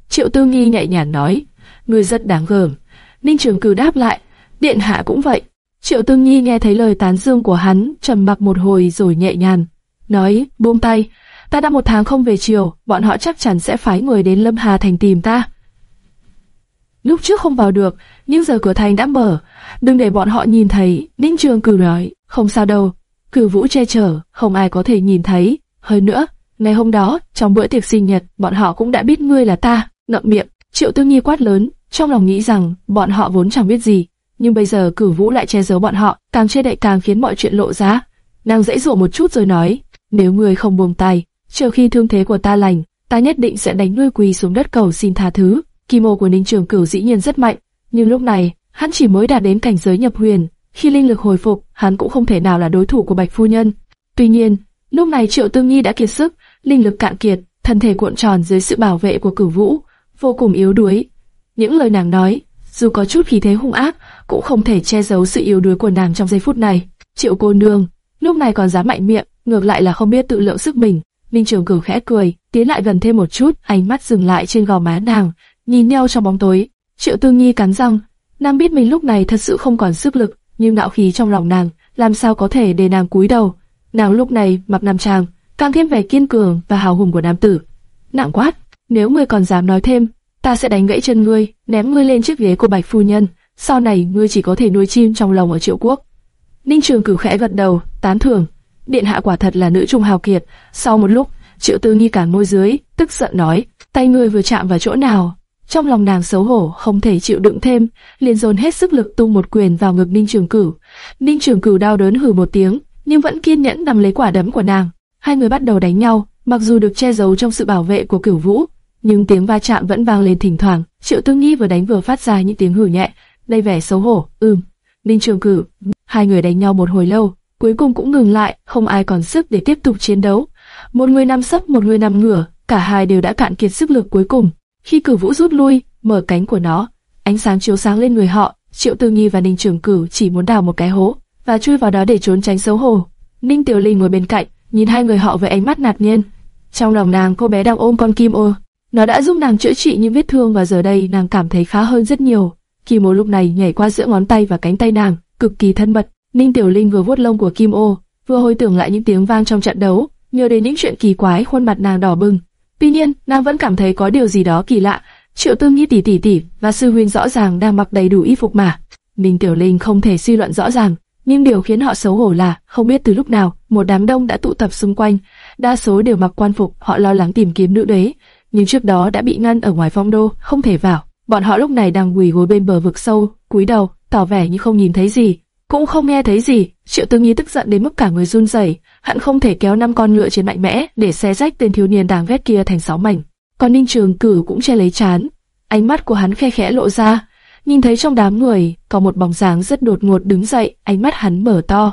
Triệu Tư Nghi nhẹ nhàng nói, người rất đáng gờm. Ninh Trường Cử đáp lại, điện hạ cũng vậy. Triệu Tương Nhi nghe thấy lời tán dương của hắn, trầm mặc một hồi rồi nhẹ nhàng, nói, buông tay, ta đã một tháng không về triều, bọn họ chắc chắn sẽ phái người đến Lâm Hà Thành tìm ta. Lúc trước không vào được, nhưng giờ cửa thành đã mở, đừng để bọn họ nhìn thấy, Ninh Trường cử nói, không sao đâu, cử vũ che chở, không ai có thể nhìn thấy. Hơn nữa, ngày hôm đó, trong bữa tiệc sinh nhật, bọn họ cũng đã biết ngươi là ta, ngậm miệng, triệu Tương Nhi quát lớn, trong lòng nghĩ rằng, bọn họ vốn chẳng biết gì, nhưng bây giờ cử vũ lại che giấu bọn họ, càng che đậy càng khiến mọi chuyện lộ ra. Nàng dãy dụa một chút rồi nói, nếu ngươi không buông tay, chờ khi thương thế của ta lành, ta nhất định sẽ đánh ngươi quỳ xuống đất cầu xin tha thứ. Kim mô của Ninh Trường Cửu dĩ nhiên rất mạnh, nhưng lúc này, hắn chỉ mới đạt đến cảnh giới nhập huyền, khi linh lực hồi phục, hắn cũng không thể nào là đối thủ của Bạch phu nhân. Tuy nhiên, lúc này Triệu Tương nghi đã kiệt sức, linh lực cạn kiệt, thân thể cuộn tròn dưới sự bảo vệ của cửu vũ, vô cùng yếu đuối. Những lời nàng nói, dù có chút khí thế hung ác, cũng không thể che giấu sự yếu đuối của nàng trong giây phút này. Triệu cô nương, lúc này còn dám mạnh miệng, ngược lại là không biết tự lượng sức mình. Ninh Trường Cửu khẽ cười, tiến lại gần thêm một chút, ánh mắt dừng lại trên gò má nàng, nhìn nhau trong bóng tối. Triệu Tư Nhi cắn răng, nàng biết mình lúc này thật sự không còn sức lực, nhưng ngạo khí trong lòng nàng, làm sao có thể để nàng cúi đầu. Nàng lúc này mặc nam trang, càng thêm vẻ kiên cường và hào hùng của nam tử. Nặng quát, nếu ngươi còn dám nói thêm, ta sẽ đánh gãy chân ngươi, ném ngươi lên chiếc ghế của bạch phu nhân. Sau này ngươi chỉ có thể nuôi chim trong lòng ở triệu quốc. Ninh Trường cử khẽ gật đầu, tán thưởng. Điện hạ quả thật là nữ trung hào kiệt. Sau một lúc, Triệu Tư Nghi cản môi dưới, tức giận nói, tay ngươi vừa chạm vào chỗ nào? Trong lòng nàng xấu hổ, không thể chịu đựng thêm, liền dồn hết sức lực tung một quyền vào ngực Ninh Trường Cửu. Ninh Trường Cửu đau đớn hừ một tiếng, nhưng vẫn kiên nhẫn nắm lấy quả đấm của nàng. Hai người bắt đầu đánh nhau, mặc dù được che giấu trong sự bảo vệ của Cửu Vũ, nhưng tiếng va chạm vẫn vang lên thỉnh thoảng. Triệu Tư Nghi vừa đánh vừa phát ra những tiếng hừ nhẹ, đầy vẻ xấu hổ. Ừm. Ninh Trường Cửu, hai người đánh nhau một hồi lâu, cuối cùng cũng ngừng lại, không ai còn sức để tiếp tục chiến đấu. Một người nằm sấp, một người nằm ngửa, cả hai đều đã cạn kiệt sức lực cuối cùng. Khi cử Vũ rút lui, mở cánh của nó, ánh sáng chiếu sáng lên người họ. Triệu Tư Nghi và Ninh Trường Cửu chỉ muốn đào một cái hố và chui vào đó để trốn tránh xấu hổ. Ninh Tiểu Linh ngồi bên cạnh, nhìn hai người họ với ánh mắt ngạc nhiên. Trong lòng nàng, cô bé đang ôm con kim ô. Nó đã giúp nàng chữa trị những vết thương và giờ đây nàng cảm thấy khá hơn rất nhiều. Kim ô lúc này nhảy qua giữa ngón tay và cánh tay nàng, cực kỳ thân mật. Ninh Tiểu Linh vừa vuốt lông của Kim Ô, vừa hồi tưởng lại những tiếng vang trong trận đấu, nhớ đến những chuyện kỳ quái, khuôn mặt nàng đỏ bừng. Tuy nhiên, nàng vẫn cảm thấy có điều gì đó kỳ lạ. Triệu Tư Nhi tỷ tỷ tỷ và sư huynh rõ ràng đang mặc đầy đủ y phục mà. Ninh Tiểu Linh không thể suy luận rõ ràng, nhưng điều khiến họ xấu hổ là không biết từ lúc nào một đám đông đã tụ tập xung quanh, đa số đều mặc quan phục, họ lo lắng tìm kiếm nữ đế, nhưng trước đó đã bị ngăn ở ngoài phong đô, không thể vào. Bọn họ lúc này đang quỳ gối bên bờ vực sâu, cúi đầu, tỏ vẻ như không nhìn thấy gì, cũng không nghe thấy gì. Triệu Tư Nhi tức giận đến mức cả người run rẩy, hận không thể kéo năm con ngựa trên mạnh mẽ để xé rách tên thiếu niên đáng ghét kia thành sáu mảnh. Còn Ninh Trường Cử cũng che lấy chán, ánh mắt của hắn khe khẽ lộ ra, nhìn thấy trong đám người có một bóng dáng rất đột ngột đứng dậy, ánh mắt hắn mở to,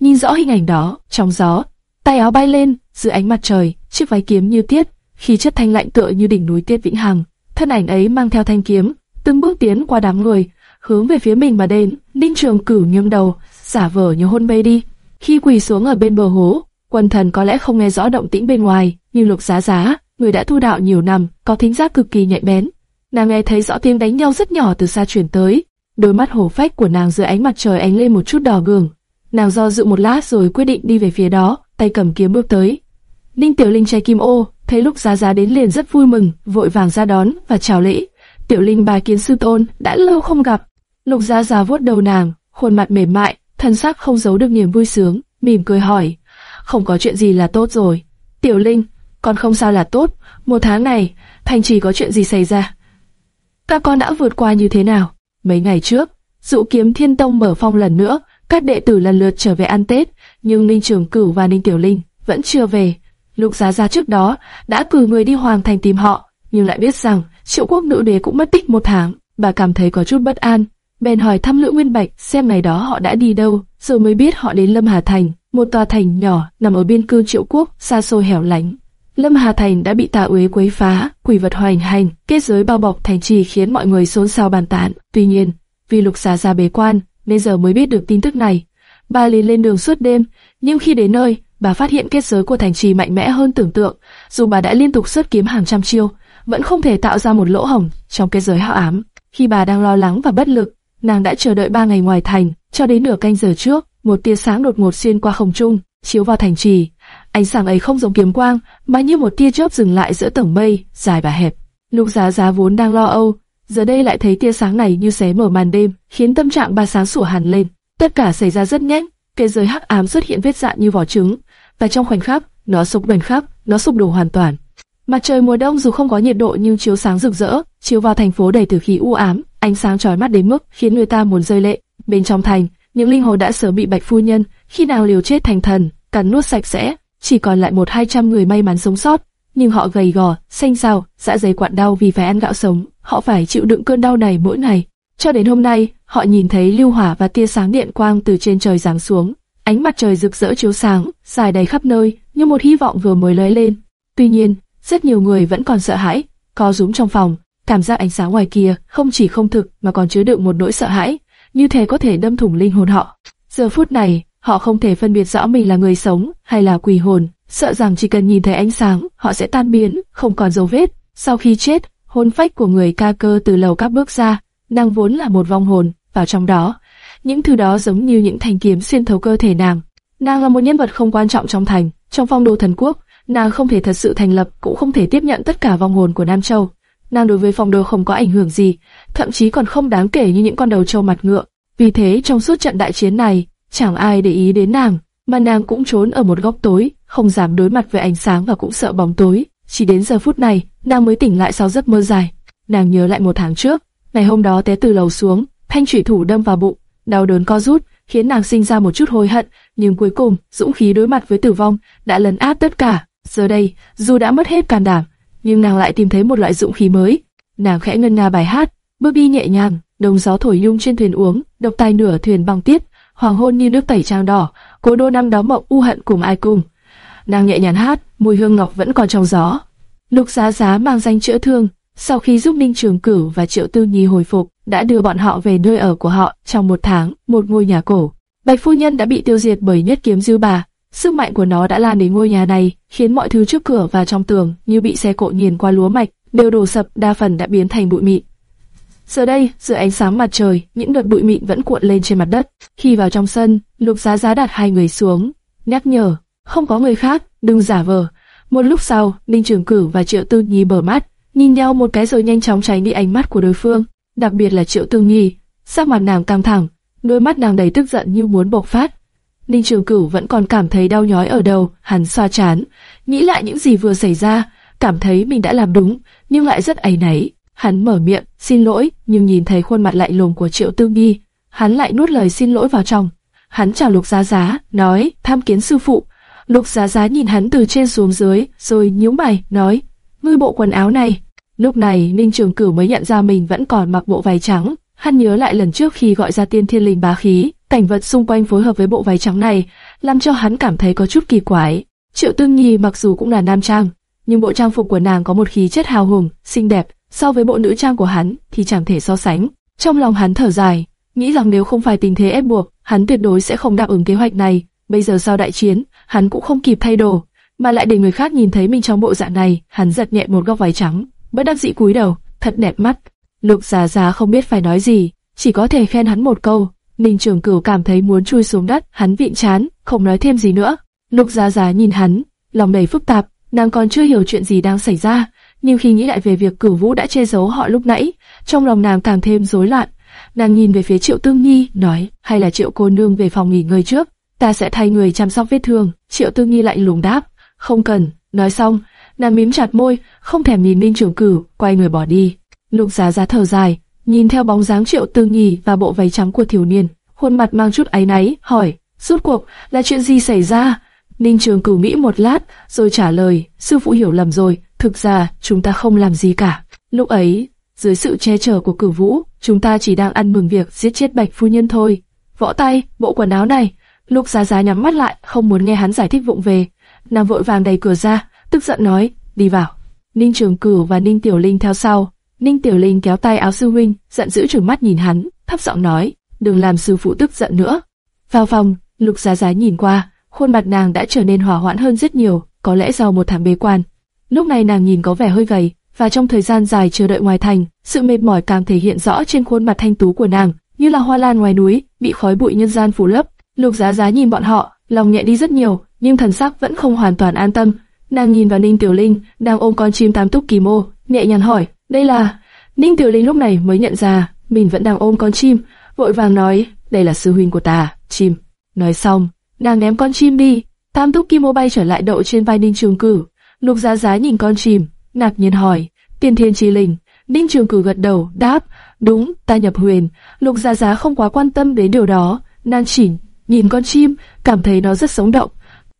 nhìn rõ hình ảnh đó trong gió, tay áo bay lên dưới ánh mặt trời, chiếc váy kiếm như tiết, khí chất thanh lạnh tựa như đỉnh núi tiết vĩnh hằng. Thân ảnh ấy mang theo thanh kiếm, từng bước tiến qua đám người, hướng về phía mình mà đến. Ninh Trường Cửu nghiêng đầu, giả vờ như hôn mê đi. Khi quỳ xuống ở bên bờ hố, quân thần có lẽ không nghe rõ động tĩnh bên ngoài, nhưng Lục Giá Giá, người đã tu đạo nhiều năm, có thính giác cực kỳ nhạy bén. Nàng nghe thấy rõ tiếng đánh nhau rất nhỏ từ xa truyền tới, đôi mắt hổ phách của nàng dưới ánh mặt trời ánh lên một chút đỏ gường. Nàng do dự một lát rồi quyết định đi về phía đó, tay cầm kiếm bước tới. Ninh Tiểu Linh trai kim ô, thấy lúc Giá Giá đến liền rất vui mừng, vội vàng ra đón và chào lễ. Tiểu Linh bà kiến sư tôn, đã lâu không gặp. Lục Giá Giá vuốt đầu nàng, khuôn mặt mềm mại, thân sắc không giấu được niềm vui sướng, mỉm cười hỏi, không có chuyện gì là tốt rồi. Tiểu Linh, con không sao là tốt, một tháng này, thành trì có chuyện gì xảy ra? Các con đã vượt qua như thế nào? Mấy ngày trước, dụ kiếm thiên tông mở phong lần nữa, các đệ tử lần lượt trở về ăn Tết, nhưng Ninh Trường Cửu và Ninh Tiểu Linh vẫn chưa về. Lục Giá Giá trước đó đã cử người đi hoàng thành tìm họ, nhưng lại biết rằng triệu quốc nữ đế cũng mất tích một tháng, bà cảm thấy có chút bất an. Bèn hỏi thăm Lữ Nguyên Bạch xem ngày đó họ đã đi đâu, rồi mới biết họ đến Lâm Hà Thành, một tòa thành nhỏ nằm ở biên cương triệu quốc, xa xôi hẻo lánh. Lâm Hà Thành đã bị tà uế quấy phá, quỷ vật hoành hành, kết giới bao bọc thành trì khiến mọi người xôn xao bàn tán. Tuy nhiên, vì lục Giá Giá bế quan, nên giờ mới biết được tin tức này. Bà liền lên đường suốt đêm, nhưng khi đến nơi, bà phát hiện kết giới của thành trì mạnh mẽ hơn tưởng tượng. Dù bà đã liên tục xuất kiếm hàng trăm chiêu, vẫn không thể tạo ra một lỗ hổng trong kết giới hạo ám. Khi bà đang lo lắng và bất lực, nàng đã chờ đợi ba ngày ngoài thành, cho đến nửa canh giờ trước, một tia sáng đột ngột xuyên qua không trung, chiếu vào thành trì. Ánh sáng ấy không giống kiếm quang, mà như một tia chớp dừng lại giữa tầng mây dài và hẹp. Lục Giá Giá vốn đang lo âu, giờ đây lại thấy tia sáng này như xé mở màn đêm, khiến tâm trạng bà sáng sủa hẳn lên. Tất cả xảy ra rất nhanh, cái giới hắc ám xuất hiện vết dạn như vỏ trứng, và trong khoảnh khắc, nó sụp bền khắp, nó sụp đổ hoàn toàn. Mặt trời mùa đông dù không có nhiệt độ nhưng chiếu sáng rực rỡ, chiếu vào thành phố đầy tử khí u ám, ánh sáng chói mắt đến mức khiến người ta muốn rơi lệ. Bên trong thành, những linh hồn đã sớm bị Bạch phu nhân khi nào liều chết thành thần, cắn nuốt sạch sẽ, chỉ còn lại một hai trăm người may mắn sống sót. Nhưng họ gầy gò, xanh xao, dạ dày quặn đau vì phải ăn gạo sống, họ phải chịu đựng cơn đau này mỗi ngày. Cho đến hôm nay, họ nhìn thấy lưu hỏa và tia sáng điện quang từ trên trời giáng xuống, ánh mặt trời rực rỡ chiếu sáng, dài đầy khắp nơi, như một hy vọng vừa mới lóe lên. Tuy nhiên, rất nhiều người vẫn còn sợ hãi, co rúm trong phòng, cảm giác ánh sáng ngoài kia không chỉ không thực mà còn chứa đựng một nỗi sợ hãi, như thể có thể đâm thủng linh hồn họ. Giờ phút này, họ không thể phân biệt rõ mình là người sống hay là quỷ hồn, sợ rằng chỉ cần nhìn thấy ánh sáng, họ sẽ tan biến, không còn dấu vết. Sau khi chết, hồn phách của người ca cơ từ lầu các bước ra, nàng vốn là một vong hồn, vào trong đó. Những thứ đó giống như những thanh kiếm xuyên thấu cơ thể nàng. Nàng là một nhân vật không quan trọng trong thành, trong phong đô thần quốc, nàng không thể thật sự thành lập, cũng không thể tiếp nhận tất cả vong hồn của Nam Châu. Nàng đối với phong đô không có ảnh hưởng gì, thậm chí còn không đáng kể như những con đầu trâu mặt ngựa. Vì thế trong suốt trận đại chiến này, chẳng ai để ý đến nàng, mà nàng cũng trốn ở một góc tối, không dám đối mặt với ánh sáng và cũng sợ bóng tối. Chỉ đến giờ phút này, nàng mới tỉnh lại sau giấc mơ dài. Nàng nhớ lại một tháng trước, ngày hôm đó té từ lầu xuống, thanh thủy thủ đâm vào bụng, đau đớn co rút, khiến nàng sinh ra một chút hối hận, nhưng cuối cùng, dũng khí đối mặt với tử vong đã lấn át tất cả. Giờ đây, dù đã mất hết can đảm, nhưng nàng lại tìm thấy một loại dũng khí mới. Nàng khẽ ngân nga bài hát, bước đi nhẹ nhàng, đồng gió thổi nhung trên thuyền uống, độc tài nửa thuyền băng tiết, hoàng hôn như nước tẩy trang đỏ, cố đô năm đó mộng u hận cùng ai cùng. Nàng nhẹ nhàng hát, mùi hương ngọc vẫn còn trong gió. Lục Giá Giá mang danh chữa thương, sau khi giúp Ninh Trường Cửu và Triệu Tư Nhi hồi phục, đã đưa bọn họ về nơi ở của họ trong một tháng, một ngôi nhà cổ. Bạch phu nhân đã bị tiêu diệt bởi nhất kiếm dư bà, sức mạnh của nó đã lan đến ngôi nhà này, khiến mọi thứ trước cửa và trong tường như bị xe cộ nghiền qua lúa mạch, đều đổ sập, đa phần đã biến thành bụi mịn. Giờ đây, dưới ánh sáng mặt trời, những đợt bụi mịn vẫn cuộn lên trên mặt đất. Khi vào trong sân, Lục Giá Giá đặt hai người xuống, nhắc nhở, không có người khác, đừng giả vờ. Một lúc sau, Ninh Trường cử và Triệu Tư Nhi bờ mắt, nhìn nhau một cái rồi nhanh chóng tránh đi ánh mắt của đối phương. Đặc biệt là Triệu tương Nhi, sắc mặt nàng căng thẳng, đôi mắt nàng đầy tức giận như muốn bộc phát. Ninh Trường Cửu vẫn còn cảm thấy đau nhói ở đầu, hắn xoa chán, nghĩ lại những gì vừa xảy ra, cảm thấy mình đã làm đúng, nhưng lại rất áy náy. Hắn mở miệng, xin lỗi, nhưng nhìn thấy khuôn mặt lạnh lùng của Triệu tương nhi hắn lại nuốt lời xin lỗi vào trong. Hắn chào Lục Giá Giá, nói, tham kiến sư phụ. Lục Giá Giá nhìn hắn từ trên xuống dưới, rồi nhíu mày, nói, ngươi bộ quần áo này. Lúc này, Ninh Trường Cửu mới nhận ra mình vẫn còn mặc bộ váy trắng. Hắn nhớ lại lần trước khi gọi ra tiên thiên linh bá khí, cảnh vật xung quanh phối hợp với bộ váy trắng này, làm cho hắn cảm thấy có chút kỳ quái. Triệu Tương Nhi mặc dù cũng là nam trang, nhưng bộ trang phục của nàng có một khí chất hào hùng, xinh đẹp, so với bộ nữ trang của hắn thì chẳng thể so sánh. Trong lòng hắn thở dài, nghĩ rằng nếu không phải tình thế ép buộc, hắn tuyệt đối sẽ không đáp ứng kế hoạch này. Bây giờ sau đại chiến, hắn cũng không kịp thay đồ, mà lại để người khác nhìn thấy mình trong bộ dạng này, hắn giật nhẹ một góc váy trắng, bất đắc dĩ cúi đầu, thật đẹp mắt. Lục Giá Giá không biết phải nói gì, chỉ có thể khen hắn một câu. Ninh Trường Cửu cảm thấy muốn chui xuống đất, hắn vịn chán, không nói thêm gì nữa. Lục Giá Giá nhìn hắn, lòng đầy phức tạp, nàng còn chưa hiểu chuyện gì đang xảy ra, nhưng khi nghĩ lại về việc Cửu Vũ đã che giấu họ lúc nãy, trong lòng nàng càng thêm rối loạn. Nàng nhìn về phía Triệu Tương Nhi, nói, hay là Triệu cô nương về phòng nghỉ ngơi trước, ta sẽ thay người chăm sóc vết thương. Triệu Tương Nhi lạnh lùng đáp, không cần. Nói xong, nàng mím chặt môi, không thèm nhìn Ninh Trường Cửu, quay người bỏ đi. Lục Giá Giá thở dài, nhìn theo bóng dáng Triệu tư nghỉ và bộ váy trắng của thiếu niên, khuôn mặt mang chút áy náy, hỏi, rốt cuộc là chuyện gì xảy ra? Ninh Trường Cửu nghĩ một lát, rồi trả lời, sư phụ hiểu lầm rồi, thực ra chúng ta không làm gì cả. Lúc ấy, dưới sự che chở của Cửu Vũ, chúng ta chỉ đang ăn mừng việc giết chết Bạch phu nhân thôi. Võ tay, bộ quần áo này. Lục Giá Giá nhắm mắt lại, không muốn nghe hắn giải thích vụng về. Nàng vội vàng đẩy cửa ra, tức giận nói, đi vào. Ninh Trường Cửu và Ninh Tiểu Linh theo sau. Ninh Tiểu Linh kéo tay áo sư huynh, giận dữ trừng mắt nhìn hắn, thấp giọng nói, đừng làm sư phụ tức giận nữa. Vào phòng, Lục Giá Giá nhìn qua, khuôn mặt nàng đã trở nên hòa hoãn hơn rất nhiều, có lẽ do một tháng bế quan. Lúc này nàng nhìn có vẻ hơi gầy, và trong thời gian dài chờ đợi ngoài thành, sự mệt mỏi càng thể hiện rõ trên khuôn mặt thanh tú của nàng, như là hoa lan ngoài núi, bị khói bụi nhân gian phủ lấp. Lục Giá Giá nhìn bọn họ, lòng nhẹ đi rất nhiều, nhưng thần sắc vẫn không hoàn toàn an tâm. Nàng nhìn vào Ninh Tiểu Linh, đang ôm con chim tam túc kỳ mô, nhẹ nhàng hỏi, đây là... Ninh Tiểu Linh lúc này mới nhận ra, mình vẫn đang ôm con chim, vội vàng nói, đây là sư huynh của ta, chim. Nói xong, nàng ném con chim đi, tam túc kim mô bay trở lại đậu trên vai Ninh Trường Cử. Lục Giá Giá nhìn con chim, ngạc nhiên hỏi, tiên thiên chi linh. Ninh Trường Cử gật đầu, đáp, đúng, ta nhập huyền. Lục Giá Giá không quá quan tâm đến điều đó, nàng chỉ nhìn con chim, cảm thấy nó rất sống động.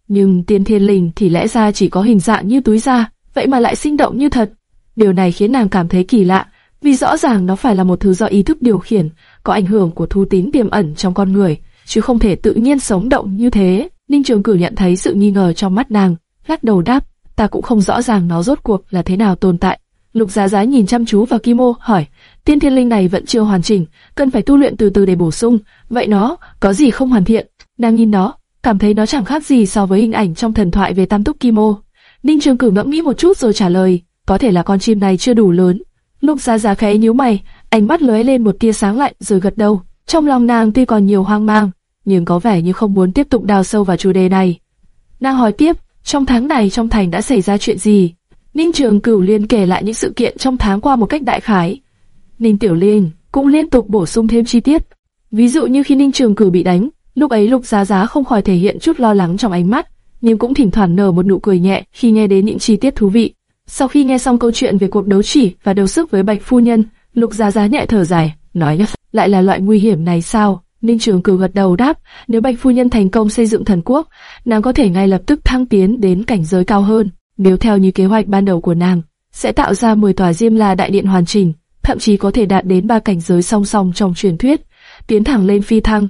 Nhưng tiên thiên linh thì lẽ ra chỉ có hình dạng như túi da, vậy mà lại sinh động như thật. Điều này khiến nàng cảm thấy kỳ lạ, vì rõ ràng nó phải là một thứ do ý thức điều khiển, có ảnh hưởng của thu tín tiềm ẩn trong con người, chứ không thể tự nhiên sống động như thế. Ninh Trường Cử nhận thấy sự nghi ngờ trong mắt nàng, lắc đầu đáp, ta cũng không rõ ràng nó rốt cuộc là thế nào tồn tại. Lục Giá Giá nhìn chăm chú vào Kim Ô, hỏi, tiên thiên linh này vẫn chưa hoàn chỉnh, cần phải tu luyện từ từ để bổ sung, vậy nó có gì không hoàn thiện? Nàng nhìn nó, cảm thấy nó chẳng khác gì so với hình ảnh trong thần thoại về Tam Túc Kim Ô. Ninh Trường Cửu ngẫm nghĩ một chút rồi trả lời, có thể là con chim này chưa đủ lớn. Lục gia gia khẽ nhíu mày, ánh mắt lóe lên một tia sáng lạnh rồi gật đầu. Trong lòng nàng tuy còn nhiều hoang mang, nhưng có vẻ như không muốn tiếp tục đào sâu vào chủ đề này. Nàng hỏi tiếp, trong tháng này trong thành đã xảy ra chuyện gì? Ninh Trường Cửu liên kể lại những sự kiện trong tháng qua một cách đại khái. Ninh Tiểu Linh cũng liên tục bổ sung thêm chi tiết. Ví dụ như khi Ninh Trường Cửu bị đánh, lúc ấy Lục Giá Giá không khỏi thể hiện chút lo lắng trong ánh mắt, nhưng cũng thỉnh thoảng nở một nụ cười nhẹ khi nghe đến những chi tiết thú vị. Sau khi nghe xong câu chuyện về cuộc đấu chỉ và đấu sức với Bạch Phu Nhân, Lục Giá Giá nhẹ thở dài, nói lại là loại nguy hiểm này sao? Ninh Trường Cửu gật đầu đáp, nếu Bạch Phu Nhân thành công xây dựng thần quốc, nàng có thể ngay lập tức thăng tiến đến cảnh giới cao hơn. Nếu theo như kế hoạch ban đầu của nàng, sẽ tạo ra 10 tòa Diêm La đại điện hoàn chỉnh, thậm chí có thể đạt đến ba cảnh giới song song trong truyền thuyết, tiến thẳng lên phi thăng.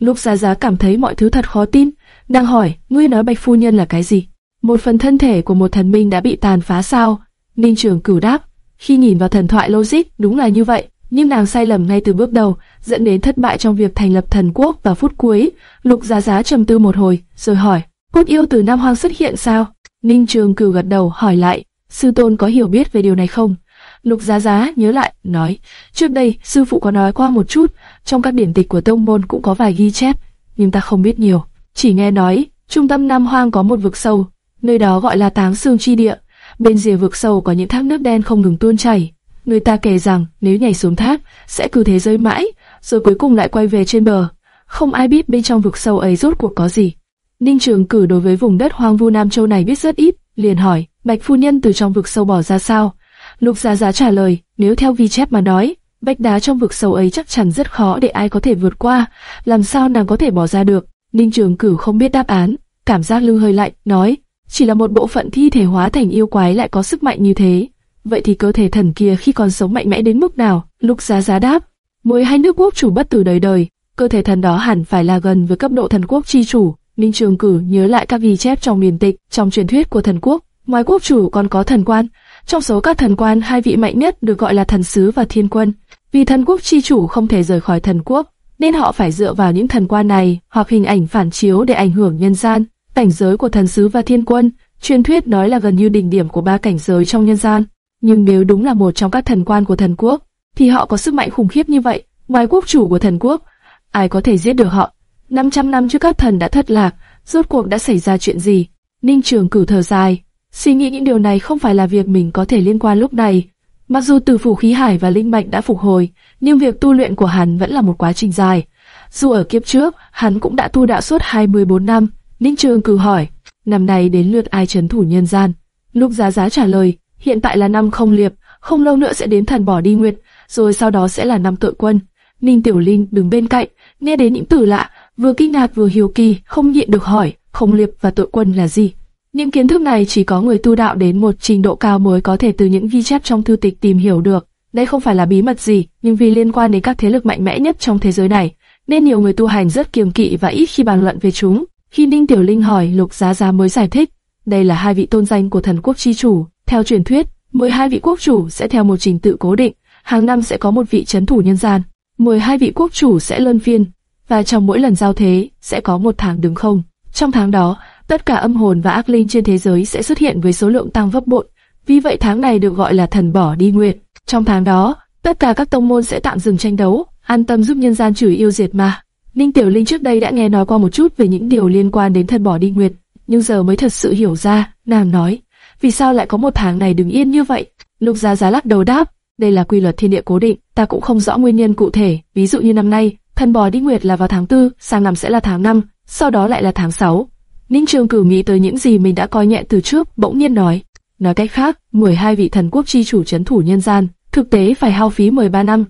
Lúc gia gia cảm thấy mọi thứ thật khó tin, đang hỏi, ngươi nói Bạch Phu Nhân là cái gì? Một phần thân thể của một thần minh đã bị tàn phá sao? Ninh Trường Cửu đáp, khi nhìn vào thần thoại logic đúng là như vậy, nhưng nàng sai lầm ngay từ bước đầu, dẫn đến thất bại trong việc thành lập thần quốc vào phút cuối. Lục Giá Giá trầm tư một hồi, rồi hỏi, cốt yêu từ Nam Hoang xuất hiện sao? Ninh Trường Cửu gật đầu hỏi lại, sư tôn có hiểu biết về điều này không? Lục Giá Giá nhớ lại, nói, trước đây sư phụ có nói qua một chút, trong các điển tịch của tông môn cũng có vài ghi chép, nhưng ta không biết nhiều, chỉ nghe nói trung tâm Nam Hoang có một vực sâu, nơi đó gọi là Táng Sương chi địa, bên rìa vực sâu có những thác nước đen không ngừng tuôn chảy. Người ta kể rằng nếu nhảy xuống thác sẽ cứ thế rơi mãi, rồi cuối cùng lại quay về trên bờ. Không ai biết bên trong vực sâu ấy rốt cuộc có gì. Ninh Trường Cử đối với vùng đất hoang vu Nam Châu này biết rất ít, liền hỏi, Bạch phu nhân từ trong vực sâu bỏ ra sao? Lục Giá Giá trả lời, nếu theo ghi chép mà nói, vách đá trong vực sâu ấy chắc chắn rất khó để ai có thể vượt qua, làm sao nàng có thể bỏ ra được? Ninh Trường Cử không biết đáp án, cảm giác lưng hơi lạnh, nói, chỉ là một bộ phận thi thể hóa thành yêu quái lại có sức mạnh như thế. Vậy thì cơ thể thần kia khi còn sống mạnh mẽ đến mức nào? Lục Giá Giá đáp, mỗi hai nước quốc chủ bất tử đời đời, cơ thể thần đó hẳn phải là gần với cấp độ thần quốc chi chủ. Ninh Trường Cử nhớ lại các ghi chép trong miền tịch, trong truyền thuyết của thần quốc. Ngoài quốc chủ còn có thần quan. Trong số các thần quan, hai vị mạnh nhất được gọi là thần sứ và thiên quân. Vì thần quốc chi chủ không thể rời khỏi thần quốc, nên họ phải dựa vào những thần quan này hoặc hình ảnh phản chiếu để ảnh hưởng nhân gian. Cảnh giới của thần sứ và thiên quân, truyền thuyết nói là gần như đỉnh điểm của ba cảnh giới trong nhân gian. Nhưng nếu đúng là một trong các thần quan của thần quốc, thì họ có sức mạnh khủng khiếp như vậy. Ngoài quốc chủ của thần quốc, ai có thể giết được họ? 500 năm trước các thần đã thất lạc, rốt cuộc đã xảy ra chuyện gì? Ninh Trường cử thở dài, suy nghĩ những điều này không phải là việc mình có thể liên quan lúc này. Mặc dù từ phủ khí hải và linh mạch đã phục hồi, nhưng việc tu luyện của hắn vẫn là một quá trình dài. Dù ở kiếp trước, hắn cũng đã tu đạo suốt 24 năm. Ninh Trường cử hỏi, năm nay đến lượt ai trấn thủ nhân gian? Lúc Giá Giá trả lời, hiện tại là năm không liệp, không lâu nữa sẽ đến thần bỏ đi nguyệt, rồi sau đó sẽ là năm tội quân. Ninh Tiểu Linh đứng bên cạnh, nghe đến những từ lạ, vừa kinh ngạc vừa hiếu kỳ, không nhịn được hỏi, không liệp và tội quân là gì? Những kiến thức này chỉ có người tu đạo đến một trình độ cao mới có thể từ những ghi chép trong thư tịch tìm hiểu được. Đây không phải là bí mật gì, nhưng vì liên quan đến các thế lực mạnh mẽ nhất trong thế giới này, nên nhiều người tu hành rất kiềm kỵ và ít khi bàn luận về chúng. Khi Ninh Tiểu Linh hỏi, Lục Giá Giá mới giải thích, đây là hai vị tôn danh của thần quốc chi chủ. Theo truyền thuyết, mỗi hai vị quốc chủ sẽ theo một trình tự cố định, hàng năm sẽ có một vị chấn thủ nhân gian. Mỗi hai vị quốc chủ sẽ luân phiên, và trong mỗi lần giao thế sẽ có một tháng đứng không. Trong tháng đó, tất cả âm hồn và ác linh trên thế giới sẽ xuất hiện với số lượng tăng gấp bội. Vì vậy tháng này được gọi là thần bỏ đi nguyệt. Trong tháng đó, tất cả các tông môn sẽ tạm dừng tranh đấu, an tâm giúp nhân gian trừ yêu diệt ma. Ninh Tiểu Linh trước đây đã nghe nói qua một chút về những điều liên quan đến thần bỏ đi nguyệt, nhưng giờ mới thật sự hiểu ra. Nàng nói, vì sao lại có một tháng này đứng yên như vậy? Lục Giá Giá lắc đầu đáp, đây là quy luật thiên địa cố định, ta cũng không rõ nguyên nhân cụ thể. Ví dụ như năm nay, thần bò đi nguyệt là vào tháng tư, sang năm sẽ là tháng 5, sau đó lại là tháng 6. Ninh Trường Cửu nghĩ tới những gì mình đã coi nhẹ từ trước, bỗng nhiên nói. Nói cách khác, 12 vị thần quốc chi chủ chấn thủ nhân gian, thực tế phải hao phí 13 năm.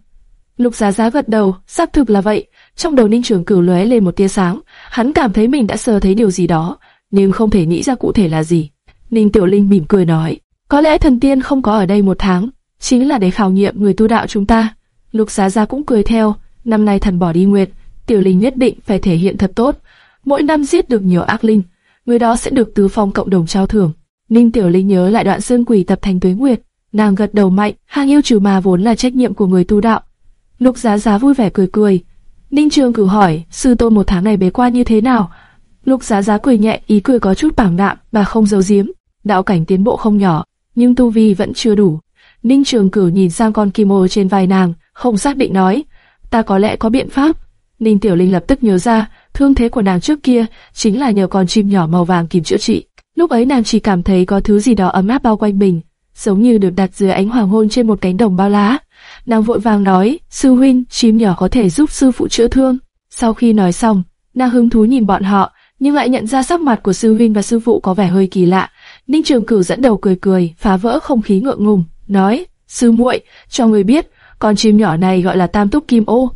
Lục Giá Giá gật đầu, xác thực là vậy. Trong đầu Ninh Trường Cửu lóe lên một tia sáng, hắn cảm thấy mình đã sờ thấy điều gì đó, nhưng không thể nghĩ ra cụ thể là gì. Ninh Tiểu Linh mỉm cười nói, có lẽ thần tiên không có ở đây một tháng, chính là để khảo nghiệm người tu đạo chúng ta. Lục Giá Giá cũng cười theo, năm nay thần bỏ đi nguyệt, Tiểu Linh nhất định phải thể hiện thật tốt. Mỗi năm giết được nhiều ác linh, người đó sẽ được tứ phong cộng đồng trao thưởng. Ninh Tiểu Linh nhớ lại đoạn sơn quỷ tập thành tuế nguyệt, nàng gật đầu mạnh, hàng yêu trừ ma vốn là trách nhiệm của người tu đạo. Lục Giá Giá vui vẻ cười cười. Ninh Trường cử hỏi, sư tôn một tháng này bế quan như thế nào? Lục Giá Giá cười nhẹ, ý cười có chút bảng đạm và không giấu giếm. Đạo cảnh tiến bộ không nhỏ, nhưng tu vi vẫn chưa đủ. Ninh Trường cử nhìn sang con kim ô trên vai nàng, không xác định nói, ta có lẽ có biện pháp. Ninh Tiểu Linh lập tức nhớ ra, thương thế của nàng trước kia chính là nhờ con chim nhỏ màu vàng kìm chữa trị. Lúc ấy nàng chỉ cảm thấy có thứ gì đó ấm áp bao quanh mình, giống như được đặt dưới ánh hoàng hôn trên một cánh đồng bao lá. Nàng vội vàng nói, sư huynh, chim nhỏ có thể giúp sư phụ chữa thương. Sau khi nói xong, nàng hứng thú nhìn bọn họ, nhưng lại nhận ra sắc mặt của sư huynh và sư phụ có vẻ hơi kỳ lạ. Ninh Trường Cửu dẫn đầu cười cười, phá vỡ không khí ngượng ngùng, nói, sư muội, cho người biết, con chim nhỏ này gọi là Tam Túc Kim Ô.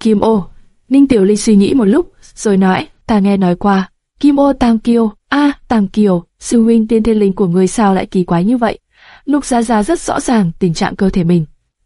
Kim Ô. Ninh Tiểu Ly suy nghĩ một lúc, rồi nói, ta nghe nói qua, Kim Ô Tam Kiều, a, Tam Kiều, sư huynh tiên thiên linh của người sao lại kỳ quái như vậy? Lục Gia Gia rất rõ ràng tình trạng cơ thể mình.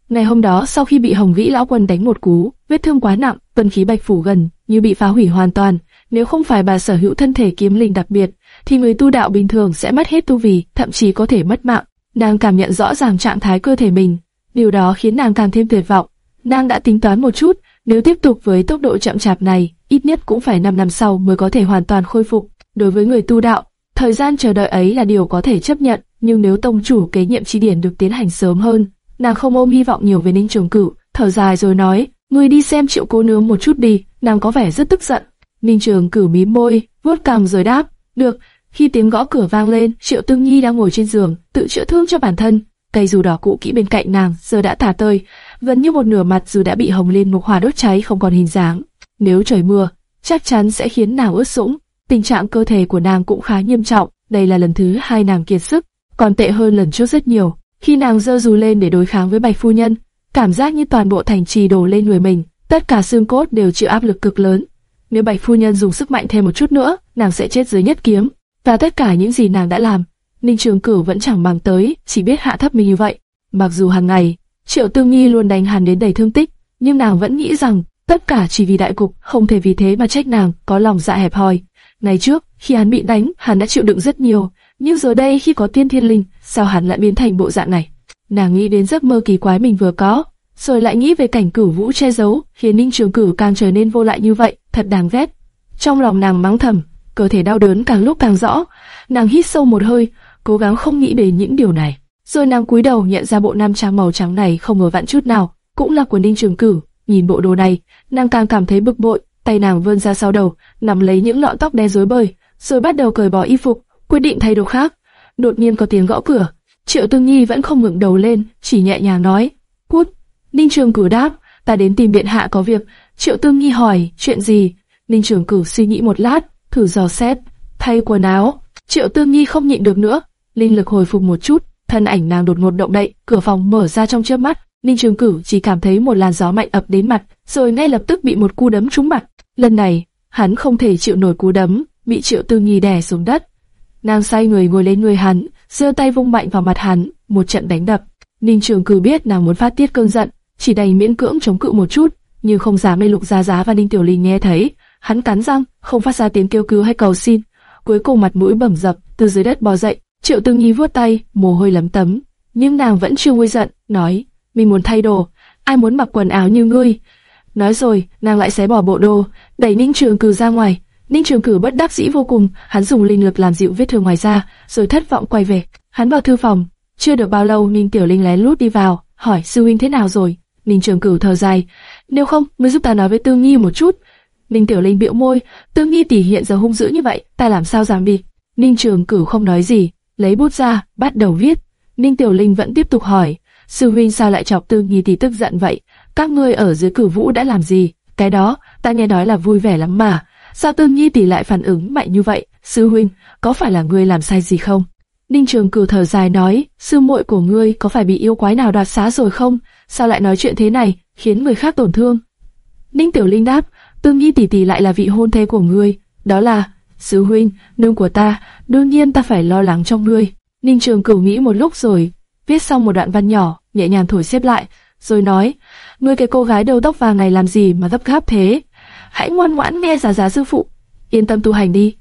Ngày hôm đó, sau khi bị Hồng Vĩ lão quân đánh một cú, vết thương quá nặng, tuần khí bạch phủ gần như bị phá hủy hoàn toàn. Nếu không phải bà sở hữu thân thể kiếm linh đặc biệt, thì người tu đạo bình thường sẽ mất hết tu vi, thậm chí có thể mất mạng. Nàng cảm nhận rõ ràng trạng thái cơ thể mình, điều đó khiến nàng càng thêm tuyệt vọng. Nàng đã tính toán một chút, nếu tiếp tục với tốc độ chậm chạp này, ít nhất cũng phải 5 năm sau mới có thể hoàn toàn khôi phục. Đối với người tu đạo, thời gian chờ đợi ấy là điều có thể chấp nhận, nhưng nếu tông chủ kế nhiệm chi điển được tiến hành sớm hơn, nàng không ôm hy vọng nhiều về Ninh Trường Cửu, thở dài rồi nói, người đi xem triệu cô nương một chút đi, nàng có vẻ rất tức giận. Ninh Trường Cửu mím môi, vuốt cằm rồi đáp, được. Khi tiếng gõ cửa vang lên, Triệu Tương Nhi đang ngồi trên giường, tự chữa thương cho bản thân. Cây dù đỏ cũ kỹ bên cạnh nàng giờ đã tả tơi, gần như một nửa mặt dù đã bị hồng liên mục hỏa đốt cháy không còn hình dáng. Nếu trời mưa, chắc chắn sẽ khiến nàng ướt sũng. Tình trạng cơ thể của nàng cũng khá nghiêm trọng. Đây là lần thứ hai nàng kiệt sức, còn tệ hơn lần trước rất nhiều. Khi nàng giơ dù lên để đối kháng với bạch phu nhân, cảm giác như toàn bộ thành trì đổ lên người mình, tất cả xương cốt đều chịu áp lực cực lớn. Nếu bạch phu nhân dùng sức mạnh thêm một chút nữa, nàng sẽ chết dưới nhất kiếm. Và tất cả những gì nàng đã làm, Ninh Trường Cửu vẫn chẳng bằng tới, chỉ biết hạ thấp mình như vậy. Mặc dù hàng ngày, Triệu Tương Nhi luôn đánh hắn đến đầy thương tích, nhưng nàng vẫn nghĩ rằng tất cả chỉ vì đại cục, không thể vì thế mà trách nàng có lòng dạ hẹp hòi. Ngày trước, khi hắn bị đánh, hắn đã chịu đựng rất nhiều, nhưng giờ đây khi có tiên thiên linh, sao hắn lại biến thành bộ dạng này? Nàng nghĩ đến giấc mơ kỳ quái mình vừa có, rồi lại nghĩ về cảnh cửu vũ che giấu, khiến Ninh Trường Cửu càng trở nên vô lại như vậy, thật đáng ghét. Trong lòng nàng mắng thầm, cơ thể đau đớn càng lúc càng rõ. Nàng hít sâu một hơi, cố gắng không nghĩ đến những điều này. Rồi nàng cúi đầu nhận ra bộ nam trang màu trắng này không ngờ vặn chút nào, cũng là của Ninh Trường Cửu. Nhìn bộ đồ này, nàng càng cảm thấy bực bội, tay nàng vươn ra sau đầu, nắm lấy những lọn tóc đen rối bời, rồi bắt đầu cởi bỏ y phục, quyết định thay đồ khác. Đột nhiên có tiếng gõ cửa, Triệu Tương Nhi vẫn không ngẩng đầu lên, chỉ nhẹ nhàng nói, "Cút." Ninh Trường Cửu đáp, "Ta đến tìm điện hạ có việc." Triệu Tương Nhi hỏi, "Chuyện gì?" Ninh Trường Cửu suy nghĩ một lát, thử dò xét, thay quần áo. Triệu Tương Nhi không nhịn được nữa, linh lực hồi phục một chút, thân ảnh nàng đột ngột động đậy, cửa phòng mở ra trong chớp mắt. Ninh Trường Cửu chỉ cảm thấy một làn gió mạnh ập đến mặt, rồi ngay lập tức bị một cú đấm trúng mặt. Lần này, hắn không thể chịu nổi cú đấm, bị Triệu Tư Nhi đè xuống đất. Nàng say người ngồi lên người hắn, giơ tay vung mạnh vào mặt hắn, một trận đánh đập. Ninh Trường Cửu biết nàng muốn phát tiết cơn giận, chỉ đành miễn cưỡng chống cự một chút, nhưng không dám mê Lục Giá Giá và Ninh Tiểu Linh nghe thấy. Hắn cắn răng, không phát ra tiếng kêu cứu hay cầu xin. Cuối cùng mặt mũi bầm dập, từ dưới đất bò dậy. Triệu Tư Nhi vuốt tay, mồ hôi lấm tấm, nhưng nàng vẫn chưa nguôi giận, nói: "Mình muốn thay đồ, ai muốn mặc quần áo như ngươi?" Nói rồi, nàng lại xé bỏ bộ đồ, đẩy Ninh Trường Cử ra ngoài. Ninh Trường Cử bất đắc dĩ vô cùng, hắn dùng linh lực làm dịu vết thương ngoài da, rồi thất vọng quay về. Hắn vào thư phòng, chưa được bao lâu Ninh Tiểu Linh lén lút đi vào, hỏi sư huynh thế nào rồi. Ninh Trường Cửu thở dài, nếu không, mới giúp ta nói với Tương Nhi một chút. Ninh Tiểu Linh bĩu môi, Tương Nhi tỷ hiện giờ hung dữ như vậy, ta làm sao dám đi? Ninh Trường Cửu không nói gì, lấy bút ra, bắt đầu viết. Ninh Tiểu Linh vẫn tiếp tục hỏi, sư huynh sao lại chọc Tương Nhi tỷ tức giận vậy? Các ngươi ở dưới cử vũ đã làm gì? Cái đó, ta nghe nói là vui vẻ lắm mà. Sao Tương Nhi tỷ lại phản ứng mạnh như vậy? Sư huynh, có phải là ngươi làm sai gì không? Ninh Trường Cửu thở dài nói, sư muội của ngươi có phải bị yêu quái nào đoạt xá rồi không? Sao lại nói chuyện thế này, khiến người khác tổn thương? Ninh Tiểu Linh đáp, Tương Nhi tỷ tỷ lại là vị hôn thê của ngươi, đó là sư huynh, nương của ta, đương nhiên ta phải lo lắng cho ngươi. Ninh Trường Cửu nghĩ một lúc rồi, viết xong một đoạn văn nhỏ, nhẹ nhàng thổi xếp lại, rồi nói, ngươi cái cô gái đầu tóc vàng này làm gì mà gấp gáp thế? Hãy ngoan ngoãn nghe giả giả sư phụ, yên tâm tu hành đi.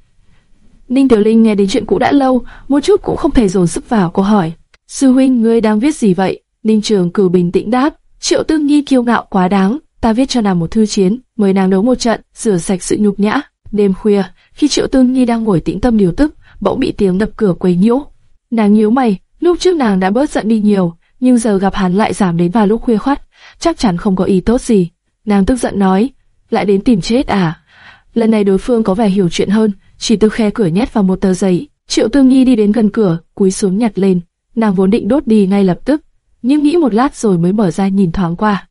Ninh Tiểu Linh nghe đến chuyện cũ đã lâu, một chút cũng không thể dồn sức vào cô hỏi. Sư huynh, ngươi đang viết gì vậy? Ninh Trường Cử bình tĩnh đáp. Triệu Tương Nhi kiêu ngạo quá đáng, ta viết cho nàng một thư chiến, mời nàng đấu một trận, rửa sạch sự nhục nhã. Đêm khuya, khi Triệu Tương Nhi đang ngồi tĩnh tâm điều tức, bỗng bị tiếng đập cửa quấy nhiễu. Nàng nhíu mày, lúc trước nàng đã bớt giận đi nhiều, nhưng giờ gặp hắn lại giảm đến vào lúc khuya khoắt, chắc chắn không có ý tốt gì. Nàng tức giận nói, lại đến tìm chết à? Lần này đối phương có vẻ hiểu chuyện hơn, chỉ từ khe cửa nhét vào một tờ giấy. Triệu Tương Nhi đi đến gần cửa, cúi xuống nhặt lên. Nàng vốn định đốt đi ngay lập tức, nhưng nghĩ một lát rồi mới mở ra nhìn thoáng qua.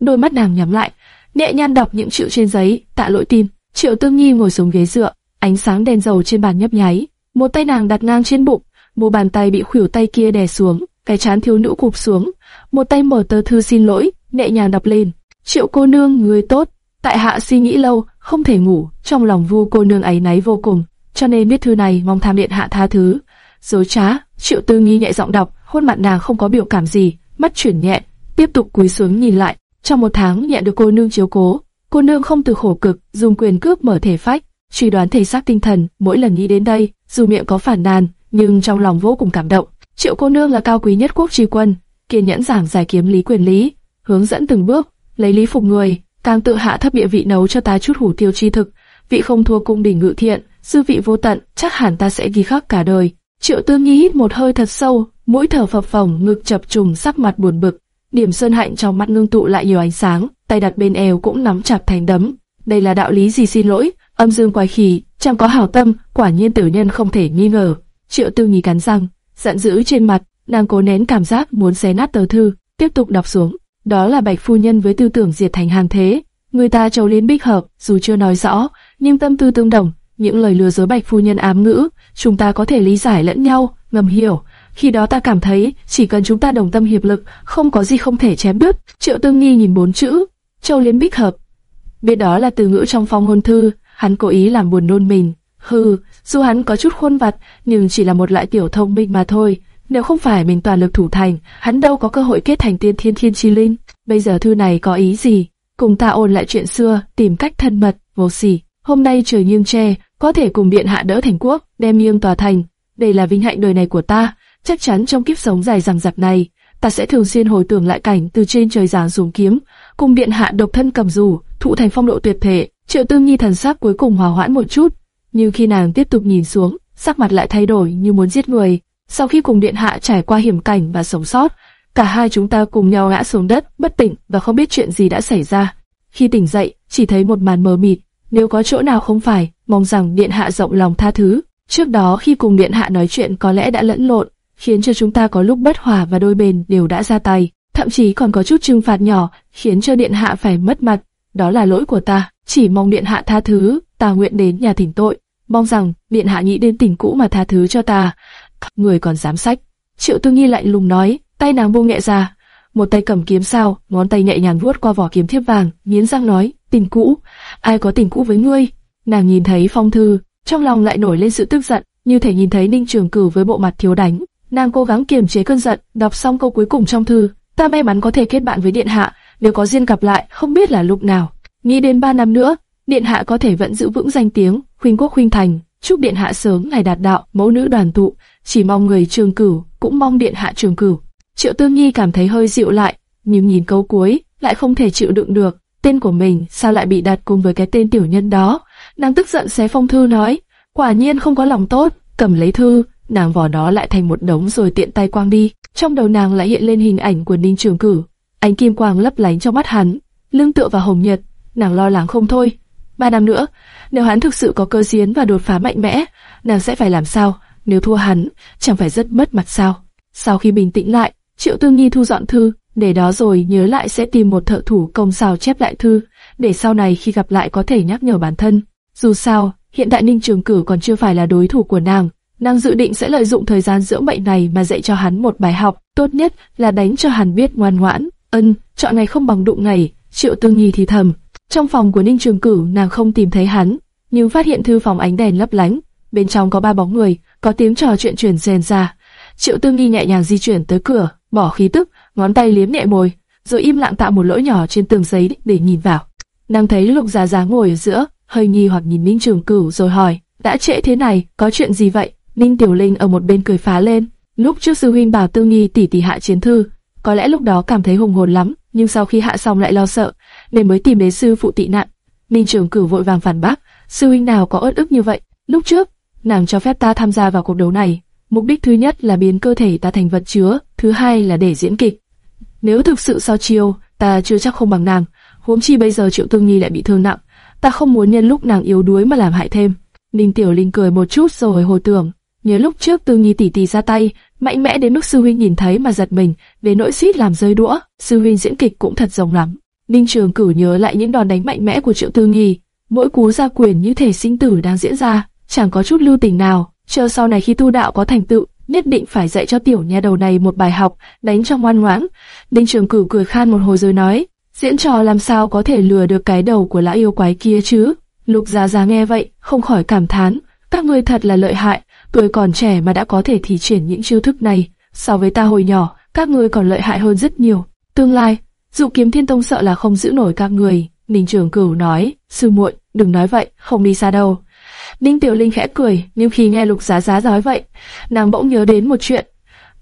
Đôi mắt nàng nhắm lại, nhẹ nhàng đọc những chữ trên giấy, tạ lỗi tim. Triệu Tương Nhi ngồi xuống ghế dựa, ánh sáng đèn dầu trên bàn nhấp nháy, một tay nàng đặt ngang trên bụng, một bàn tay bị khuỷu tay kia đè xuống, cái chán thiếu nữ cụp xuống, một tay mở tờ thư xin lỗi, nhẹ nhàng đọc lên. Triệu cô nương, người tốt, tại hạ suy nghĩ lâu, không thể ngủ, trong lòng vu cô nương ấy náy vô cùng, cho nên viết thư này mong tham điện hạ tha thứ. Dối trá, Triệu Tư Nghi nhẹ giọng đọc, khuôn mặt nàng không có biểu cảm gì, mắt chuyển nhẹ, tiếp tục cúi xuống nhìn lại. Trong một tháng nhận được cô nương chiếu cố, cô nương không từ khổ cực, dùng quyền cước mở thể phách, suy đoán thể xác tinh thần. Mỗi lần nghĩ đến đây, dù miệng có phản nàn, nhưng trong lòng vô cùng cảm động. Triệu cô nương là cao quý nhất quốc tri quân, kiên nhẫn giảng giải kiếm lý quyền lý, hướng dẫn từng bước, lấy lý phục người, càng tự hạ thấp địa vị nấu cho ta chút hủ tiêu chi thực, vị không thua cung đình ngự thiện, sư vị vô tận, chắc hẳn ta sẽ ghi khắc cả đời. Triệu Tương Nhi hít một hơi thật sâu, mũi thở phập phồng, ngực chập trùng, sắc mặt buồn bực. Điểm sơn hạnh trong mắt ngưng tụ lại nhiều ánh sáng, tay đặt bên eo cũng nắm chặt thành đấm. Đây là đạo lý gì xin lỗi? Âm dương quái khí, chẳng có hảo tâm, quả nhiên tử nhân không thể nghi ngờ. Triệu Tương Nhi cắn răng, giận dữ trên mặt, nàng cố nén cảm giác muốn xé nát tờ thư, tiếp tục đọc xuống. Đó là Bạch phu nhân với tư tưởng diệt thành hàng thế, người ta châu liên bích hợp, dù chưa nói rõ, nhưng tâm tư tương đồng, những lời lừa dối Bạch phu nhân ám ngữ, chúng ta có thể lý giải lẫn nhau, ngầm hiểu. Khi đó ta cảm thấy, chỉ cần chúng ta đồng tâm hiệp lực, không có gì không thể chém đứt. Triệu Tương Nghi nhìn bốn chữ, Châu Liên Bích Hợp. Biết đó là từ ngữ trong phong hôn thư, hắn cố ý làm buồn nôn mình. Hừ, dù hắn có chút khuôn vặt, nhưng chỉ là một loại tiểu thông minh mà thôi. Nếu không phải mình toàn lực thủ thành, hắn đâu có cơ hội kết thành tiên thiên thiên chi linh. Bây giờ thư này có ý gì? Cùng ta ôn lại chuyện xưa, tìm cách thân mật, vô sỉ. Hôm nay trời nghiêng tre, có thể cùng điện hạ đỡ thành quốc, đem nghiêng tòa thành. Đây là vinh hạnh đời này của ta. Chắc chắn trong kiếp sống dài dằng dặc này, ta sẽ thường xuyên hồi tưởng lại cảnh từ trên trời giáng xuống kiếm, cùng điện hạ độc thân cầm dù, thụ thành phong độ tuyệt thể. Triệu Tương Nhi thần sắc cuối cùng hòa hoãn một chút, nhưng khi nàng tiếp tục nhìn xuống, sắc mặt lại thay đổi như muốn giết người. Sau khi cùng điện hạ trải qua hiểm cảnh và sống sót, cả hai chúng ta cùng nhau ngã xuống đất, bất tỉnh và không biết chuyện gì đã xảy ra. Khi tỉnh dậy, chỉ thấy một màn mờ mịt, nếu có chỗ nào không phải, mong rằng điện hạ rộng lòng tha thứ. Trước đó khi cùng điện hạ nói chuyện có lẽ đã lẫn lộn, khiến cho chúng ta có lúc bất hòa và đôi bên đều đã ra tay, thậm chí còn có chút trừng phạt nhỏ, khiến cho điện hạ phải mất mặt. Đó là lỗi của ta, chỉ mong điện hạ tha thứ, ta nguyện đến nhà thỉnh tội, mong rằng điện hạ nghĩ đến tình cũ mà tha thứ cho ta. Người còn dám sách. Triệu Tư Nghi lạnh lùng nói, tay nàng buông nhẹ ra, một tay cầm kiếm sao, ngón tay nhẹ nhàng vuốt qua vỏ kiếm thiếp vàng, nghiến răng nói, tình cũ, ai có tình cũ với ngươi? Nàng nhìn thấy phong thư, trong lòng lại nổi lên sự tức giận, như thể nhìn thấy Ninh Trường Cửu với bộ mặt thiếu đánh. Nàng cố gắng kiềm chế cơn giận, đọc xong câu cuối cùng trong thư, ta may mắn có thể kết bạn với điện hạ, nếu có duyên gặp lại, không biết là lúc nào. Nghĩ đến ba năm nữa, điện hạ có thể vẫn giữ vững danh tiếng, khuyên quốc khuyên thành, chúc điện hạ sớm ngày đạt đạo, mẫu nữ đoàn tụ, chỉ mong người Trường Cửu, cũng mong điện hạ Trường Cửu. Triệu Tương Nhi cảm thấy hơi dịu lại, nhưng nhìn câu cuối, lại không thể chịu đựng được. Tên của mình sao lại bị đặt cùng với cái tên tiểu nhân đó? Nàng tức giận xé phong thư nói, quả nhiên không có lòng tốt, cầm lấy thư, nàng vò nó lại thành một đống rồi tiện tay quang đi. Trong đầu nàng lại hiện lên hình ảnh của Ninh Trường Cử, ánh kim quang lấp lánh trong mắt hắn, lưng tựa vào hồng nhật, nàng lo lắng không thôi. Ba năm nữa, nếu hắn thực sự có cơ chiến và đột phá mạnh mẽ, nàng sẽ phải làm sao? Nếu thua hắn, chẳng phải rất mất mặt sao? Sau khi bình tĩnh lại, Triệu Tương Nhi thu dọn thư, để đó rồi nhớ lại sẽ tìm một thợ thủ công xào chép lại thư, để sau này khi gặp lại có thể nhắc nhở bản thân. Dù sao, hiện tại Ninh Trường Cử còn chưa phải là đối thủ của nàng, nàng dự định sẽ lợi dụng thời gian dưỡng bệnh này mà dạy cho hắn một bài học, tốt nhất là đánh cho hắn biết ngoan ngoãn. Ân, chọn ngày không bằng đụng ngày, Triệu Tương Nhi thì thầm. Trong phòng của Ninh Trường Cửu nàng không tìm thấy hắn, nhưng phát hiện thư phòng ánh đèn lấp lánh, bên trong có ba bóng người, có tiếng trò chuyện truyền rèn ra. Triệu Tương Nhi nhẹ nhàng di chuyển tới cửa, bỏ khí tức, ngón tay liếm nhẹ môi, rồi im lặng tạo một lỗ nhỏ trên tường giấy để nhìn vào. Nàng thấy Lục Giá Giá ngồi ở giữa, hơi nghi hoặc nhìn Ninh Trường Cửu rồi hỏi, đã trễ thế này, có chuyện gì vậy? Ninh Tiểu Linh ở một bên cười phá lên. Lúc trước sư huynh bảo Tư Nghi tỉ tỉ hạ chiến thư, có lẽ lúc đó cảm thấy hùng hồn lắm, nhưng sau khi hạ xong lại lo sợ, nên mới tìm đến sư phụ tị nạn. Ninh Trường Cửu vội vàng phản bác, sư huynh nào có ớt ức như vậy? Lúc trước, nàng cho phép ta tham gia vào cuộc đấu này, mục đích thứ nhất là biến cơ thể ta thành vật chứa, thứ hai là để diễn kịch. Nếu thực sự so chiêu, ta chưa chắc không bằng nàng, huống chi bây giờ Triệu Tương Nhi lại bị thương nặng, ta không muốn nhân lúc nàng yếu đuối mà làm hại thêm. Ninh Tiểu Linh cười một chút rồi hồi tưởng, nhớ lúc trước Tương Nhi tỷ tỷ ra tay, mạnh mẽ đến mức sư huynh nhìn thấy mà giật mình, về nỗi suýt làm rơi đũa, sư huynh diễn kịch cũng thật rồng lắm. Ninh Trường Cửu nhớ lại những đòn đánh mạnh mẽ của Triệu Tư Nghi, mỗi cú ra quyền như thể sinh tử đang diễn ra, chẳng có chút lưu tình nào. Chờ sau này khi tu đạo có thành tựu, nhất định phải dạy cho tiểu nha đầu này một bài học, đánh cho ngoan ngoãn. Ninh Trường Cửu cười khan một hồi rồi nói, diễn trò làm sao có thể lừa được cái đầu của lão yêu quái kia chứ? Lục Giá Giá nghe vậy, không khỏi cảm thán, các ngươi thật là lợi hại, tuổi còn trẻ mà đã có thể thi triển những chiêu thức này. So với ta hồi nhỏ, các ngươi còn lợi hại hơn rất nhiều. Tương lai, dụ kiếm thiên tông sợ là không giữ nổi các người. Ninh Trường Cửu nói, sư muội, đừng nói vậy, không đi xa đâu. Ninh Tiểu Linh khẽ cười, nhưng khi nghe Lục Giá Giá nói vậy, nàng bỗng nhớ đến một chuyện.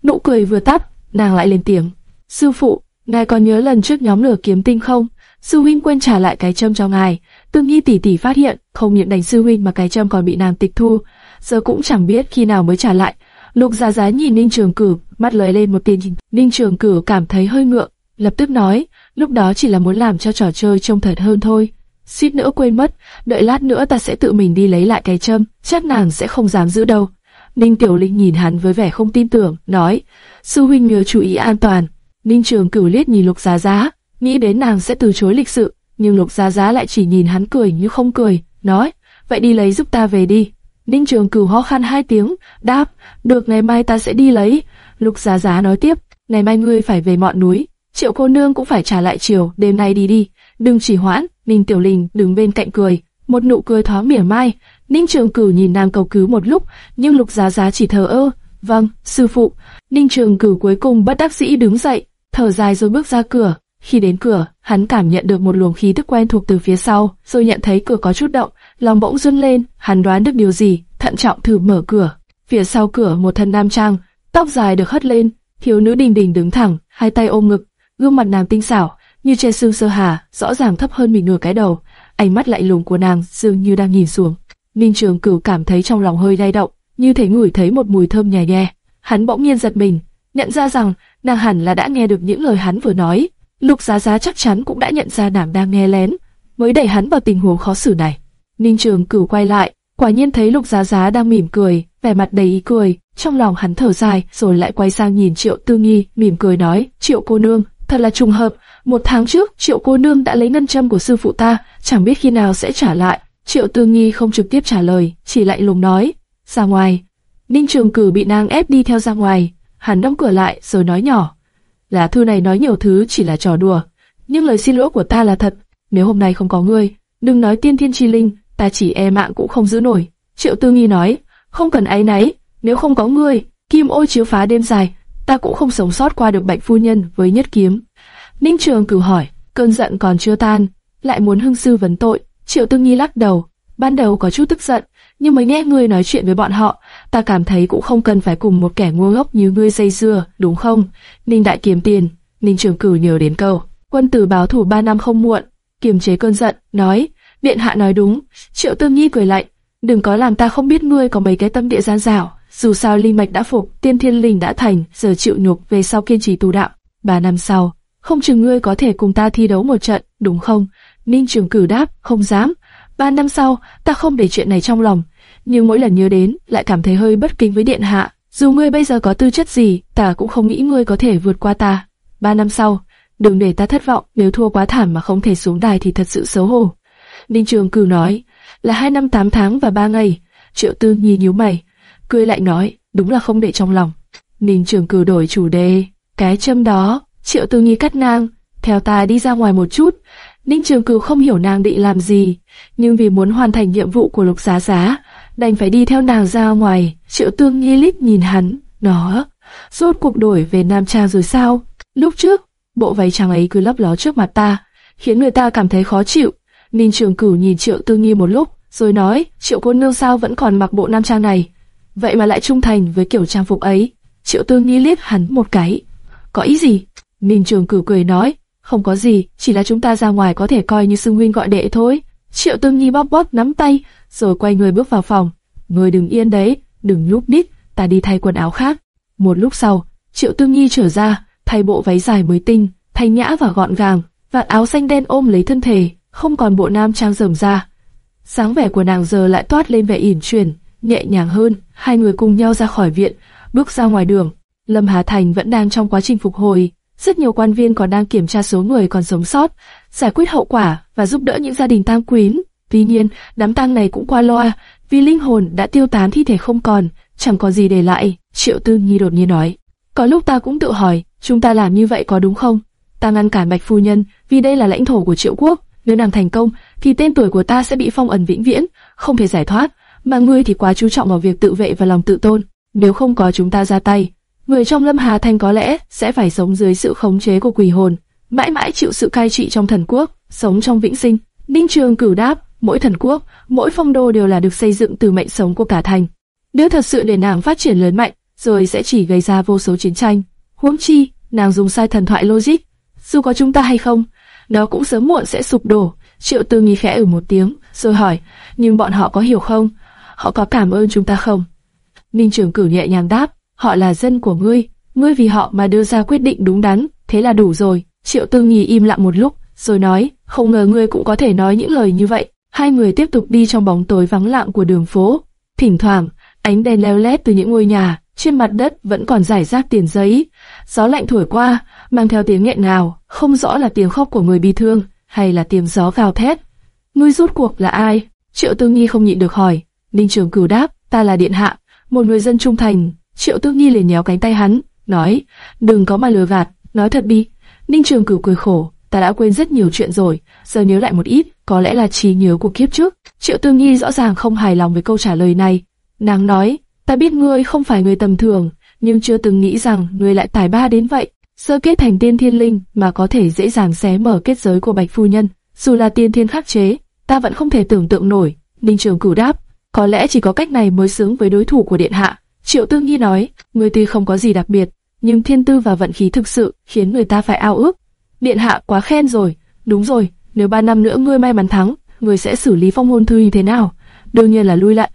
Nụ cười vừa tắt, nàng lại lên tiếng. Sư phụ, ngài còn nhớ lần trước nhóm lửa kiếm tinh không? Sư huynh quên trả lại cái châm cho ngài. Tương Nhi tỷ tỷ phát hiện, không những đánh sư huynh mà cái châm còn bị nàng tịch thu, giờ cũng chẳng biết khi nào mới trả lại. Lục Giá Giá nhìn Ninh Trường Cửu, mắt lóe lên một tia nhìn. Ninh Trường Cửu cảm thấy hơi ngượng, lập tức nói, lúc đó chỉ là muốn làm cho trò chơi trông thật hơn thôi. Suýt nữa quên mất, đợi lát nữa ta sẽ tự mình đi lấy lại cái châm, chắc nàng sẽ không dám giữ đâu. Ninh Tiểu Linh nhìn hắn với vẻ không tin tưởng, nói, sư huynh nhớ chú ý an toàn. Ninh Trường Cửu liếc nhìn Lục Giá Giá, nghĩ đến nàng sẽ từ chối lịch sự, nhưng Lục Giá Giá lại chỉ nhìn hắn cười như không cười, nói, vậy đi lấy giúp ta về đi. Ninh Trường Cửu ho khan hai tiếng, đáp, được ngày mai ta sẽ đi lấy. Lục Giá Giá nói tiếp, ngày mai ngươi phải về mọn núi, triệu cô nương cũng phải trả lại chiều, đêm nay đi đi, đừng chỉ hoãn. Ninh Tiểu Linh đứng bên cạnh cười, một nụ cười thoáng mỉa mai. Ninh Trường Cửu nhìn nàng cầu cứu một lúc, nhưng Lục Giá Giá chỉ thờ ơ. Vâng, sư phụ. Ninh Trường Cửu cuối cùng bất đắc dĩ đứng dậy, thở dài rồi bước ra cửa. Khi đến cửa, hắn cảm nhận được một luồng khí tức quen thuộc từ phía sau, rồi nhận thấy cửa có chút động, lòng bỗng run lên, hắn đoán được điều gì, thận trọng thử mở cửa. Phía sau cửa một thân nam trang, tóc dài được hất lên, thiếu nữ đình đình đứng thẳng, hai tay ôm ngực, gương mặt nàng tinh xảo, như che xương sơ hà, rõ ràng thấp hơn mình nửa cái đầu. Ánh mắt lạnh lùng của nàng dường như đang nhìn xuống. Ninh Trường Cửu cảm thấy trong lòng hơi lay động, như thể ngửi thấy một mùi thơm nhè nhẹ. Hắn bỗng nhiên giật mình, nhận ra rằng nàng hẳn là đã nghe được những lời hắn vừa nói. Lục Giá Giá chắc chắn cũng đã nhận ra nàng đang nghe lén, mới đẩy hắn vào tình huống khó xử này. Ninh Trường Cửu quay lại, quả nhiên thấy Lục Giá Giá đang mỉm cười, vẻ mặt đầy ý cười. Trong lòng hắn thở dài, rồi lại quay sang nhìn Triệu Tư Nghi, mỉm cười nói: Triệu cô nương, thật là trùng hợp, một tháng trước, Triệu cô nương đã lấy ngân châm của sư phụ ta, chẳng biết khi nào sẽ trả lại. Triệu Tư Nghi không trực tiếp trả lời, chỉ lạnh lùng nói, ra ngoài. Ninh Trường Cử bị nàng ép đi theo ra ngoài, hắn đóng cửa lại rồi nói nhỏ, lá thư này nói nhiều thứ chỉ là trò đùa, nhưng lời xin lỗi của ta là thật. Nếu hôm nay không có ngươi, đừng nói tiên thiên chi linh, ta chỉ e mạng cũng không giữ nổi. Triệu Tư Nghi nói, không cần áy náy, nếu không có ngươi, kim ô chiếu phá đêm dài, ta cũng không sống sót qua được bạch phu nhân với nhất kiếm. Ninh Trường cử hỏi, cơn giận còn chưa tan, lại muốn hưng sư vấn tội. Triệu Tương Nhi lắc đầu, ban đầu có chút tức giận, nhưng mới nghe ngươi nói chuyện với bọn họ, ta cảm thấy cũng không cần phải cùng một kẻ ngu ngốc như ngươi dây dưa, đúng không? Ninh Đại kiếm tiền, Ninh Trường cử nhớ đến câu, quân tử báo thủ ba năm không muộn, kiềm chế cơn giận, nói, điện hạ nói đúng. Triệu Tương Nhi cười lạnh, đừng có làm ta không biết ngươi có mấy cái tâm địa gian dảo. Dù sao linh mạch đã phục, tiên thiên linh đã thành, giờ chịu nhục về sau kiên trì tu đạo. Ba năm sau, không chừng ngươi có thể cùng ta thi đấu một trận, đúng không? Ninh Trường Cử đáp, không dám. Ba năm sau, ta không để chuyện này trong lòng, nhưng mỗi lần nhớ đến, lại cảm thấy hơi bất kính với điện hạ. Dù ngươi bây giờ có tư chất gì, ta cũng không nghĩ ngươi có thể vượt qua ta. Ba năm sau, đừng để ta thất vọng, nếu thua quá thảm mà không thể xuống đài thì thật sự xấu hổ. Ninh Trường Cử nói, là hai năm tám tháng và ba ngày. Triệu Tư Nhi nhíu mày, cười lại nói, đúng là không để trong lòng. Ninh Trường Cử đổi chủ đề, cái châm đó, Triệu Tư Nghi cắt ngang, theo ta đi ra ngoài một chút. Ninh Trường Cửu không hiểu nàng định làm gì, nhưng vì muốn hoàn thành nhiệm vụ của Lục Giá Giá, đành phải đi theo nàng ra ngoài. Triệu Tương Nghi lít nhìn hắn, nó, rốt cuộc đổi về Nam Trang rồi sao? Lúc trước, bộ váy trắng ấy cứ lấp ló trước mặt ta, khiến người ta cảm thấy khó chịu. Ninh Trường Cửu nhìn Triệu Tương Nghi một lúc, rồi nói, Triệu cô nương sao vẫn còn mặc bộ nam trang này, vậy mà lại trung thành với kiểu trang phục ấy. Triệu Tương Nhi liếc hắn một cái, có ý gì? Ninh Trường Cửu cười nói, không có gì, chỉ là chúng ta ra ngoài có thể coi như sư huynh gọi đệ thôi. Triệu Tương Nhi bóp bóp nắm tay, rồi quay người bước vào phòng. Người đừng yên đấy, đừng nhúc nhích, ta đi thay quần áo khác. Một lúc sau, Triệu Tương Nhi trở ra, thay bộ váy dài mới tinh, thanh nhã và gọn gàng, vạt áo xanh đen ôm lấy thân thể, không còn bộ nam trang rườm ra. Sáng vẻ của nàng giờ lại toát lên vẻ ỉn chuyển, nhẹ nhàng hơn. Hai người cùng nhau ra khỏi viện, bước ra ngoài đường. Lâm Hà Thành vẫn đang trong quá trình phục hồi, rất nhiều quan viên còn đang kiểm tra số người còn sống sót, giải quyết hậu quả và giúp đỡ những gia đình tang quyến. Tuy nhiên, đám tang này cũng qua loa, vì linh hồn đã tiêu tán thi thể không còn, chẳng có gì để lại. Triệu Tư Nhi đột nhiên nói. Có lúc ta cũng tự hỏi, chúng ta làm như vậy có đúng không? Ta ngăn cản Bạch Phu Nhân, vì đây là lãnh thổ của Triệu Quốc. Nếu nàng thành công, thì tên tuổi của ta sẽ bị phong ẩn vĩnh viễn, không thể giải thoát. Mà ngươi thì quá chú trọng vào việc tự vệ và lòng tự tôn. Nếu không có chúng ta ra tay, người trong Lâm Hà Thành có lẽ sẽ phải sống dưới sự khống chế của quỷ hồn, mãi mãi chịu sự cai trị trong thần quốc, sống trong vĩnh sinh. Ninh Trường cửu đáp, mỗi thần quốc, mỗi phong đô đều là được xây dựng từ mệnh sống của cả thành. Nếu thật sự để nàng phát triển lớn mạnh, rồi sẽ chỉ gây ra vô số chiến tranh. Huống chi, nàng dùng sai thần thoại logic, dù có chúng ta hay không, nó cũng sớm muộn sẽ sụp đổ. Triệu Tư Nghi khẽ ừ một tiếng, rồi hỏi, nhưng bọn họ có hiểu không? Họ có cảm ơn chúng ta không? Ninh trưởng cử nhẹ nhàng đáp, họ là dân của ngươi, ngươi vì họ mà đưa ra quyết định đúng đắn, thế là đủ rồi. Triệu Tư Nghi im lặng một lúc, rồi nói, không ngờ ngươi cũng có thể nói những lời như vậy. Hai người tiếp tục đi trong bóng tối vắng lặng của đường phố. Thỉnh thoảng, ánh đèn leo lét từ những ngôi nhà, trên mặt đất vẫn còn rải rác tiền giấy. Gió lạnh thổi qua, mang theo tiếng nghẹn ngào, không rõ là tiếng khóc của người bị thương hay là tiếng gió gào thét. Ngươi rút cuộc là ai? Triệu Tư Nghi không nhịn được hỏi. Ninh Trường Cửu đáp, ta là điện hạ, một người dân trung thành. Triệu Tước Nhi liền nhéo cánh tay hắn, nói, đừng có mà lừa gạt, nói thật đi. Ninh Trường Cửu cười khổ, ta đã quên rất nhiều chuyện rồi, giờ nhớ lại một ít, có lẽ là trí nhớ của kiếp trước. Triệu Tương Nhi rõ ràng không hài lòng với câu trả lời này. Nàng nói, ta biết ngươi không phải người tầm thường, nhưng chưa từng nghĩ rằng ngươi lại tài ba đến vậy. Sơ kết thành tiên thiên linh mà có thể dễ dàng xé mở kết giới của Bạch Phu Nhân. Dù là tiên thiên khắc chế, ta vẫn không thể tưởng tượng nổi. Ninh Trường Cửu đáp, có lẽ chỉ có cách này mới xứng với đối thủ của Điện Hạ. Triệu Tương Nhi nói, ngươi tuy không có gì đặc biệt, nhưng thiên tư và vận khí thực sự khiến người ta phải ao ước. Điện Hạ quá khen rồi, đúng rồi, nếu ba năm nữa ngươi may mắn thắng, ngươi sẽ xử lý phong hôn thư như thế nào? Đương nhiên là lui lại.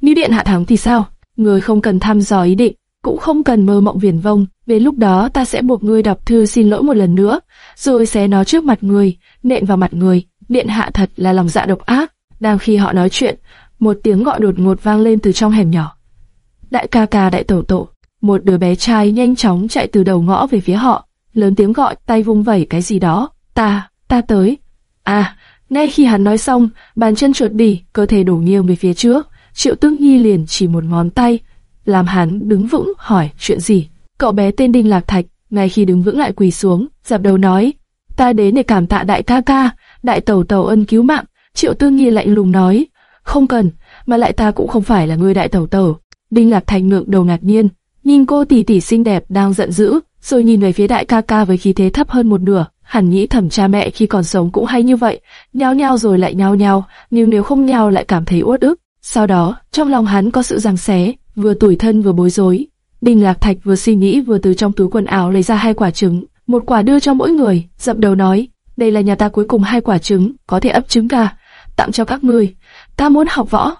Nếu Điện Hạ thắng thì sao? Ngươi không cần thăm dò ý định, cũng không cần mơ mộng viển vông. Đến lúc đó ta sẽ buộc ngươi đọc thư xin lỗi một lần nữa, rồi xé nó trước mặt người, nện vào mặt người. Điện Hạ thật là lòng dạ độc ác. Đang khi họ nói chuyện, một tiếng gọi đột ngột vang lên từ trong hẻm nhỏ. Đại ca ca đại tổ tổ, một đứa bé trai nhanh chóng chạy từ đầu ngõ về phía họ, lớn tiếng gọi, tay vung vẩy cái gì đó. Ta, ta tới. À, ngay khi hắn nói xong, bàn chân trượt đi, cơ thể đổ nghiêng về phía trước. Triệu Tương Nhi liền chỉ một ngón tay, làm hắn đứng vững hỏi chuyện gì. Cậu bé tên Đinh Lạc Thạch, ngay khi đứng vững lại quỳ xuống, dập đầu nói, ta đến để cảm tạ đại ca ca, đại tẩu tẩu ân cứu mạng. Triệu Tương Nhi lạnh lùng nói, không cần, mà lại ta cũng không phải là người đại tẩu tẩu. Đinh Lạc Thành ngượng đầu ngạc nhiên, nhìn cô tỷ tỷ xinh đẹp đang giận dữ, rồi nhìn về phía đại ca ca với khí thế thấp hơn một nửa. Hẳn nghĩ thẩm cha mẹ khi còn sống cũng hay như vậy, nhao nhao rồi lại nhao nhao, nhưng nếu không nhao lại cảm thấy uất ức. Sau đó, trong lòng hắn có sự giằng xé, vừa tủi thân vừa bối rối. Đinh Lạc Thạch vừa suy nghĩ vừa từ trong túi quần áo lấy ra hai quả trứng, một quả đưa cho mỗi người, dập đầu nói, đây là nhà ta cuối cùng hai quả trứng, có thể ấp trứng gà, tặng cho các ngươi. Ta muốn học võ.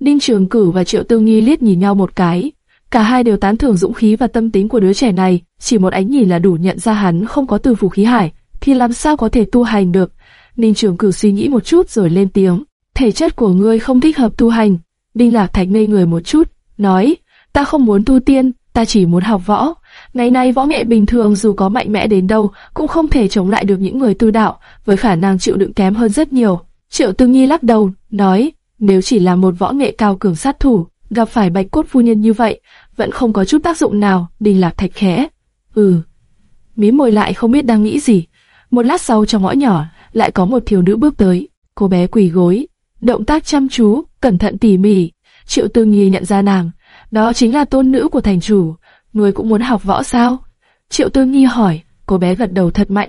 Đinh Trường Cử và Triệu Tư Nghi liếc nhìn nhau một cái, cả hai đều tán thưởng dũng khí và tâm tính của đứa trẻ này, chỉ một ánh nhìn là đủ nhận ra hắn không có từ phủ khí hải, thì làm sao có thể tu hành được. Ninh Trường Cử suy nghĩ một chút rồi lên tiếng, thể chất của ngươi không thích hợp tu hành. Đinh Lạc Thạch ngây người một chút, nói, ta không muốn tu tiên, ta chỉ muốn học võ. Ngày nay võ nghệ bình thường dù có mạnh mẽ đến đâu cũng không thể chống lại được những người tu đạo, với khả năng chịu đựng kém hơn rất nhiều. Triệu Tư Nhi lắc đầu, nói, nếu chỉ là một võ nghệ cao cường sát thủ, gặp phải bạch cốt phu nhân như vậy, vẫn không có chút tác dụng nào, đình lạc thạch khẽ. Ừ. Mí môi lại không biết đang nghĩ gì. Một lát sau trong ngõ nhỏ, lại có một thiếu nữ bước tới. Cô bé quỳ gối, động tác chăm chú, cẩn thận tỉ mỉ. Triệu Tư Nhi nhận ra nàng, đó chính là tôn nữ của thành chủ. Người cũng muốn học võ sao? Triệu Tư Nhi hỏi, cô bé gật đầu thật mạnh.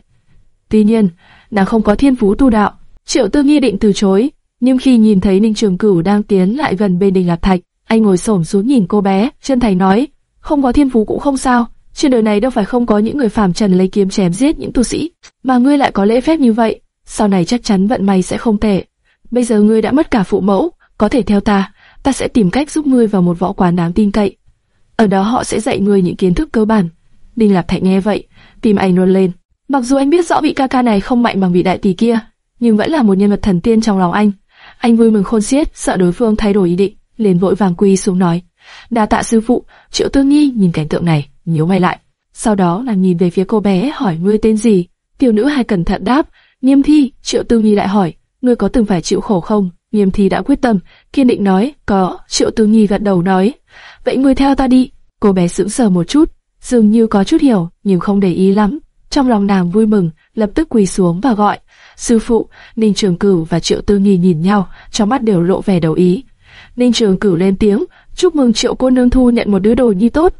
Tuy nhiên, nàng không có thiên phú tu đạo. Triệu Tư Nhi định từ chối, Nhưng khi nhìn thấy Ninh Trường Cửu đang tiến lại gần bên Đình Lạp Thạch, anh ngồi xổm xuống nhìn cô bé, chân thành nói, không có thiên phú cũng không sao, trên đời này đâu phải không có những người phàm trần lấy kiếm chém giết những tu sĩ, mà ngươi lại có lễ phép như vậy, sau này chắc chắn vận may sẽ không tệ. Bây giờ ngươi đã mất cả phụ mẫu, có thể theo ta, ta sẽ tìm cách giúp ngươi vào một võ quán đáng tin cậy. Ở đó họ sẽ dạy ngươi những kiến thức cơ bản. Đinh Lạp Thạch nghe vậy, tim anh luôn lên. Mặc dù anh biết rõ vị ca ca này không mạnh bằng vị đại tỷ kia, nhưng vẫn là một nhân vật thần tiên trong lòng anh. Anh vui mừng khôn xiết, sợ đối phương thay đổi ý định, liền vội vàng quỳ xuống nói: "Đa tạ sư phụ." Triệu Tương nghi nhìn cảnh tượng này, nhíu mày lại. Sau đó là nhìn về phía cô bé, hỏi ngươi tên gì? Tiểu nữ hai cẩn thận đáp: Nghiêm Thi. Triệu Tương nghi lại hỏi: ngươi có từng phải chịu khổ không? Nghiêm Thi đã quyết tâm, kiên định nói: có. Triệu Tương nghi gật đầu nói: vậy ngươi theo ta đi. Cô bé sững sờ một chút, dường như có chút hiểu, nhưng không để ý lắm. Trong lòng nàng vui mừng, lập tức quỳ xuống và gọi. Sư phụ, Ninh Trường Cửu và Triệu Tư Nghi nhìn nhau, trong mắt đều lộ vẻ đầu ý. Ninh Trường Cửu lên tiếng, chúc mừng Triệu cô nương thu nhận một đứa đồ nhi tốt.